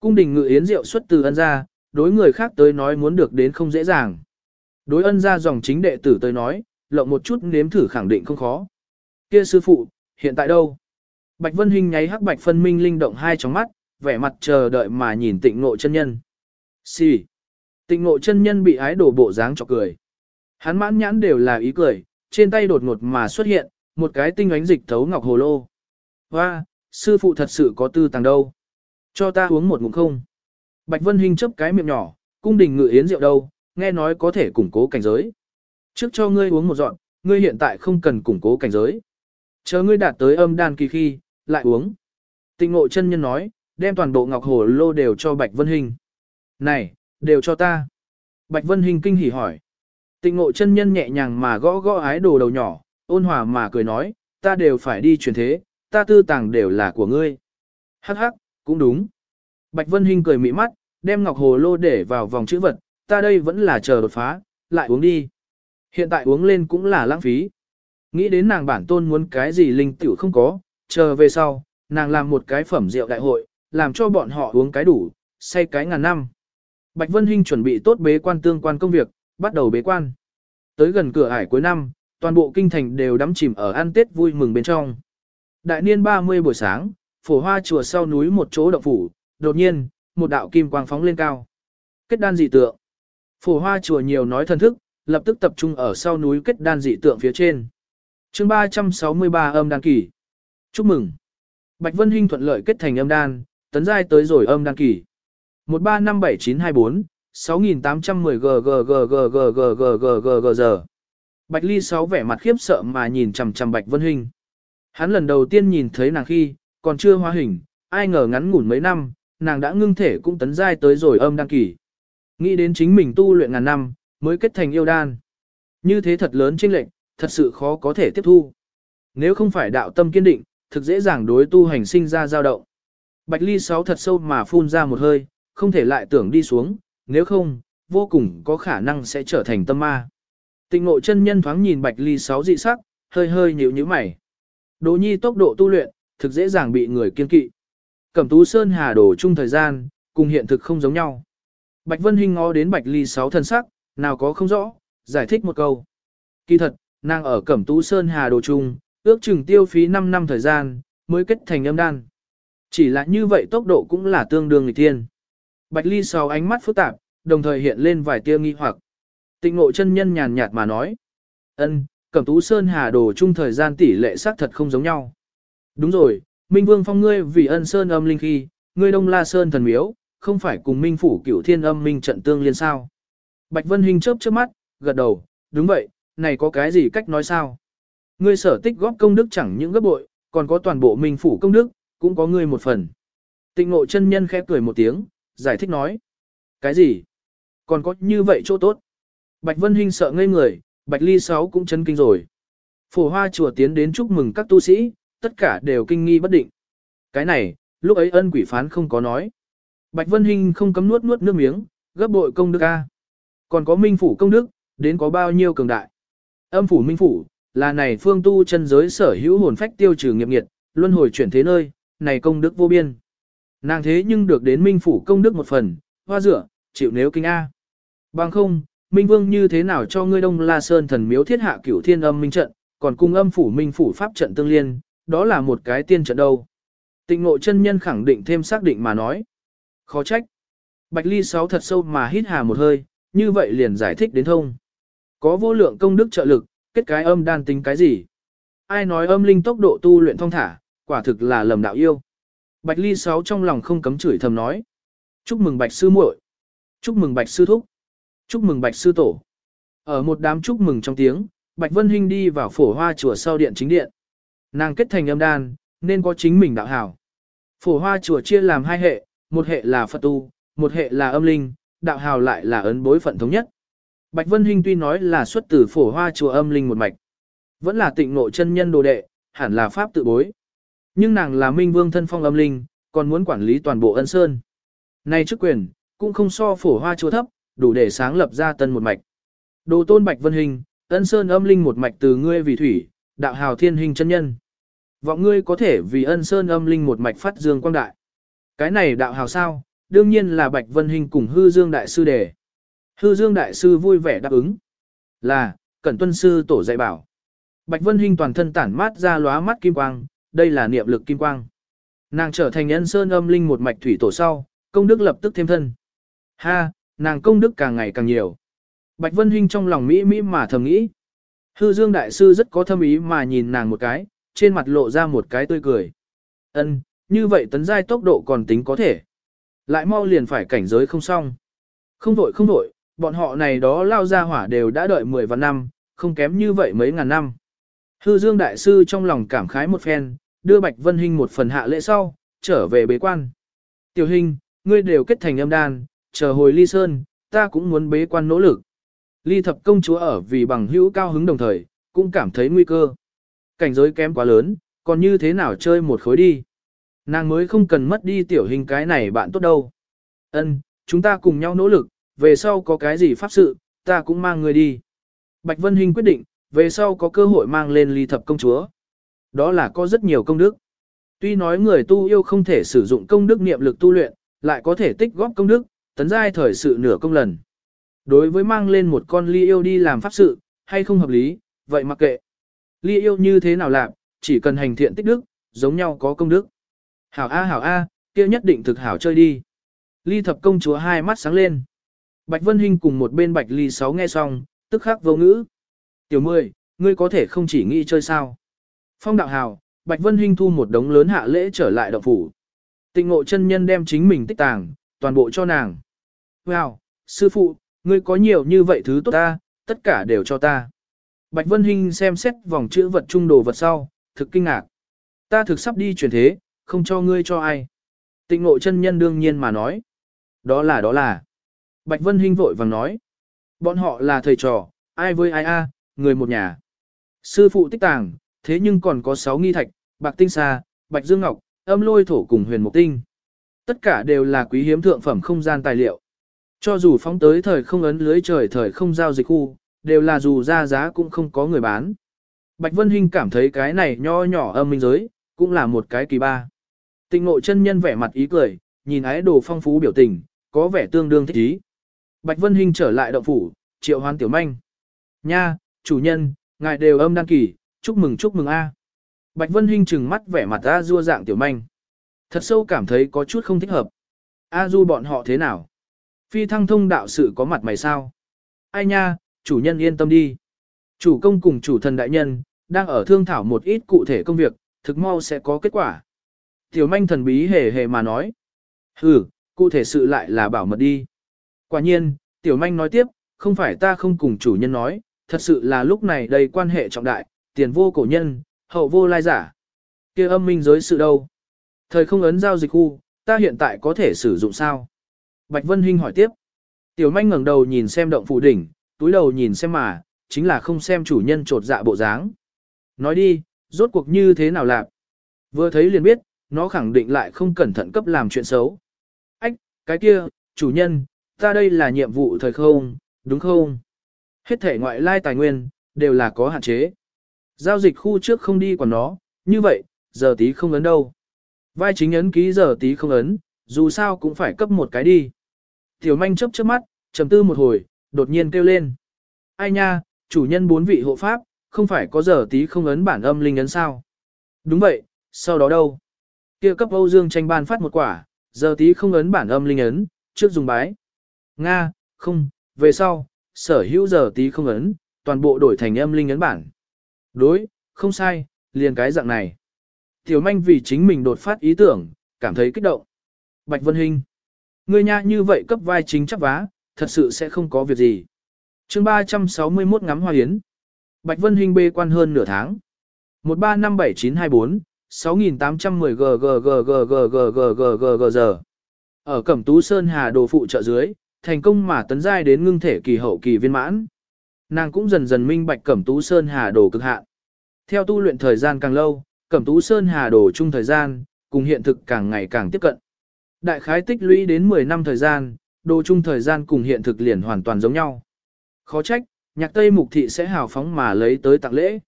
Cung đình ngự yến rượu xuất từ ân gia, đối người khác tới nói muốn được đến không dễ dàng. Đối ân gia dòng chính đệ tử tới nói, lộng một chút nếm thử khẳng định không khó. Kia sư phụ, hiện tại đâu? Bạch Vân Hinh nháy hắc bạch phân minh linh động hai tròng mắt, vẻ mặt chờ đợi mà nhìn tịnh ngộ chân nhân. Xì. Sì. Tịnh ngộ chân nhân bị ái đổ bộ dáng cho cười. Hắn mãn nhãn đều là ý cười, trên tay đột ngột mà xuất hiện, một cái tinh ánh dịch thấu ngọc hồ lô. Hoa, sư phụ thật sự có tư tàng đâu. Cho ta uống một ngụm không. Bạch Vân Hinh chấp cái miệng nhỏ, cung đình ngự yến rượu đâu, nghe nói có thể củng cố cảnh giới. Trước cho ngươi uống một dọn, ngươi hiện tại không cần củng cố cảnh giới. Chờ ngươi đạt tới âm đan kỳ khi, lại uống. Tịnh ngộ chân nhân nói, đem toàn bộ ngọc hồ lô đều cho Bạch Vân Hinh. Này, đều cho ta. Bạch Vân Hinh kinh hỉ hỏi. Tịnh ngộ chân nhân nhẹ nhàng mà gõ gõ ái đồ đầu nhỏ, ôn hòa mà cười nói, ta đều phải đi truyền thế, ta tư tàng đều là của ngươi. Hắc hắc, cũng đúng. Bạch Vân Hinh cười mỹ mắt, đem ngọc hồ lô để vào vòng chữ vật, ta đây vẫn là chờ đột phá, lại uống đi. Hiện tại uống lên cũng là lãng phí. Nghĩ đến nàng bản tôn muốn cái gì linh tiểu không có, chờ về sau, nàng làm một cái phẩm rượu đại hội, làm cho bọn họ uống cái đủ, say cái ngàn năm. Bạch Vân Hinh chuẩn bị tốt bế quan tương quan công việc, bắt đầu bế quan. Tới gần cửa ải cuối năm, toàn bộ kinh thành đều đắm chìm ở ăn Tết vui mừng bên trong. Đại niên 30 buổi sáng, phổ hoa chùa sau núi một chỗ động phủ, đột nhiên, một đạo kim quang phóng lên cao. Kết đan dị tượng. Phổ hoa chùa nhiều nói thần thức, lập tức tập trung ở sau núi kết đan dị tượng phía trên. chương 363 âm đan kỳ. Chúc mừng. Bạch Vân Hinh thuận lợi kết thành âm đan, tấn giai tới rồi âm đan kỳ. 1357924, 6810 giờ. Bạch Ly 6 vẻ mặt khiếp sợ mà nhìn chằm chằm Bạch Vân Hinh. Hắn lần đầu tiên nhìn thấy nàng khi, còn chưa hóa hình, ai ngờ ngắn ngủn mấy năm, nàng đã ngưng thể cũng tấn giai tới rồi âm đăng kỳ. Nghĩ đến chính mình tu luyện ngàn năm, mới kết thành yêu đan. Như thế thật lớn chênh lệnh, thật sự khó có thể tiếp thu. Nếu không phải đạo tâm kiên định, thực dễ dàng đối tu hành sinh ra dao động. Bạch Ly 6 thật sâu mà phun ra một hơi, không thể lại tưởng đi xuống, nếu không, vô cùng có khả năng sẽ trở thành tâm ma. Tịnh ngộ chân nhân thoáng nhìn Bạch Ly sáu dị sắc, hơi hơi nhíu nhíu mày. Đỗ nhi tốc độ tu luyện, thực dễ dàng bị người kiên kỵ. Cẩm Tú Sơn Hà đổ chung thời gian, cùng hiện thực không giống nhau. Bạch Vân Hinh ngó đến Bạch Ly sáu thân sắc, nào có không rõ, giải thích một câu. Kỳ thật, nàng ở Cẩm Tú Sơn Hà đồ chung, ước chừng tiêu phí 5 năm thời gian, mới kết thành âm đan. Chỉ là như vậy tốc độ cũng là tương đương nghịch thiên. Bạch Ly sau ánh mắt phức tạp, đồng thời hiện lên vài tia nghi hoặc. Tịnh ngộ chân nhân nhàn nhạt mà nói. ân, Cẩm Tú Sơn Hà đồ chung thời gian tỷ lệ xác thật không giống nhau. Đúng rồi, Minh Vương phong ngươi vì ân sơn âm linh khi, ngươi đông la sơn thần miếu, không phải cùng Minh phủ cửu thiên âm minh trận tương liên sao. Bạch Vân Hinh chớp chớp mắt, gật đầu, đúng vậy, này có cái gì cách nói sao? Ngươi sở tích góp công đức chẳng những gấp bội, còn có toàn bộ Minh phủ công đức, cũng có ngươi một phần. Tịnh ngộ chân nhân khẽ cười một tiếng, giải thích nói. Cái gì? Còn có như vậy chỗ tốt. Bạch Vân Hinh sợ ngây người, Bạch Ly Sáu cũng chấn kinh rồi. Phổ hoa chùa tiến đến chúc mừng các tu sĩ, tất cả đều kinh nghi bất định. Cái này, lúc ấy ân quỷ phán không có nói. Bạch Vân Hinh không cấm nuốt nuốt nước miếng, gấp bội công đức A. Còn có minh phủ công đức, đến có bao nhiêu cường đại. Âm phủ minh phủ, là này phương tu chân giới sở hữu hồn phách tiêu trừ nghiệp nghiệt, luân hồi chuyển thế nơi, này công đức vô biên. Nàng thế nhưng được đến minh phủ công đức một phần, hoa dựa, chịu nếu kinh A. Bằng không, Minh Vương như thế nào cho ngươi Đông La Sơn thần miếu thiết hạ cửu thiên âm minh trận, còn cung âm phủ minh phủ pháp trận tương liên, đó là một cái tiên trận đâu. Tịnh ngộ chân nhân khẳng định thêm xác định mà nói. Khó trách. Bạch Ly sáu thật sâu mà hít hà một hơi, như vậy liền giải thích đến thông. Có vô lượng công đức trợ lực, kết cái âm đan tính cái gì? Ai nói âm linh tốc độ tu luyện thông thả, quả thực là lầm đạo yêu. Bạch Ly sáu trong lòng không cấm chửi thầm nói. Chúc mừng Bạch Sư muội, Chúc mừng Bạch Sư Thúc. Chúc mừng Bạch Sư Tổ. Ở một đám chúc mừng trong tiếng, Bạch Vân Hinh đi vào phổ hoa chùa sau điện chính điện. Nàng kết thành âm đan, nên có chính mình đạo hảo. Phổ hoa chùa chia làm hai hệ, một hệ là Phật tu, một hệ là âm linh, đạo hào lại là ấn bối phận thống nhất. Bạch Vân Hinh tuy nói là xuất từ phổ hoa chùa âm linh một mạch, vẫn là tịnh nội chân nhân đồ đệ, hẳn là pháp tự bối. Nhưng nàng là minh vương thân phong âm linh, còn muốn quản lý toàn bộ ân sơn. Nay chức quyền, cũng không so phổ hoa chúa thấp, đủ để sáng lập ra tân một mạch. Đồ tôn Bạch Vân Hình, ân sơn âm linh một mạch từ ngươi vì thủy, đạo hào thiên hình chân nhân. Vọng ngươi có thể vì ân sơn âm linh một mạch phát dương quang đại. Cái này đạo hào sao, đương nhiên là Bạch Vân Hình cùng hư dương đại sư đề. Hư dương đại sư vui vẻ đáp ứng. Là, cẩn tuân sư tổ dạy bảo. Bạch Vân Hình toàn thân tản mát ra lóa mắt kim quang, đây là niệm lực kim quang. Nàng trở thành nhân sơn âm linh một mạch thủy tổ sau, công đức lập tức thêm thân. Ha, nàng công đức càng ngày càng nhiều. Bạch Vân Hinh trong lòng mỹ mỹ mà thầm nghĩ. Hư Dương Đại Sư rất có thâm ý mà nhìn nàng một cái, trên mặt lộ ra một cái tươi cười. Ân, như vậy tấn giai tốc độ còn tính có thể. Lại mau liền phải cảnh giới không xong. Không vội không vội, bọn họ này đó lao ra hỏa đều đã đợi 10 vạn năm, không kém như vậy mấy ngàn năm. Hư Dương Đại Sư trong lòng cảm khái một phen, đưa Bạch Vân Hinh một phần hạ lễ sau, trở về bế quan. Tiểu Hinh, ngươi đều kết thành âm đan, chờ hồi ly sơn, ta cũng muốn bế quan nỗ lực. Ly thập công chúa ở vì bằng hữu cao hứng đồng thời, cũng cảm thấy nguy cơ. Cảnh giới kém quá lớn, còn như thế nào chơi một khối đi. Nàng mới không cần mất đi tiểu hình cái này bạn tốt đâu. Ân, chúng ta cùng nhau nỗ lực, về sau có cái gì pháp sự, ta cũng mang người đi. Bạch Vân Hinh quyết định, về sau có cơ hội mang lên ly thập công chúa. Đó là có rất nhiều công đức. Tuy nói người tu yêu không thể sử dụng công đức niệm lực tu luyện, lại có thể tích góp công đức, tấn giai thời sự nửa công lần. Đối với mang lên một con ly yêu đi làm pháp sự, hay không hợp lý, vậy mặc kệ. Ly yêu như thế nào làm, chỉ cần hành thiện tích đức, giống nhau có công đức. Hảo A hảo A, kia nhất định thực hảo chơi đi. Ly thập công chúa hai mắt sáng lên. Bạch Vân Hinh cùng một bên Bạch Ly sáu nghe xong, tức khắc vô ngữ. Tiểu mười, ngươi có thể không chỉ nghĩ chơi sao. Phong đạo hào, Bạch Vân Hinh thu một đống lớn hạ lễ trở lại động phủ. Tịnh ngộ chân nhân đem chính mình tích tàng, toàn bộ cho nàng. Wow, sư phụ, ngươi có nhiều như vậy thứ tốt ta, tất cả đều cho ta. Bạch Vân Hinh xem xét vòng chữ vật trung đồ vật sau, thực kinh ngạc. Ta thực sắp đi chuyển thế, không cho ngươi cho ai. Tịnh ngộ chân nhân đương nhiên mà nói. Đó là đó là. Bạch Vân Hinh vội vàng nói. Bọn họ là thầy trò, ai với ai a, người một nhà. Sư phụ tích tàng, thế nhưng còn có 6 nghi thạch, bạc tinh xa, bạch dương ngọc, âm lôi thổ cùng huyền mục tinh. Tất cả đều là quý hiếm thượng phẩm không gian tài liệu. Cho dù phóng tới thời không ấn lưới trời thời không giao dịch khu, đều là dù ra giá cũng không có người bán. Bạch Vân Hinh cảm thấy cái này nho nhỏ âm minh giới, cũng là một cái kỳ ba. Tịnh ngộ chân nhân vẻ mặt ý cười, nhìn ái đồ phong phú biểu tình, có vẻ tương đương thích ý. Bạch Vân Hinh trở lại động phủ, triệu hoán tiểu manh. Nha, chủ nhân, ngài đều âm đăng kỳ, chúc mừng chúc mừng a. Bạch Vân Hinh trừng mắt vẻ mặt A Du dạng tiểu manh. Thật sâu cảm thấy có chút không thích hợp. A Du bọn họ thế nào? Phi thăng thông đạo sự có mặt mày sao? Ai nha, chủ nhân yên tâm đi. Chủ công cùng chủ thần đại nhân, đang ở thương thảo một ít cụ thể công việc, thực mau sẽ có kết quả. Tiểu manh thần bí hề hề mà nói. Ừ, cụ thể sự lại là bảo mật đi. Quả nhiên, tiểu manh nói tiếp, không phải ta không cùng chủ nhân nói, thật sự là lúc này đây quan hệ trọng đại, tiền vô cổ nhân, hậu vô lai giả. kia âm minh giới sự đâu? Thời không ấn giao dịch khu, ta hiện tại có thể sử dụng sao? Bạch Vân Hinh hỏi tiếp. Tiểu manh ngẩng đầu nhìn xem động phủ đỉnh, túi đầu nhìn xem mà, chính là không xem chủ nhân trột dạ bộ dáng. Nói đi, rốt cuộc như thế nào lạc? Vừa thấy liền biết, nó khẳng định lại không cẩn thận cấp làm chuyện xấu. Ách, cái kia, chủ nhân, ta đây là nhiệm vụ thời không, đúng không? Hết thể ngoại lai tài nguyên, đều là có hạn chế. Giao dịch khu trước không đi quản nó, như vậy, giờ tí không ấn đâu. Vai chính ấn ký giờ tí không ấn, dù sao cũng phải cấp một cái đi. Tiểu manh chấp trước mắt, trầm tư một hồi, đột nhiên kêu lên. Ai nha, chủ nhân bốn vị hộ pháp, không phải có giờ tí không ấn bản âm linh ấn sao? Đúng vậy, sau đó đâu? kia cấp Âu Dương tranh ban phát một quả, giờ tí không ấn bản âm linh ấn, trước dùng bái. Nga, không, về sau, sở hữu giờ tí không ấn, toàn bộ đổi thành âm linh ấn bản. Đối, không sai, liền cái dạng này. Tiểu manh vì chính mình đột phát ý tưởng, cảm thấy kích động. Bạch Vân Hinh. Ngươi nha như vậy cấp vai chính chắc vá, thật sự sẽ không có việc gì. chương 361 ngắm hoa yến. Bạch Vân Hinh bê quan hơn nửa tháng. 1357924, 6810 ggggggggggggg giờ. Ở Cẩm Tú Sơn Hà Đồ phụ trợ dưới, thành công mà tấn giai đến ngưng thể kỳ hậu kỳ viên mãn. Nàng cũng dần dần minh bạch Cẩm Tú Sơn Hà Đồ cực hạn. Theo tu luyện thời gian càng lâu, Cẩm Tú Sơn Hà Đồ chung thời gian, cùng hiện thực càng ngày càng tiếp cận. Đại khái tích lũy đến 10 năm thời gian, đồ chung thời gian cùng hiện thực liền hoàn toàn giống nhau. Khó trách, nhạc Tây Mục Thị sẽ hào phóng mà lấy tới tặng lễ.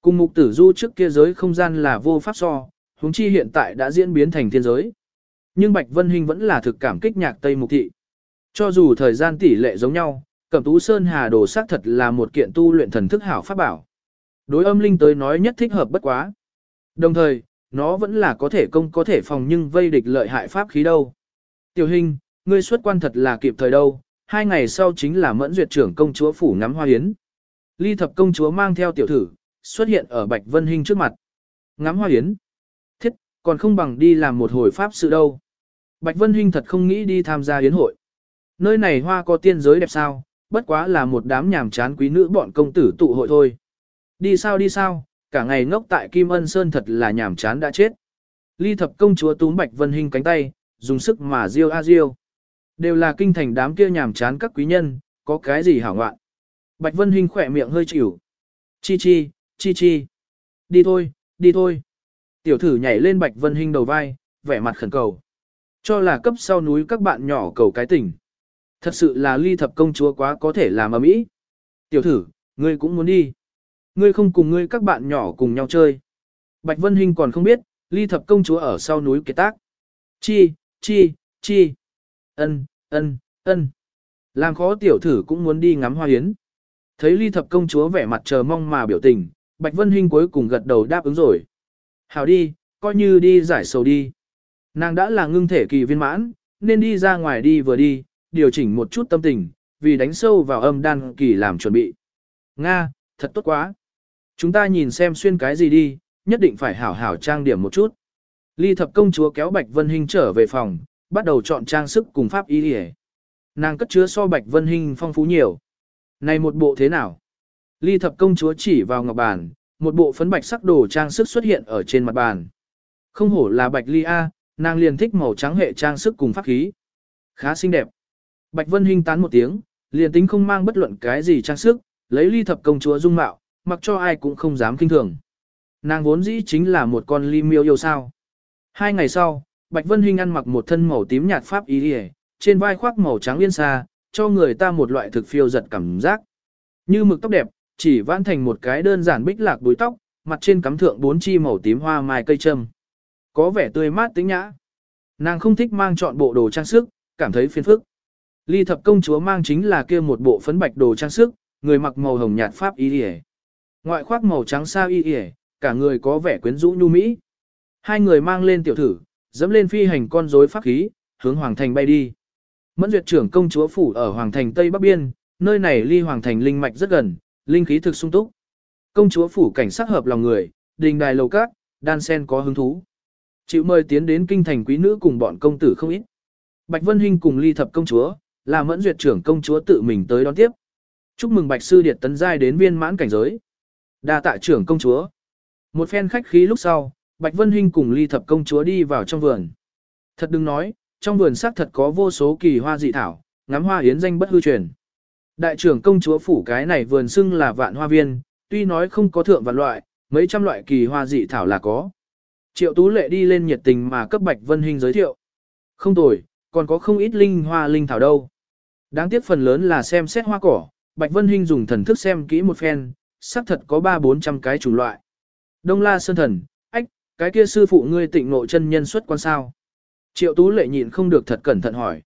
Cùng Mục Tử Du trước kia giới không gian là vô pháp so, huống chi hiện tại đã diễn biến thành thiên giới. Nhưng Bạch Vân Hinh vẫn là thực cảm kích nhạc Tây Mục Thị. Cho dù thời gian tỷ lệ giống nhau, Cẩm Tú Sơn Hà Đồ xác thật là một kiện tu luyện thần thức hảo pháp bảo. Đối âm linh tới nói nhất thích hợp bất quá. Đồng thời, nó vẫn là có thể công có thể phòng nhưng vây địch lợi hại pháp khí đâu. Tiểu hình, ngươi xuất quan thật là kịp thời đâu, hai ngày sau chính là mẫn duyệt trưởng công chúa phủ ngắm hoa hiến. Ly thập công chúa mang theo tiểu thử, xuất hiện ở Bạch Vân Hinh trước mặt. Ngắm hoa hiến. Thiết, còn không bằng đi làm một hồi pháp sự đâu. Bạch Vân Hinh thật không nghĩ đi tham gia hiến hội. Nơi này hoa có tiên giới đẹp sao, bất quá là một đám nhàm chán quý nữ bọn công tử tụ hội thôi. Đi sao đi sao, cả ngày ngốc tại Kim Ân Sơn thật là nhàm chán đã chết. Ly thập công chúa túm Bạch Vân Hinh cánh tay, dùng sức mà riêu a riêu. Đều là kinh thành đám kia nhàm chán các quý nhân, có cái gì hảo ngoạn. Bạch Vân Hinh khỏe miệng hơi chịu. Chi chi, chi chi. Đi thôi, đi thôi. Tiểu thử nhảy lên Bạch Vân Hinh đầu vai, vẻ mặt khẩn cầu. Cho là cấp sau núi các bạn nhỏ cầu cái tỉnh. Thật sự là ly thập công chúa quá có thể làm ầm ĩ. Tiểu thử, ngươi cũng muốn đi. Ngươi không cùng ngươi các bạn nhỏ cùng nhau chơi. Bạch Vân Hinh còn không biết, ly thập công chúa ở sau núi kế tác. Chi, chi, chi. Ân, ân, ân. Làm khó tiểu thử cũng muốn đi ngắm hoa hiến. Thấy ly thập công chúa vẻ mặt chờ mong mà biểu tình, Bạch Vân Hinh cuối cùng gật đầu đáp ứng rồi. Hảo đi, coi như đi giải sầu đi. Nàng đã là ngưng thể kỳ viên mãn, nên đi ra ngoài đi vừa đi, điều chỉnh một chút tâm tình, vì đánh sâu vào âm đan kỳ làm chuẩn bị. Nga, thật tốt quá. Chúng ta nhìn xem xuyên cái gì đi, nhất định phải hảo hảo trang điểm một chút. Ly thập công chúa kéo Bạch Vân Hinh trở về phòng, bắt đầu chọn trang sức cùng pháp y đi Nàng cất chứa so Bạch Vân Hinh phong phú nhiều. Này một bộ thế nào? Ly thập công chúa chỉ vào ngọc bàn, một bộ phấn bạch sắc đồ trang sức xuất hiện ở trên mặt bàn. Không hổ là Bạch Ly A, nàng liền thích màu trắng hệ trang sức cùng pháp khí. Khá xinh đẹp. Bạch Vân Hinh tán một tiếng, liền tính không mang bất luận cái gì trang sức, lấy ly thập công chúa dung mạo, mặc cho ai cũng không dám kinh thường. Nàng vốn dĩ chính là một con ly miêu yêu sao. Hai ngày sau, Bạch Vân Hinh ăn mặc một thân màu tím nhạt pháp ý điề, trên vai khoác màu trắng liên xa, cho người ta một loại thực phiêu giật cảm giác. Như mực tóc đẹp, chỉ vãn thành một cái đơn giản bích lạc đuôi tóc, mặt trên cắm thượng bốn chi màu tím hoa mai cây trâm, Có vẻ tươi mát tính nhã. Nàng không thích mang chọn bộ đồ trang sức, cảm thấy phiền phức. Ly thập công chúa mang chính là kia một bộ phấn bạch đồ trang sức, người mặc màu hồng nhạt pháp y y. Ngoại khoác màu trắng sao y y, cả người có vẻ quyến rũ nhu mỹ. Hai người mang lên tiểu thử, dẫm lên phi hành con rối pháp khí, hướng hoàng thành bay đi. Mẫn duyệt trưởng công chúa phủ ở hoàng thành Tây Bắc Biên, nơi này ly hoàng thành linh mạch rất gần, linh khí thực sung túc. Công chúa phủ cảnh sắc hợp lòng người, đình đài lầu cát, đan sen có hứng thú. Chịu mời tiến đến kinh thành quý nữ cùng bọn công tử không ít. Bạch Vân Hinh cùng ly thập công chúa, là mẫn duyệt trưởng công chúa tự mình tới đón tiếp. Chúc mừng Bạch Sư Điệt tấn giai đến viên mãn cảnh giới. Đa tạ trưởng công chúa. Một phen khách khí lúc sau, Bạch Vân Hinh cùng ly thập công chúa đi vào trong vườn. Thật đừng nói, trong vườn xác thật có vô số kỳ hoa dị thảo, ngắm hoa yến danh bất hư truyền. Đại trưởng công chúa phủ cái này vườn xưng là vạn hoa viên, tuy nói không có thượng vạn loại, mấy trăm loại kỳ hoa dị thảo là có. Triệu Tú Lệ đi lên nhiệt tình mà cấp Bạch Vân Hinh giới thiệu. Không tồi, còn có không ít linh hoa linh thảo đâu. Đáng tiếc phần lớn là xem xét hoa cỏ, Bạch Vân Hinh dùng thần thức xem kỹ một phen, xác thật có ba bốn trăm cái chủng loại. Đông La Sơn Thần, ách, cái kia sư phụ ngươi tịnh nội chân nhân xuất quan sao. Triệu Tú Lệ nhịn không được thật cẩn thận hỏi.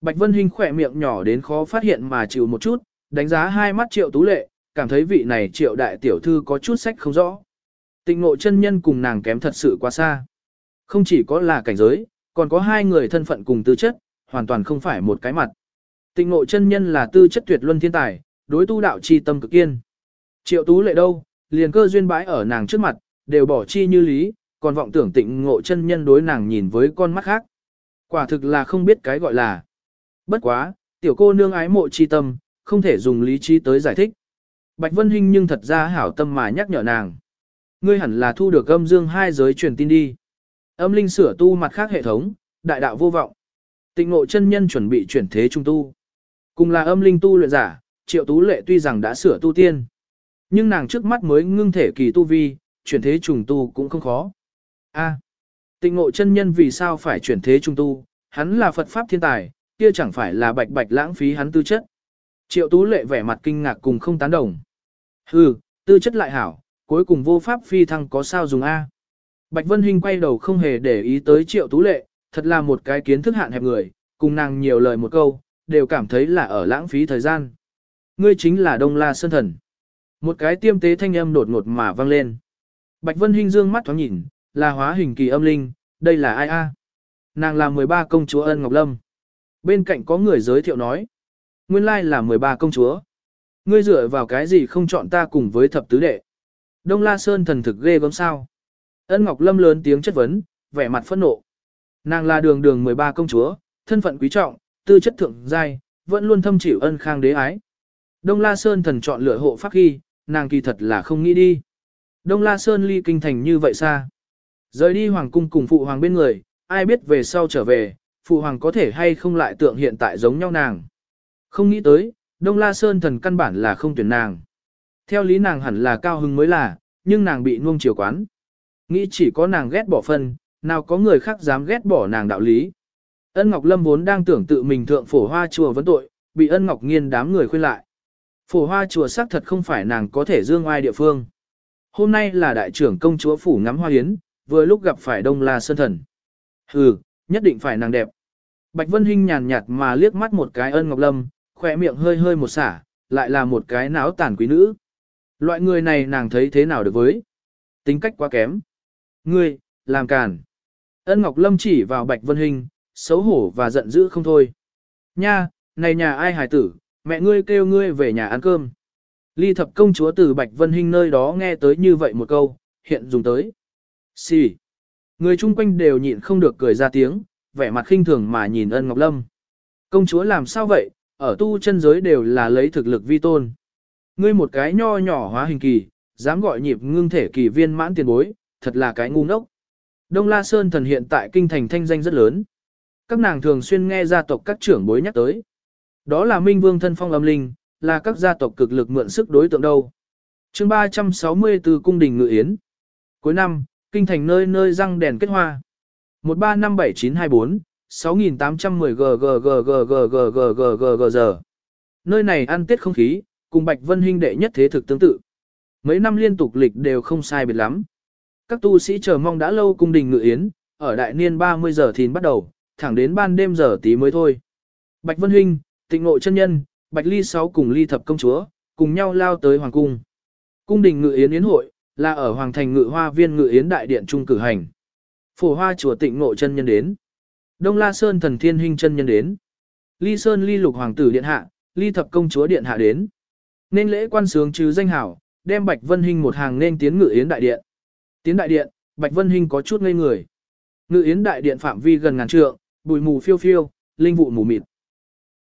Bạch Vân Hinh khỏe miệng nhỏ đến khó phát hiện mà chịu một chút, đánh giá hai mắt Triệu Tú Lệ, cảm thấy vị này Triệu đại tiểu thư có chút sách không rõ. Tịnh nội chân nhân cùng nàng kém thật sự quá xa. Không chỉ có là cảnh giới, còn có hai người thân phận cùng tư chất, hoàn toàn không phải một cái mặt. Tịnh ngộ chân nhân là tư chất tuyệt luân thiên tài, đối tu đạo chi tâm cực kiên. Triệu Tú Lệ đâu, liền cơ duyên bãi ở nàng trước mặt, đều bỏ chi như lý, còn vọng tưởng tịnh ngộ chân nhân đối nàng nhìn với con mắt khác. Quả thực là không biết cái gọi là. Bất quá, tiểu cô nương ái mộ chi tâm, không thể dùng lý trí tới giải thích. Bạch Vân Hinh nhưng thật ra hảo tâm mà nhắc nhở nàng. Ngươi hẳn là thu được âm dương hai giới truyền tin đi. Âm linh sửa tu mặt khác hệ thống, đại đạo vô vọng. Tịnh ngộ chân nhân chuẩn bị chuyển thế trung tu. Cùng là âm linh tu luyện giả, triệu tú lệ tuy rằng đã sửa tu tiên. Nhưng nàng trước mắt mới ngưng thể kỳ tu vi, chuyển thế trùng tu cũng không khó. A. tịnh ngộ chân nhân vì sao phải chuyển thế trùng tu, hắn là Phật Pháp thiên tài, kia chẳng phải là bạch bạch lãng phí hắn tư chất. Triệu tú lệ vẻ mặt kinh ngạc cùng không tán đồng. Hừ, tư chất lại hảo, cuối cùng vô pháp phi thăng có sao dùng A. Bạch Vân Hinh quay đầu không hề để ý tới triệu tú lệ, thật là một cái kiến thức hạn hẹp người, cùng nàng nhiều lời một câu, đều cảm thấy là ở lãng phí thời gian. Ngươi chính là Đông La Sơn Thần. Một cái tiêm tế thanh âm đột ngột mà vang lên. Bạch Vân Hinh dương mắt thoáng nhìn, là hóa hình kỳ âm linh, đây là ai a? Nàng là 13 công chúa ân Ngọc Lâm. Bên cạnh có người giới thiệu nói. Nguyên lai là 13 công chúa. Ngươi dựa vào cái gì không chọn ta cùng với thập tứ đệ. Đông La Sơn thần thực ghê gớm sao. Ân Ngọc Lâm lớn tiếng chất vấn, vẻ mặt phẫn nộ. Nàng là đường đường 13 công chúa, thân phận quý trọng, tư chất thượng giai, vẫn luôn thâm chịu ân khang đế ái. Đông La Sơn thần chọn lựa hộ pháp khi, nàng kỳ thật là không nghĩ đi. Đông La Sơn ly kinh thành như vậy xa. Rời đi hoàng cung cùng phụ hoàng bên người, ai biết về sau trở về, phụ hoàng có thể hay không lại tượng hiện tại giống nhau nàng. Không nghĩ tới, Đông La Sơn thần căn bản là không tuyển nàng. Theo lý nàng hẳn là cao hưng mới là, nhưng nàng bị nuông chiều quán. Nghĩ chỉ có nàng ghét bỏ phân, nào có người khác dám ghét bỏ nàng đạo lý. Ân Ngọc Lâm vốn đang tưởng tự mình thượng phổ hoa chùa vấn tội, bị Ân Ngọc Nghiên đám người khuyên lại. Phổ hoa chùa xác thật không phải nàng có thể dương ai địa phương. Hôm nay là đại trưởng công chúa phủ ngắm hoa yến, vừa lúc gặp phải Đông La Sơn Thần. Hừ, nhất định phải nàng đẹp. Bạch Vân Hinh nhàn nhạt mà liếc mắt một cái ân Ngọc Lâm, khỏe miệng hơi hơi một xả, lại là một cái náo tàn quý nữ. Loại người này nàng thấy thế nào được với? Tính cách quá kém. Ngươi, làm càn. Ân Ngọc Lâm chỉ vào Bạch Vân Hinh, xấu hổ và giận dữ không thôi. Nha, này nhà ai hài tử, mẹ ngươi kêu ngươi về nhà ăn cơm. Ly thập công chúa từ Bạch Vân Hinh nơi đó nghe tới như vậy một câu, hiện dùng tới. Xì. Người chung quanh đều nhịn không được cười ra tiếng, vẻ mặt khinh thường mà nhìn ân Ngọc Lâm. Công chúa làm sao vậy, ở tu chân giới đều là lấy thực lực vi tôn. Ngươi một cái nho nhỏ hóa hình kỳ, dám gọi nhịp ngưng thể kỳ viên mãn tiền bối, thật là cái ngu ngốc. Đông La Sơn thần hiện tại kinh thành thanh danh rất lớn các nàng thường xuyên nghe gia tộc các trưởng bối nhắc tới. Đó là minh vương thân phong âm linh, là các gia tộc cực lực mượn sức đối tượng đâu. chương 364 Cung đình Ngự Yến Cuối năm, kinh thành nơi nơi răng đèn kết hoa. 135724 6810 g giờ. Nơi này ăn tiết không khí, cùng Bạch Vân huynh đệ nhất thế thực tương tự. Mấy năm liên tục lịch đều không sai biệt lắm. Các tu sĩ chờ mong đã lâu cung đình ngự yến, ở đại niên 30 giờ thìn bắt đầu, thẳng đến ban đêm giờ tí mới thôi. Bạch Vân Hinh, tịnh Nội chân nhân, Bạch Ly Sáu cùng Ly Thập Công Chúa, cùng nhau lao tới Hoàng Cung. Cung đình ngự yến yến hội, là ở Hoàng Thành ngự hoa viên ngự yến đại điện trung cử hành. Phổ hoa chùa tịnh Nội chân nhân đến. Đông La Sơn thần thiên Hinh chân nhân đến. Ly Sơn ly lục hoàng tử điện hạ, ly thập công chúa điện hạ đến. Nên lễ quan sướng trừ danh hảo, đem Bạch Vân Hinh một hàng nên tiến ngự yến đại điện. Tiến đại điện, Bạch Vân Hinh có chút ngây người. Ngự yến đại điện phạm vi gần ngàn trượng, bụi mù phiêu phiêu, linh vụ mù mịt.